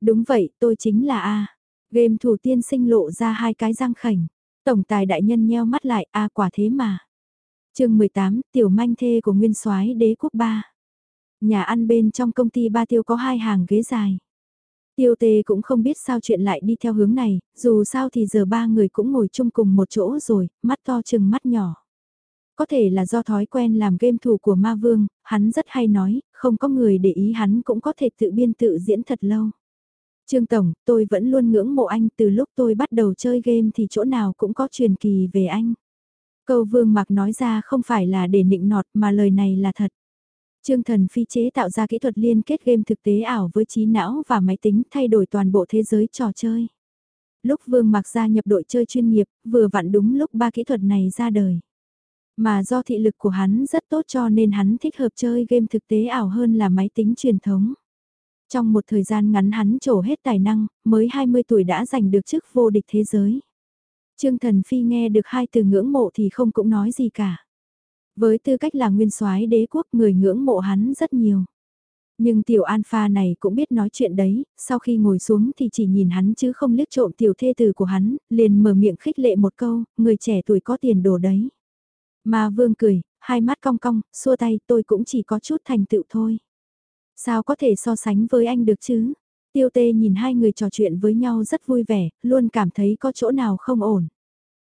Đúng vậy, tôi chính là A. Game thủ tiên sinh lộ ra hai cái răng khảnh. Tổng tài đại nhân nheo mắt lại, A quả thế mà. chương 18, tiểu manh thê của nguyên soái đế quốc ba. Nhà ăn bên trong công ty ba tiêu có hai hàng ghế dài. Tiêu tê cũng không biết sao chuyện lại đi theo hướng này, dù sao thì giờ ba người cũng ngồi chung cùng một chỗ rồi, mắt to chừng mắt nhỏ. Có thể là do thói quen làm game thủ của ma vương, hắn rất hay nói, không có người để ý hắn cũng có thể tự biên tự diễn thật lâu. Trương Tổng, tôi vẫn luôn ngưỡng mộ anh từ lúc tôi bắt đầu chơi game thì chỗ nào cũng có truyền kỳ về anh. Câu vương mặc nói ra không phải là để nịnh nọt mà lời này là thật. Trương Thần Phi chế tạo ra kỹ thuật liên kết game thực tế ảo với trí não và máy tính thay đổi toàn bộ thế giới trò chơi. Lúc Vương Mặc gia nhập đội chơi chuyên nghiệp, vừa vặn đúng lúc ba kỹ thuật này ra đời. Mà do thị lực của hắn rất tốt cho nên hắn thích hợp chơi game thực tế ảo hơn là máy tính truyền thống. Trong một thời gian ngắn hắn trổ hết tài năng, mới 20 tuổi đã giành được chức vô địch thế giới. Trương Thần Phi nghe được hai từ ngưỡng mộ thì không cũng nói gì cả. Với tư cách là nguyên soái đế quốc người ngưỡng mộ hắn rất nhiều. Nhưng tiểu alpha này cũng biết nói chuyện đấy, sau khi ngồi xuống thì chỉ nhìn hắn chứ không liếc trộm tiểu thê tử của hắn, liền mở miệng khích lệ một câu, người trẻ tuổi có tiền đồ đấy. Mà vương cười, hai mắt cong cong, xua tay tôi cũng chỉ có chút thành tựu thôi. Sao có thể so sánh với anh được chứ? Tiêu tê nhìn hai người trò chuyện với nhau rất vui vẻ, luôn cảm thấy có chỗ nào không ổn.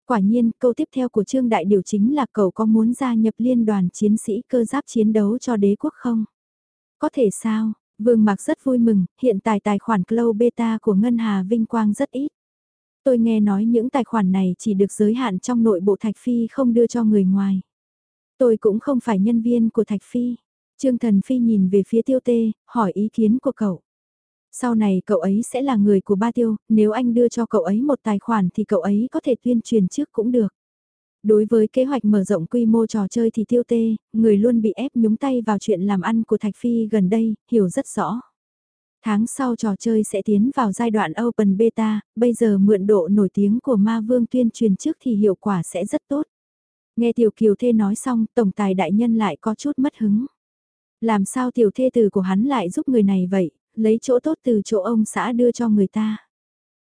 Quả nhiên, câu tiếp theo của Trương Đại Điều chính là cậu có muốn gia nhập liên đoàn chiến sĩ cơ giáp chiến đấu cho đế quốc không? Có thể sao? Vương Mạc rất vui mừng, hiện tại tài khoản Cloud Beta của Ngân Hà Vinh Quang rất ít. Tôi nghe nói những tài khoản này chỉ được giới hạn trong nội bộ Thạch Phi không đưa cho người ngoài. Tôi cũng không phải nhân viên của Thạch Phi. Trương Thần Phi nhìn về phía tiêu tê, hỏi ý kiến của cậu. Sau này cậu ấy sẽ là người của ba tiêu, nếu anh đưa cho cậu ấy một tài khoản thì cậu ấy có thể tuyên truyền trước cũng được. Đối với kế hoạch mở rộng quy mô trò chơi thì tiêu tê, người luôn bị ép nhúng tay vào chuyện làm ăn của Thạch Phi gần đây, hiểu rất rõ. Tháng sau trò chơi sẽ tiến vào giai đoạn Open Beta, bây giờ mượn độ nổi tiếng của Ma Vương tuyên truyền trước thì hiệu quả sẽ rất tốt. Nghe Tiểu Kiều Thê nói xong, Tổng tài đại nhân lại có chút mất hứng. Làm sao tiểu thê tử của hắn lại giúp người này vậy, lấy chỗ tốt từ chỗ ông xã đưa cho người ta.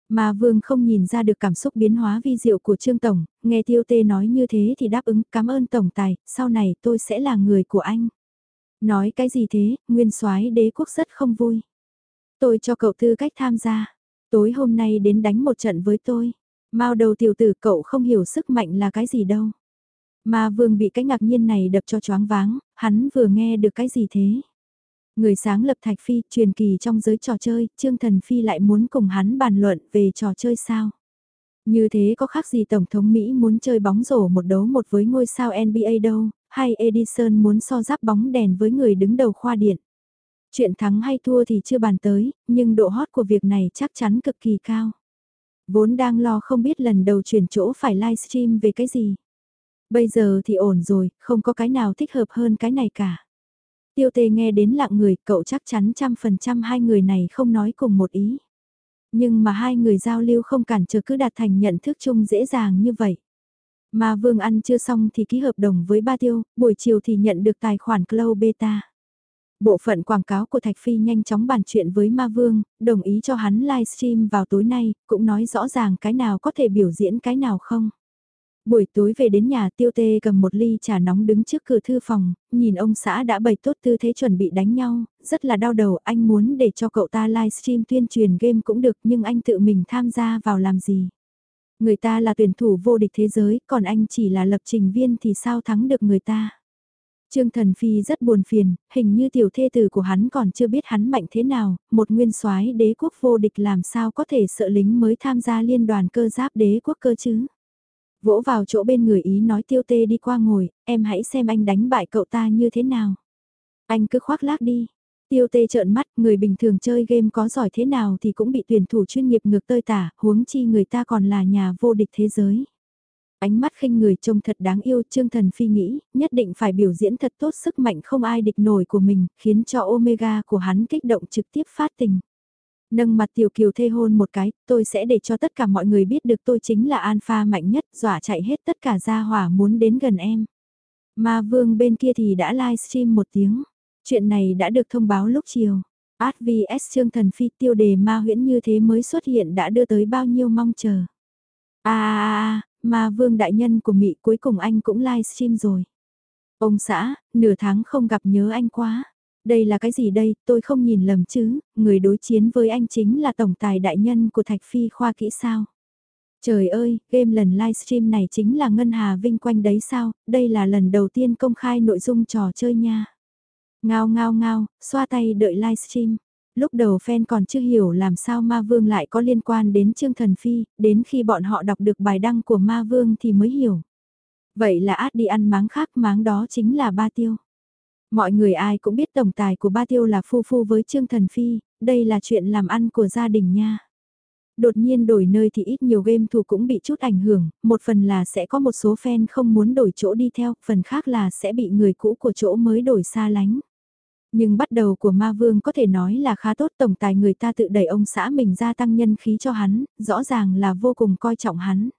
Mà Vương không nhìn ra được cảm xúc biến hóa vi diệu của Trương Tổng, nghe Tiêu Tê nói như thế thì đáp ứng cảm ơn Tổng Tài, sau này tôi sẽ là người của anh. Nói cái gì thế, nguyên soái đế quốc rất không vui. Tôi cho cậu tư cách tham gia, tối hôm nay đến đánh một trận với tôi. Mao đầu tiểu tử cậu không hiểu sức mạnh là cái gì đâu. Mà vương bị cái ngạc nhiên này đập cho choáng váng, hắn vừa nghe được cái gì thế? Người sáng lập Thạch Phi, truyền kỳ trong giới trò chơi, Trương Thần Phi lại muốn cùng hắn bàn luận về trò chơi sao? Như thế có khác gì Tổng thống Mỹ muốn chơi bóng rổ một đấu một với ngôi sao NBA đâu, hay Edison muốn so giáp bóng đèn với người đứng đầu khoa điện. Chuyện thắng hay thua thì chưa bàn tới, nhưng độ hot của việc này chắc chắn cực kỳ cao. Vốn đang lo không biết lần đầu chuyển chỗ phải livestream về cái gì. Bây giờ thì ổn rồi, không có cái nào thích hợp hơn cái này cả. Tiêu tề nghe đến lặng người, cậu chắc chắn trăm phần trăm hai người này không nói cùng một ý. Nhưng mà hai người giao lưu không cản trở cứ đạt thành nhận thức chung dễ dàng như vậy. Mà Vương ăn chưa xong thì ký hợp đồng với ba tiêu, buổi chiều thì nhận được tài khoản Cloud Beta. Bộ phận quảng cáo của Thạch Phi nhanh chóng bàn chuyện với Ma Vương, đồng ý cho hắn livestream vào tối nay, cũng nói rõ ràng cái nào có thể biểu diễn cái nào không. Buổi tối về đến nhà tiêu tê cầm một ly trà nóng đứng trước cửa thư phòng, nhìn ông xã đã bày tốt tư thế chuẩn bị đánh nhau, rất là đau đầu anh muốn để cho cậu ta livestream tuyên truyền game cũng được nhưng anh tự mình tham gia vào làm gì. Người ta là tuyển thủ vô địch thế giới, còn anh chỉ là lập trình viên thì sao thắng được người ta. Trương Thần Phi rất buồn phiền, hình như tiểu thê tử của hắn còn chưa biết hắn mạnh thế nào, một nguyên soái đế quốc vô địch làm sao có thể sợ lính mới tham gia liên đoàn cơ giáp đế quốc cơ chứ. Vỗ vào chỗ bên người ý nói tiêu tê đi qua ngồi, em hãy xem anh đánh bại cậu ta như thế nào. Anh cứ khoác lác đi. Tiêu tê trợn mắt, người bình thường chơi game có giỏi thế nào thì cũng bị tuyển thủ chuyên nghiệp ngược tơi tả, huống chi người ta còn là nhà vô địch thế giới. Ánh mắt khinh người trông thật đáng yêu, Trương Thần Phi nghĩ, nhất định phải biểu diễn thật tốt sức mạnh không ai địch nổi của mình, khiến cho Omega của hắn kích động trực tiếp phát tình. Nâng mặt tiểu kiều thê hôn một cái, tôi sẽ để cho tất cả mọi người biết được tôi chính là alpha mạnh nhất, dọa chạy hết tất cả gia hỏa muốn đến gần em. Ma vương bên kia thì đã livestream một tiếng. Chuyện này đã được thông báo lúc chiều. Át vs Trương Thần Phi tiêu đề ma huyễn như thế mới xuất hiện đã đưa tới bao nhiêu mong chờ. À, à, à, ma vương đại nhân của Mỹ cuối cùng anh cũng livestream rồi. Ông xã, nửa tháng không gặp nhớ anh quá. Đây là cái gì đây, tôi không nhìn lầm chứ, người đối chiến với anh chính là tổng tài đại nhân của Thạch Phi khoa kỹ sao. Trời ơi, game lần livestream này chính là Ngân Hà Vinh quanh đấy sao, đây là lần đầu tiên công khai nội dung trò chơi nha. Ngao ngao ngao, xoa tay đợi livestream. Lúc đầu fan còn chưa hiểu làm sao Ma Vương lại có liên quan đến Trương Thần Phi, đến khi bọn họ đọc được bài đăng của Ma Vương thì mới hiểu. Vậy là át đi ăn máng khác máng đó chính là ba tiêu. Mọi người ai cũng biết tổng tài của ba tiêu là phu phu với Trương Thần Phi, đây là chuyện làm ăn của gia đình nha. Đột nhiên đổi nơi thì ít nhiều game thủ cũng bị chút ảnh hưởng, một phần là sẽ có một số fan không muốn đổi chỗ đi theo, phần khác là sẽ bị người cũ của chỗ mới đổi xa lánh. Nhưng bắt đầu của ma vương có thể nói là khá tốt tổng tài người ta tự đẩy ông xã mình ra tăng nhân khí cho hắn, rõ ràng là vô cùng coi trọng hắn.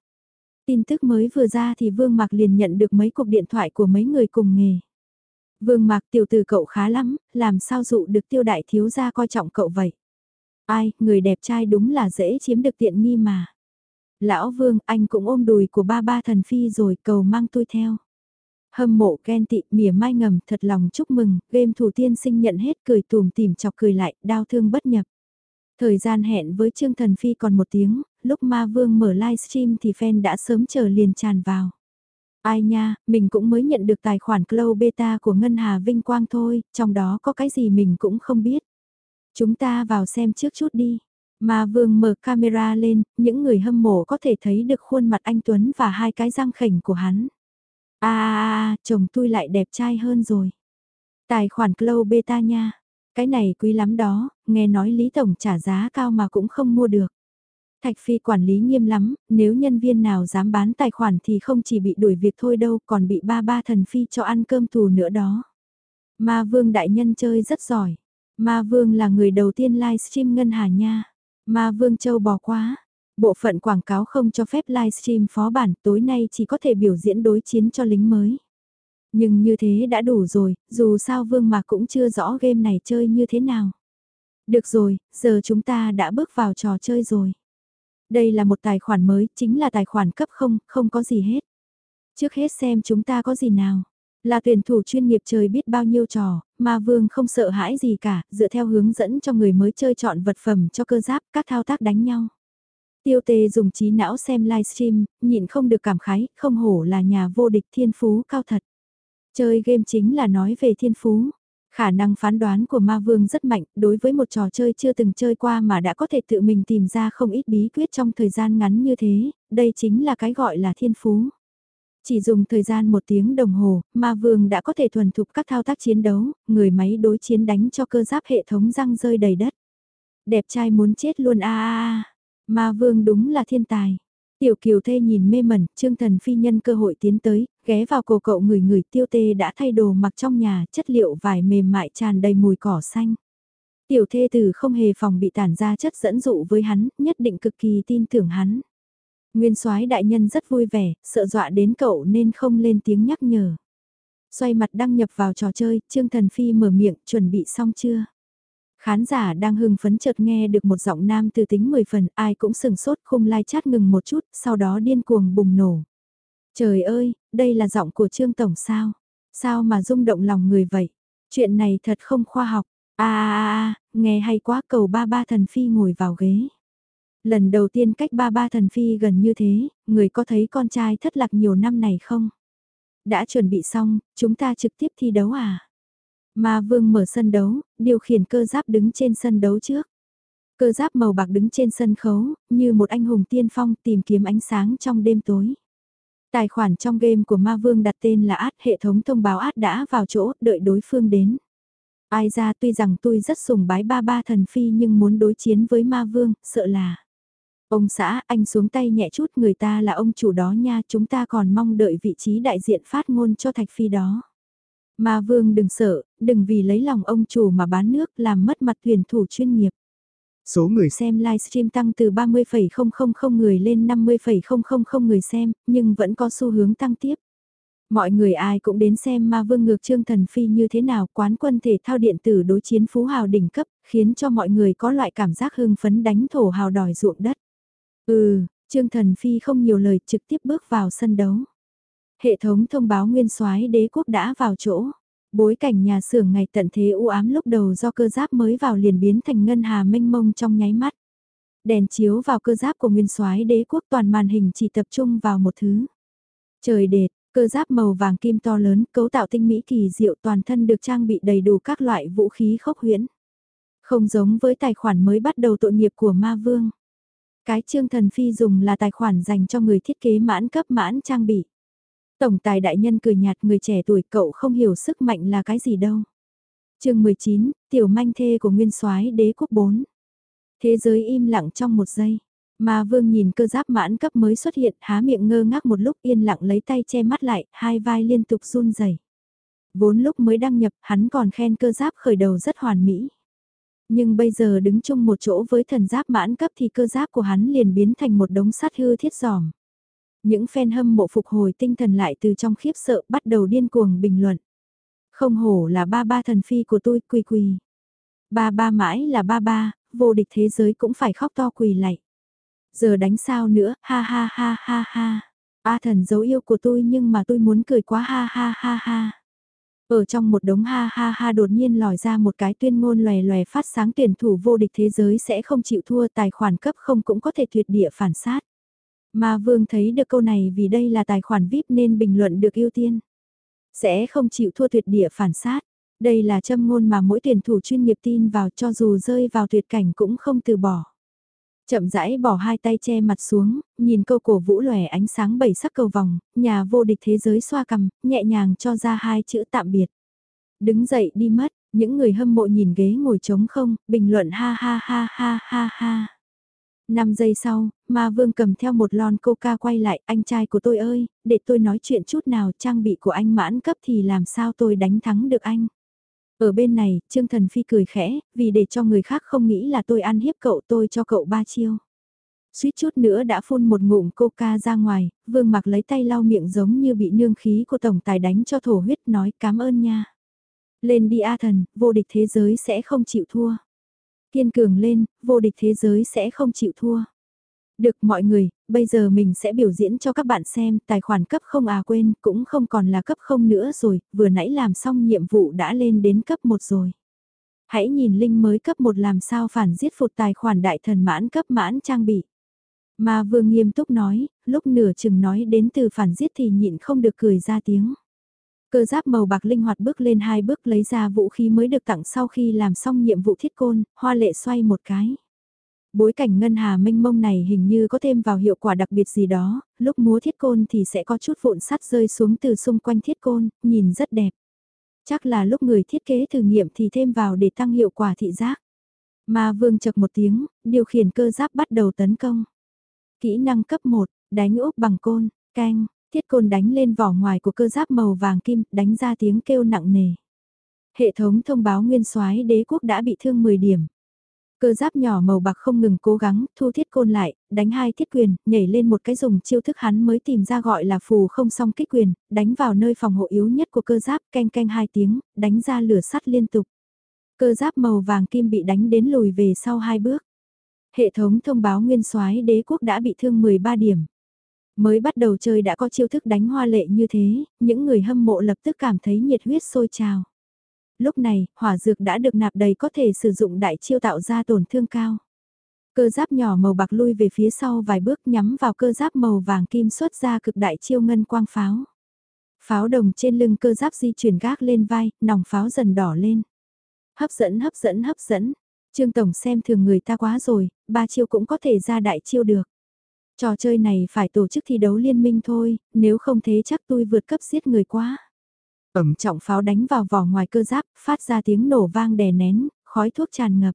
Tin tức mới vừa ra thì Vương Mạc liền nhận được mấy cuộc điện thoại của mấy người cùng nghề. Vương Mạc tiểu tử cậu khá lắm, làm sao dụ được tiêu đại thiếu gia coi trọng cậu vậy? Ai, người đẹp trai đúng là dễ chiếm được tiện nghi mà. Lão Vương, anh cũng ôm đùi của ba ba thần phi rồi cầu mang tôi theo. Hâm mộ ghen tị mỉa mai ngầm thật lòng chúc mừng, game thủ tiên sinh nhận hết cười tùm tìm chọc cười lại, đau thương bất nhập. Thời gian hẹn với Trương Thần Phi còn một tiếng, lúc Ma Vương mở livestream thì fan đã sớm chờ liền tràn vào. Ai nha, mình cũng mới nhận được tài khoản Cloud Beta của Ngân Hà Vinh Quang thôi, trong đó có cái gì mình cũng không biết. Chúng ta vào xem trước chút đi. Ma Vương mở camera lên, những người hâm mộ có thể thấy được khuôn mặt anh Tuấn và hai cái răng khỉnh của hắn. À, à, chồng tôi lại đẹp trai hơn rồi. Tài khoản Cloud Beta nha. Cái này quý lắm đó, nghe nói Lý Tổng trả giá cao mà cũng không mua được. Thạch Phi quản lý nghiêm lắm, nếu nhân viên nào dám bán tài khoản thì không chỉ bị đuổi việc thôi đâu còn bị ba ba thần Phi cho ăn cơm thù nữa đó. Ma Vương đại nhân chơi rất giỏi. Ma Vương là người đầu tiên livestream ngân hà nha. Ma Vương châu bò quá. Bộ phận quảng cáo không cho phép livestream phó bản tối nay chỉ có thể biểu diễn đối chiến cho lính mới. Nhưng như thế đã đủ rồi, dù sao Vương mà cũng chưa rõ game này chơi như thế nào. Được rồi, giờ chúng ta đã bước vào trò chơi rồi. Đây là một tài khoản mới, chính là tài khoản cấp không, không có gì hết. Trước hết xem chúng ta có gì nào. Là tuyển thủ chuyên nghiệp chơi biết bao nhiêu trò, mà Vương không sợ hãi gì cả, dựa theo hướng dẫn cho người mới chơi chọn vật phẩm cho cơ giáp, các thao tác đánh nhau. Tiêu tề dùng trí não xem livestream, nhịn không được cảm khái, không hổ là nhà vô địch thiên phú cao thật. Chơi game chính là nói về thiên phú. Khả năng phán đoán của ma vương rất mạnh, đối với một trò chơi chưa từng chơi qua mà đã có thể tự mình tìm ra không ít bí quyết trong thời gian ngắn như thế, đây chính là cái gọi là thiên phú. Chỉ dùng thời gian một tiếng đồng hồ, ma vương đã có thể thuần thục các thao tác chiến đấu, người máy đối chiến đánh cho cơ giáp hệ thống răng rơi đầy đất. Đẹp trai muốn chết luôn a a a. Ma vương đúng là thiên tài. Tiểu kiều thê nhìn mê mẩn, trương thần phi nhân cơ hội tiến tới, ghé vào cổ cậu người người tiêu tê đã thay đồ mặc trong nhà, chất liệu vải mềm mại tràn đầy mùi cỏ xanh. Tiểu thê tử không hề phòng bị tản ra chất dẫn dụ với hắn, nhất định cực kỳ tin tưởng hắn. Nguyên soái đại nhân rất vui vẻ, sợ dọa đến cậu nên không lên tiếng nhắc nhở. Xoay mặt đăng nhập vào trò chơi, Trương Thần Phi mở miệng, chuẩn bị xong chưa? Khán giả đang hưng phấn chợt nghe được một giọng nam từ tính 10 phần, ai cũng sừng sốt khung lai chát ngừng một chút, sau đó điên cuồng bùng nổ. Trời ơi, đây là giọng của Trương Tổng sao? Sao mà rung động lòng người vậy? Chuyện này thật không khoa học. a a a nghe hay quá cầu ba ba thần phi ngồi vào ghế. Lần đầu tiên cách ba ba thần phi gần như thế, người có thấy con trai thất lạc nhiều năm này không? Đã chuẩn bị xong, chúng ta trực tiếp thi đấu à? Ma vương mở sân đấu, điều khiển cơ giáp đứng trên sân đấu trước. Cơ giáp màu bạc đứng trên sân khấu, như một anh hùng tiên phong tìm kiếm ánh sáng trong đêm tối. Tài khoản trong game của Ma Vương đặt tên là át, hệ thống thông báo át đã vào chỗ, đợi đối phương đến. Ai ra tuy rằng tôi rất sùng bái ba ba thần phi nhưng muốn đối chiến với Ma Vương, sợ là... Ông xã, anh xuống tay nhẹ chút người ta là ông chủ đó nha, chúng ta còn mong đợi vị trí đại diện phát ngôn cho Thạch Phi đó. Ma Vương đừng sợ, đừng vì lấy lòng ông chủ mà bán nước làm mất mặt tuyển thủ chuyên nghiệp.
Số người
xem livestream tăng từ 30,000 người lên 50,000 người xem, nhưng vẫn có xu hướng tăng tiếp. Mọi người ai cũng đến xem ma vương ngược trương thần phi như thế nào quán quân thể thao điện tử đối chiến phú hào đỉnh cấp, khiến cho mọi người có loại cảm giác hưng phấn đánh thổ hào đòi ruộng đất. Ừ, trương thần phi không nhiều lời trực tiếp bước vào sân đấu. Hệ thống thông báo nguyên soái đế quốc đã vào chỗ. Bối cảnh nhà xưởng ngày tận thế u ám lúc đầu do cơ giáp mới vào liền biến thành ngân hà mênh mông trong nháy mắt. Đèn chiếu vào cơ giáp của nguyên soái đế quốc toàn màn hình chỉ tập trung vào một thứ. Trời đệt, cơ giáp màu vàng kim to lớn, cấu tạo tinh mỹ kỳ diệu toàn thân được trang bị đầy đủ các loại vũ khí khốc huyễn. Không giống với tài khoản mới bắt đầu tội nghiệp của ma vương. Cái Trương Thần Phi dùng là tài khoản dành cho người thiết kế mãn cấp mãn trang bị. Tổng tài đại nhân cười nhạt người trẻ tuổi cậu không hiểu sức mạnh là cái gì đâu. chương 19, tiểu manh thê của nguyên soái đế quốc 4. Thế giới im lặng trong một giây. Mà vương nhìn cơ giáp mãn cấp mới xuất hiện há miệng ngơ ngác một lúc yên lặng lấy tay che mắt lại, hai vai liên tục run rẩy. Vốn lúc mới đăng nhập hắn còn khen cơ giáp khởi đầu rất hoàn mỹ. Nhưng bây giờ đứng chung một chỗ với thần giáp mãn cấp thì cơ giáp của hắn liền biến thành một đống sắt hư thiết giòm. Những fan hâm mộ phục hồi tinh thần lại từ trong khiếp sợ bắt đầu điên cuồng bình luận. Không hổ là ba ba thần phi của tôi quỳ quỳ. Ba ba mãi là ba ba, vô địch thế giới cũng phải khóc to quỳ lạy. Giờ đánh sao nữa, ha ha ha ha ha. A thần dấu yêu của tôi nhưng mà tôi muốn cười quá ha ha ha ha. Ở trong một đống ha ha ha đột nhiên lòi ra một cái tuyên ngôn lòe lòe phát sáng tuyển thủ vô địch thế giới sẽ không chịu thua tài khoản cấp không cũng có thể tuyệt địa phản sát. Ma Vương thấy được câu này vì đây là tài khoản VIP nên bình luận được ưu tiên. Sẽ không chịu thua tuyệt địa phản sát. Đây là châm ngôn mà mỗi tuyển thủ chuyên nghiệp tin vào cho dù rơi vào tuyệt cảnh cũng không từ bỏ. Chậm rãi bỏ hai tay che mặt xuống, nhìn câu cổ vũ lòe ánh sáng bảy sắc cầu vòng, nhà vô địch thế giới xoa cầm, nhẹ nhàng cho ra hai chữ tạm biệt. Đứng dậy đi mất, những người hâm mộ nhìn ghế ngồi trống không, bình luận ha ha ha ha ha ha. 5 giây sau, ma vương cầm theo một lon coca quay lại, anh trai của tôi ơi, để tôi nói chuyện chút nào trang bị của anh mãn cấp thì làm sao tôi đánh thắng được anh. Ở bên này, Trương Thần Phi cười khẽ, vì để cho người khác không nghĩ là tôi ăn hiếp cậu tôi cho cậu ba chiêu. Suýt chút nữa đã phun một ngụm coca ra ngoài, vương mặc lấy tay lau miệng giống như bị nương khí của tổng tài đánh cho thổ huyết nói cảm ơn nha. Lên đi A thần, vô địch thế giới sẽ không chịu thua. Kiên cường lên, vô địch thế giới sẽ không chịu thua. Được mọi người, bây giờ mình sẽ biểu diễn cho các bạn xem, tài khoản cấp không à quên, cũng không còn là cấp không nữa rồi, vừa nãy làm xong nhiệm vụ đã lên đến cấp 1 rồi. Hãy nhìn link mới cấp 1 làm sao phản giết phục tài khoản đại thần mãn cấp mãn trang bị. Mà vừa nghiêm túc nói, lúc nửa chừng nói đến từ phản giết thì nhịn không được cười ra tiếng. Cơ giáp màu bạc linh hoạt bước lên hai bước lấy ra vũ khí mới được tặng sau khi làm xong nhiệm vụ thiết côn, hoa lệ xoay một cái. Bối cảnh ngân hà mênh mông này hình như có thêm vào hiệu quả đặc biệt gì đó, lúc múa thiết côn thì sẽ có chút vụn sắt rơi xuống từ xung quanh thiết côn, nhìn rất đẹp. Chắc là lúc người thiết kế thử nghiệm thì thêm vào để tăng hiệu quả thị giác. Mà vương chật một tiếng, điều khiển cơ giáp bắt đầu tấn công. Kỹ năng cấp 1, đánh úp bằng côn, canh, thiết côn đánh lên vỏ ngoài của cơ giáp màu vàng kim, đánh ra tiếng kêu nặng nề. Hệ thống thông báo nguyên soái đế quốc đã bị thương 10 điểm. Cơ giáp nhỏ màu bạc không ngừng cố gắng, thu thiết côn lại, đánh hai thiết quyền, nhảy lên một cái dùng chiêu thức hắn mới tìm ra gọi là phù không song kích quyền, đánh vào nơi phòng hộ yếu nhất của cơ giáp, canh canh hai tiếng, đánh ra lửa sắt liên tục. Cơ giáp màu vàng kim bị đánh đến lùi về sau hai bước. Hệ thống thông báo nguyên soái đế quốc đã bị thương 13 điểm. Mới bắt đầu chơi đã có chiêu thức đánh hoa lệ như thế, những người hâm mộ lập tức cảm thấy nhiệt huyết sôi trào. Lúc này, hỏa dược đã được nạp đầy có thể sử dụng đại chiêu tạo ra tổn thương cao. Cơ giáp nhỏ màu bạc lui về phía sau vài bước nhắm vào cơ giáp màu vàng kim xuất ra cực đại chiêu ngân quang pháo. Pháo đồng trên lưng cơ giáp di chuyển gác lên vai, nòng pháo dần đỏ lên. Hấp dẫn hấp dẫn hấp dẫn. Trương Tổng xem thường người ta quá rồi, ba chiêu cũng có thể ra đại chiêu được. Trò chơi này phải tổ chức thi đấu liên minh thôi, nếu không thế chắc tôi vượt cấp giết người quá. Ẩm trọng pháo đánh vào vỏ ngoài cơ giáp, phát ra tiếng nổ vang đè nén, khói thuốc tràn ngập.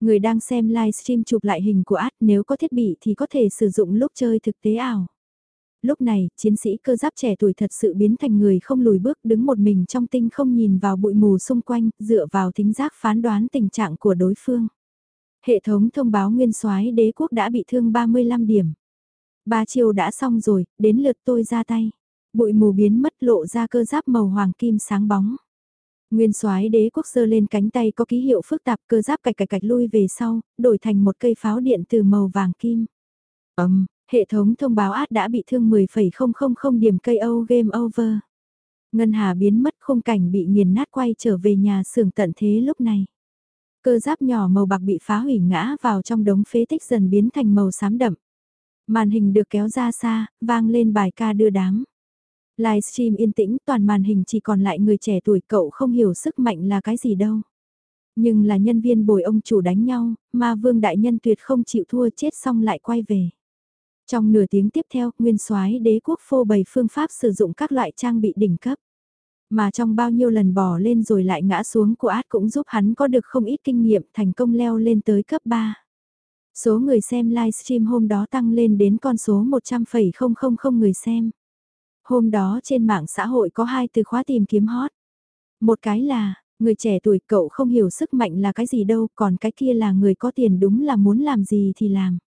Người đang xem livestream chụp lại hình của át nếu có thiết bị thì có thể sử dụng lúc chơi thực tế ảo. Lúc này, chiến sĩ cơ giáp trẻ tuổi thật sự biến thành người không lùi bước đứng một mình trong tinh không nhìn vào bụi mù xung quanh, dựa vào thính giác phán đoán tình trạng của đối phương. Hệ thống thông báo nguyên soái đế quốc đã bị thương 35 điểm. Ba chiều đã xong rồi, đến lượt tôi ra tay. Bụi mù biến mất lộ ra cơ giáp màu hoàng kim sáng bóng. Nguyên soái đế quốc giơ lên cánh tay có ký hiệu phức tạp cơ giáp cạch cạch cạch lui về sau, đổi thành một cây pháo điện từ màu vàng kim. Ấm, hệ thống thông báo át đã bị thương 10,000 điểm cây Âu game over. Ngân Hà biến mất khung cảnh bị nghiền nát quay trở về nhà xưởng tận thế lúc này. Cơ giáp nhỏ màu bạc bị phá hủy ngã vào trong đống phế tích dần biến thành màu xám đậm. Màn hình được kéo ra xa, vang lên bài ca đưa đám. Livestream yên tĩnh, toàn màn hình chỉ còn lại người trẻ tuổi cậu không hiểu sức mạnh là cái gì đâu. Nhưng là nhân viên bồi ông chủ đánh nhau, mà vương đại nhân tuyệt không chịu thua chết xong lại quay về. Trong nửa tiếng tiếp theo, nguyên soái đế quốc phô bày phương pháp sử dụng các loại trang bị đỉnh cấp. Mà trong bao nhiêu lần bò lên rồi lại ngã xuống của át cũng giúp hắn có được không ít kinh nghiệm thành công leo lên tới cấp 3. Số người xem livestream hôm đó tăng lên đến con số 100,000 người xem. Hôm đó trên mạng xã hội có hai từ khóa tìm kiếm hot. Một cái là, người trẻ tuổi cậu không hiểu sức mạnh là cái gì đâu, còn cái kia là người có tiền đúng là muốn làm gì thì làm.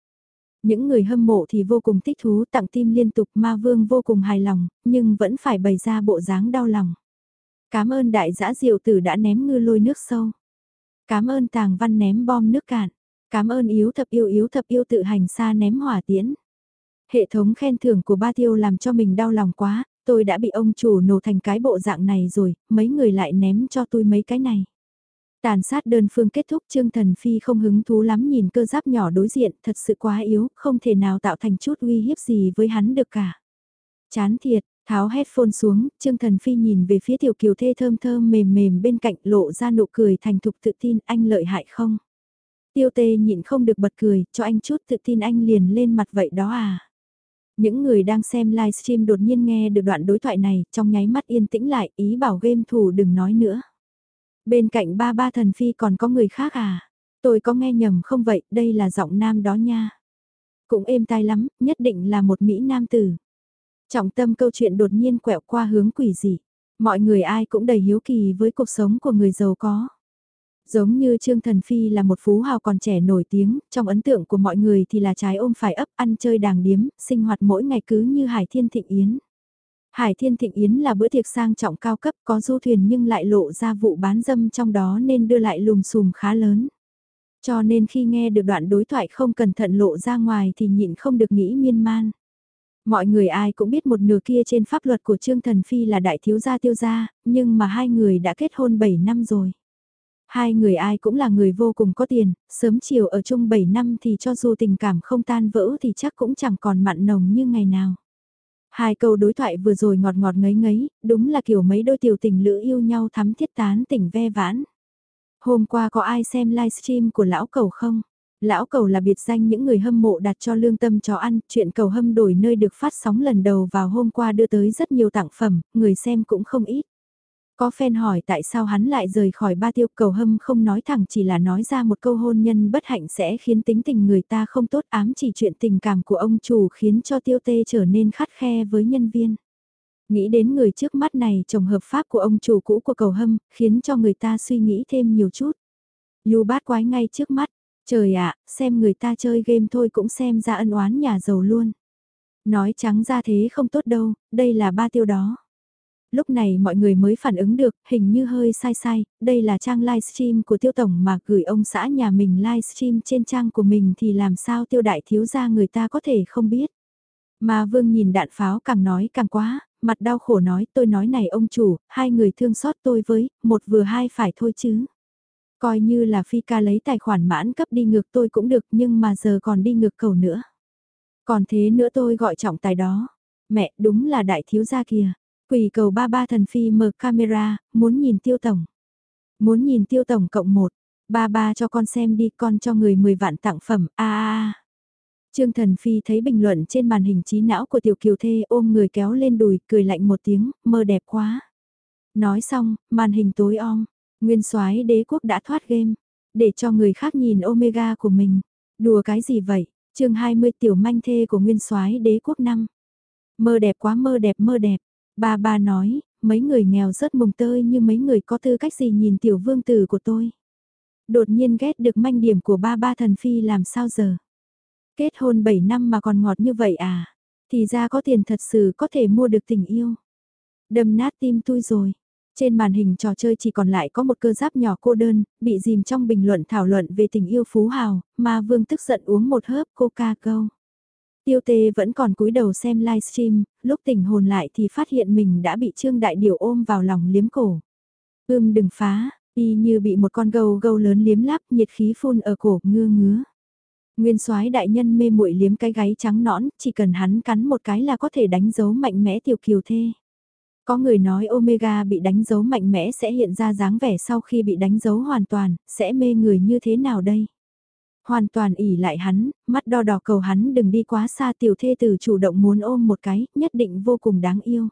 Những người hâm mộ thì vô cùng thích thú tặng tim liên tục ma vương vô cùng hài lòng, nhưng vẫn phải bày ra bộ dáng đau lòng. Cảm ơn đại giã diệu tử đã ném ngư lôi nước sâu. Cảm ơn tàng văn ném bom nước cạn. Cảm ơn yếu thập yêu yếu thập yêu tự hành xa ném hỏa tiễn. Hệ thống khen thưởng của ba tiêu làm cho mình đau lòng quá, tôi đã bị ông chủ nổ thành cái bộ dạng này rồi, mấy người lại ném cho tôi mấy cái này. Tàn sát đơn phương kết thúc Trương Thần Phi không hứng thú lắm nhìn cơ giáp nhỏ đối diện thật sự quá yếu, không thể nào tạo thành chút uy hiếp gì với hắn được cả. Chán thiệt, tháo headphone xuống, Trương Thần Phi nhìn về phía tiểu kiều thê thơm thơm mềm mềm bên cạnh lộ ra nụ cười thành thục tự tin anh lợi hại không? Tiêu tê nhịn không được bật cười, cho anh chút tự tin anh liền lên mặt vậy đó à. Những người đang xem livestream đột nhiên nghe được đoạn đối thoại này, trong nháy mắt yên tĩnh lại, ý bảo game thủ đừng nói nữa. Bên cạnh ba ba thần phi còn có người khác à? Tôi có nghe nhầm không vậy, đây là giọng nam đó nha. Cũng êm tai lắm, nhất định là một Mỹ nam tử. Trọng tâm câu chuyện đột nhiên quẹo qua hướng quỷ dị. Mọi người ai cũng đầy hiếu kỳ với cuộc sống của người giàu có. Giống như Trương Thần Phi là một phú hào còn trẻ nổi tiếng, trong ấn tượng của mọi người thì là trái ôm phải ấp ăn chơi đàng điếm, sinh hoạt mỗi ngày cứ như Hải Thiên Thịnh Yến. Hải Thiên Thịnh Yến là bữa tiệc sang trọng cao cấp có du thuyền nhưng lại lộ ra vụ bán dâm trong đó nên đưa lại lùm xùm khá lớn. Cho nên khi nghe được đoạn đối thoại không cẩn thận lộ ra ngoài thì nhịn không được nghĩ miên man. Mọi người ai cũng biết một nửa kia trên pháp luật của Trương Thần Phi là đại thiếu gia tiêu gia, nhưng mà hai người đã kết hôn 7 năm rồi. Hai người ai cũng là người vô cùng có tiền, sớm chiều ở chung 7 năm thì cho dù tình cảm không tan vỡ thì chắc cũng chẳng còn mặn nồng như ngày nào. Hai câu đối thoại vừa rồi ngọt ngọt ngấy ngấy, đúng là kiểu mấy đôi tiểu tình lữ yêu nhau thắm thiết tán tỉnh ve vãn. Hôm qua có ai xem livestream của lão cầu không? Lão cầu là biệt danh những người hâm mộ đặt cho lương tâm chó ăn, chuyện cầu hâm đổi nơi được phát sóng lần đầu vào hôm qua đưa tới rất nhiều tặng phẩm, người xem cũng không ít. Có fan hỏi tại sao hắn lại rời khỏi ba tiêu cầu hâm không nói thẳng chỉ là nói ra một câu hôn nhân bất hạnh sẽ khiến tính tình người ta không tốt ám chỉ chuyện tình cảm của ông chủ khiến cho tiêu tê trở nên khắt khe với nhân viên. Nghĩ đến người trước mắt này chồng hợp pháp của ông chủ cũ của cầu hâm, khiến cho người ta suy nghĩ thêm nhiều chút. Lưu bát quái ngay trước mắt, trời ạ, xem người ta chơi game thôi cũng xem ra ân oán nhà giàu luôn. Nói trắng ra thế không tốt đâu, đây là ba tiêu đó lúc này mọi người mới phản ứng được, hình như hơi sai sai, đây là trang livestream của tiêu tổng mà gửi ông xã nhà mình livestream trên trang của mình thì làm sao tiêu đại thiếu gia người ta có thể không biết. Mà vương nhìn đạn pháo càng nói càng quá, mặt đau khổ nói tôi nói này ông chủ, hai người thương xót tôi với, một vừa hai phải thôi chứ. Coi như là phi ca lấy tài khoản mãn cấp đi ngược tôi cũng được nhưng mà giờ còn đi ngược cầu nữa. Còn thế nữa tôi gọi trọng tài đó. Mẹ đúng là đại thiếu gia kìa quỳ cầu ba ba thần phi mở camera, muốn nhìn tiêu tổng. Muốn nhìn tiêu tổng cộng một, ba ba cho con xem đi con cho người 10 vạn tặng phẩm, a a Trương Thần Phi thấy bình luận trên màn hình trí não của Tiểu Kiều Thê ôm người kéo lên đùi, cười lạnh một tiếng, mơ đẹp quá. Nói xong, màn hình tối om, nguyên soái đế quốc đã thoát game, để cho người khác nhìn Omega của mình. Đùa cái gì vậy? chương 20 tiểu manh thê của nguyên soái đế quốc năm. Mơ đẹp quá mơ đẹp mơ đẹp. Ba ba nói, mấy người nghèo rất mùng tơi như mấy người có tư cách gì nhìn tiểu vương tử của tôi. Đột nhiên ghét được manh điểm của ba ba thần phi làm sao giờ. Kết hôn 7 năm mà còn ngọt như vậy à, thì ra có tiền thật sự có thể mua được tình yêu. Đâm nát tim tôi rồi. Trên màn hình trò chơi chỉ còn lại có một cơ giáp nhỏ cô đơn, bị dìm trong bình luận thảo luận về tình yêu phú hào, mà vương tức giận uống một hớp coca câu. Tiêu tê vẫn còn cúi đầu xem livestream, lúc tỉnh hồn lại thì phát hiện mình đã bị Trương Đại Điều ôm vào lòng liếm cổ. Ưm đừng phá, y như bị một con gâu gâu lớn liếm láp nhiệt khí phun ở cổ ngưa ngứa. Nguyên soái đại nhân mê muội liếm cái gáy trắng nõn, chỉ cần hắn cắn một cái là có thể đánh dấu mạnh mẽ tiểu kiều thê. Có người nói Omega bị đánh dấu mạnh mẽ sẽ hiện ra dáng vẻ sau khi bị đánh dấu hoàn toàn, sẽ mê người như thế nào đây? Hoàn toàn ỉ lại hắn, mắt đo đỏ cầu hắn đừng đi quá xa tiểu thê tử chủ động muốn ôm một cái, nhất định vô cùng đáng yêu.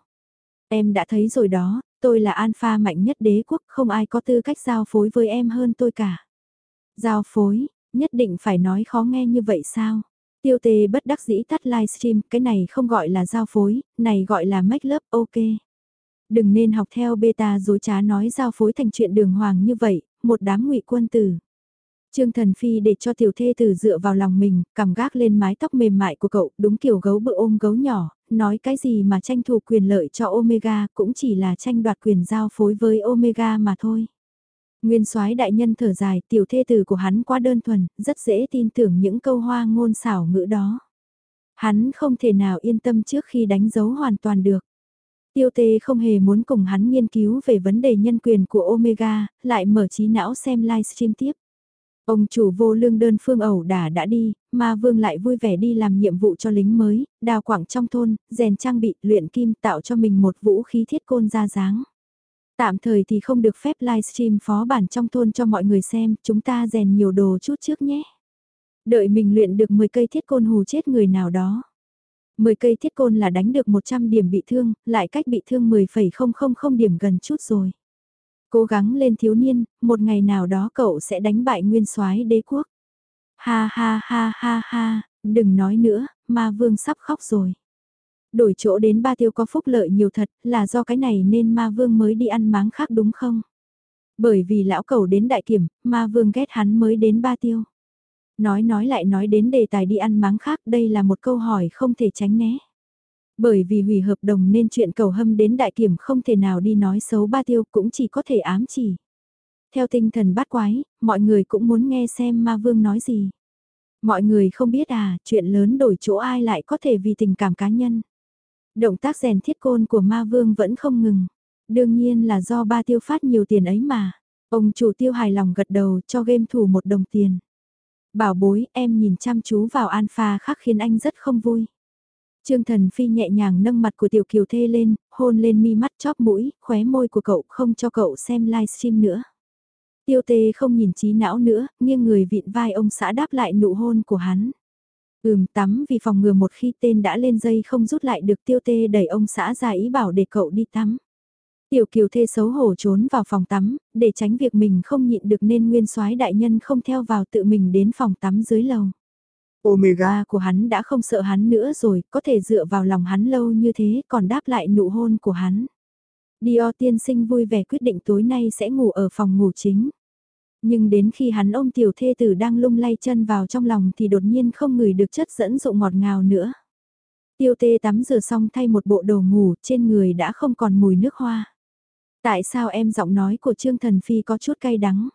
Em đã thấy rồi đó, tôi là alpha mạnh nhất đế quốc, không ai có tư cách giao phối với em hơn tôi cả. Giao phối, nhất định phải nói khó nghe như vậy sao? Tiêu tề bất đắc dĩ tắt livestream, cái này không gọi là giao phối, này gọi là make love, ok. Đừng nên học theo beta dối trá nói giao phối thành chuyện đường hoàng như vậy, một đám ngụy quân tử. Trương Thần Phi để cho tiểu thê tử dựa vào lòng mình, cầm gác lên mái tóc mềm mại của cậu, đúng kiểu gấu bự ôm gấu nhỏ, nói cái gì mà tranh thủ quyền lợi cho Omega cũng chỉ là tranh đoạt quyền giao phối với Omega mà thôi. Nguyên soái đại nhân thở dài, tiểu thê tử của hắn quá đơn thuần, rất dễ tin tưởng những câu hoa ngôn xảo ngữ đó. Hắn không thể nào yên tâm trước khi đánh dấu hoàn toàn được. Tiêu tê không hề muốn cùng hắn nghiên cứu về vấn đề nhân quyền của Omega, lại mở trí não xem livestream tiếp. Ông chủ vô lương đơn phương ẩu đả đã đi, mà vương lại vui vẻ đi làm nhiệm vụ cho lính mới, đào quảng trong thôn, rèn trang bị, luyện kim tạo cho mình một vũ khí thiết côn ra dáng. Tạm thời thì không được phép livestream phó bản trong thôn cho mọi người xem, chúng ta rèn nhiều đồ chút trước nhé. Đợi mình luyện được 10 cây thiết côn hù chết người nào đó. 10 cây thiết côn là đánh được 100 điểm bị thương, lại cách bị thương 10,000 điểm gần chút rồi. Cố gắng lên thiếu niên, một ngày nào đó cậu sẽ đánh bại nguyên soái đế quốc. Ha ha ha ha ha, đừng nói nữa, ma vương sắp khóc rồi. Đổi chỗ đến ba tiêu có phúc lợi nhiều thật, là do cái này nên ma vương mới đi ăn máng khác đúng không? Bởi vì lão cầu đến đại kiểm, ma vương ghét hắn mới đến ba tiêu. Nói nói lại nói đến đề tài đi ăn máng khác đây là một câu hỏi không thể tránh né. Bởi vì hủy hợp đồng nên chuyện cầu hâm đến đại kiểm không thể nào đi nói xấu ba tiêu cũng chỉ có thể ám chỉ. Theo tinh thần bát quái, mọi người cũng muốn nghe xem ma vương nói gì. Mọi người không biết à, chuyện lớn đổi chỗ ai lại có thể vì tình cảm cá nhân. Động tác rèn thiết côn của ma vương vẫn không ngừng. Đương nhiên là do ba tiêu phát nhiều tiền ấy mà. Ông chủ tiêu hài lòng gật đầu cho game thủ một đồng tiền. Bảo bối em nhìn chăm chú vào alpha khác khiến anh rất không vui. Trương Thần Phi nhẹ nhàng nâng mặt của Tiểu Kiều Thê lên, hôn lên mi mắt chóp mũi, khóe môi của cậu không cho cậu xem livestream nữa. Tiêu Tê không nhìn trí não nữa, nghiêng người vịn vai ông xã đáp lại nụ hôn của hắn. Ừm tắm vì phòng ngừa một khi tên đã lên dây không rút lại được Tiêu Tê đẩy ông xã ra ý bảo để cậu đi tắm. Tiểu Kiều Thê xấu hổ trốn vào phòng tắm, để tránh việc mình không nhịn được nên nguyên soái đại nhân không theo vào tự mình đến phòng tắm dưới lầu. Omega của hắn đã không sợ hắn nữa rồi, có thể dựa vào lòng hắn lâu như thế còn đáp lại nụ hôn của hắn. Dior tiên sinh vui vẻ quyết định tối nay sẽ ngủ ở phòng ngủ chính. Nhưng đến khi hắn ôm tiểu thê tử đang lung lay chân vào trong lòng thì đột nhiên không ngửi được chất dẫn dụ ngọt ngào nữa. Tiêu tê tắm rửa xong thay một bộ đồ ngủ trên người đã không còn mùi nước hoa. Tại sao em giọng nói của Trương Thần Phi có chút cay đắng?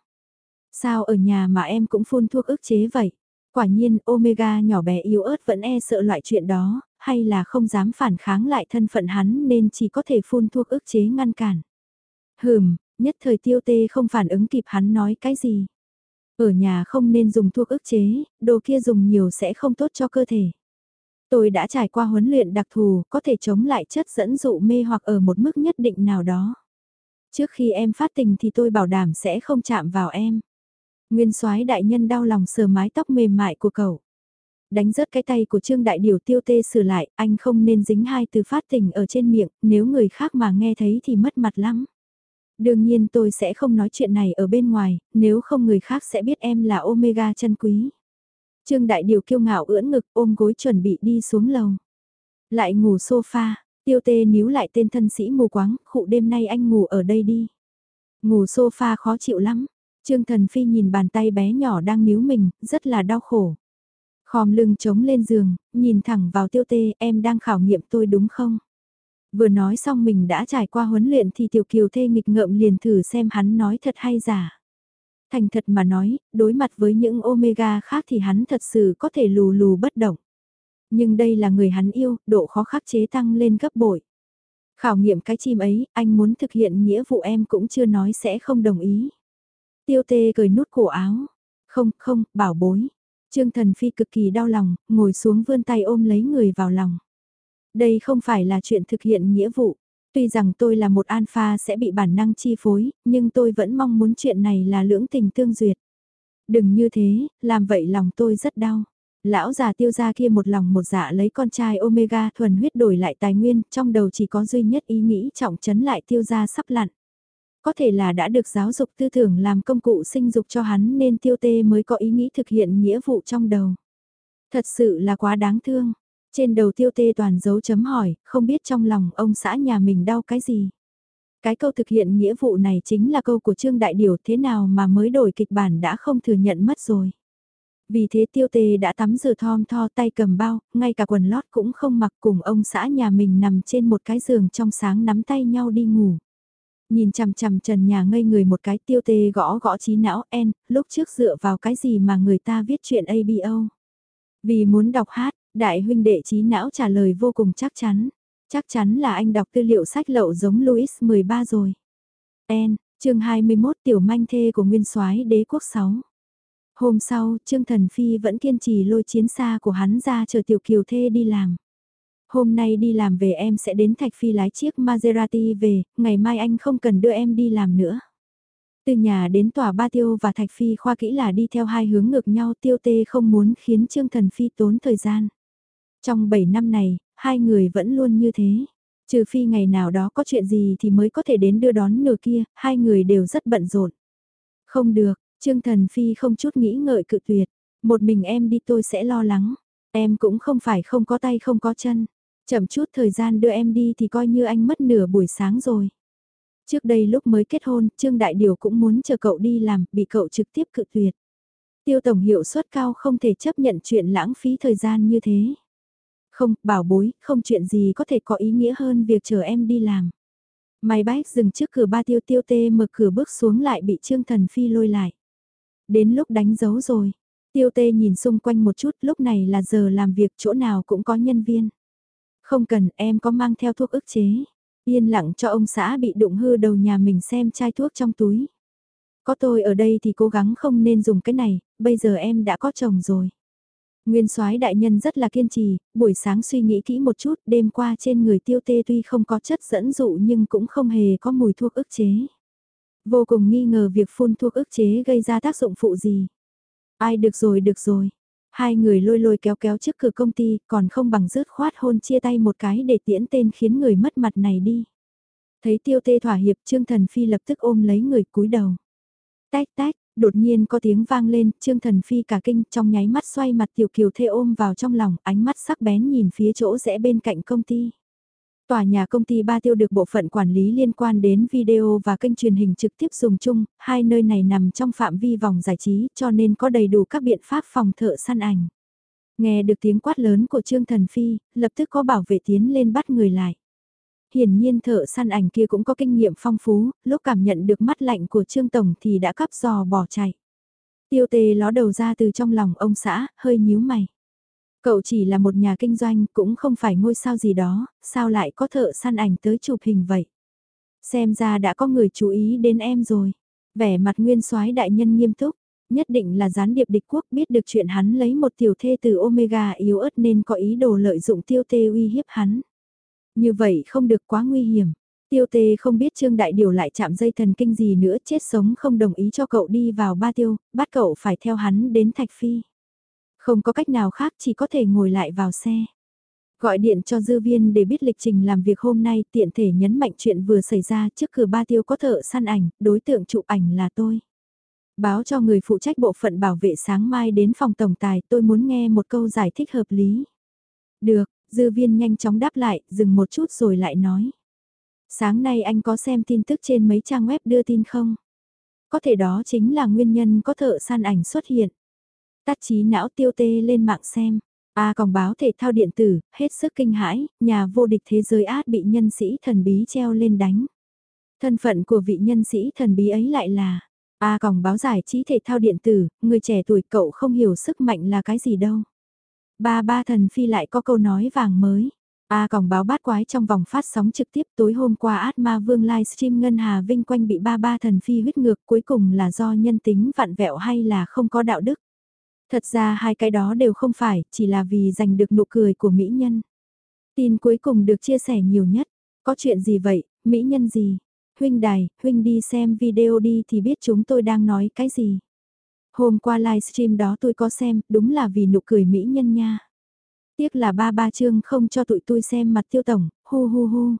Sao ở nhà mà em cũng phun thuốc ức chế vậy? Quả nhiên Omega nhỏ bé yếu ớt vẫn e sợ loại chuyện đó, hay là không dám phản kháng lại thân phận hắn nên chỉ có thể phun thuốc ức chế ngăn cản. Hừm, nhất thời tiêu tê không phản ứng kịp hắn nói cái gì. Ở nhà không nên dùng thuốc ức chế, đồ kia dùng nhiều sẽ không tốt cho cơ thể. Tôi đã trải qua huấn luyện đặc thù, có thể chống lại chất dẫn dụ mê hoặc ở một mức nhất định nào đó. Trước khi em phát tình thì tôi bảo đảm sẽ không chạm vào em. Nguyên soái đại nhân đau lòng sờ mái tóc mềm mại của cậu. Đánh rớt cái tay của Trương Đại Điều tiêu tê sửa lại, anh không nên dính hai từ phát tình ở trên miệng, nếu người khác mà nghe thấy thì mất mặt lắm. Đương nhiên tôi sẽ không nói chuyện này ở bên ngoài, nếu không người khác sẽ biết em là Omega chân quý. Trương Đại Điều kiêu ngạo ưỡn ngực ôm gối chuẩn bị đi xuống lầu. Lại ngủ sofa, tiêu tê níu lại tên thân sĩ mù quáng, khụ đêm nay anh ngủ ở đây đi. Ngủ sofa khó chịu lắm, Trương Thần Phi nhìn bàn tay bé nhỏ đang níu mình, rất là đau khổ. Khom lưng trống lên giường, nhìn thẳng vào tiêu tê, em đang khảo nghiệm tôi đúng không? Vừa nói xong mình đã trải qua huấn luyện thì tiểu kiều thê nghịch ngợm liền thử xem hắn nói thật hay giả. Thành thật mà nói, đối mặt với những omega khác thì hắn thật sự có thể lù lù bất động. Nhưng đây là người hắn yêu, độ khó khắc chế tăng lên gấp bội. Khảo nghiệm cái chim ấy, anh muốn thực hiện nghĩa vụ em cũng chưa nói sẽ không đồng ý. Tiêu tê cười nút cổ áo. Không, không, bảo bối. Trương Thần Phi cực kỳ đau lòng, ngồi xuống vươn tay ôm lấy người vào lòng. Đây không phải là chuyện thực hiện nghĩa vụ. Tuy rằng tôi là một alpha sẽ bị bản năng chi phối, nhưng tôi vẫn mong muốn chuyện này là lưỡng tình tương duyệt. Đừng như thế, làm vậy lòng tôi rất đau. Lão già tiêu gia kia một lòng một dạ lấy con trai Omega thuần huyết đổi lại tài nguyên, trong đầu chỉ có duy nhất ý nghĩ trọng trấn lại tiêu gia sắp lặn. Có thể là đã được giáo dục tư tưởng làm công cụ sinh dục cho hắn nên tiêu tê mới có ý nghĩ thực hiện nghĩa vụ trong đầu. Thật sự là quá đáng thương. Trên đầu tiêu tê toàn dấu chấm hỏi, không biết trong lòng ông xã nhà mình đau cái gì. Cái câu thực hiện nghĩa vụ này chính là câu của Trương Đại Điều thế nào mà mới đổi kịch bản đã không thừa nhận mất rồi. Vì thế tiêu tê đã tắm rửa thom tho tay cầm bao, ngay cả quần lót cũng không mặc cùng ông xã nhà mình nằm trên một cái giường trong sáng nắm tay nhau đi ngủ. Nhìn chằm chằm trần nhà ngây người một cái tiêu tê gõ gõ trí não en, lúc trước dựa vào cái gì mà người ta viết chuyện ABO. Vì muốn đọc hát, đại huynh đệ trí não trả lời vô cùng chắc chắn. Chắc chắn là anh đọc tư liệu sách lậu giống Louis 13 rồi. En, chương 21 tiểu manh thê của nguyên soái đế quốc 6. Hôm sau, Trương Thần Phi vẫn kiên trì lôi chiến xa của hắn ra chờ tiểu kiều thê đi làm. Hôm nay đi làm về em sẽ đến Thạch Phi lái chiếc Maserati về, ngày mai anh không cần đưa em đi làm nữa. Từ nhà đến tòa Ba Tiêu và Thạch Phi khoa kỹ là đi theo hai hướng ngược nhau tiêu tê không muốn khiến Trương Thần Phi tốn thời gian. Trong 7 năm này, hai người vẫn luôn như thế. Trừ phi ngày nào đó có chuyện gì thì mới có thể đến đưa đón nửa kia, hai người đều rất bận rộn. Không được, Trương Thần Phi không chút nghĩ ngợi cự tuyệt. Một mình em đi tôi sẽ lo lắng. Em cũng không phải không có tay không có chân. Chậm chút thời gian đưa em đi thì coi như anh mất nửa buổi sáng rồi. Trước đây lúc mới kết hôn, Trương Đại Điều cũng muốn chờ cậu đi làm, bị cậu trực tiếp cự tuyệt. Tiêu tổng hiệu suất cao không thể chấp nhận chuyện lãng phí thời gian như thế. Không, bảo bối, không chuyện gì có thể có ý nghĩa hơn việc chờ em đi làm. Máy bách dừng trước cửa ba tiêu tiêu tê mở cửa bước xuống lại bị Trương Thần Phi lôi lại. Đến lúc đánh dấu rồi, tiêu tê nhìn xung quanh một chút lúc này là giờ làm việc chỗ nào cũng có nhân viên. Không cần em có mang theo thuốc ức chế. Yên lặng cho ông xã bị đụng hư đầu nhà mình xem chai thuốc trong túi. Có tôi ở đây thì cố gắng không nên dùng cái này, bây giờ em đã có chồng rồi. Nguyên soái đại nhân rất là kiên trì, buổi sáng suy nghĩ kỹ một chút, đêm qua trên người tiêu tê tuy không có chất dẫn dụ nhưng cũng không hề có mùi thuốc ức chế. Vô cùng nghi ngờ việc phun thuốc ức chế gây ra tác dụng phụ gì. Ai được rồi được rồi. Hai người lôi lôi kéo kéo trước cửa công ty còn không bằng rớt khoát hôn chia tay một cái để tiễn tên khiến người mất mặt này đi. Thấy tiêu tê thỏa hiệp Trương Thần Phi lập tức ôm lấy người cúi đầu. Tách tách, đột nhiên có tiếng vang lên, Trương Thần Phi cả kinh trong nháy mắt xoay mặt tiểu kiều thê ôm vào trong lòng, ánh mắt sắc bén nhìn phía chỗ rẽ bên cạnh công ty. Tòa nhà công ty Ba Tiêu được bộ phận quản lý liên quan đến video và kênh truyền hình trực tiếp dùng chung, hai nơi này nằm trong phạm vi vòng giải trí cho nên có đầy đủ các biện pháp phòng thợ săn ảnh. Nghe được tiếng quát lớn của Trương Thần Phi, lập tức có bảo vệ tiến lên bắt người lại. Hiển nhiên thợ săn ảnh kia cũng có kinh nghiệm phong phú, lúc cảm nhận được mắt lạnh của Trương Tổng thì đã cắp giò bỏ chạy. Tiêu tề ló đầu ra từ trong lòng ông xã, hơi nhíu mày. Cậu chỉ là một nhà kinh doanh cũng không phải ngôi sao gì đó, sao lại có thợ săn ảnh tới chụp hình vậy? Xem ra đã có người chú ý đến em rồi. Vẻ mặt nguyên soái đại nhân nghiêm túc, nhất định là gián điệp địch quốc biết được chuyện hắn lấy một tiểu thê từ Omega yếu ớt nên có ý đồ lợi dụng tiêu tê uy hiếp hắn. Như vậy không được quá nguy hiểm. Tiêu tê không biết Trương Đại Điều lại chạm dây thần kinh gì nữa chết sống không đồng ý cho cậu đi vào ba tiêu, bắt cậu phải theo hắn đến Thạch Phi. Không có cách nào khác chỉ có thể ngồi lại vào xe. Gọi điện cho dư viên để biết lịch trình làm việc hôm nay tiện thể nhấn mạnh chuyện vừa xảy ra trước cửa ba tiêu có thợ săn ảnh, đối tượng chụp ảnh là tôi. Báo cho người phụ trách bộ phận bảo vệ sáng mai đến phòng tổng tài tôi muốn nghe một câu giải thích hợp lý. Được, dư viên nhanh chóng đáp lại, dừng một chút rồi lại nói. Sáng nay anh có xem tin tức trên mấy trang web đưa tin không? Có thể đó chính là nguyên nhân có thợ săn ảnh xuất hiện. Tắt trí não tiêu tê lên mạng xem. A à, còng báo thể thao điện tử, hết sức kinh hãi, nhà vô địch thế giới át bị nhân sĩ thần bí treo lên đánh. Thân phận của vị nhân sĩ thần bí ấy lại là, A à, còng báo giải trí thể thao điện tử, người trẻ tuổi cậu không hiểu sức mạnh là cái gì đâu. Ba ba thần phi lại có câu nói vàng mới. A à, còng báo bát quái trong vòng phát sóng trực tiếp tối hôm qua át ma vương livestream Ngân Hà Vinh quanh bị ba ba thần phi huyết ngược cuối cùng là do nhân tính vặn vẹo hay là không có đạo đức. Thật ra hai cái đó đều không phải, chỉ là vì giành được nụ cười của mỹ nhân. Tin cuối cùng được chia sẻ nhiều nhất. Có chuyện gì vậy, mỹ nhân gì? Huynh đài, huynh đi xem video đi thì biết chúng tôi đang nói cái gì. Hôm qua livestream đó tôi có xem, đúng là vì nụ cười mỹ nhân nha. Tiếc là ba ba chương không cho tụi tôi xem mặt tiêu tổng, hu hu hu.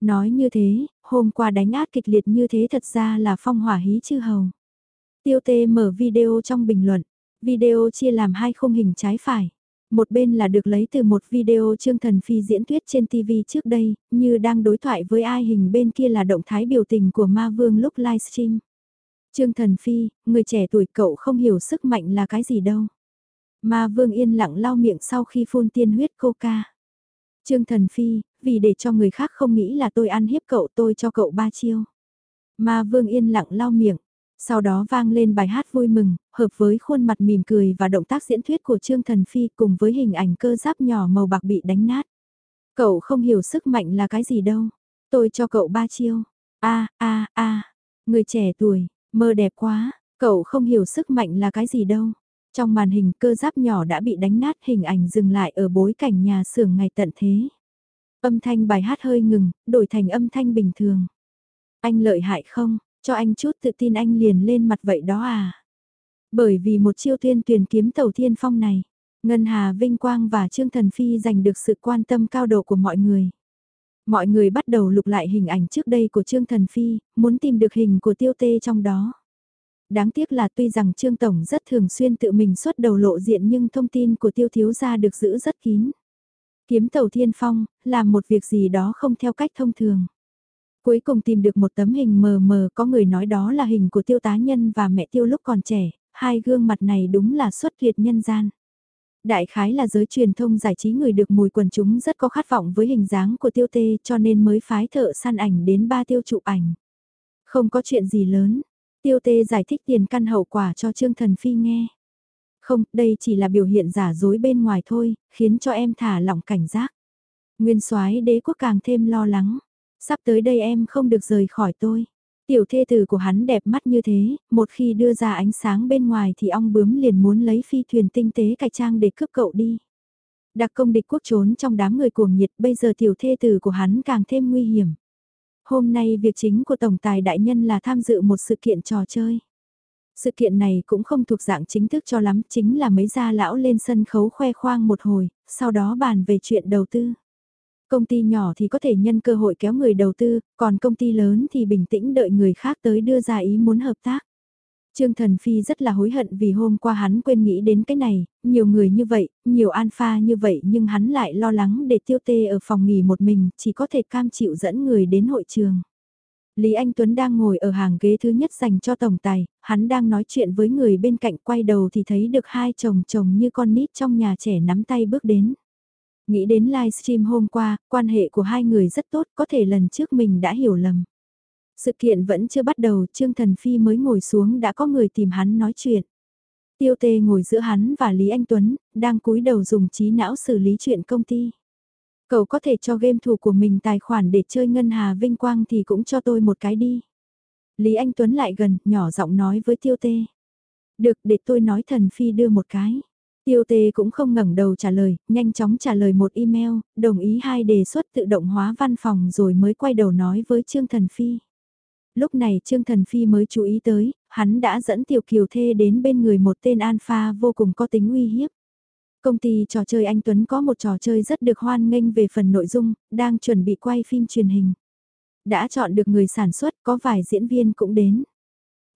Nói như thế, hôm qua đánh át kịch liệt như thế thật ra là phong hỏa hí chư hầu. Tiêu tê mở video trong bình luận, video chia làm hai khung hình trái phải. Một bên là được lấy từ một video Trương Thần Phi diễn thuyết trên TV trước đây, như đang đối thoại với ai hình bên kia là động thái biểu tình của Ma Vương lúc livestream. Trương Thần Phi, người trẻ tuổi cậu không hiểu sức mạnh là cái gì đâu. Ma Vương yên lặng lau miệng sau khi phun tiên huyết coca. Trương Thần Phi, vì để cho người khác không nghĩ là tôi ăn hiếp cậu tôi cho cậu ba chiêu. Ma Vương yên lặng lau miệng. Sau đó vang lên bài hát vui mừng, hợp với khuôn mặt mỉm cười và động tác diễn thuyết của Trương Thần Phi cùng với hình ảnh cơ giáp nhỏ màu bạc bị đánh nát. Cậu không hiểu sức mạnh là cái gì đâu. Tôi cho cậu ba chiêu. a a a người trẻ tuổi, mơ đẹp quá, cậu không hiểu sức mạnh là cái gì đâu. Trong màn hình cơ giáp nhỏ đã bị đánh nát hình ảnh dừng lại ở bối cảnh nhà xưởng ngày tận thế. Âm thanh bài hát hơi ngừng, đổi thành âm thanh bình thường. Anh lợi hại không, cho anh chút tự tin anh liền lên mặt vậy đó à. Bởi vì một chiêu tuyên tuyển kiếm tàu thiên phong này, Ngân Hà Vinh Quang và Trương Thần Phi giành được sự quan tâm cao độ của mọi người. Mọi người bắt đầu lục lại hình ảnh trước đây của Trương Thần Phi, muốn tìm được hình của tiêu tê trong đó. Đáng tiếc là tuy rằng Trương Tổng rất thường xuyên tự mình xuất đầu lộ diện nhưng thông tin của tiêu thiếu gia được giữ rất kín. Kiếm tàu thiên phong, làm một việc gì đó không theo cách thông thường. Cuối cùng tìm được một tấm hình mờ mờ có người nói đó là hình của tiêu tá nhân và mẹ tiêu lúc còn trẻ, hai gương mặt này đúng là xuất hiện nhân gian. Đại khái là giới truyền thông giải trí người được mùi quần chúng rất có khát vọng với hình dáng của tiêu tê cho nên mới phái thợ săn ảnh đến ba tiêu chụp ảnh. Không có chuyện gì lớn, tiêu tê giải thích tiền căn hậu quả cho Trương Thần Phi nghe. Không, đây chỉ là biểu hiện giả dối bên ngoài thôi, khiến cho em thả lỏng cảnh giác. Nguyên soái đế quốc càng thêm lo lắng. Sắp tới đây em không được rời khỏi tôi. Tiểu thê tử của hắn đẹp mắt như thế, một khi đưa ra ánh sáng bên ngoài thì ong bướm liền muốn lấy phi thuyền tinh tế cải trang để cướp cậu đi. Đặc công địch quốc trốn trong đám người cuồng nhiệt bây giờ tiểu thê tử của hắn càng thêm nguy hiểm. Hôm nay việc chính của Tổng Tài Đại Nhân là tham dự một sự kiện trò chơi. Sự kiện này cũng không thuộc dạng chính thức cho lắm, chính là mấy gia lão lên sân khấu khoe khoang một hồi, sau đó bàn về chuyện đầu tư. Công ty nhỏ thì có thể nhân cơ hội kéo người đầu tư, còn công ty lớn thì bình tĩnh đợi người khác tới đưa ra ý muốn hợp tác. Trương Thần Phi rất là hối hận vì hôm qua hắn quên nghĩ đến cái này, nhiều người như vậy, nhiều alpha như vậy nhưng hắn lại lo lắng để tiêu tê ở phòng nghỉ một mình, chỉ có thể cam chịu dẫn người đến hội trường. Lý Anh Tuấn đang ngồi ở hàng ghế thứ nhất dành cho tổng tài, hắn đang nói chuyện với người bên cạnh quay đầu thì thấy được hai chồng chồng như con nít trong nhà trẻ nắm tay bước đến. Nghĩ đến livestream hôm qua, quan hệ của hai người rất tốt, có thể lần trước mình đã hiểu lầm. Sự kiện vẫn chưa bắt đầu, Trương Thần Phi mới ngồi xuống đã có người tìm hắn nói chuyện. Tiêu tê ngồi giữa hắn và Lý Anh Tuấn, đang cúi đầu dùng trí não xử lý chuyện công ty. Cậu có thể cho game thủ của mình tài khoản để chơi ngân hà vinh quang thì cũng cho tôi một cái đi. Lý Anh Tuấn lại gần, nhỏ giọng nói với tiêu tê. Được, để tôi nói thần phi đưa một cái. Tiêu tê cũng không ngẩng đầu trả lời, nhanh chóng trả lời một email, đồng ý hai đề xuất tự động hóa văn phòng rồi mới quay đầu nói với Trương Thần Phi. Lúc này Trương Thần Phi mới chú ý tới, hắn đã dẫn Tiểu Kiều Thê đến bên người một tên alpha vô cùng có tính uy hiếp. Công ty trò chơi Anh Tuấn có một trò chơi rất được hoan nghênh về phần nội dung, đang chuẩn bị quay phim truyền hình. Đã chọn được người sản xuất, có vài diễn viên cũng đến.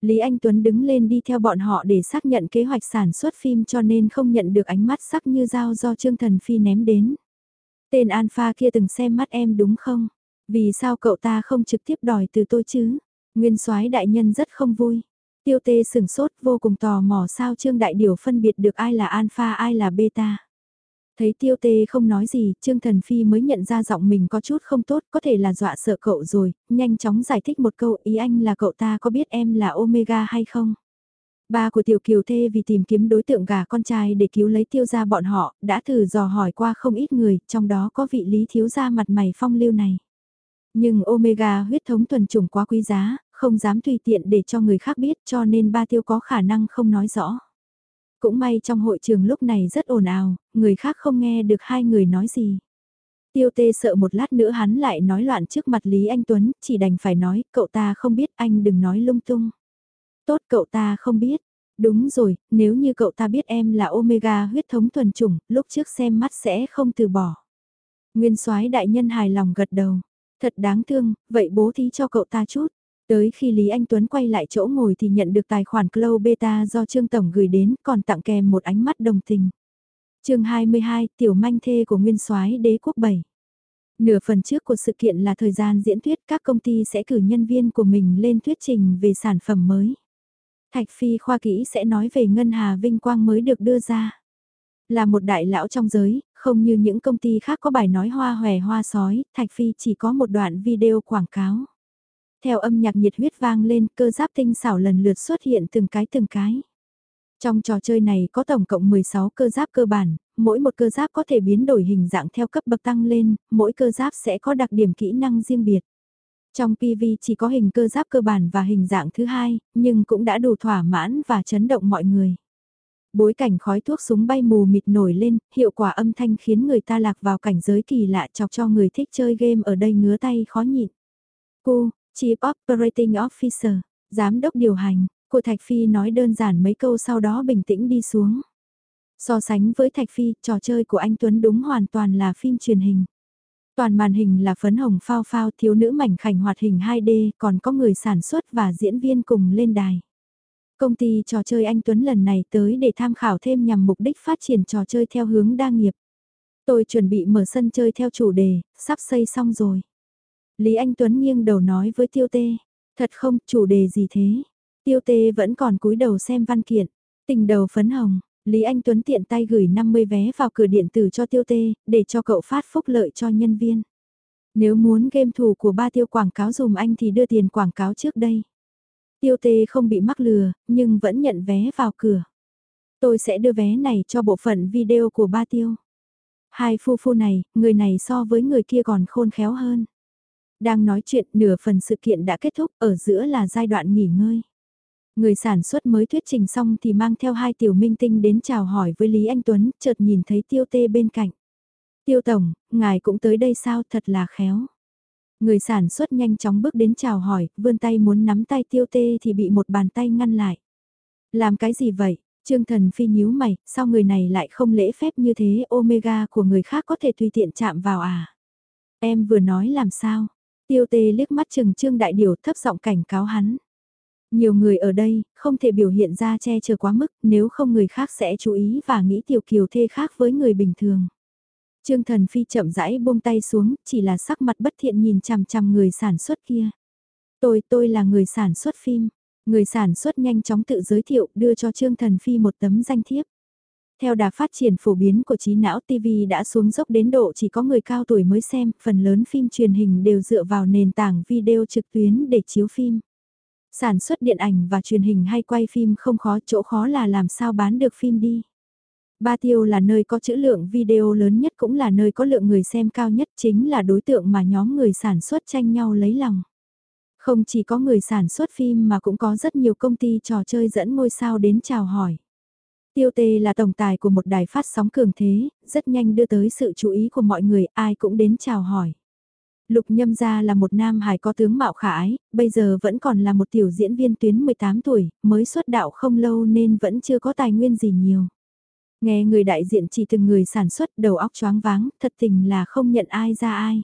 Lý Anh Tuấn đứng lên đi theo bọn họ để xác nhận kế hoạch sản xuất phim cho nên không nhận được ánh mắt sắc như dao do Trương Thần Phi ném đến. Tên Alpha kia từng xem mắt em đúng không? Vì sao cậu ta không trực tiếp đòi từ tôi chứ? Nguyên soái đại nhân rất không vui. Tiêu tê sửng sốt, vô cùng tò mò sao Trương Đại Điều phân biệt được ai là Alpha, ai là Beta. Thấy tiêu tê không nói gì, Trương Thần Phi mới nhận ra giọng mình có chút không tốt, có thể là dọa sợ cậu rồi, nhanh chóng giải thích một câu ý anh là cậu ta có biết em là Omega hay không? Ba của Tiểu Kiều Thê vì tìm kiếm đối tượng gà con trai để cứu lấy tiêu gia bọn họ, đã thử dò hỏi qua không ít người, trong đó có vị lý thiếu gia mặt mày phong lưu này. Nhưng Omega huyết thống thuần chủng quá quý giá, không dám tùy tiện để cho người khác biết cho nên ba tiêu có khả năng không nói rõ. Cũng may trong hội trường lúc này rất ồn ào, người khác không nghe được hai người nói gì. Tiêu tê sợ một lát nữa hắn lại nói loạn trước mặt Lý Anh Tuấn, chỉ đành phải nói, cậu ta không biết anh đừng nói lung tung. Tốt cậu ta không biết. Đúng rồi, nếu như cậu ta biết em là Omega huyết thống thuần chủng, lúc trước xem mắt sẽ không từ bỏ. Nguyên soái đại nhân hài lòng gật đầu. Thật đáng thương, vậy bố thí cho cậu ta chút. Tới khi Lý Anh Tuấn quay lại chỗ ngồi thì nhận được tài khoản Cloud Beta do Trương Tổng gửi đến còn tặng kèm một ánh mắt đồng tình. chương 22, Tiểu manh thê của Nguyên soái đế quốc 7. Nửa phần trước của sự kiện là thời gian diễn thuyết các công ty sẽ cử nhân viên của mình lên thuyết trình về sản phẩm mới. Thạch Phi khoa kỹ sẽ nói về ngân hà vinh quang mới được đưa ra. Là một đại lão trong giới, không như những công ty khác có bài nói hoa hòe hoa sói, Thạch Phi chỉ có một đoạn video quảng cáo. Theo âm nhạc nhiệt huyết vang lên, cơ giáp tinh xảo lần lượt xuất hiện từng cái từng cái. Trong trò chơi này có tổng cộng 16 cơ giáp cơ bản, mỗi một cơ giáp có thể biến đổi hình dạng theo cấp bậc tăng lên, mỗi cơ giáp sẽ có đặc điểm kỹ năng riêng biệt. Trong PV chỉ có hình cơ giáp cơ bản và hình dạng thứ hai, nhưng cũng đã đủ thỏa mãn và chấn động mọi người. Bối cảnh khói thuốc súng bay mù mịt nổi lên, hiệu quả âm thanh khiến người ta lạc vào cảnh giới kỳ lạ chọc cho người thích chơi game ở đây ngứa tay khó nhịn. Cô, Chief Operating Officer, Giám đốc điều hành, của Thạch Phi nói đơn giản mấy câu sau đó bình tĩnh đi xuống. So sánh với Thạch Phi, trò chơi của anh Tuấn đúng hoàn toàn là phim truyền hình. Toàn màn hình là phấn hồng phao phao thiếu nữ mảnh khảnh hoạt hình 2D, còn có người sản xuất và diễn viên cùng lên đài. Công ty trò chơi anh Tuấn lần này tới để tham khảo thêm nhằm mục đích phát triển trò chơi theo hướng đa nghiệp. Tôi chuẩn bị mở sân chơi theo chủ đề, sắp xây xong rồi. Lý Anh Tuấn nghiêng đầu nói với Tiêu Tê, thật không, chủ đề gì thế? Tiêu Tê vẫn còn cúi đầu xem văn kiện, tình đầu phấn hồng, Lý Anh Tuấn tiện tay gửi 50 vé vào cửa điện tử cho Tiêu Tê, để cho cậu phát phúc lợi cho nhân viên. Nếu muốn game thủ của ba tiêu quảng cáo dùm anh thì đưa tiền quảng cáo trước đây. Tiêu Tê không bị mắc lừa, nhưng vẫn nhận vé vào cửa. Tôi sẽ đưa vé này cho bộ phận video của ba tiêu. Hai phu phu này, người này so với người kia còn khôn khéo hơn. Đang nói chuyện nửa phần sự kiện đã kết thúc, ở giữa là giai đoạn nghỉ ngơi. Người sản xuất mới thuyết trình xong thì mang theo hai tiểu minh tinh đến chào hỏi với Lý Anh Tuấn, chợt nhìn thấy tiêu tê bên cạnh. Tiêu Tổng, ngài cũng tới đây sao thật là khéo. Người sản xuất nhanh chóng bước đến chào hỏi, vươn tay muốn nắm tay tiêu tê thì bị một bàn tay ngăn lại. Làm cái gì vậy? Trương Thần Phi nhíu mày, sao người này lại không lễ phép như thế, omega của người khác có thể tùy tiện chạm vào à? Em vừa nói làm sao? Tiêu tê liếc mắt chừng Trương Đại Điều thấp giọng cảnh cáo hắn. Nhiều người ở đây, không thể biểu hiện ra che chở quá mức, nếu không người khác sẽ chú ý và nghĩ tiểu kiều thê khác với người bình thường. Trương Thần Phi chậm rãi buông tay xuống, chỉ là sắc mặt bất thiện nhìn chằm chằm người sản xuất kia. Tôi, tôi là người sản xuất phim. Người sản xuất nhanh chóng tự giới thiệu đưa cho Trương Thần Phi một tấm danh thiếp. Theo đà phát triển phổ biến của trí não TV đã xuống dốc đến độ chỉ có người cao tuổi mới xem, phần lớn phim truyền hình đều dựa vào nền tảng video trực tuyến để chiếu phim. Sản xuất điện ảnh và truyền hình hay quay phim không khó, chỗ khó là làm sao bán được phim đi. Ba Tiêu là nơi có chữ lượng video lớn nhất cũng là nơi có lượng người xem cao nhất chính là đối tượng mà nhóm người sản xuất tranh nhau lấy lòng. Không chỉ có người sản xuất phim mà cũng có rất nhiều công ty trò chơi dẫn ngôi sao đến chào hỏi. Tiêu Tê là tổng tài của một đài phát sóng cường thế, rất nhanh đưa tới sự chú ý của mọi người, ai cũng đến chào hỏi. Lục Nhâm Gia là một nam hài có tướng mạo khả ái, bây giờ vẫn còn là một tiểu diễn viên tuyến 18 tuổi, mới xuất đạo không lâu nên vẫn chưa có tài nguyên gì nhiều. Nghe người đại diện chỉ từng người sản xuất đầu óc choáng váng, thật tình là không nhận ai ra ai.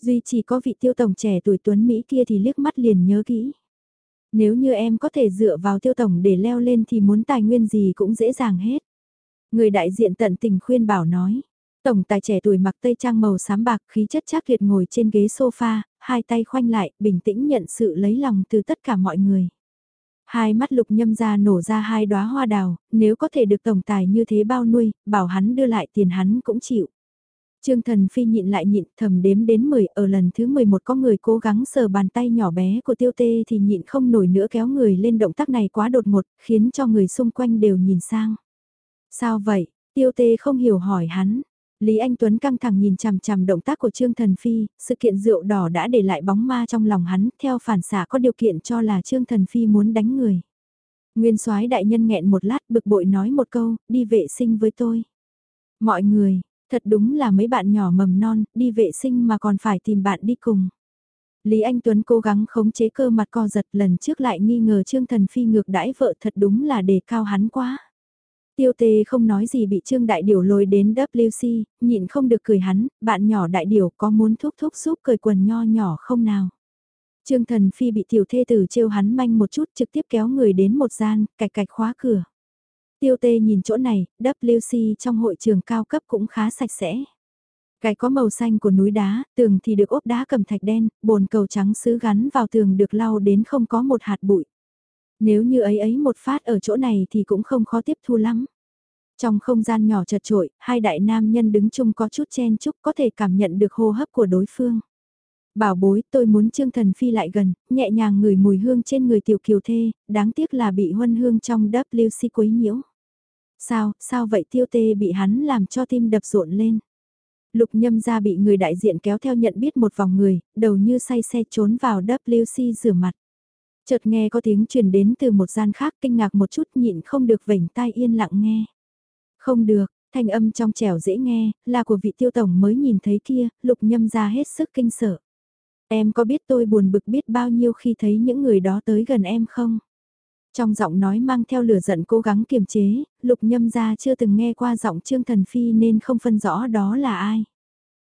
Duy chỉ có vị tiêu tổng trẻ tuổi tuấn Mỹ kia thì liếc mắt liền nhớ kỹ. Nếu như em có thể dựa vào tiêu tổng để leo lên thì muốn tài nguyên gì cũng dễ dàng hết. Người đại diện tận tình khuyên bảo nói. Tổng tài trẻ tuổi mặc tây trang màu xám bạc khí chất chắc tuyệt ngồi trên ghế sofa, hai tay khoanh lại, bình tĩnh nhận sự lấy lòng từ tất cả mọi người. Hai mắt lục nhâm ra nổ ra hai đóa hoa đào, nếu có thể được tổng tài như thế bao nuôi, bảo hắn đưa lại tiền hắn cũng chịu. Trương Thần Phi nhịn lại nhịn thầm đếm đến 10 ở lần thứ 11 có người cố gắng sờ bàn tay nhỏ bé của tiêu tê thì nhịn không nổi nữa kéo người lên động tác này quá đột ngột khiến cho người xung quanh đều nhìn sang. Sao vậy? Tiêu tê không hiểu hỏi hắn. Lý Anh Tuấn căng thẳng nhìn chằm chằm động tác của Trương Thần Phi, sự kiện rượu đỏ đã để lại bóng ma trong lòng hắn, theo phản xạ có điều kiện cho là Trương Thần Phi muốn đánh người. Nguyên soái đại nhân nghẹn một lát bực bội nói một câu, đi vệ sinh với tôi. Mọi người, thật đúng là mấy bạn nhỏ mầm non, đi vệ sinh mà còn phải tìm bạn đi cùng. Lý Anh Tuấn cố gắng khống chế cơ mặt co giật lần trước lại nghi ngờ Trương Thần Phi ngược đãi vợ thật đúng là đề cao hắn quá. Tiêu tê không nói gì bị Trương Đại Điểu lôi đến WC, nhịn không được cười hắn, bạn nhỏ Đại Điểu có muốn thúc thúc giúp cười quần nho nhỏ không nào? Trương Thần Phi bị tiểu thê tử trêu hắn manh một chút trực tiếp kéo người đến một gian, cạch cạch khóa cửa. Tiêu tê nhìn chỗ này, WC trong hội trường cao cấp cũng khá sạch sẽ. Cái có màu xanh của núi đá, tường thì được ốp đá cầm thạch đen, bồn cầu trắng sứ gắn vào tường được lau đến không có một hạt bụi. Nếu như ấy ấy một phát ở chỗ này thì cũng không khó tiếp thu lắm. Trong không gian nhỏ chật trội, hai đại nam nhân đứng chung có chút chen chúc có thể cảm nhận được hô hấp của đối phương. Bảo bối tôi muốn Trương Thần Phi lại gần, nhẹ nhàng ngửi mùi hương trên người tiểu kiều thê, đáng tiếc là bị huân hương trong WC quấy nhiễu. Sao, sao vậy tiêu tê bị hắn làm cho tim đập rộn lên. Lục nhâm ra bị người đại diện kéo theo nhận biết một vòng người, đầu như say xe trốn vào WC rửa mặt. Chợt nghe có tiếng truyền đến từ một gian khác kinh ngạc một chút nhịn không được vểnh tai yên lặng nghe. Không được, thanh âm trong trẻo dễ nghe, là của vị tiêu tổng mới nhìn thấy kia, lục nhâm ra hết sức kinh sợ. Em có biết tôi buồn bực biết bao nhiêu khi thấy những người đó tới gần em không? Trong giọng nói mang theo lửa giận cố gắng kiềm chế, lục nhâm ra chưa từng nghe qua giọng Trương Thần Phi nên không phân rõ đó là ai.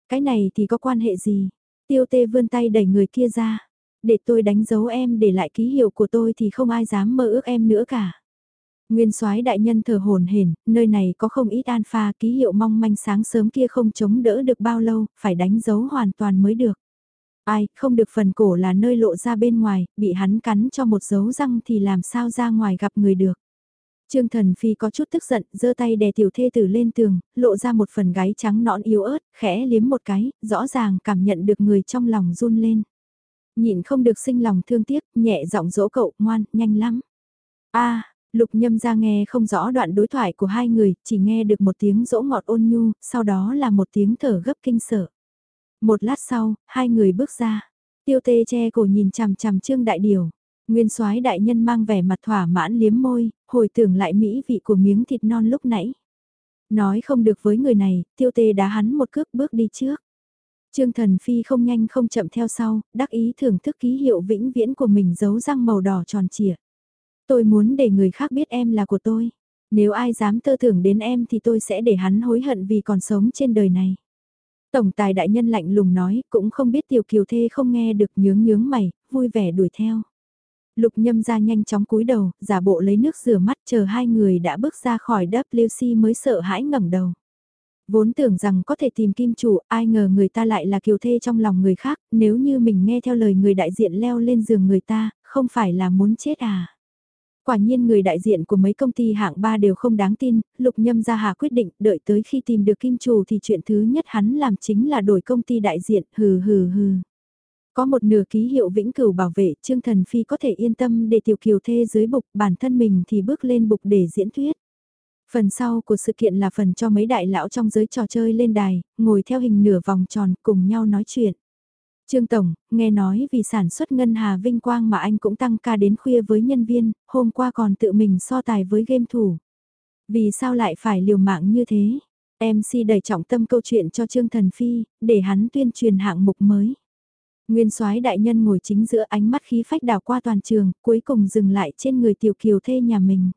Cái này thì có quan hệ gì? Tiêu tê vươn tay đẩy người kia ra. Để tôi đánh dấu em để lại ký hiệu của tôi thì không ai dám mơ ước em nữa cả. Nguyên soái đại nhân thở hồn hển, nơi này có không ít alpha ký hiệu mong manh sáng sớm kia không chống đỡ được bao lâu, phải đánh dấu hoàn toàn mới được. Ai, không được phần cổ là nơi lộ ra bên ngoài, bị hắn cắn cho một dấu răng thì làm sao ra ngoài gặp người được. Trương Thần Phi có chút tức giận, giơ tay đè tiểu thê tử lên tường, lộ ra một phần gáy trắng nõn yếu ớt, khẽ liếm một cái, rõ ràng cảm nhận được người trong lòng run lên. Nhịn không được sinh lòng thương tiếc, nhẹ giọng dỗ cậu, ngoan, nhanh lắm. a lục nhâm ra nghe không rõ đoạn đối thoại của hai người, chỉ nghe được một tiếng dỗ ngọt ôn nhu, sau đó là một tiếng thở gấp kinh sợ. Một lát sau, hai người bước ra. Tiêu tê che cổ nhìn chằm chằm trương đại điều. Nguyên soái đại nhân mang vẻ mặt thỏa mãn liếm môi, hồi tưởng lại mỹ vị của miếng thịt non lúc nãy. Nói không được với người này, tiêu tê đá hắn một cước bước đi trước. Trương Thần Phi không nhanh không chậm theo sau, đắc ý thưởng thức ký hiệu vĩnh viễn của mình giấu răng màu đỏ tròn trịa. Tôi muốn để người khác biết em là của tôi. Nếu ai dám tơ tưởng đến em thì tôi sẽ để hắn hối hận vì còn sống trên đời này. Tổng tài đại nhân lạnh lùng nói, cũng không biết tiểu kiều thê không nghe được nhướng nhướng mày, vui vẻ đuổi theo. Lục nhâm ra nhanh chóng cúi đầu, giả bộ lấy nước rửa mắt chờ hai người đã bước ra khỏi WC mới sợ hãi ngẩng đầu. Vốn tưởng rằng có thể tìm kim chủ, ai ngờ người ta lại là kiều thê trong lòng người khác, nếu như mình nghe theo lời người đại diện leo lên giường người ta, không phải là muốn chết à. Quả nhiên người đại diện của mấy công ty hạng ba đều không đáng tin, lục nhâm ra hà quyết định đợi tới khi tìm được kim chủ thì chuyện thứ nhất hắn làm chính là đổi công ty đại diện, hừ hừ hừ. Có một nửa ký hiệu vĩnh cửu bảo vệ, Trương Thần Phi có thể yên tâm để tiểu kiều thê dưới bục, bản thân mình thì bước lên bục để diễn thuyết. Phần sau của sự kiện là phần cho mấy đại lão trong giới trò chơi lên đài, ngồi theo hình nửa vòng tròn cùng nhau nói chuyện. Trương Tổng, nghe nói vì sản xuất ngân hà vinh quang mà anh cũng tăng ca đến khuya với nhân viên, hôm qua còn tự mình so tài với game thủ. Vì sao lại phải liều mạng như thế? MC đẩy trọng tâm câu chuyện cho Trương Thần Phi, để hắn tuyên truyền hạng mục mới. Nguyên soái đại nhân ngồi chính giữa ánh mắt khí phách đảo qua toàn trường, cuối cùng dừng lại trên người tiểu kiều thê nhà mình.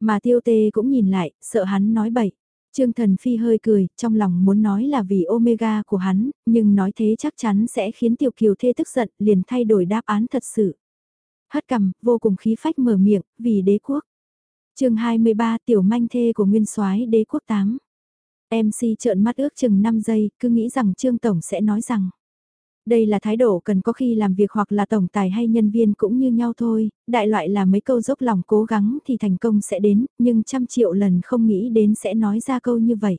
Mà tiêu tê cũng nhìn lại, sợ hắn nói bậy. Trương Thần Phi hơi cười, trong lòng muốn nói là vì Omega của hắn, nhưng nói thế chắc chắn sẽ khiến Tiểu Kiều Thê tức giận, liền thay đổi đáp án thật sự. Hất cầm, vô cùng khí phách mở miệng, vì đế quốc. chương 23 Tiểu Manh Thê của Nguyên soái đế quốc 8. MC trợn mắt ước chừng 5 giây, cứ nghĩ rằng Trương Tổng sẽ nói rằng. Đây là thái độ cần có khi làm việc hoặc là tổng tài hay nhân viên cũng như nhau thôi, đại loại là mấy câu dốc lòng cố gắng thì thành công sẽ đến, nhưng trăm triệu lần không nghĩ đến sẽ nói ra câu như vậy.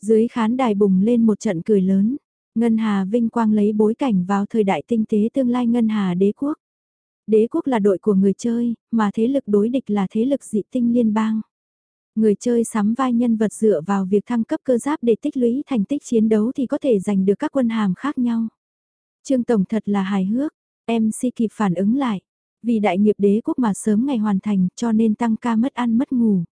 Dưới khán đài bùng lên một trận cười lớn. Ngân Hà vinh quang lấy bối cảnh vào thời đại tinh tế tương lai Ngân Hà đế quốc. Đế quốc là đội của người chơi, mà thế lực đối địch là thế lực dị tinh liên bang. Người chơi sắm vai nhân vật dựa vào việc thăng cấp cơ giáp để tích lũy thành tích chiến đấu thì có thể giành được các quân hàm khác nhau. Trương Tổng thật là hài hước, MC kịp phản ứng lại. Vì đại nghiệp đế quốc mà sớm ngày hoàn thành cho nên tăng ca mất ăn mất ngủ.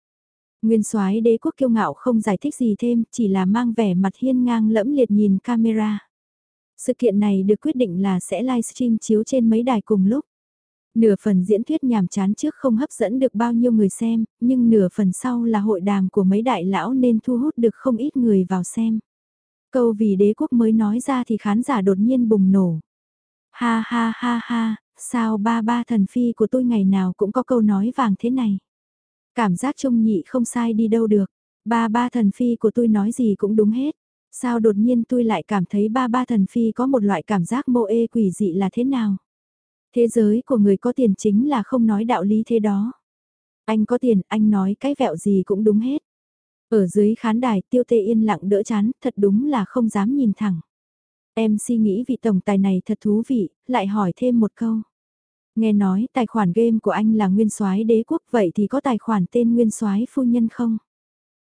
Nguyên soái đế quốc kiêu ngạo không giải thích gì thêm, chỉ là mang vẻ mặt hiên ngang lẫm liệt nhìn camera. Sự kiện này được quyết định là sẽ livestream chiếu trên mấy đài cùng lúc. Nửa phần diễn thuyết nhàm chán trước không hấp dẫn được bao nhiêu người xem, nhưng nửa phần sau là hội đàm của mấy đại lão nên thu hút được không ít người vào xem. Câu vì đế quốc mới nói ra thì khán giả đột nhiên bùng nổ. Ha ha ha ha, sao ba ba thần phi của tôi ngày nào cũng có câu nói vàng thế này. Cảm giác trông nhị không sai đi đâu được. Ba ba thần phi của tôi nói gì cũng đúng hết. Sao đột nhiên tôi lại cảm thấy ba ba thần phi có một loại cảm giác mô ê quỷ dị là thế nào? Thế giới của người có tiền chính là không nói đạo lý thế đó. Anh có tiền, anh nói cái vẹo gì cũng đúng hết. Ở dưới khán đài tiêu tê yên lặng đỡ chán, thật đúng là không dám nhìn thẳng. Em suy nghĩ vị tổng tài này thật thú vị, lại hỏi thêm một câu. Nghe nói tài khoản game của anh là nguyên soái đế quốc vậy thì có tài khoản tên nguyên soái phu nhân không?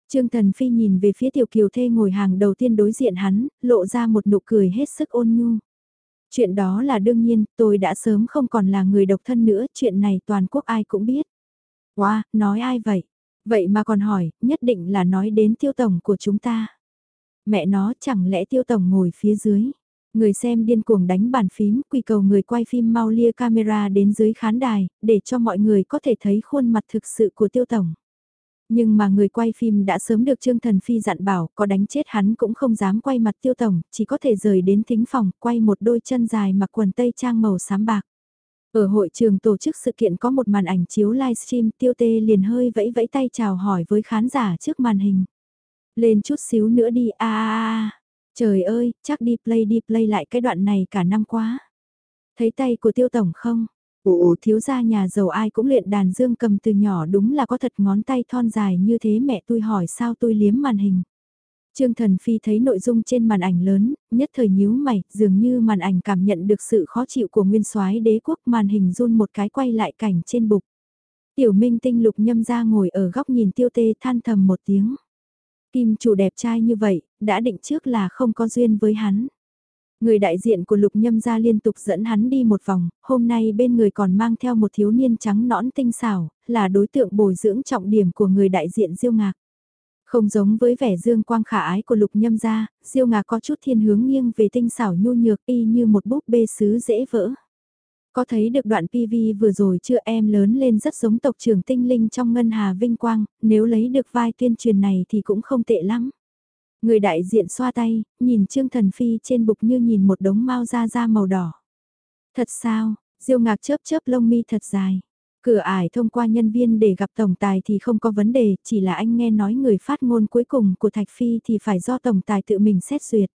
Trương Thần Phi nhìn về phía tiểu kiều thê ngồi hàng đầu tiên đối diện hắn, lộ ra một nụ cười hết sức ôn nhu. Chuyện đó là đương nhiên, tôi đã sớm không còn là người độc thân nữa, chuyện này toàn quốc ai cũng biết. Wow, nói ai vậy? Vậy mà còn hỏi, nhất định là nói đến tiêu tổng của chúng ta. Mẹ nó chẳng lẽ tiêu tổng ngồi phía dưới. Người xem điên cuồng đánh bàn phím, quy cầu người quay phim mau lia camera đến dưới khán đài, để cho mọi người có thể thấy khuôn mặt thực sự của tiêu tổng. Nhưng mà người quay phim đã sớm được Trương Thần Phi dặn bảo, có đánh chết hắn cũng không dám quay mặt tiêu tổng, chỉ có thể rời đến thính phòng, quay một đôi chân dài mặc quần tây trang màu xám bạc. Ở hội trường tổ chức sự kiện có một màn ảnh chiếu livestream tiêu tê liền hơi vẫy vẫy tay chào hỏi với khán giả trước màn hình. Lên chút xíu nữa đi a a a. Trời ơi, chắc đi play đi play lại cái đoạn này cả năm quá. Thấy tay của tiêu tổng không? Ồ thiếu gia nhà giàu ai cũng luyện đàn dương cầm từ nhỏ đúng là có thật ngón tay thon dài như thế mẹ tôi hỏi sao tôi liếm màn hình. Trương Thần Phi thấy nội dung trên màn ảnh lớn, nhất thời nhíu mày, dường như màn ảnh cảm nhận được sự khó chịu của nguyên soái đế quốc màn hình run một cái quay lại cảnh trên bục. Tiểu Minh Tinh lục nhâm ra ngồi ở góc nhìn tiêu tê than thầm một tiếng. Kim chủ đẹp trai như vậy, đã định trước là không có duyên với hắn. Người đại diện của lục nhâm gia liên tục dẫn hắn đi một vòng, hôm nay bên người còn mang theo một thiếu niên trắng nõn tinh xảo, là đối tượng bồi dưỡng trọng điểm của người đại diện diêu ngạc. Không giống với vẻ dương quang khả ái của lục nhâm gia, diêu ngà có chút thiên hướng nghiêng về tinh xảo nhu nhược y như một búp bê sứ dễ vỡ. Có thấy được đoạn PV vừa rồi chưa em lớn lên rất giống tộc trưởng tinh linh trong ngân hà vinh quang, nếu lấy được vai tuyên truyền này thì cũng không tệ lắm. Người đại diện xoa tay, nhìn Trương Thần Phi trên bục như nhìn một đống mau da da màu đỏ. Thật sao, diêu ngạc chớp chớp lông mi thật dài. Cửa ải thông qua nhân viên để gặp tổng tài thì không có vấn đề, chỉ là anh nghe nói người phát ngôn cuối cùng của Thạch Phi thì phải do tổng tài tự mình xét duyệt.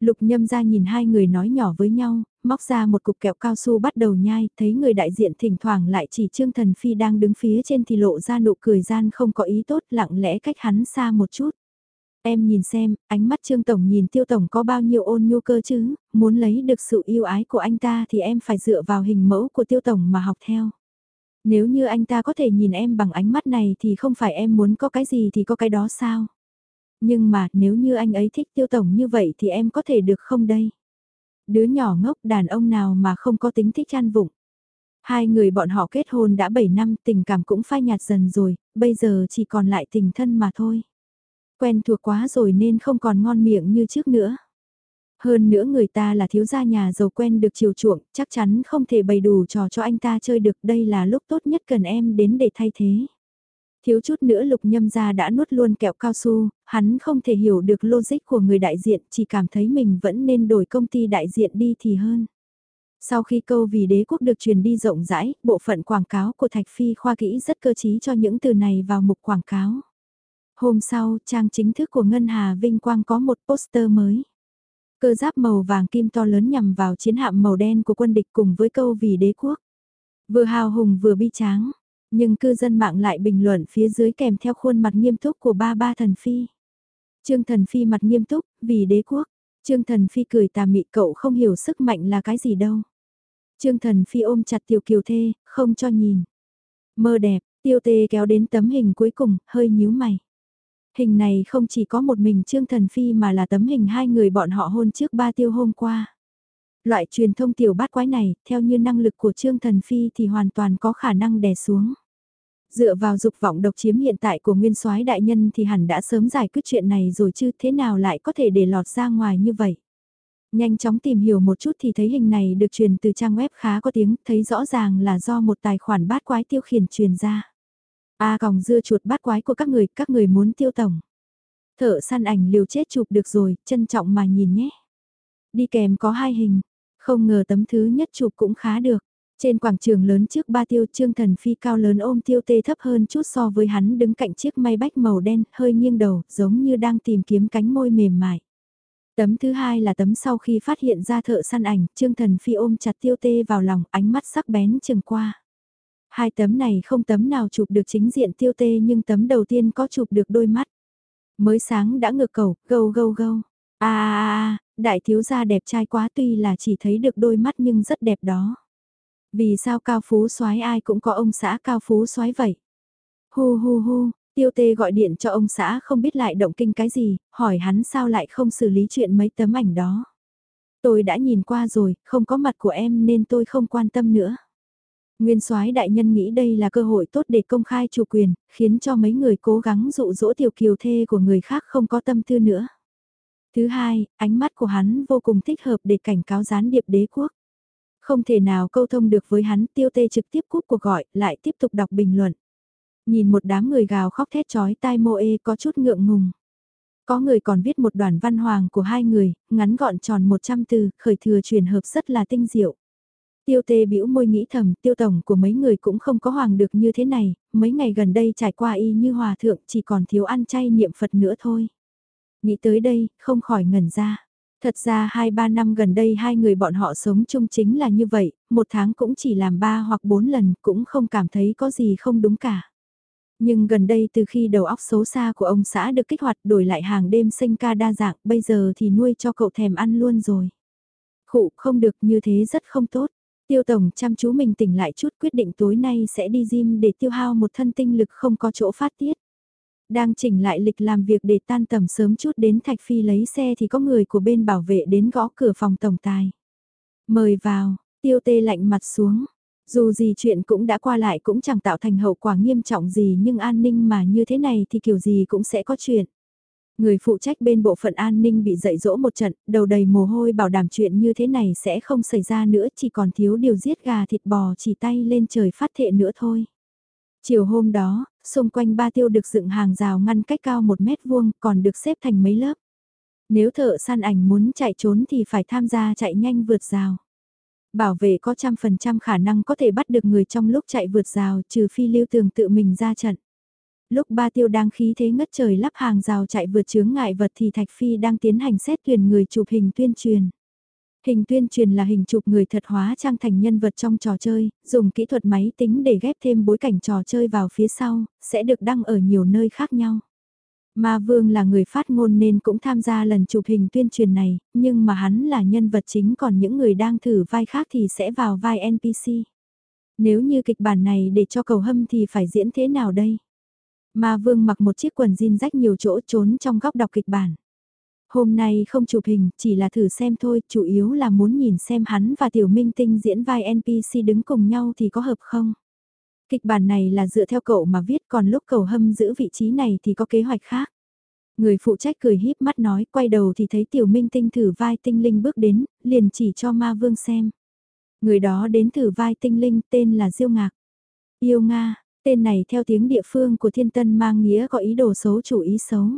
Lục nhâm ra nhìn hai người nói nhỏ với nhau, móc ra một cục kẹo cao su bắt đầu nhai, thấy người đại diện thỉnh thoảng lại chỉ Trương Thần Phi đang đứng phía trên thì lộ ra nụ cười gian không có ý tốt lặng lẽ cách hắn xa một chút. Em nhìn xem, ánh mắt Trương Tổng nhìn Tiêu Tổng có bao nhiêu ôn nhu cơ chứ, muốn lấy được sự yêu ái của anh ta thì em phải dựa vào hình mẫu của Tiêu Tổng mà học theo. Nếu như anh ta có thể nhìn em bằng ánh mắt này thì không phải em muốn có cái gì thì có cái đó sao? Nhưng mà nếu như anh ấy thích Tiêu Tổng như vậy thì em có thể được không đây? Đứa nhỏ ngốc đàn ông nào mà không có tính thích chăn vụng. Hai người bọn họ kết hôn đã 7 năm tình cảm cũng phai nhạt dần rồi, bây giờ chỉ còn lại tình thân mà thôi quen thuộc quá rồi nên không còn ngon miệng như trước nữa. Hơn nữa người ta là thiếu gia nhà giàu quen được chiều chuộng, chắc chắn không thể bày đủ trò cho anh ta chơi được, đây là lúc tốt nhất cần em đến để thay thế. Thiếu chút nữa lục nhâm ra đã nuốt luôn kẹo cao su, hắn không thể hiểu được logic của người đại diện, chỉ cảm thấy mình vẫn nên đổi công ty đại diện đi thì hơn. Sau khi câu vì đế quốc được truyền đi rộng rãi, bộ phận quảng cáo của Thạch Phi khoa kỹ rất cơ trí cho những từ này vào mục quảng cáo. Hôm sau, trang chính thức của Ngân Hà Vinh Quang có một poster mới. Cơ giáp màu vàng kim to lớn nhằm vào chiến hạm màu đen của quân địch cùng với câu vì đế quốc. Vừa hào hùng vừa bi tráng, nhưng cư dân mạng lại bình luận phía dưới kèm theo khuôn mặt nghiêm túc của ba ba thần phi. Trương Thần Phi mặt nghiêm túc, vì đế quốc. Trương Thần Phi cười tà mị cậu không hiểu sức mạnh là cái gì đâu. Trương Thần Phi ôm chặt Tiểu Kiều Thê, không cho nhìn. Mơ đẹp, Tiêu Tê kéo đến tấm hình cuối cùng, hơi nhíu mày. Hình này không chỉ có một mình Trương Thần Phi mà là tấm hình hai người bọn họ hôn trước ba tiêu hôm qua. Loại truyền thông tiểu bát quái này, theo như năng lực của Trương Thần Phi thì hoàn toàn có khả năng đè xuống. Dựa vào dục vọng độc chiếm hiện tại của nguyên soái đại nhân thì hẳn đã sớm giải quyết chuyện này rồi chứ thế nào lại có thể để lọt ra ngoài như vậy. Nhanh chóng tìm hiểu một chút thì thấy hình này được truyền từ trang web khá có tiếng, thấy rõ ràng là do một tài khoản bát quái tiêu khiển truyền ra. A còng dưa chuột bát quái của các người, các người muốn tiêu tổng. Thợ săn ảnh liều chết chụp được rồi, trân trọng mà nhìn nhé. Đi kèm có hai hình, không ngờ tấm thứ nhất chụp cũng khá được. Trên quảng trường lớn trước ba tiêu trương thần phi cao lớn ôm tiêu tê thấp hơn chút so với hắn đứng cạnh chiếc may bách màu đen hơi nghiêng đầu giống như đang tìm kiếm cánh môi mềm mại. Tấm thứ hai là tấm sau khi phát hiện ra thợ săn ảnh, Trương Thần Phi ôm chặt tiêu tê vào lòng, ánh mắt sắc bén chừng qua. Hai tấm này không tấm nào chụp được chính diện tiêu tê nhưng tấm đầu tiên có chụp được đôi mắt. Mới sáng đã ngược cầu, gâu gâu gâu. À, à, à, à, đại thiếu gia đẹp trai quá tuy là chỉ thấy được đôi mắt nhưng rất đẹp đó. Vì sao cao phú soái ai cũng có ông xã cao phú soái vậy? Hu hu hu, tiêu tê gọi điện cho ông xã không biết lại động kinh cái gì, hỏi hắn sao lại không xử lý chuyện mấy tấm ảnh đó. Tôi đã nhìn qua rồi, không có mặt của em nên tôi không quan tâm nữa. Nguyên soái đại nhân nghĩ đây là cơ hội tốt để công khai chủ quyền, khiến cho mấy người cố gắng dụ dỗ tiểu kiều thê của người khác không có tâm tư nữa. Thứ hai, ánh mắt của hắn vô cùng thích hợp để cảnh cáo gián điệp đế quốc. Không thể nào câu thông được với hắn tiêu tê trực tiếp cúp cuộc gọi, lại tiếp tục đọc bình luận. Nhìn một đám người gào khóc thét chói tai mô ê có chút ngượng ngùng. Có người còn viết một đoạn văn hoàng của hai người, ngắn gọn tròn 100 từ, khởi thừa truyền hợp rất là tinh diệu. Tiêu tê bĩu môi nghĩ thầm, tiêu tổng của mấy người cũng không có hoàng được như thế này, mấy ngày gần đây trải qua y như hòa thượng chỉ còn thiếu ăn chay niệm Phật nữa thôi. Nghĩ tới đây, không khỏi ngẩn ra. Thật ra 2-3 năm gần đây hai người bọn họ sống chung chính là như vậy, một tháng cũng chỉ làm 3 hoặc 4 lần cũng không cảm thấy có gì không đúng cả. Nhưng gần đây từ khi đầu óc xấu xa của ông xã được kích hoạt đổi lại hàng đêm sinh ca đa dạng bây giờ thì nuôi cho cậu thèm ăn luôn rồi. Khụ không được như thế rất không tốt. Tiêu Tổng chăm chú mình tỉnh lại chút quyết định tối nay sẽ đi gym để tiêu hao một thân tinh lực không có chỗ phát tiết. Đang chỉnh lại lịch làm việc để tan tầm sớm chút đến Thạch Phi lấy xe thì có người của bên bảo vệ đến gõ cửa phòng tổng tài. Mời vào, tiêu tê lạnh mặt xuống. Dù gì chuyện cũng đã qua lại cũng chẳng tạo thành hậu quả nghiêm trọng gì nhưng an ninh mà như thế này thì kiểu gì cũng sẽ có chuyện. Người phụ trách bên bộ phận an ninh bị dạy dỗ một trận, đầu đầy mồ hôi bảo đảm chuyện như thế này sẽ không xảy ra nữa chỉ còn thiếu điều giết gà thịt bò chỉ tay lên trời phát thệ nữa thôi. Chiều hôm đó, xung quanh ba tiêu được dựng hàng rào ngăn cách cao một mét vuông còn được xếp thành mấy lớp. Nếu thợ săn ảnh muốn chạy trốn thì phải tham gia chạy nhanh vượt rào. Bảo vệ có trăm phần trăm khả năng có thể bắt được người trong lúc chạy vượt rào trừ phi lưu tường tự mình ra trận. Lúc ba tiêu đang khí thế ngất trời lắp hàng rào chạy vượt chướng ngại vật thì Thạch Phi đang tiến hành xét tuyển người chụp hình tuyên truyền. Hình tuyên truyền là hình chụp người thật hóa trang thành nhân vật trong trò chơi, dùng kỹ thuật máy tính để ghép thêm bối cảnh trò chơi vào phía sau, sẽ được đăng ở nhiều nơi khác nhau. Ma Vương là người phát ngôn nên cũng tham gia lần chụp hình tuyên truyền này, nhưng mà hắn là nhân vật chính còn những người đang thử vai khác thì sẽ vào vai NPC. Nếu như kịch bản này để cho cầu hâm thì phải diễn thế nào đây? Ma Vương mặc một chiếc quần jean rách nhiều chỗ trốn trong góc đọc kịch bản. Hôm nay không chụp hình, chỉ là thử xem thôi, chủ yếu là muốn nhìn xem hắn và Tiểu Minh Tinh diễn vai NPC đứng cùng nhau thì có hợp không. Kịch bản này là dựa theo cậu mà viết còn lúc cầu hâm giữ vị trí này thì có kế hoạch khác. Người phụ trách cười híp mắt nói, quay đầu thì thấy Tiểu Minh Tinh thử vai tinh linh bước đến, liền chỉ cho ma vương xem. Người đó đến thử vai tinh linh tên là Diêu Ngạc. Yêu Nga, tên này theo tiếng địa phương của thiên tân mang nghĩa có ý đồ xấu chủ ý xấu.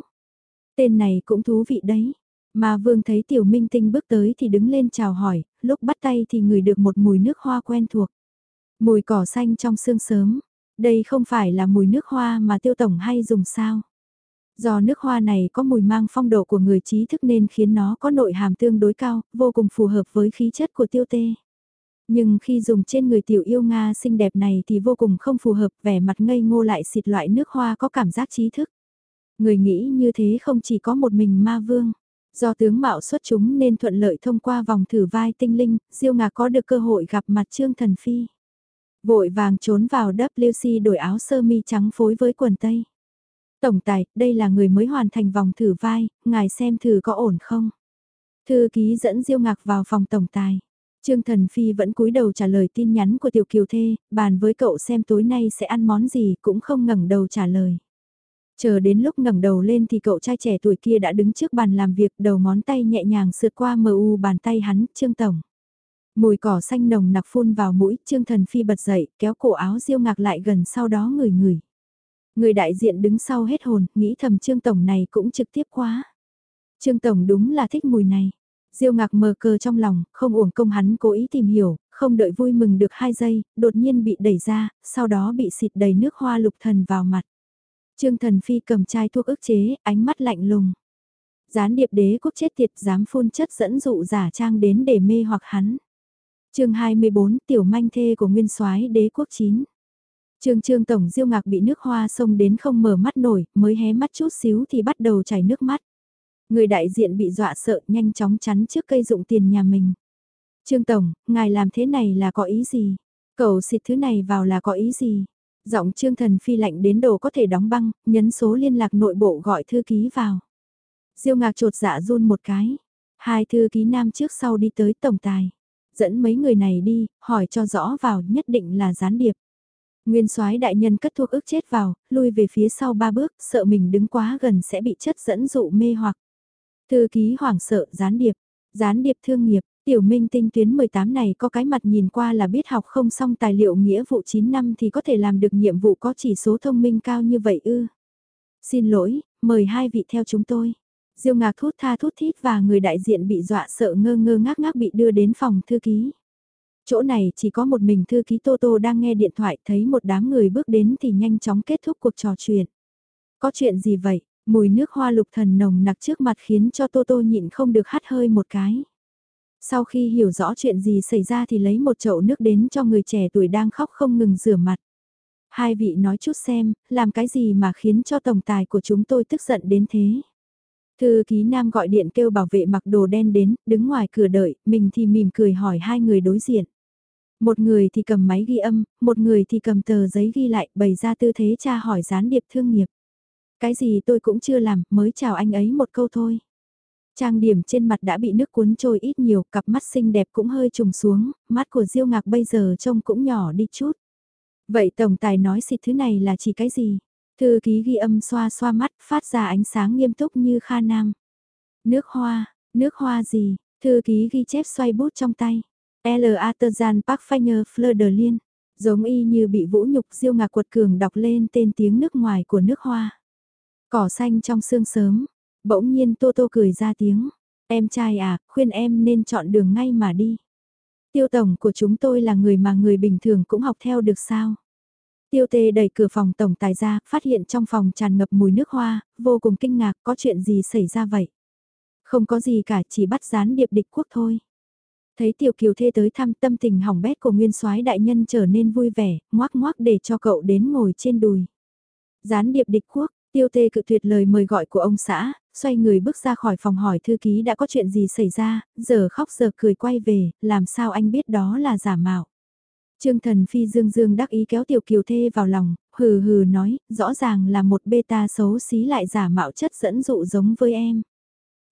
Tên này cũng thú vị đấy. Mà vương thấy tiểu minh tinh bước tới thì đứng lên chào hỏi, lúc bắt tay thì ngửi được một mùi nước hoa quen thuộc. Mùi cỏ xanh trong sương sớm. Đây không phải là mùi nước hoa mà tiêu tổng hay dùng sao. Do nước hoa này có mùi mang phong độ của người trí thức nên khiến nó có nội hàm tương đối cao, vô cùng phù hợp với khí chất của tiêu tê. Nhưng khi dùng trên người tiểu yêu Nga xinh đẹp này thì vô cùng không phù hợp, vẻ mặt ngây ngô lại xịt loại nước hoa có cảm giác trí thức. Người nghĩ như thế không chỉ có một mình ma vương. Do tướng mạo xuất chúng nên thuận lợi thông qua vòng thử vai tinh linh, Diêu Ngạc có được cơ hội gặp mặt Trương Thần Phi. Vội vàng trốn vào WC đổi áo sơ mi trắng phối với quần tây. Tổng tài, đây là người mới hoàn thành vòng thử vai, ngài xem thử có ổn không? Thư ký dẫn Diêu Ngạc vào phòng tổng tài. Trương Thần Phi vẫn cúi đầu trả lời tin nhắn của Tiểu Kiều Thê, bàn với cậu xem tối nay sẽ ăn món gì cũng không ngẩng đầu trả lời. Chờ đến lúc ngẩng đầu lên thì cậu trai trẻ tuổi kia đã đứng trước bàn làm việc đầu ngón tay nhẹ nhàng sượt qua mờ u bàn tay hắn, Trương Tổng. Mùi cỏ xanh nồng nặc phun vào mũi, Trương Thần Phi bật dậy, kéo cổ áo diêu ngạc lại gần sau đó người người. Người đại diện đứng sau hết hồn, nghĩ thầm Trương Tổng này cũng trực tiếp quá. Trương Tổng đúng là thích mùi này. Diêu ngạc mờ cờ trong lòng, không uổng công hắn cố ý tìm hiểu, không đợi vui mừng được hai giây, đột nhiên bị đẩy ra, sau đó bị xịt đầy nước hoa lục thần vào mặt. Trương Thần Phi cầm chai thuốc ức chế, ánh mắt lạnh lùng. Gián điệp đế quốc chết tiệt dám phun chất dẫn dụ giả trang đến để mê hoặc hắn. chương 24 tiểu manh thê của nguyên soái đế quốc 9. Trương Trương Tổng Diêu Ngạc bị nước hoa sông đến không mở mắt nổi, mới hé mắt chút xíu thì bắt đầu chảy nước mắt. Người đại diện bị dọa sợ nhanh chóng chắn trước cây dụng tiền nhà mình. Trương Tổng, ngài làm thế này là có ý gì? Cầu xịt thứ này vào là có ý gì? Giọng Trương Thần Phi lạnh đến đồ có thể đóng băng, nhấn số liên lạc nội bộ gọi thư ký vào. Diêu ngạc trột dạ run một cái. Hai thư ký nam trước sau đi tới tổng tài. Dẫn mấy người này đi, hỏi cho rõ vào nhất định là gián điệp. Nguyên soái đại nhân cất thuốc ức chết vào, lui về phía sau ba bước, sợ mình đứng quá gần sẽ bị chất dẫn dụ mê hoặc. Thư ký hoảng sợ gián điệp, gián điệp thương nghiệp, tiểu minh tinh tuyến 18 này có cái mặt nhìn qua là biết học không xong tài liệu nghĩa vụ 9 năm thì có thể làm được nhiệm vụ có chỉ số thông minh cao như vậy ư. Xin lỗi, mời hai vị theo chúng tôi. Diêu ngạc thút tha thút thít và người đại diện bị dọa sợ ngơ ngơ ngác ngác bị đưa đến phòng thư ký. Chỗ này chỉ có một mình thư ký Tô Tô đang nghe điện thoại thấy một đám người bước đến thì nhanh chóng kết thúc cuộc trò chuyện. Có chuyện gì vậy? Mùi nước hoa lục thần nồng nặc trước mặt khiến cho Tô Tô nhịn không được hắt hơi một cái. Sau khi hiểu rõ chuyện gì xảy ra thì lấy một chậu nước đến cho người trẻ tuổi đang khóc không ngừng rửa mặt. Hai vị nói chút xem, làm cái gì mà khiến cho tổng tài của chúng tôi tức giận đến thế. Thư ký nam gọi điện kêu bảo vệ mặc đồ đen đến, đứng ngoài cửa đợi, mình thì mỉm cười hỏi hai người đối diện. Một người thì cầm máy ghi âm, một người thì cầm tờ giấy ghi lại, bày ra tư thế tra hỏi gián điệp thương nghiệp. Cái gì tôi cũng chưa làm, mới chào anh ấy một câu thôi. Trang điểm trên mặt đã bị nước cuốn trôi ít nhiều, cặp mắt xinh đẹp cũng hơi trùng xuống, mắt của Diêu Ngạc bây giờ trông cũng nhỏ đi chút. Vậy Tổng Tài nói xịt thứ này là chỉ cái gì? Thư ký ghi âm xoa xoa mắt, phát ra ánh sáng nghiêm túc như Kha Nam. Nước hoa, nước hoa gì? Thư ký ghi chép xoay bút trong tay. L. Artisan Park Finer Fleur de Lien. Giống y như bị vũ nhục diêu ngạc quật cường đọc lên tên tiếng nước ngoài của nước hoa. Cỏ xanh trong sương sớm. Bỗng nhiên Tô Tô cười ra tiếng. Em trai à, khuyên em nên chọn đường ngay mà đi. Tiêu tổng của chúng tôi là người mà người bình thường cũng học theo được sao. Tiêu tê đẩy cửa phòng tổng tài ra, phát hiện trong phòng tràn ngập mùi nước hoa, vô cùng kinh ngạc có chuyện gì xảy ra vậy. Không có gì cả chỉ bắt gián điệp địch quốc thôi. Thấy tiểu kiều thê tới thăm tâm tình hỏng bét của nguyên soái đại nhân trở nên vui vẻ, ngoác ngoác để cho cậu đến ngồi trên đùi. Gián điệp địch quốc, tiêu tê cự tuyệt lời mời gọi của ông xã, xoay người bước ra khỏi phòng hỏi thư ký đã có chuyện gì xảy ra, giờ khóc giờ cười quay về, làm sao anh biết đó là giả mạo. Trương thần phi dương dương đắc ý kéo tiểu kiều thê vào lòng, hừ hừ nói, rõ ràng là một beta xấu xí lại giả mạo chất dẫn dụ giống với em.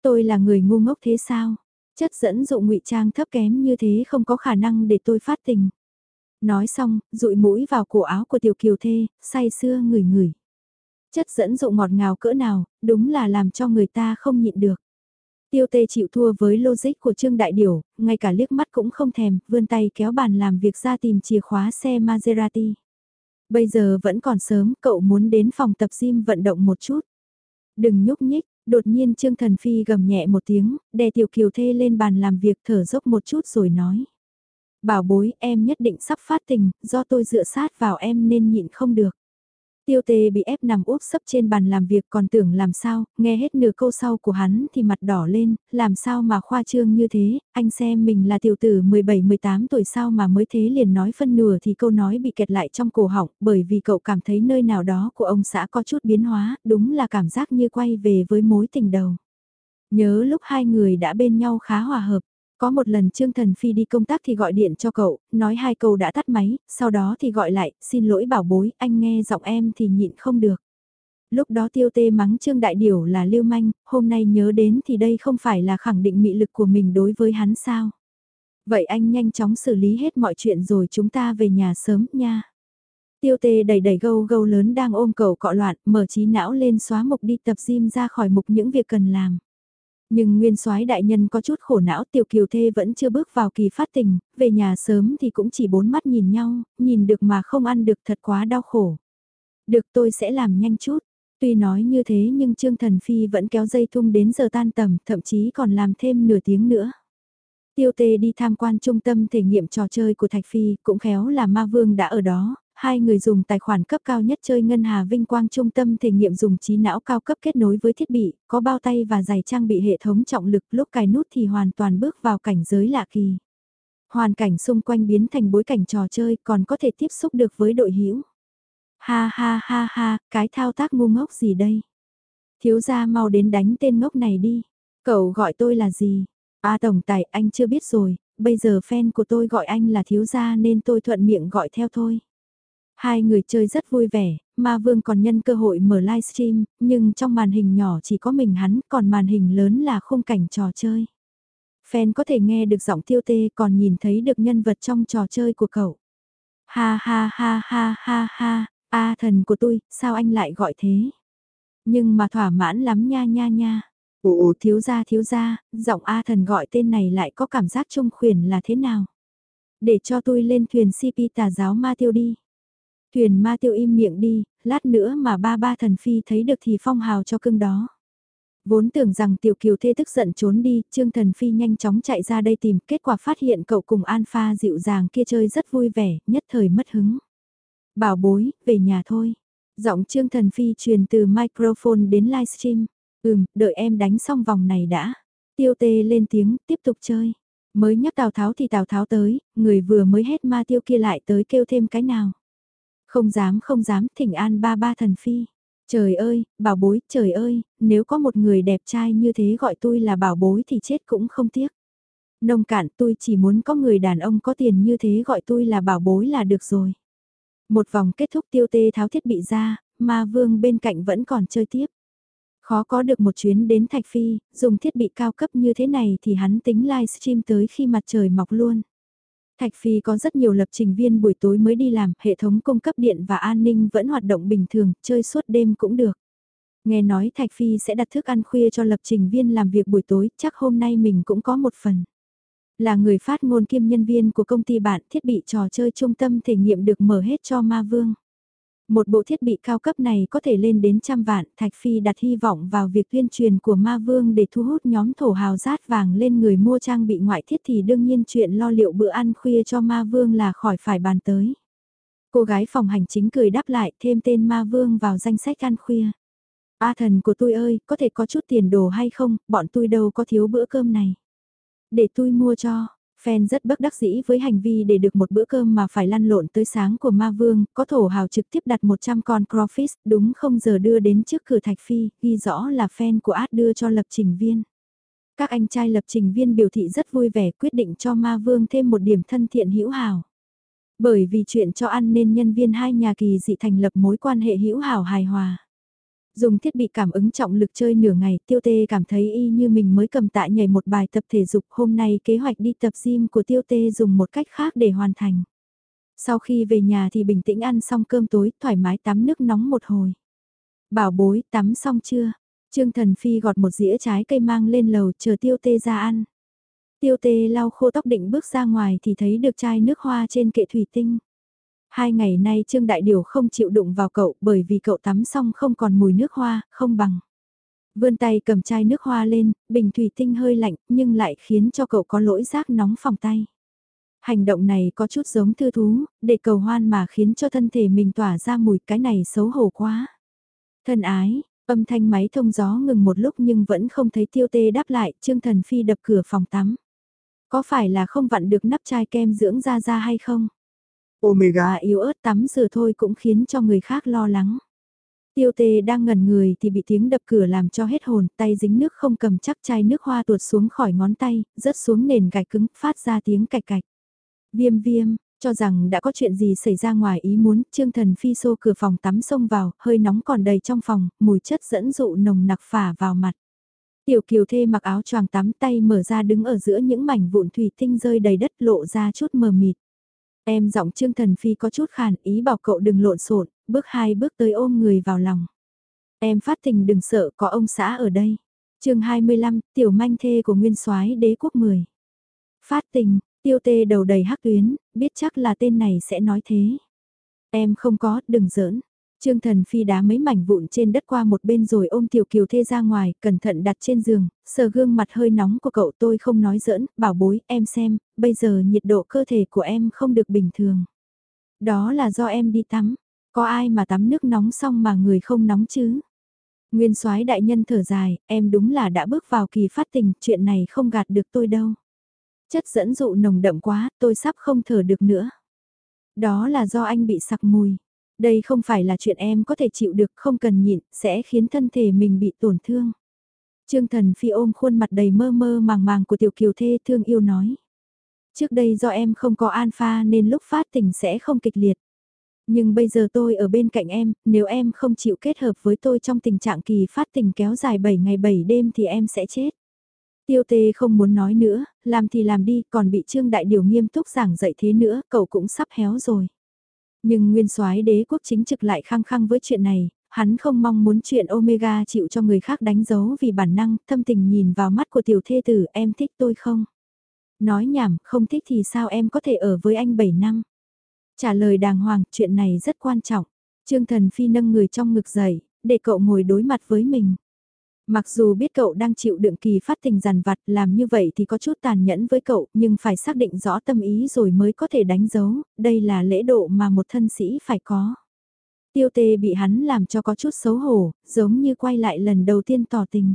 Tôi là người ngu ngốc thế sao? Chất dẫn dụ ngụy trang thấp kém như thế không có khả năng để tôi phát tình. Nói xong, rụi mũi vào cổ áo của tiểu kiều thê, say sưa ngửi ngửi. Chất dẫn dụ ngọt ngào cỡ nào, đúng là làm cho người ta không nhịn được. Tiêu tê chịu thua với logic của Trương Đại Điểu, ngay cả liếc mắt cũng không thèm, vươn tay kéo bàn làm việc ra tìm chìa khóa xe Maserati. Bây giờ vẫn còn sớm, cậu muốn đến phòng tập gym vận động một chút. Đừng nhúc nhích, đột nhiên Trương Thần Phi gầm nhẹ một tiếng, đè Tiểu Kiều Thê lên bàn làm việc thở dốc một chút rồi nói. Bảo bối em nhất định sắp phát tình, do tôi dựa sát vào em nên nhịn không được. Tiêu tê bị ép nằm úp sấp trên bàn làm việc còn tưởng làm sao, nghe hết nửa câu sau của hắn thì mặt đỏ lên, làm sao mà khoa trương như thế, anh xem mình là tiểu tử 17-18 tuổi sao mà mới thế liền nói phân nửa thì câu nói bị kẹt lại trong cổ họng bởi vì cậu cảm thấy nơi nào đó của ông xã có chút biến hóa, đúng là cảm giác như quay về với mối tình đầu. Nhớ lúc hai người đã bên nhau khá hòa hợp. Có một lần Trương Thần Phi đi công tác thì gọi điện cho cậu, nói hai câu đã tắt máy, sau đó thì gọi lại, xin lỗi bảo bối, anh nghe giọng em thì nhịn không được. Lúc đó tiêu tê mắng Trương Đại Điểu là lưu manh, hôm nay nhớ đến thì đây không phải là khẳng định mị lực của mình đối với hắn sao. Vậy anh nhanh chóng xử lý hết mọi chuyện rồi chúng ta về nhà sớm nha. Tiêu tê đầy đầy gâu gâu lớn đang ôm cậu cọ loạn, mở trí não lên xóa mục đi tập gym ra khỏi mục những việc cần làm. Nhưng nguyên soái đại nhân có chút khổ não tiểu kiều thê vẫn chưa bước vào kỳ phát tình, về nhà sớm thì cũng chỉ bốn mắt nhìn nhau, nhìn được mà không ăn được thật quá đau khổ. Được tôi sẽ làm nhanh chút. Tuy nói như thế nhưng Trương Thần Phi vẫn kéo dây thung đến giờ tan tầm, thậm chí còn làm thêm nửa tiếng nữa. Tiêu tê đi tham quan trung tâm thể nghiệm trò chơi của Thạch Phi, cũng khéo là ma vương đã ở đó, hai người dùng tài khoản cấp cao nhất chơi ngân hà vinh quang trung tâm thể nghiệm dùng trí não cao cấp kết nối với thiết bị, có bao tay và giày trang bị hệ thống trọng lực lúc cài nút thì hoàn toàn bước vào cảnh giới lạ kỳ. Hoàn cảnh xung quanh biến thành bối cảnh trò chơi còn có thể tiếp xúc được với đội hữu. Ha ha ha ha, cái thao tác ngu ngốc gì đây? Thiếu gia mau đến đánh tên ngốc này đi. Cậu gọi tôi là gì? A tổng tài anh chưa biết rồi, bây giờ fan của tôi gọi anh là thiếu gia nên tôi thuận miệng gọi theo thôi. Hai người chơi rất vui vẻ, Ma Vương còn nhân cơ hội mở livestream, nhưng trong màn hình nhỏ chỉ có mình hắn, còn màn hình lớn là khung cảnh trò chơi. Fan có thể nghe được giọng tiêu tê còn nhìn thấy được nhân vật trong trò chơi của cậu. Ha ha ha ha ha ha, a thần của tôi, sao anh lại gọi thế? Nhưng mà thỏa mãn lắm nha nha nha. Ồ thiếu gia thiếu gia, giọng A thần gọi tên này lại có cảm giác trung khuyển là thế nào? Để cho tôi lên thuyền CP tà giáo ma tiêu đi. Thuyền ma tiêu im miệng đi, lát nữa mà ba ba thần phi thấy được thì phong hào cho cưng đó. Vốn tưởng rằng tiểu kiều thê tức giận trốn đi, trương thần phi nhanh chóng chạy ra đây tìm, kết quả phát hiện cậu cùng alpha dịu dàng kia chơi rất vui vẻ, nhất thời mất hứng. Bảo bối, về nhà thôi. Giọng trương thần phi truyền từ microphone đến livestream. Ừm, đợi em đánh xong vòng này đã. Tiêu tê lên tiếng, tiếp tục chơi. Mới nhắc Tào Tháo thì Tào Tháo tới, người vừa mới hết ma tiêu kia lại tới kêu thêm cái nào. Không dám không dám thỉnh an ba ba thần phi. Trời ơi, bảo bối, trời ơi, nếu có một người đẹp trai như thế gọi tôi là bảo bối thì chết cũng không tiếc. Nông cạn tôi chỉ muốn có người đàn ông có tiền như thế gọi tôi là bảo bối là được rồi. Một vòng kết thúc tiêu tê tháo thiết bị ra, ma vương bên cạnh vẫn còn chơi tiếp. Khó có được một chuyến đến Thạch Phi, dùng thiết bị cao cấp như thế này thì hắn tính livestream tới khi mặt trời mọc luôn. Thạch Phi có rất nhiều lập trình viên buổi tối mới đi làm, hệ thống cung cấp điện và an ninh vẫn hoạt động bình thường, chơi suốt đêm cũng được. Nghe nói Thạch Phi sẽ đặt thức ăn khuya cho lập trình viên làm việc buổi tối, chắc hôm nay mình cũng có một phần. Là người phát ngôn kiêm nhân viên của công ty bạn, thiết bị trò chơi trung tâm thể nghiệm được mở hết cho Ma Vương. Một bộ thiết bị cao cấp này có thể lên đến trăm vạn, Thạch Phi đặt hy vọng vào việc tuyên truyền của Ma Vương để thu hút nhóm thổ hào rát vàng lên người mua trang bị ngoại thiết thì đương nhiên chuyện lo liệu bữa ăn khuya cho Ma Vương là khỏi phải bàn tới. Cô gái phòng hành chính cười đáp lại thêm tên Ma Vương vào danh sách ăn khuya. A thần của tôi ơi, có thể có chút tiền đồ hay không, bọn tôi đâu có thiếu bữa cơm này. Để tôi mua cho, Fan rất bất đắc dĩ với hành vi để được một bữa cơm mà phải lăn lộn tới sáng của ma vương, có thổ hào trực tiếp đặt 100 con crawfish, đúng không giờ đưa đến trước cửa thạch phi, ghi rõ là fan của át đưa cho lập trình viên. Các anh trai lập trình viên biểu thị rất vui vẻ quyết định cho ma vương thêm một điểm thân thiện hữu hào. Bởi vì chuyện cho ăn nên nhân viên hai nhà kỳ dị thành lập mối quan hệ hữu hảo hài hòa. Dùng thiết bị cảm ứng trọng lực chơi nửa ngày, tiêu tê cảm thấy y như mình mới cầm tạ nhảy một bài tập thể dục hôm nay kế hoạch đi tập gym của tiêu tê dùng một cách khác để hoàn thành. Sau khi về nhà thì bình tĩnh ăn xong cơm tối, thoải mái tắm nước nóng một hồi. Bảo bối, tắm xong chưa? Trương Thần Phi gọt một dĩa trái cây mang lên lầu chờ tiêu tê ra ăn. Tiêu tê lau khô tóc định bước ra ngoài thì thấy được chai nước hoa trên kệ thủy tinh. Hai ngày nay Trương Đại Điều không chịu đụng vào cậu bởi vì cậu tắm xong không còn mùi nước hoa, không bằng. Vươn tay cầm chai nước hoa lên, bình thủy tinh hơi lạnh nhưng lại khiến cho cậu có lỗi rác nóng phòng tay. Hành động này có chút giống thư thú, để cầu hoan mà khiến cho thân thể mình tỏa ra mùi cái này xấu hổ quá. Thân ái, âm thanh máy thông gió ngừng một lúc nhưng vẫn không thấy tiêu tê đáp lại, Trương Thần Phi đập cửa phòng tắm. Có phải là không vặn được nắp chai kem dưỡng da da hay không?
Omega
yếu ớt tắm rửa thôi cũng khiến cho người khác lo lắng. Tiêu tê đang ngẩn người thì bị tiếng đập cửa làm cho hết hồn, tay dính nước không cầm chắc chai nước hoa tuột xuống khỏi ngón tay, rớt xuống nền gạch cứng, phát ra tiếng cạch cạch. Viêm viêm, cho rằng đã có chuyện gì xảy ra ngoài ý muốn, Trương Thần Phi xô cửa phòng tắm xông vào, hơi nóng còn đầy trong phòng, mùi chất dẫn dụ nồng nặc phả vào mặt. Tiểu Kiều Thê mặc áo choàng tắm tay mở ra đứng ở giữa những mảnh vụn thủy tinh rơi đầy đất lộ ra chút mờ mịt. Em giọng Trương Thần Phi có chút khàn ý bảo cậu đừng lộn xộn, bước hai bước tới ôm người vào lòng. Em phát tình đừng sợ có ông xã ở đây. chương 25, tiểu manh thê của nguyên soái đế quốc 10. Phát tình, tiêu tê đầu đầy hắc tuyến, biết chắc là tên này sẽ nói thế. Em không có, đừng giỡn. Trương Thần Phi đá mấy mảnh vụn trên đất qua một bên rồi ôm Tiểu Kiều Thê ra ngoài, cẩn thận đặt trên giường, sờ gương mặt hơi nóng của cậu tôi không nói giỡn, bảo bối, em xem, bây giờ nhiệt độ cơ thể của em không được bình thường. Đó là do em đi tắm, có ai mà tắm nước nóng xong mà người không nóng chứ? Nguyên soái đại nhân thở dài, em đúng là đã bước vào kỳ phát tình, chuyện này không gạt được tôi đâu. Chất dẫn dụ nồng đậm quá, tôi sắp không thở được nữa. Đó là do anh bị sặc mùi. Đây không phải là chuyện em có thể chịu được, không cần nhịn, sẽ khiến thân thể mình bị tổn thương. Trương Thần Phi ôm khuôn mặt đầy mơ mơ màng màng của Tiểu Kiều Thê thương yêu nói. Trước đây do em không có alpha nên lúc phát tình sẽ không kịch liệt. Nhưng bây giờ tôi ở bên cạnh em, nếu em không chịu kết hợp với tôi trong tình trạng kỳ phát tình kéo dài 7 ngày 7 đêm thì em sẽ chết. Tiêu tê không muốn nói nữa, làm thì làm đi, còn bị Trương Đại Điều nghiêm túc giảng dạy thế nữa, cậu cũng sắp héo rồi. Nhưng nguyên soái đế quốc chính trực lại khăng khăng với chuyện này, hắn không mong muốn chuyện Omega chịu cho người khác đánh dấu vì bản năng, thâm tình nhìn vào mắt của tiểu thê tử, em thích tôi không? Nói nhảm, không thích thì sao em có thể ở với anh 7 năm? Trả lời đàng hoàng, chuyện này rất quan trọng. Trương Thần Phi nâng người trong ngực dậy, để cậu ngồi đối mặt với mình. Mặc dù biết cậu đang chịu đựng kỳ phát tình giàn vặt làm như vậy thì có chút tàn nhẫn với cậu nhưng phải xác định rõ tâm ý rồi mới có thể đánh dấu, đây là lễ độ mà một thân sĩ phải có. Tiêu tê bị hắn làm cho có chút xấu hổ, giống như quay lại lần đầu tiên tỏ tình.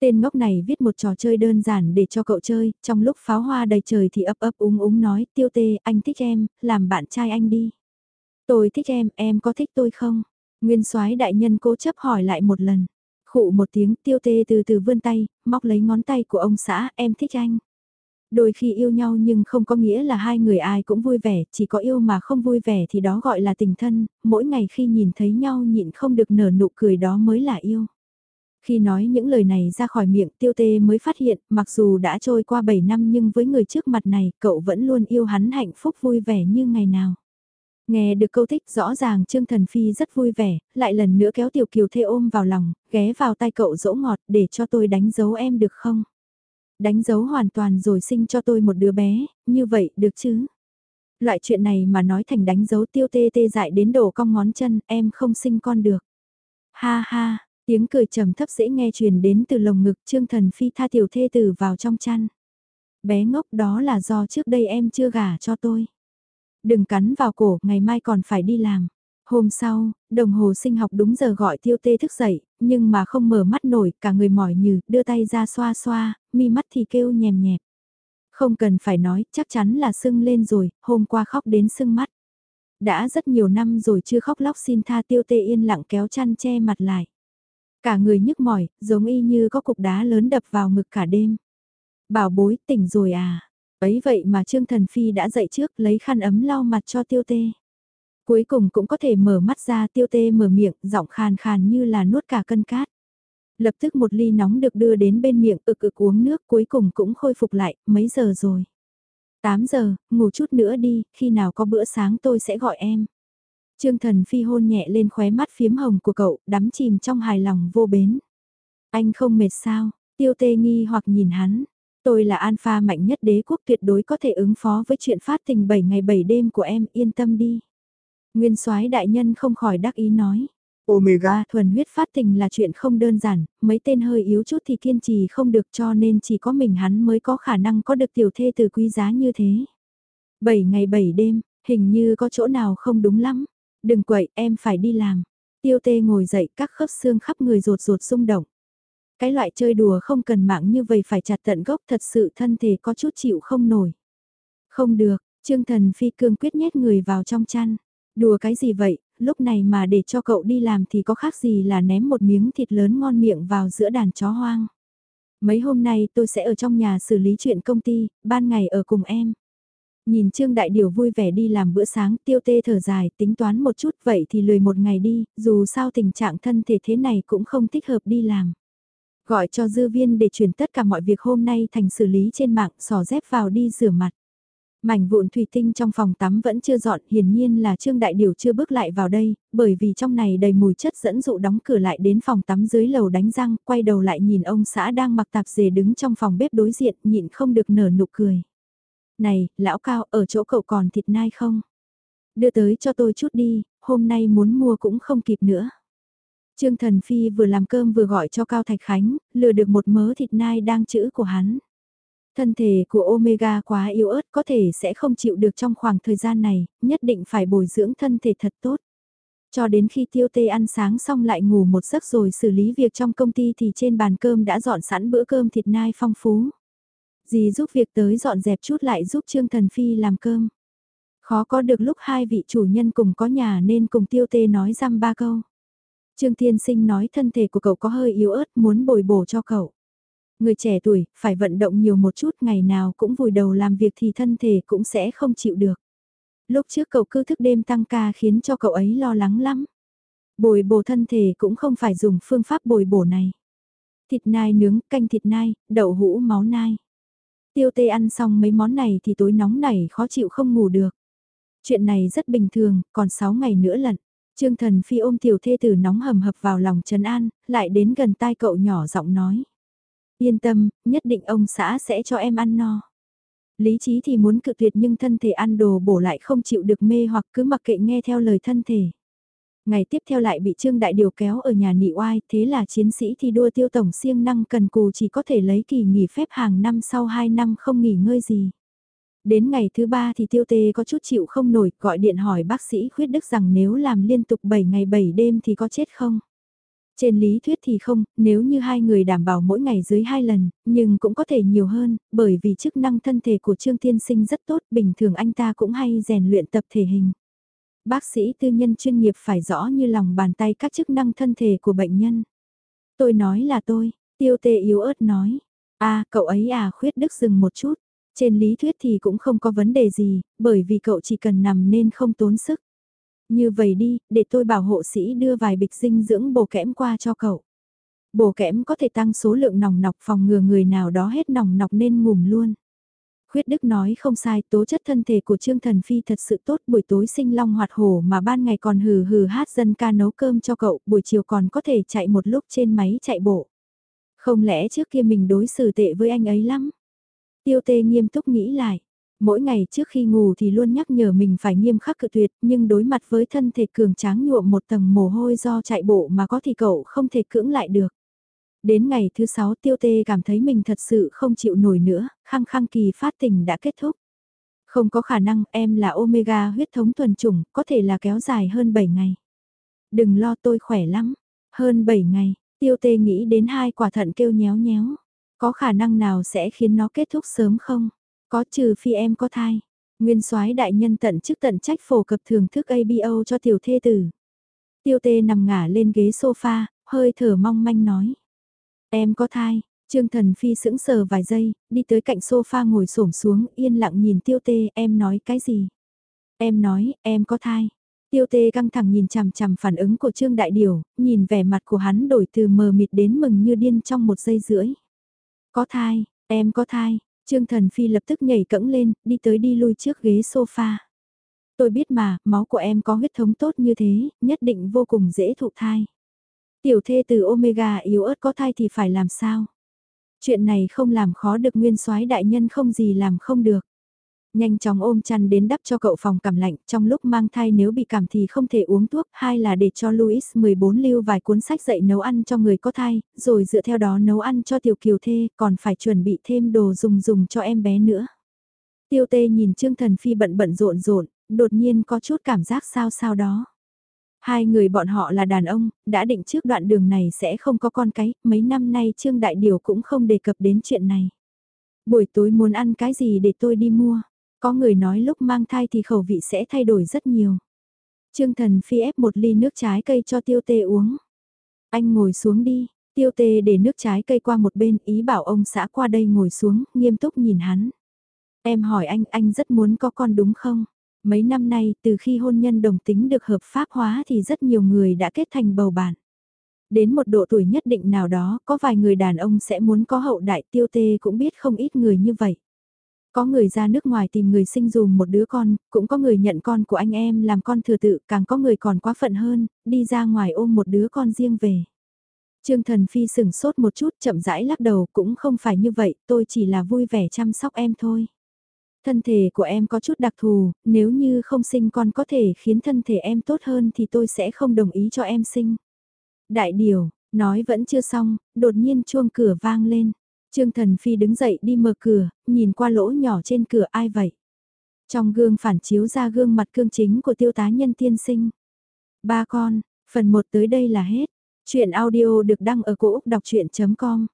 Tên ngốc này viết một trò chơi đơn giản để cho cậu chơi, trong lúc pháo hoa đầy trời thì ấp ấp úng úng nói, tiêu tê, anh thích em, làm bạn trai anh đi. Tôi thích em, em có thích tôi không? Nguyên soái đại nhân cố chấp hỏi lại một lần. Khụ một tiếng tiêu tê từ từ vươn tay, móc lấy ngón tay của ông xã, em thích anh. Đôi khi yêu nhau nhưng không có nghĩa là hai người ai cũng vui vẻ, chỉ có yêu mà không vui vẻ thì đó gọi là tình thân, mỗi ngày khi nhìn thấy nhau nhịn không được nở nụ cười đó mới là yêu. Khi nói những lời này ra khỏi miệng tiêu tê mới phát hiện, mặc dù đã trôi qua 7 năm nhưng với người trước mặt này, cậu vẫn luôn yêu hắn hạnh phúc vui vẻ như ngày nào. Nghe được câu thích rõ ràng Trương Thần Phi rất vui vẻ, lại lần nữa kéo Tiểu Kiều Thê ôm vào lòng, ghé vào tay cậu dỗ ngọt để cho tôi đánh dấu em được không? Đánh dấu hoàn toàn rồi sinh cho tôi một đứa bé, như vậy được chứ? Loại chuyện này mà nói thành đánh dấu tiêu tê tê dại đến đổ cong ngón chân, em không sinh con được. Ha ha, tiếng cười trầm thấp dễ nghe truyền đến từ lồng ngực Trương Thần Phi tha tiểu thê tử vào trong chăn. Bé ngốc đó là do trước đây em chưa gả cho tôi. Đừng cắn vào cổ, ngày mai còn phải đi làm. Hôm sau, đồng hồ sinh học đúng giờ gọi tiêu tê thức dậy, nhưng mà không mở mắt nổi, cả người mỏi như, đưa tay ra xoa xoa, mi mắt thì kêu nhèm nhẹp. Không cần phải nói, chắc chắn là sưng lên rồi, hôm qua khóc đến sưng mắt. Đã rất nhiều năm rồi chưa khóc lóc xin tha tiêu tê yên lặng kéo chăn che mặt lại. Cả người nhức mỏi, giống y như có cục đá lớn đập vào ngực cả đêm. Bảo bối tỉnh rồi à, Ấy vậy mà Trương Thần Phi đã dậy trước lấy khăn ấm lau mặt cho tiêu tê. Cuối cùng cũng có thể mở mắt ra tiêu tê mở miệng, giọng khàn khàn như là nuốt cả cân cát. Lập tức một ly nóng được đưa đến bên miệng ực ực uống nước cuối cùng cũng khôi phục lại, mấy giờ rồi. 8 giờ, ngủ chút nữa đi, khi nào có bữa sáng tôi sẽ gọi em. Trương Thần Phi hôn nhẹ lên khóe mắt phiếm hồng của cậu, đắm chìm trong hài lòng vô bến. Anh không mệt sao, tiêu tê nghi hoặc nhìn hắn, Tôi là alpha mạnh nhất đế quốc tuyệt đối có thể ứng phó với chuyện phát tình 7 ngày 7 đêm của em, yên tâm đi. Nguyên soái đại nhân không khỏi đắc ý nói.
Omega
thuần huyết phát tình là chuyện không đơn giản, mấy tên hơi yếu chút thì kiên trì không được cho nên chỉ có mình hắn mới có khả năng có được tiểu thê từ quý giá như thế. 7 ngày 7 đêm, hình như có chỗ nào không đúng lắm. Đừng quậy, em phải đi làm. Tiêu tê ngồi dậy các khớp xương khắp người rột rột rung động. Cái loại chơi đùa không cần mạng như vậy phải chặt tận gốc thật sự thân thể có chút chịu không nổi. Không được, Trương Thần Phi cương quyết nhét người vào trong chăn. Đùa cái gì vậy, lúc này mà để cho cậu đi làm thì có khác gì là ném một miếng thịt lớn ngon miệng vào giữa đàn chó hoang. Mấy hôm nay tôi sẽ ở trong nhà xử lý chuyện công ty, ban ngày ở cùng em. Nhìn Trương Đại Điều vui vẻ đi làm bữa sáng, tiêu tê thở dài, tính toán một chút vậy thì lười một ngày đi, dù sao tình trạng thân thể thế này cũng không thích hợp đi làm. Gọi cho dư viên để chuyển tất cả mọi việc hôm nay thành xử lý trên mạng, sò dép vào đi rửa mặt. Mảnh vụn thủy tinh trong phòng tắm vẫn chưa dọn, hiển nhiên là Trương Đại Điều chưa bước lại vào đây, bởi vì trong này đầy mùi chất dẫn dụ đóng cửa lại đến phòng tắm dưới lầu đánh răng, quay đầu lại nhìn ông xã đang mặc tạp dề đứng trong phòng bếp đối diện, nhịn không được nở nụ cười. Này, lão cao, ở chỗ cậu còn thịt nai không? Đưa tới cho tôi chút đi, hôm nay muốn mua cũng không kịp nữa. Trương Thần Phi vừa làm cơm vừa gọi cho Cao Thạch Khánh, lừa được một mớ thịt nai đang chữ của hắn. Thân thể của Omega quá yếu ớt có thể sẽ không chịu được trong khoảng thời gian này, nhất định phải bồi dưỡng thân thể thật tốt. Cho đến khi tiêu tê ăn sáng xong lại ngủ một giấc rồi xử lý việc trong công ty thì trên bàn cơm đã dọn sẵn bữa cơm thịt nai phong phú. Dì giúp việc tới dọn dẹp chút lại giúp Trương Thần Phi làm cơm. Khó có được lúc hai vị chủ nhân cùng có nhà nên cùng tiêu tê nói răm ba câu. Trương Thiên Sinh nói thân thể của cậu có hơi yếu ớt muốn bồi bổ cho cậu. Người trẻ tuổi, phải vận động nhiều một chút ngày nào cũng vùi đầu làm việc thì thân thể cũng sẽ không chịu được. Lúc trước cậu cứ thức đêm tăng ca khiến cho cậu ấy lo lắng lắm. Bồi bổ thân thể cũng không phải dùng phương pháp bồi bổ này. Thịt nai nướng, canh thịt nai, đậu hũ máu nai. Tiêu tê ăn xong mấy món này thì tối nóng nảy khó chịu không ngủ được. Chuyện này rất bình thường, còn 6 ngày nữa lận. Trương thần phi ôm tiểu thê tử nóng hầm hập vào lòng Trần An, lại đến gần tai cậu nhỏ giọng nói. Yên tâm, nhất định ông xã sẽ cho em ăn no. Lý trí thì muốn cự tuyệt nhưng thân thể ăn đồ bổ lại không chịu được mê hoặc cứ mặc kệ nghe theo lời thân thể. Ngày tiếp theo lại bị Trương Đại Điều kéo ở nhà nị oai, thế là chiến sĩ thi đua tiêu tổng siêng năng cần cù chỉ có thể lấy kỳ nghỉ phép hàng năm sau 2 năm không nghỉ ngơi gì. Đến ngày thứ ba thì tiêu tê có chút chịu không nổi, gọi điện hỏi bác sĩ khuyết đức rằng nếu làm liên tục 7 ngày 7 đêm thì có chết không? Trên lý thuyết thì không, nếu như hai người đảm bảo mỗi ngày dưới hai lần, nhưng cũng có thể nhiều hơn, bởi vì chức năng thân thể của Trương Tiên Sinh rất tốt, bình thường anh ta cũng hay rèn luyện tập thể hình. Bác sĩ tư nhân chuyên nghiệp phải rõ như lòng bàn tay các chức năng thân thể của bệnh nhân. Tôi nói là tôi, tiêu tê yếu ớt nói. a à, cậu ấy à khuyết đức dừng một chút. Trên lý thuyết thì cũng không có vấn đề gì, bởi vì cậu chỉ cần nằm nên không tốn sức. Như vậy đi, để tôi bảo hộ sĩ đưa vài bịch dinh dưỡng bổ kẽm qua cho cậu. Bổ kẽm có thể tăng số lượng nòng nọc phòng ngừa người nào đó hết nòng nọc nên ngủm luôn. Khuyết Đức nói không sai, tố chất thân thể của Trương Thần Phi thật sự tốt, buổi tối sinh long hoạt hổ mà ban ngày còn hừ hừ hát dân ca nấu cơm cho cậu, buổi chiều còn có thể chạy một lúc trên máy chạy bộ. Không lẽ trước kia mình đối xử tệ với anh ấy lắm? Tiêu tê nghiêm túc nghĩ lại. Mỗi ngày trước khi ngủ thì luôn nhắc nhở mình phải nghiêm khắc cự tuyệt, nhưng đối mặt với thân thể cường tráng nhuộm một tầng mồ hôi do chạy bộ mà có thì cậu không thể cưỡng lại được. Đến ngày thứ sáu tiêu tê cảm thấy mình thật sự không chịu nổi nữa, khăng khăng kỳ phát tình đã kết thúc. Không có khả năng em là omega huyết thống thuần chủng, có thể là kéo dài hơn 7 ngày. Đừng lo tôi khỏe lắm, hơn 7 ngày, tiêu tê nghĩ đến hai quả thận kêu nhéo nhéo. Có khả năng nào sẽ khiến nó kết thúc sớm không? Có trừ phi em có thai. Nguyên soái đại nhân tận chức tận trách phổ cập thưởng thức ABO cho tiểu thê tử. Tiêu tê nằm ngả lên ghế sofa, hơi thở mong manh nói. Em có thai, Trương Thần Phi sững sờ vài giây, đi tới cạnh sofa ngồi xổm xuống, yên lặng nhìn Tiêu Tê, em nói cái gì? Em nói, em có thai. Tiêu Tê căng thẳng nhìn chằm chằm phản ứng của Trương Đại Điều, nhìn vẻ mặt của hắn đổi từ mờ mịt đến mừng như điên trong một giây rưỡi. Có thai, em có thai, Trương Thần Phi lập tức nhảy cẫng lên, đi tới đi lui trước ghế sofa. Tôi biết mà, máu của em có huyết thống tốt như thế, nhất định vô cùng dễ thụ thai. Tiểu thê từ Omega yếu ớt có thai thì phải làm sao? Chuyện này không làm khó được nguyên soái đại nhân không gì làm không được. Nhanh chóng ôm chăn đến đắp cho cậu phòng cảm lạnh, trong lúc mang thai nếu bị cảm thì không thể uống thuốc, hai là để cho Louis 14 lưu vài cuốn sách dạy nấu ăn cho người có thai, rồi dựa theo đó nấu ăn cho tiểu kiều thê, còn phải chuẩn bị thêm đồ dùng dùng cho em bé nữa. Tiêu tê nhìn Trương Thần Phi bận bận rộn rộn, đột nhiên có chút cảm giác sao sao đó. Hai người bọn họ là đàn ông, đã định trước đoạn đường này sẽ không có con cái, mấy năm nay Trương Đại Điều cũng không đề cập đến chuyện này. Buổi tối muốn ăn cái gì để tôi đi mua? Có người nói lúc mang thai thì khẩu vị sẽ thay đổi rất nhiều. Trương Thần Phi ép một ly nước trái cây cho Tiêu Tê uống. Anh ngồi xuống đi, Tiêu Tê để nước trái cây qua một bên ý bảo ông xã qua đây ngồi xuống, nghiêm túc nhìn hắn. Em hỏi anh, anh rất muốn có con đúng không? Mấy năm nay, từ khi hôn nhân đồng tính được hợp pháp hóa thì rất nhiều người đã kết thành bầu bạn. Đến một độ tuổi nhất định nào đó, có vài người đàn ông sẽ muốn có hậu đại tiêu tê cũng biết không ít người như vậy. Có người ra nước ngoài tìm người sinh dùm một đứa con, cũng có người nhận con của anh em làm con thừa tự, càng có người còn quá phận hơn, đi ra ngoài ôm một đứa con riêng về. Trương Thần Phi sừng sốt một chút chậm rãi lắc đầu cũng không phải như vậy, tôi chỉ là vui vẻ chăm sóc em thôi. Thân thể của em có chút đặc thù, nếu như không sinh con có thể khiến thân thể em tốt hơn thì tôi sẽ không đồng ý cho em sinh. Đại điều, nói vẫn chưa xong, đột nhiên chuông cửa vang lên. Trương Thần Phi đứng dậy đi mở cửa, nhìn qua lỗ nhỏ trên cửa ai vậy? Trong gương phản chiếu ra gương mặt cương chính của tiêu tá nhân tiên sinh. Ba con, phần 1 tới đây là hết. Chuyện audio được đăng ở cổ Úc đọc chuyện.com